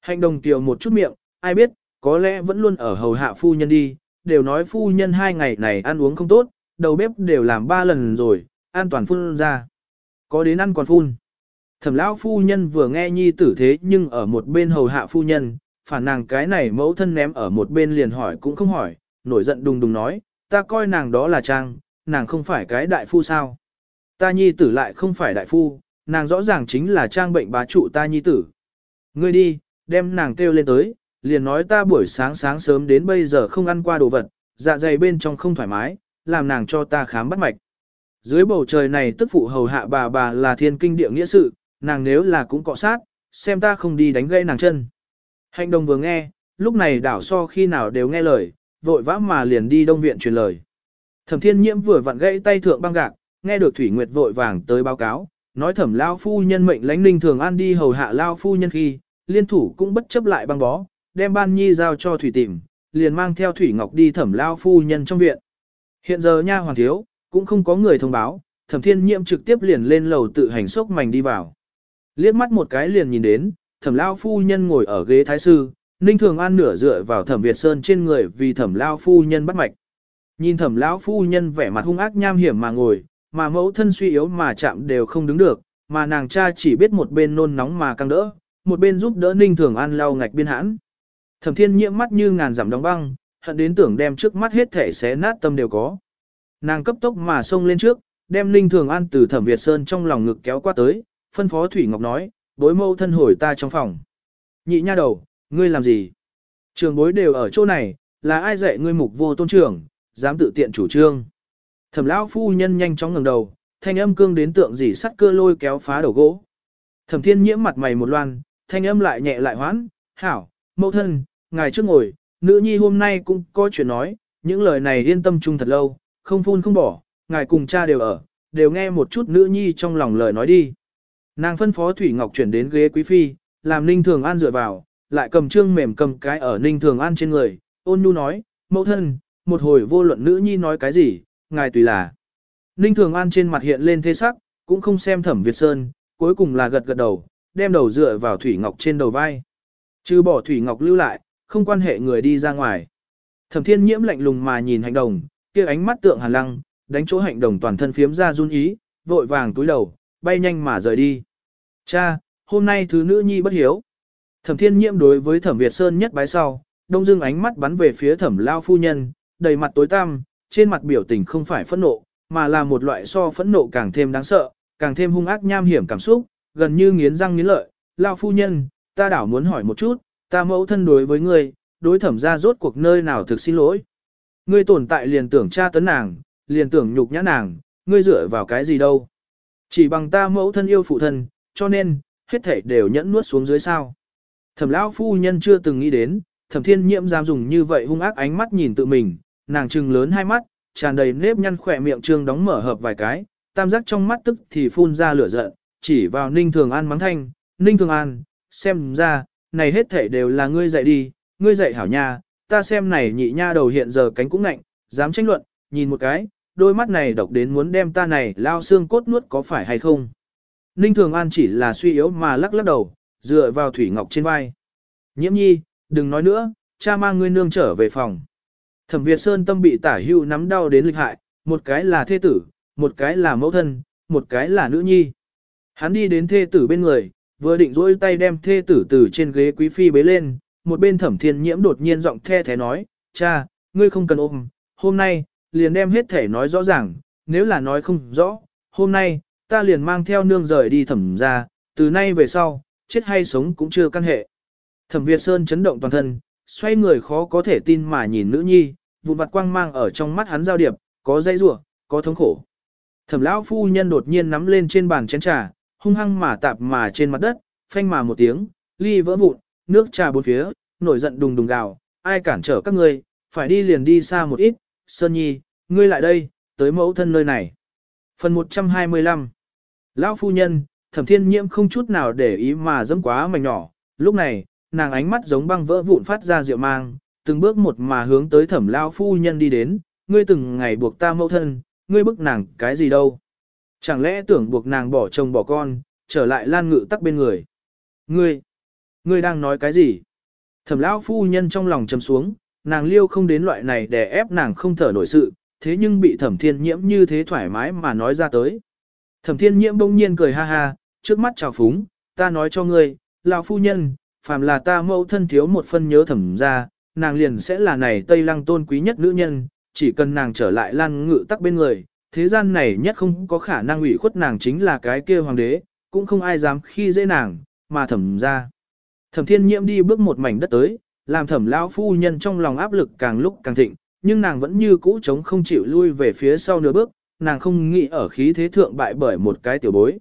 Hành đồng tiểu một chút miệng, ai biết, có lẽ vẫn luôn ở hầu hạ phu nhân đi, đều nói phu nhân hai ngày này ăn uống không tốt, đầu bếp đều làm ba lần rồi, an toàn phun ra. Có đến ăn còn phun. Thẩm lão phu nhân vừa nghe nhi tử thế nhưng ở một bên hầu hạ phu nhân, phản nàng cái này mẫu thân ném ở một bên liền hỏi cũng không hỏi, nổi giận đùng đùng nói, ta coi nàng đó là trang, nàng không phải cái đại phu sao. Ta nhi tử lại không phải đại phu, nàng rõ ràng chính là trang bệnh bá trụ ta nhi tử. Ngươi đi, đem nàng kêu lên tới, liền nói ta buổi sáng sáng sớm đến bây giờ không ăn qua đồ vật, dạ dày bên trong không thoải mái, làm nàng cho ta khám bắt mạch. Dưới bầu trời này tức phụ hầu hạ bà bà là thiên kinh địa nghĩa sự, nàng nếu là cũng cọ sát, xem ta không đi đánh gãy nàng chân. Hành đồng vừa nghe, lúc này đảo so khi nào đều nghe lời, vội vã mà liền đi đông viện truyền lời. Thẩm thiên nhiễm vừa vặn gãy tay thượng băng gạc, nghe được Thủy Nguyệt vội vàng tới báo cáo, nói thẩm lao phu nhân mệnh lãnh ninh thường an đi hầu hạ lao phu nhân khi, liên thủ cũng bất chấp lại băng bó, đem ban nhi giao cho Thủy tìm, liền mang theo Thủy Ngọc đi thẩm lao phu nhân trong viện. Hiện giờ nha hoàng thiếu, cũng không có người thông báo, thẩm thiên nhiễm trực tiếp liền lên lầu tự hành sốc mảnh đi vào. Liếc mắt một cái liền nhìn đến, thẩm lao phu nhân ngồi ở ghế thái sư, ninh thường an nửa dựa vào thẩm Việt Sơn trên người vì thẩm lao phu nhân bắt mạch. Nhìn thẩm lão phu nhân vẻ mặt hung ác nham hiểm mà ngồi, mà mẫu thân suy yếu mà chạm đều không đứng được, mà nàng cha chỉ biết một bên nôn nóng mà căng đỡ, một bên giúp đỡ ninh thường an lau ngạch biên hãn. Thẩm thiên nhiễm mắt như ngàn giảm đóng băng, hận đến tưởng đem trước mắt hết thể xé nát tâm đều có. Nàng cấp tốc mà xông lên trước, đem ninh thường an từ thẩm Việt Sơn trong lòng ngực kéo qua tới, phân phó Thủy Ngọc nói, bối mâu thân hồi ta trong phòng. Nhị nha đầu, ngươi làm gì? Trường bối đều ở chỗ này, là ai dạy ngươi mục vô tôn trưởng, dám tự tiện chủ trương. Thẩm lão phu nhân nhanh chóng ngẩng đầu, thanh âm cương đến tượng dỉ sắt cơ lôi kéo phá đầu gỗ. Thẩm thiên nhiễm mặt mày một loan, thanh âm lại nhẹ lại hoãn, hảo, mẫu thân, ngài trước ngồi, nữ nhi hôm nay cũng có chuyện nói, những lời này yên tâm chung thật lâu, không phun không bỏ, ngài cùng cha đều ở, đều nghe một chút nữ nhi trong lòng lời nói đi. Nàng phân phó Thủy Ngọc chuyển đến ghế quý phi, làm Ninh Thường An dựa vào, lại cầm trương mềm cầm cái ở Ninh Thường An trên người, ôn nhu nói, mẫu thân, một hồi vô luận nữ nhi nói cái gì, ngài tùy là. Ninh Thường An trên mặt hiện lên thế sắc, cũng không xem thẩm Việt Sơn, cuối cùng là gật gật đầu, đem đầu dựa vào Thủy Ngọc trên đầu vai. Chứ bỏ Thủy Ngọc lưu lại, không quan hệ người đi ra ngoài. Thẩm Thiên Nhiễm lạnh lùng mà nhìn hành đồng, kia ánh mắt tượng hàn lăng, đánh chỗ hành đồng toàn thân phiếm ra run ý, vội vàng túi đầu, bay nhanh mà rời đi. Cha, hôm nay thứ nữ nhi bất hiếu. Thẩm Thiên Nhiễm đối với Thẩm Việt Sơn nhất bái sau, đông dương ánh mắt bắn về phía thẩm lao phu nhân, đầy mặt tối tăm, trên mặt biểu tình không phải phẫn nộ, mà là một loại so phẫn nộ càng thêm đáng sợ, càng thêm hung ác nham hiểm cảm xúc, gần như nghiến răng nghiến lợi. Lao phu nhân, ta đảo muốn hỏi một chút, ta mẫu thân đối với ngươi, đối thẩm ra rốt cuộc nơi nào thực xin lỗi. Ngươi tồn tại liền tưởng tra tấn nàng, liền tưởng nhục nhã nàng, ngươi dựa vào cái gì đâu. Chỉ bằng ta mẫu thân yêu phụ thân, cho nên, hết thảy đều nhẫn nuốt xuống dưới sao. Thẩm lão phu nhân chưa từng nghĩ đến, thẩm thiên nhiễm dám dùng như vậy hung ác ánh mắt nhìn tự mình, nàng trừng lớn hai mắt, tràn đầy nếp nhăn khỏe miệng trương đóng mở hợp vài cái, tam giác trong mắt tức thì phun ra lửa giận, chỉ vào ninh thường an mắng thanh, ninh thường an, xem ra, này hết thảy đều là ngươi dạy đi, ngươi dạy hảo nha, ta xem này nhị nha đầu hiện giờ cánh cũng nạnh, dám tranh luận, nhìn một cái, đôi mắt này độc đến muốn đem ta này lao xương cốt nuốt có phải hay không. Ninh Thường An chỉ là suy yếu mà lắc lắc đầu, dựa vào Thủy Ngọc trên vai. Nhiễm nhi, đừng nói nữa, cha mang ngươi nương trở về phòng. Thẩm Việt Sơn tâm bị tả hưu nắm đau đến lịch hại, một cái là thê tử, một cái là mẫu thân, một cái là nữ nhi. Hắn đi đến thê tử bên người, vừa định rỗi tay đem thê tử từ trên ghế quý phi bế lên, một bên thẩm thiên nhiễm đột nhiên giọng the thế nói, cha, ngươi không cần ôm, hôm nay, liền đem hết thể nói rõ ràng, nếu là nói không rõ, hôm nay, ta liền mang theo nương rời đi thẩm ra, từ nay về sau, chết hay sống cũng chưa căn hệ. Thẩm Việt Sơn chấn động toàn thân, xoay người khó có thể tin mà nhìn nữ nhi, vụn vặt quang mang ở trong mắt hắn giao điệp, có dây rủa, có thống khổ. Thẩm lão phu nhân đột nhiên nắm lên trên bàn chén trà, hung hăng mà tạp mà trên mặt đất, phanh mà một tiếng, ly vỡ vụn, nước trà bốn phía, nổi giận đùng đùng gào, ai cản trở các ngươi, phải đi liền đi xa một ít, Sơn Nhi, ngươi lại đây, tới mẫu thân nơi này. Phần 125 Lão phu nhân, thẩm thiên nhiễm không chút nào để ý mà dẫm quá mảnh nhỏ, lúc này, nàng ánh mắt giống băng vỡ vụn phát ra rượu mang, từng bước một mà hướng tới thẩm lão phu nhân đi đến, ngươi từng ngày buộc ta mẫu thân, ngươi bức nàng cái gì đâu. Chẳng lẽ tưởng buộc nàng bỏ chồng bỏ con, trở lại lan ngự tắc bên người. Ngươi, ngươi đang nói cái gì? Thẩm lão phu nhân trong lòng trầm xuống, nàng liêu không đến loại này để ép nàng không thở nổi sự, thế nhưng bị thẩm thiên nhiễm như thế thoải mái mà nói ra tới. Thẩm thiên nhiễm bỗng nhiên cười ha ha, trước mắt chào phúng, ta nói cho ngươi, lão phu nhân, phàm là ta mẫu thân thiếu một phân nhớ thẩm ra, nàng liền sẽ là này tây lăng tôn quý nhất nữ nhân, chỉ cần nàng trở lại lan ngự tắc bên người, thế gian này nhất không có khả năng ủy khuất nàng chính là cái kia hoàng đế, cũng không ai dám khi dễ nàng, mà thẩm ra. Thẩm thiên nhiễm đi bước một mảnh đất tới, làm thẩm lão phu nhân trong lòng áp lực càng lúc càng thịnh, nhưng nàng vẫn như cũ chống không chịu lui về phía sau nửa bước, nàng không nghĩ ở khí thế thượng bại bởi một cái tiểu bối.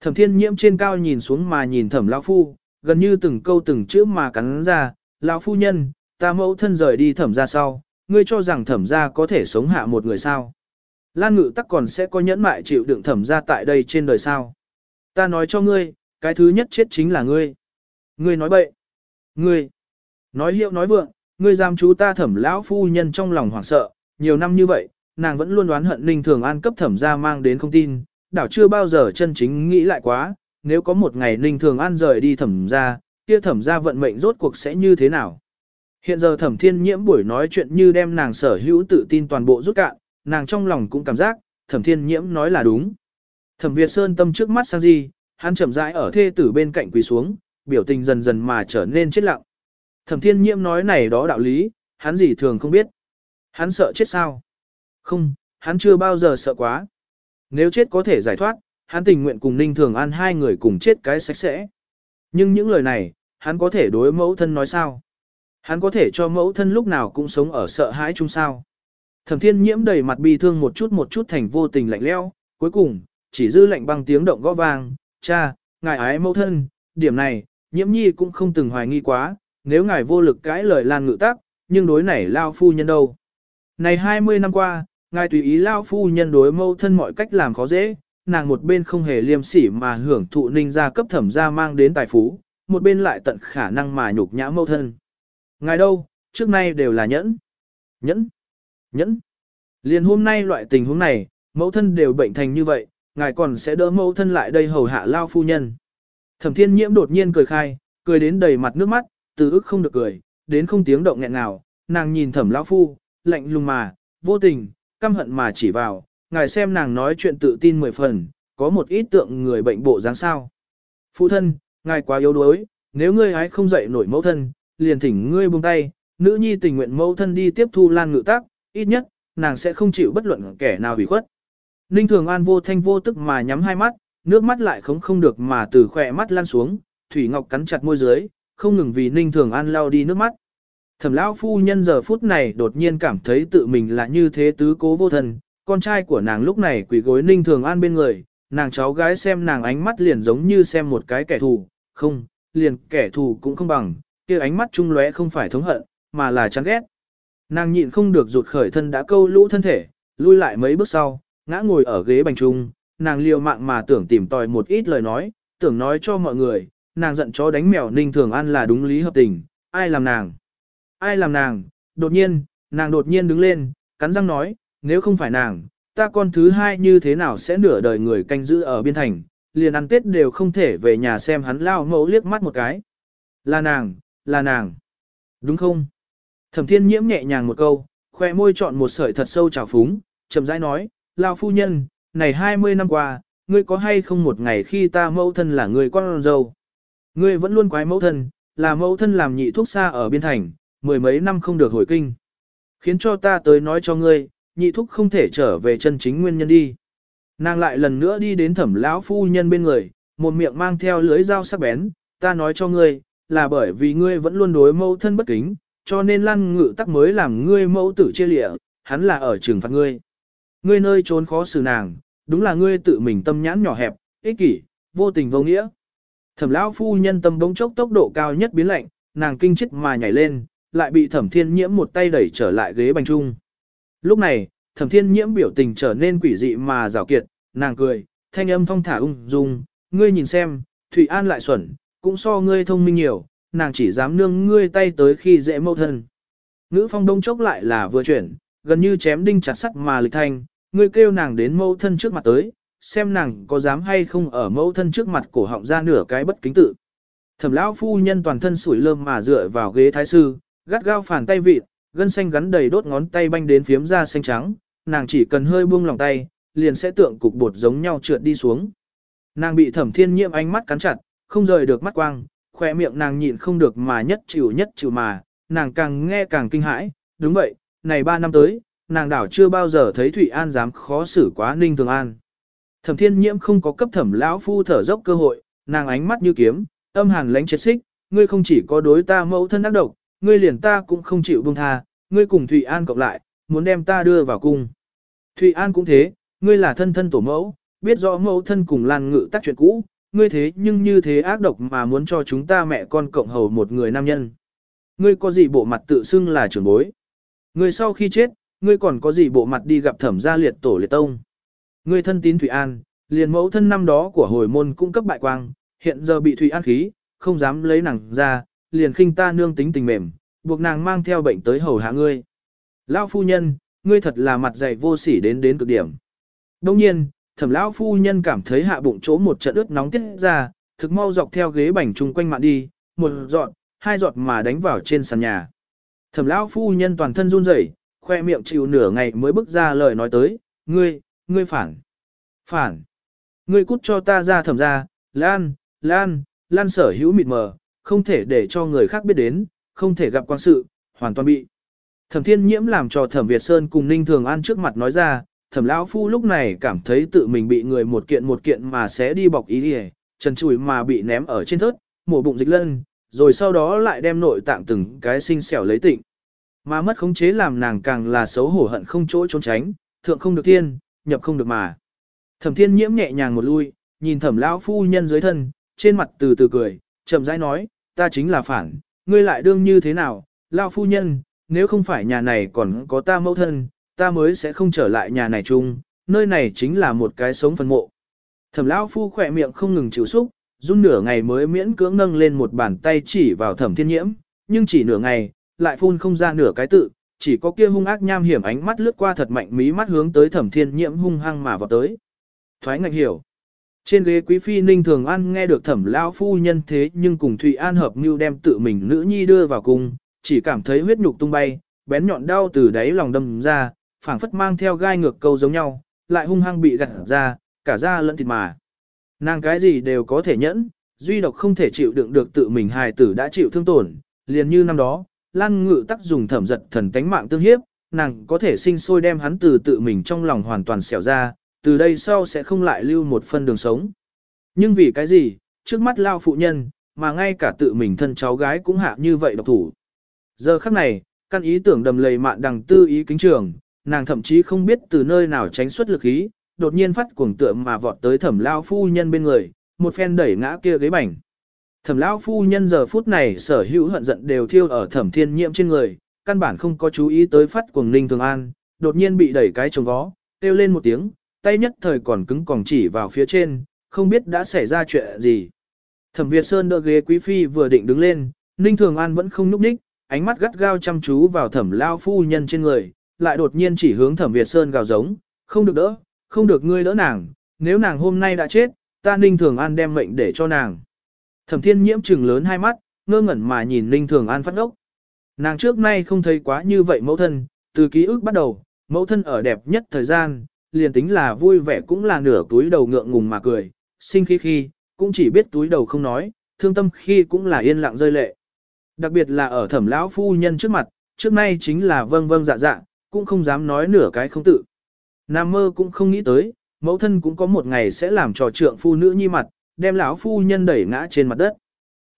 Thẩm thiên nhiễm trên cao nhìn xuống mà nhìn thẩm lão phu, gần như từng câu từng chữ mà cắn ra, lão phu nhân, ta mẫu thân rời đi thẩm ra sau, ngươi cho rằng thẩm ra có thể sống hạ một người sao. Lan ngự tắc còn sẽ có nhẫn mại chịu đựng thẩm ra tại đây trên đời sao. Ta nói cho ngươi, cái thứ nhất chết chính là ngươi. Ngươi nói bậy. Ngươi. Nói hiệu nói vượng, ngươi giam chú ta thẩm lão phu nhân trong lòng hoảng sợ, nhiều năm như vậy, nàng vẫn luôn đoán hận Ninh Thường An cấp thẩm ra mang đến không tin, đảo chưa bao giờ chân chính nghĩ lại quá, nếu có một ngày Ninh Thường An rời đi thẩm ra, kia thẩm ra vận mệnh rốt cuộc sẽ như thế nào. Hiện giờ thẩm thiên nhiễm buổi nói chuyện như đem nàng sở hữu tự tin toàn bộ rút cạn, nàng trong lòng cũng cảm giác, thẩm thiên nhiễm nói là đúng. Thẩm Việt Sơn tâm trước mắt sang gì, hắn chậm rãi ở thê tử bên cạnh quỳ xuống, biểu tình dần dần mà trở nên chết lặng. Thẩm thiên nhiễm nói này đó đạo lý, hắn gì thường không biết. Hắn sợ chết sao? Không, hắn chưa bao giờ sợ quá. Nếu chết có thể giải thoát, hắn tình nguyện cùng Ninh Thường An hai người cùng chết cái sạch sẽ. Nhưng những lời này, hắn có thể đối mẫu thân nói sao? Hắn có thể cho mẫu thân lúc nào cũng sống ở sợ hãi chung sao? Thẩm thiên nhiễm đầy mặt bi thương một chút một chút thành vô tình lạnh leo, cuối cùng, chỉ dư lạnh băng tiếng động gõ vang, cha, ngài ái mẫu thân, điểm này, nhiễm nhi cũng không từng hoài nghi quá, nếu ngài vô lực cãi lời lan ngự tác, nhưng đối này lao phu nhân đâu. Này 20 năm qua, ngài tùy ý lao phu nhân đối mâu thân mọi cách làm khó dễ, nàng một bên không hề liêm sỉ mà hưởng thụ ninh gia cấp thẩm gia mang đến tài phú, một bên lại tận khả năng mà nhục nhã mâu thân. Ngài đâu, trước nay đều là nhẫn. Nhẫn. Nhẫn. Liền hôm nay loại tình huống này, mẫu thân đều bệnh thành như vậy, ngài còn sẽ đỡ mẫu thân lại đây hầu hạ lao phu nhân. Thẩm thiên nhiễm đột nhiên cười khai, cười đến đầy mặt nước mắt, từ ức không được cười, đến không tiếng động nghẹn nào, nàng nhìn thẩm lão phu, lạnh lùng mà, vô tình, căm hận mà chỉ vào, ngài xem nàng nói chuyện tự tin mười phần, có một ít tượng người bệnh bộ dáng sao. Phụ thân, ngài quá yếu đuối, nếu ngươi ấy không dậy nổi mẫu thân, liền thỉnh ngươi buông tay, nữ nhi tình nguyện mẫu thân đi tiếp thu lan ngự tác, ít nhất, nàng sẽ không chịu bất luận kẻ nào hủy khuất. Ninh Thường An vô thanh vô tức mà nhắm hai mắt, nước mắt lại không không được mà từ khỏe mắt lan xuống, Thủy Ngọc cắn chặt môi dưới, không ngừng vì Ninh Thường An lao đi nước mắt. Thẩm lão phu nhân giờ phút này đột nhiên cảm thấy tự mình là như thế tứ cố vô thần, con trai của nàng lúc này quỳ gối Ninh Thường An bên người, nàng cháu gái xem nàng ánh mắt liền giống như xem một cái kẻ thù, không, liền kẻ thù cũng không bằng, kia ánh mắt trung lóe không phải thống hận, mà là chán ghét. Nàng nhịn không được rụt khởi thân đã câu lũ thân thể, lui lại mấy bước sau, ngã ngồi ở ghế bành trung, nàng liều mạng mà tưởng tìm tòi một ít lời nói, tưởng nói cho mọi người, nàng giận chó đánh mèo ninh thường ăn là đúng lý hợp tình, ai làm nàng? Ai làm nàng? Đột nhiên, nàng đột nhiên đứng lên, cắn răng nói, nếu không phải nàng, ta con thứ hai như thế nào sẽ nửa đời người canh giữ ở biên thành, liền ăn tết đều không thể về nhà xem hắn lao mẫu liếc mắt một cái. Là nàng, là nàng. Đúng không? Thẩm thiên nhiễm nhẹ nhàng một câu, khoe môi chọn một sợi thật sâu trào phúng, chậm rãi nói, lao phu nhân, này 20 năm qua, ngươi có hay không một ngày khi ta mẫu thân là người con dâu? Ngươi vẫn luôn quái mẫu thân, là mẫu thân làm nhị thuốc xa ở biên thành, mười mấy năm không được hồi kinh. Khiến cho ta tới nói cho ngươi, nhị thúc không thể trở về chân chính nguyên nhân đi. Nàng lại lần nữa đi đến thẩm lão phu nhân bên người, một miệng mang theo lưới dao sắc bén, ta nói cho ngươi, là bởi vì ngươi vẫn luôn đối mẫu thân bất kính, cho nên lăn ngự tắc mới làm ngươi mẫu tử chia lịa, hắn là ở trường phạt ngươi. Ngươi nơi trốn khó xử nàng, đúng là ngươi tự mình tâm nhãn nhỏ hẹp, ích kỷ, vô tình vô nghĩa. Thẩm lão phu nhân tâm bỗng chốc tốc độ cao nhất biến lạnh, nàng kinh chết mà nhảy lên, lại bị thẩm thiên nhiễm một tay đẩy trở lại ghế bành trung. Lúc này, thẩm thiên nhiễm biểu tình trở nên quỷ dị mà rào kiệt, nàng cười, thanh âm phong thả ung dung, ngươi nhìn xem, Thụy An lại xuẩn, cũng so ngươi thông minh nhiều, nàng chỉ dám nương ngươi tay tới khi dễ mâu thân. Ngữ phong đông chốc lại là vừa chuyển, gần như chém đinh chặt sắt mà lịch thanh, ngươi kêu nàng đến mâu thân trước mặt tới, xem nàng có dám hay không ở mâu thân trước mặt cổ họng ra nửa cái bất kính tự. Thẩm lão phu nhân toàn thân sủi lơm mà dựa vào ghế thái sư, gắt gao phản tay vịt, gân xanh gắn đầy đốt ngón tay banh đến phiếm da xanh trắng, nàng chỉ cần hơi buông lòng tay, liền sẽ tượng cục bột giống nhau trượt đi xuống. Nàng bị thẩm thiên nhiễm ánh mắt cắn chặt, không rời được mắt quang, khoe miệng nàng nhịn không được mà nhất chịu nhất chịu mà, nàng càng nghe càng kinh hãi, đúng vậy, này ba năm tới, nàng đảo chưa bao giờ thấy Thủy An dám khó xử quá Ninh Thường An. Thẩm thiên nhiễm không có cấp thẩm lão phu thở dốc cơ hội, nàng ánh mắt như kiếm, âm hàn lánh chết xích, ngươi không chỉ có đối ta mẫu thân ác độc, ngươi liền ta cũng không chịu buông tha, ngươi cùng Thụy An cộng lại, muốn đem ta đưa vào cung. Thụy An cũng thế, ngươi là thân thân tổ mẫu, biết rõ mẫu thân cùng Lan Ngự tác chuyện cũ, ngươi thế nhưng như thế ác độc mà muốn cho chúng ta mẹ con cộng hầu một người nam nhân. Ngươi có gì bộ mặt tự xưng là trưởng bối? Ngươi sau khi chết, ngươi còn có gì bộ mặt đi gặp thẩm gia liệt tổ liệt tông? Ngươi thân tín Thụy An, liền mẫu thân năm đó của hồi môn cung cấp bại quang, hiện giờ bị Thụy An khí, không dám lấy nàng ra, liền khinh ta nương tính tình mềm, buộc nàng mang theo bệnh tới hầu hạ ngươi. Lão phu nhân, ngươi thật là mặt dày vô sỉ đến đến cực điểm. Đông nhiên, thẩm lão phu nhân cảm thấy hạ bụng chỗ một trận ướt nóng tiết ra, thực mau dọc theo ghế bành chung quanh mạn đi, một giọt, hai giọt mà đánh vào trên sàn nhà. Thẩm lão phu nhân toàn thân run rẩy, khoe miệng chịu nửa ngày mới bước ra lời nói tới, ngươi, ngươi phản, phản, ngươi cút cho ta ra thẩm ra, lan, lan, lan sở hữu mịt mờ, không thể để cho người khác biết đến, không thể gặp quan sự, hoàn toàn bị. Thẩm thiên nhiễm làm cho thẩm Việt Sơn cùng Ninh Thường An trước mặt nói ra, thẩm lão phu lúc này cảm thấy tự mình bị người một kiện một kiện mà sẽ đi bọc ý đi trần chùi mà bị ném ở trên thớt, mổ bụng dịch lân, rồi sau đó lại đem nội tạng từng cái sinh xẻo lấy tịnh. Mà mất khống chế làm nàng càng là xấu hổ hận không chỗ trốn tránh, thượng không được thiên, nhập không được mà. Thẩm thiên nhiễm nhẹ nhàng một lui, nhìn thẩm lão phu nhân dưới thân, trên mặt từ từ cười, chậm rãi nói, ta chính là phản, ngươi lại đương như thế nào, lão phu nhân, nếu không phải nhà này còn có ta mẫu thân, ta mới sẽ không trở lại nhà này chung, nơi này chính là một cái sống phần mộ. Thẩm lão phu khỏe miệng không ngừng chịu xúc, run nửa ngày mới miễn cưỡng nâng lên một bàn tay chỉ vào thẩm thiên nhiễm, nhưng chỉ nửa ngày, lại phun không ra nửa cái tự, chỉ có kia hung ác nham hiểm ánh mắt lướt qua thật mạnh mí mắt hướng tới thẩm thiên nhiễm hung hăng mà vào tới. Thoái ngạch hiểu. Trên ghế quý phi ninh thường an nghe được thẩm lão phu nhân thế nhưng cùng Thụy An hợp mưu đem tự mình nữ nhi đưa vào cung, chỉ cảm thấy huyết nhục tung bay, bén nhọn đau từ đáy lòng đâm ra, phảng phất mang theo gai ngược câu giống nhau, lại hung hăng bị gặt ra, cả da lẫn thịt mà. Nàng cái gì đều có thể nhẫn, duy độc không thể chịu đựng được tự mình hài tử đã chịu thương tổn, liền như năm đó, Lan Ngự tắc dùng thẩm giật thần tánh mạng tương hiếp, nàng có thể sinh sôi đem hắn từ tự mình trong lòng hoàn toàn xẻo ra, từ đây sau sẽ không lại lưu một phân đường sống. Nhưng vì cái gì, trước mắt lao phụ nhân, mà ngay cả tự mình thân cháu gái cũng hạ như vậy độc thủ. Giờ khắc này, căn ý tưởng đầm lầy mạn đằng tư ý kính trường, nàng thậm chí không biết từ nơi nào tránh xuất lực ý, đột nhiên phát cuồng tượng mà vọt tới thẩm lao phu nhân bên người, một phen đẩy ngã kia ghế bành. Thẩm lao phu nhân giờ phút này sở hữu hận giận đều thiêu ở thẩm thiên nhiễm trên người, căn bản không có chú ý tới phát cuồng ninh thường an, đột nhiên bị đẩy cái trồng vó, kêu lên một tiếng, tay nhất thời còn cứng còn chỉ vào phía trên, không biết đã xảy ra chuyện gì. Thẩm Việt Sơn đỡ ghế quý phi vừa định đứng lên, Ninh Thường An vẫn không nhúc ních, ánh mắt gắt gao chăm chú vào thẩm lao phu nhân trên người, lại đột nhiên chỉ hướng thẩm Việt Sơn gào giống, không được đỡ, không được ngươi đỡ nàng, nếu nàng hôm nay đã chết, ta Ninh Thường An đem mệnh để cho nàng. Thẩm thiên nhiễm trừng lớn hai mắt, ngơ ngẩn mà nhìn Ninh Thường An phát ốc. Nàng trước nay không thấy quá như vậy mẫu thân, từ ký ức bắt đầu, mẫu thân ở đẹp nhất thời gian, liền tính là vui vẻ cũng là nửa túi đầu ngượng ngùng mà cười, sinh khi khi, cũng chỉ biết túi đầu không nói, thương tâm khi cũng là yên lặng rơi lệ. Đặc biệt là ở thẩm lão phu nhân trước mặt, trước nay chính là vâng vâng dạ dạ, cũng không dám nói nửa cái không tự. Nam mơ cũng không nghĩ tới, mẫu thân cũng có một ngày sẽ làm trò trượng phu nữ nhi mặt, đem lão phu nhân đẩy ngã trên mặt đất.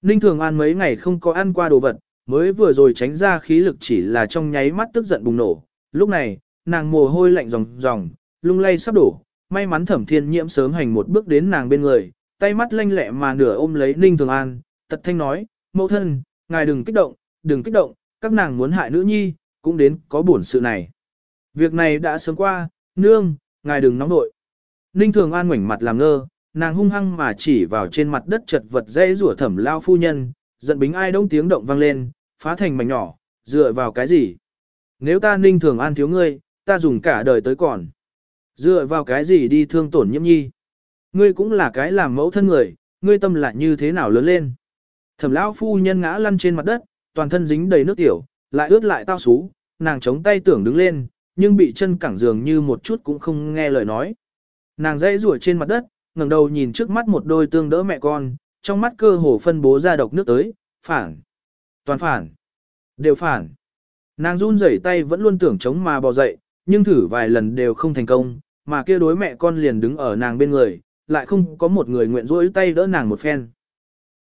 Ninh Thường An mấy ngày không có ăn qua đồ vật, mới vừa rồi tránh ra khí lực chỉ là trong nháy mắt tức giận bùng nổ. Lúc này, nàng mồ hôi lạnh ròng ròng, lung lay sắp đổ, may mắn thẩm thiên nhiễm sớm hành một bước đến nàng bên người, tay mắt lanh lẹ mà nửa ôm lấy Ninh Thường An, tật thanh nói, mẫu thân, ngài đừng kích động, đừng kích động, các nàng muốn hại nữ nhi, cũng đến có buồn sự này. Việc này đã sớm qua, nương, ngài đừng nóng nội. Ninh Thường An ngoảnh mặt làm ngơ, nàng hung hăng mà chỉ vào trên mặt đất chật vật dây rủa thẩm lao phu nhân, giận bính ai đông tiếng động vang lên, phá thành mảnh nhỏ, dựa vào cái gì? Nếu ta Ninh Thường An thiếu ngươi, ta dùng cả đời tới còn. Dựa vào cái gì đi thương tổn nhiễm nhi? Ngươi cũng là cái làm mẫu thân người, ngươi tâm lại như thế nào lớn lên? Thẩm lão phu nhân ngã lăn trên mặt đất, toàn thân dính đầy nước tiểu, lại ướt lại tao xú, nàng chống tay tưởng đứng lên, nhưng bị chân cẳng dường như một chút cũng không nghe lời nói. Nàng dãy rủa trên mặt đất, ngẩng đầu nhìn trước mắt một đôi tương đỡ mẹ con, trong mắt cơ hồ phân bố ra độc nước tới, phản, toàn phản, đều phản. Nàng run rẩy tay vẫn luôn tưởng chống mà bò dậy, nhưng thử vài lần đều không thành công, mà kia đối mẹ con liền đứng ở nàng bên người, lại không có một người nguyện rỗi tay đỡ nàng một phen.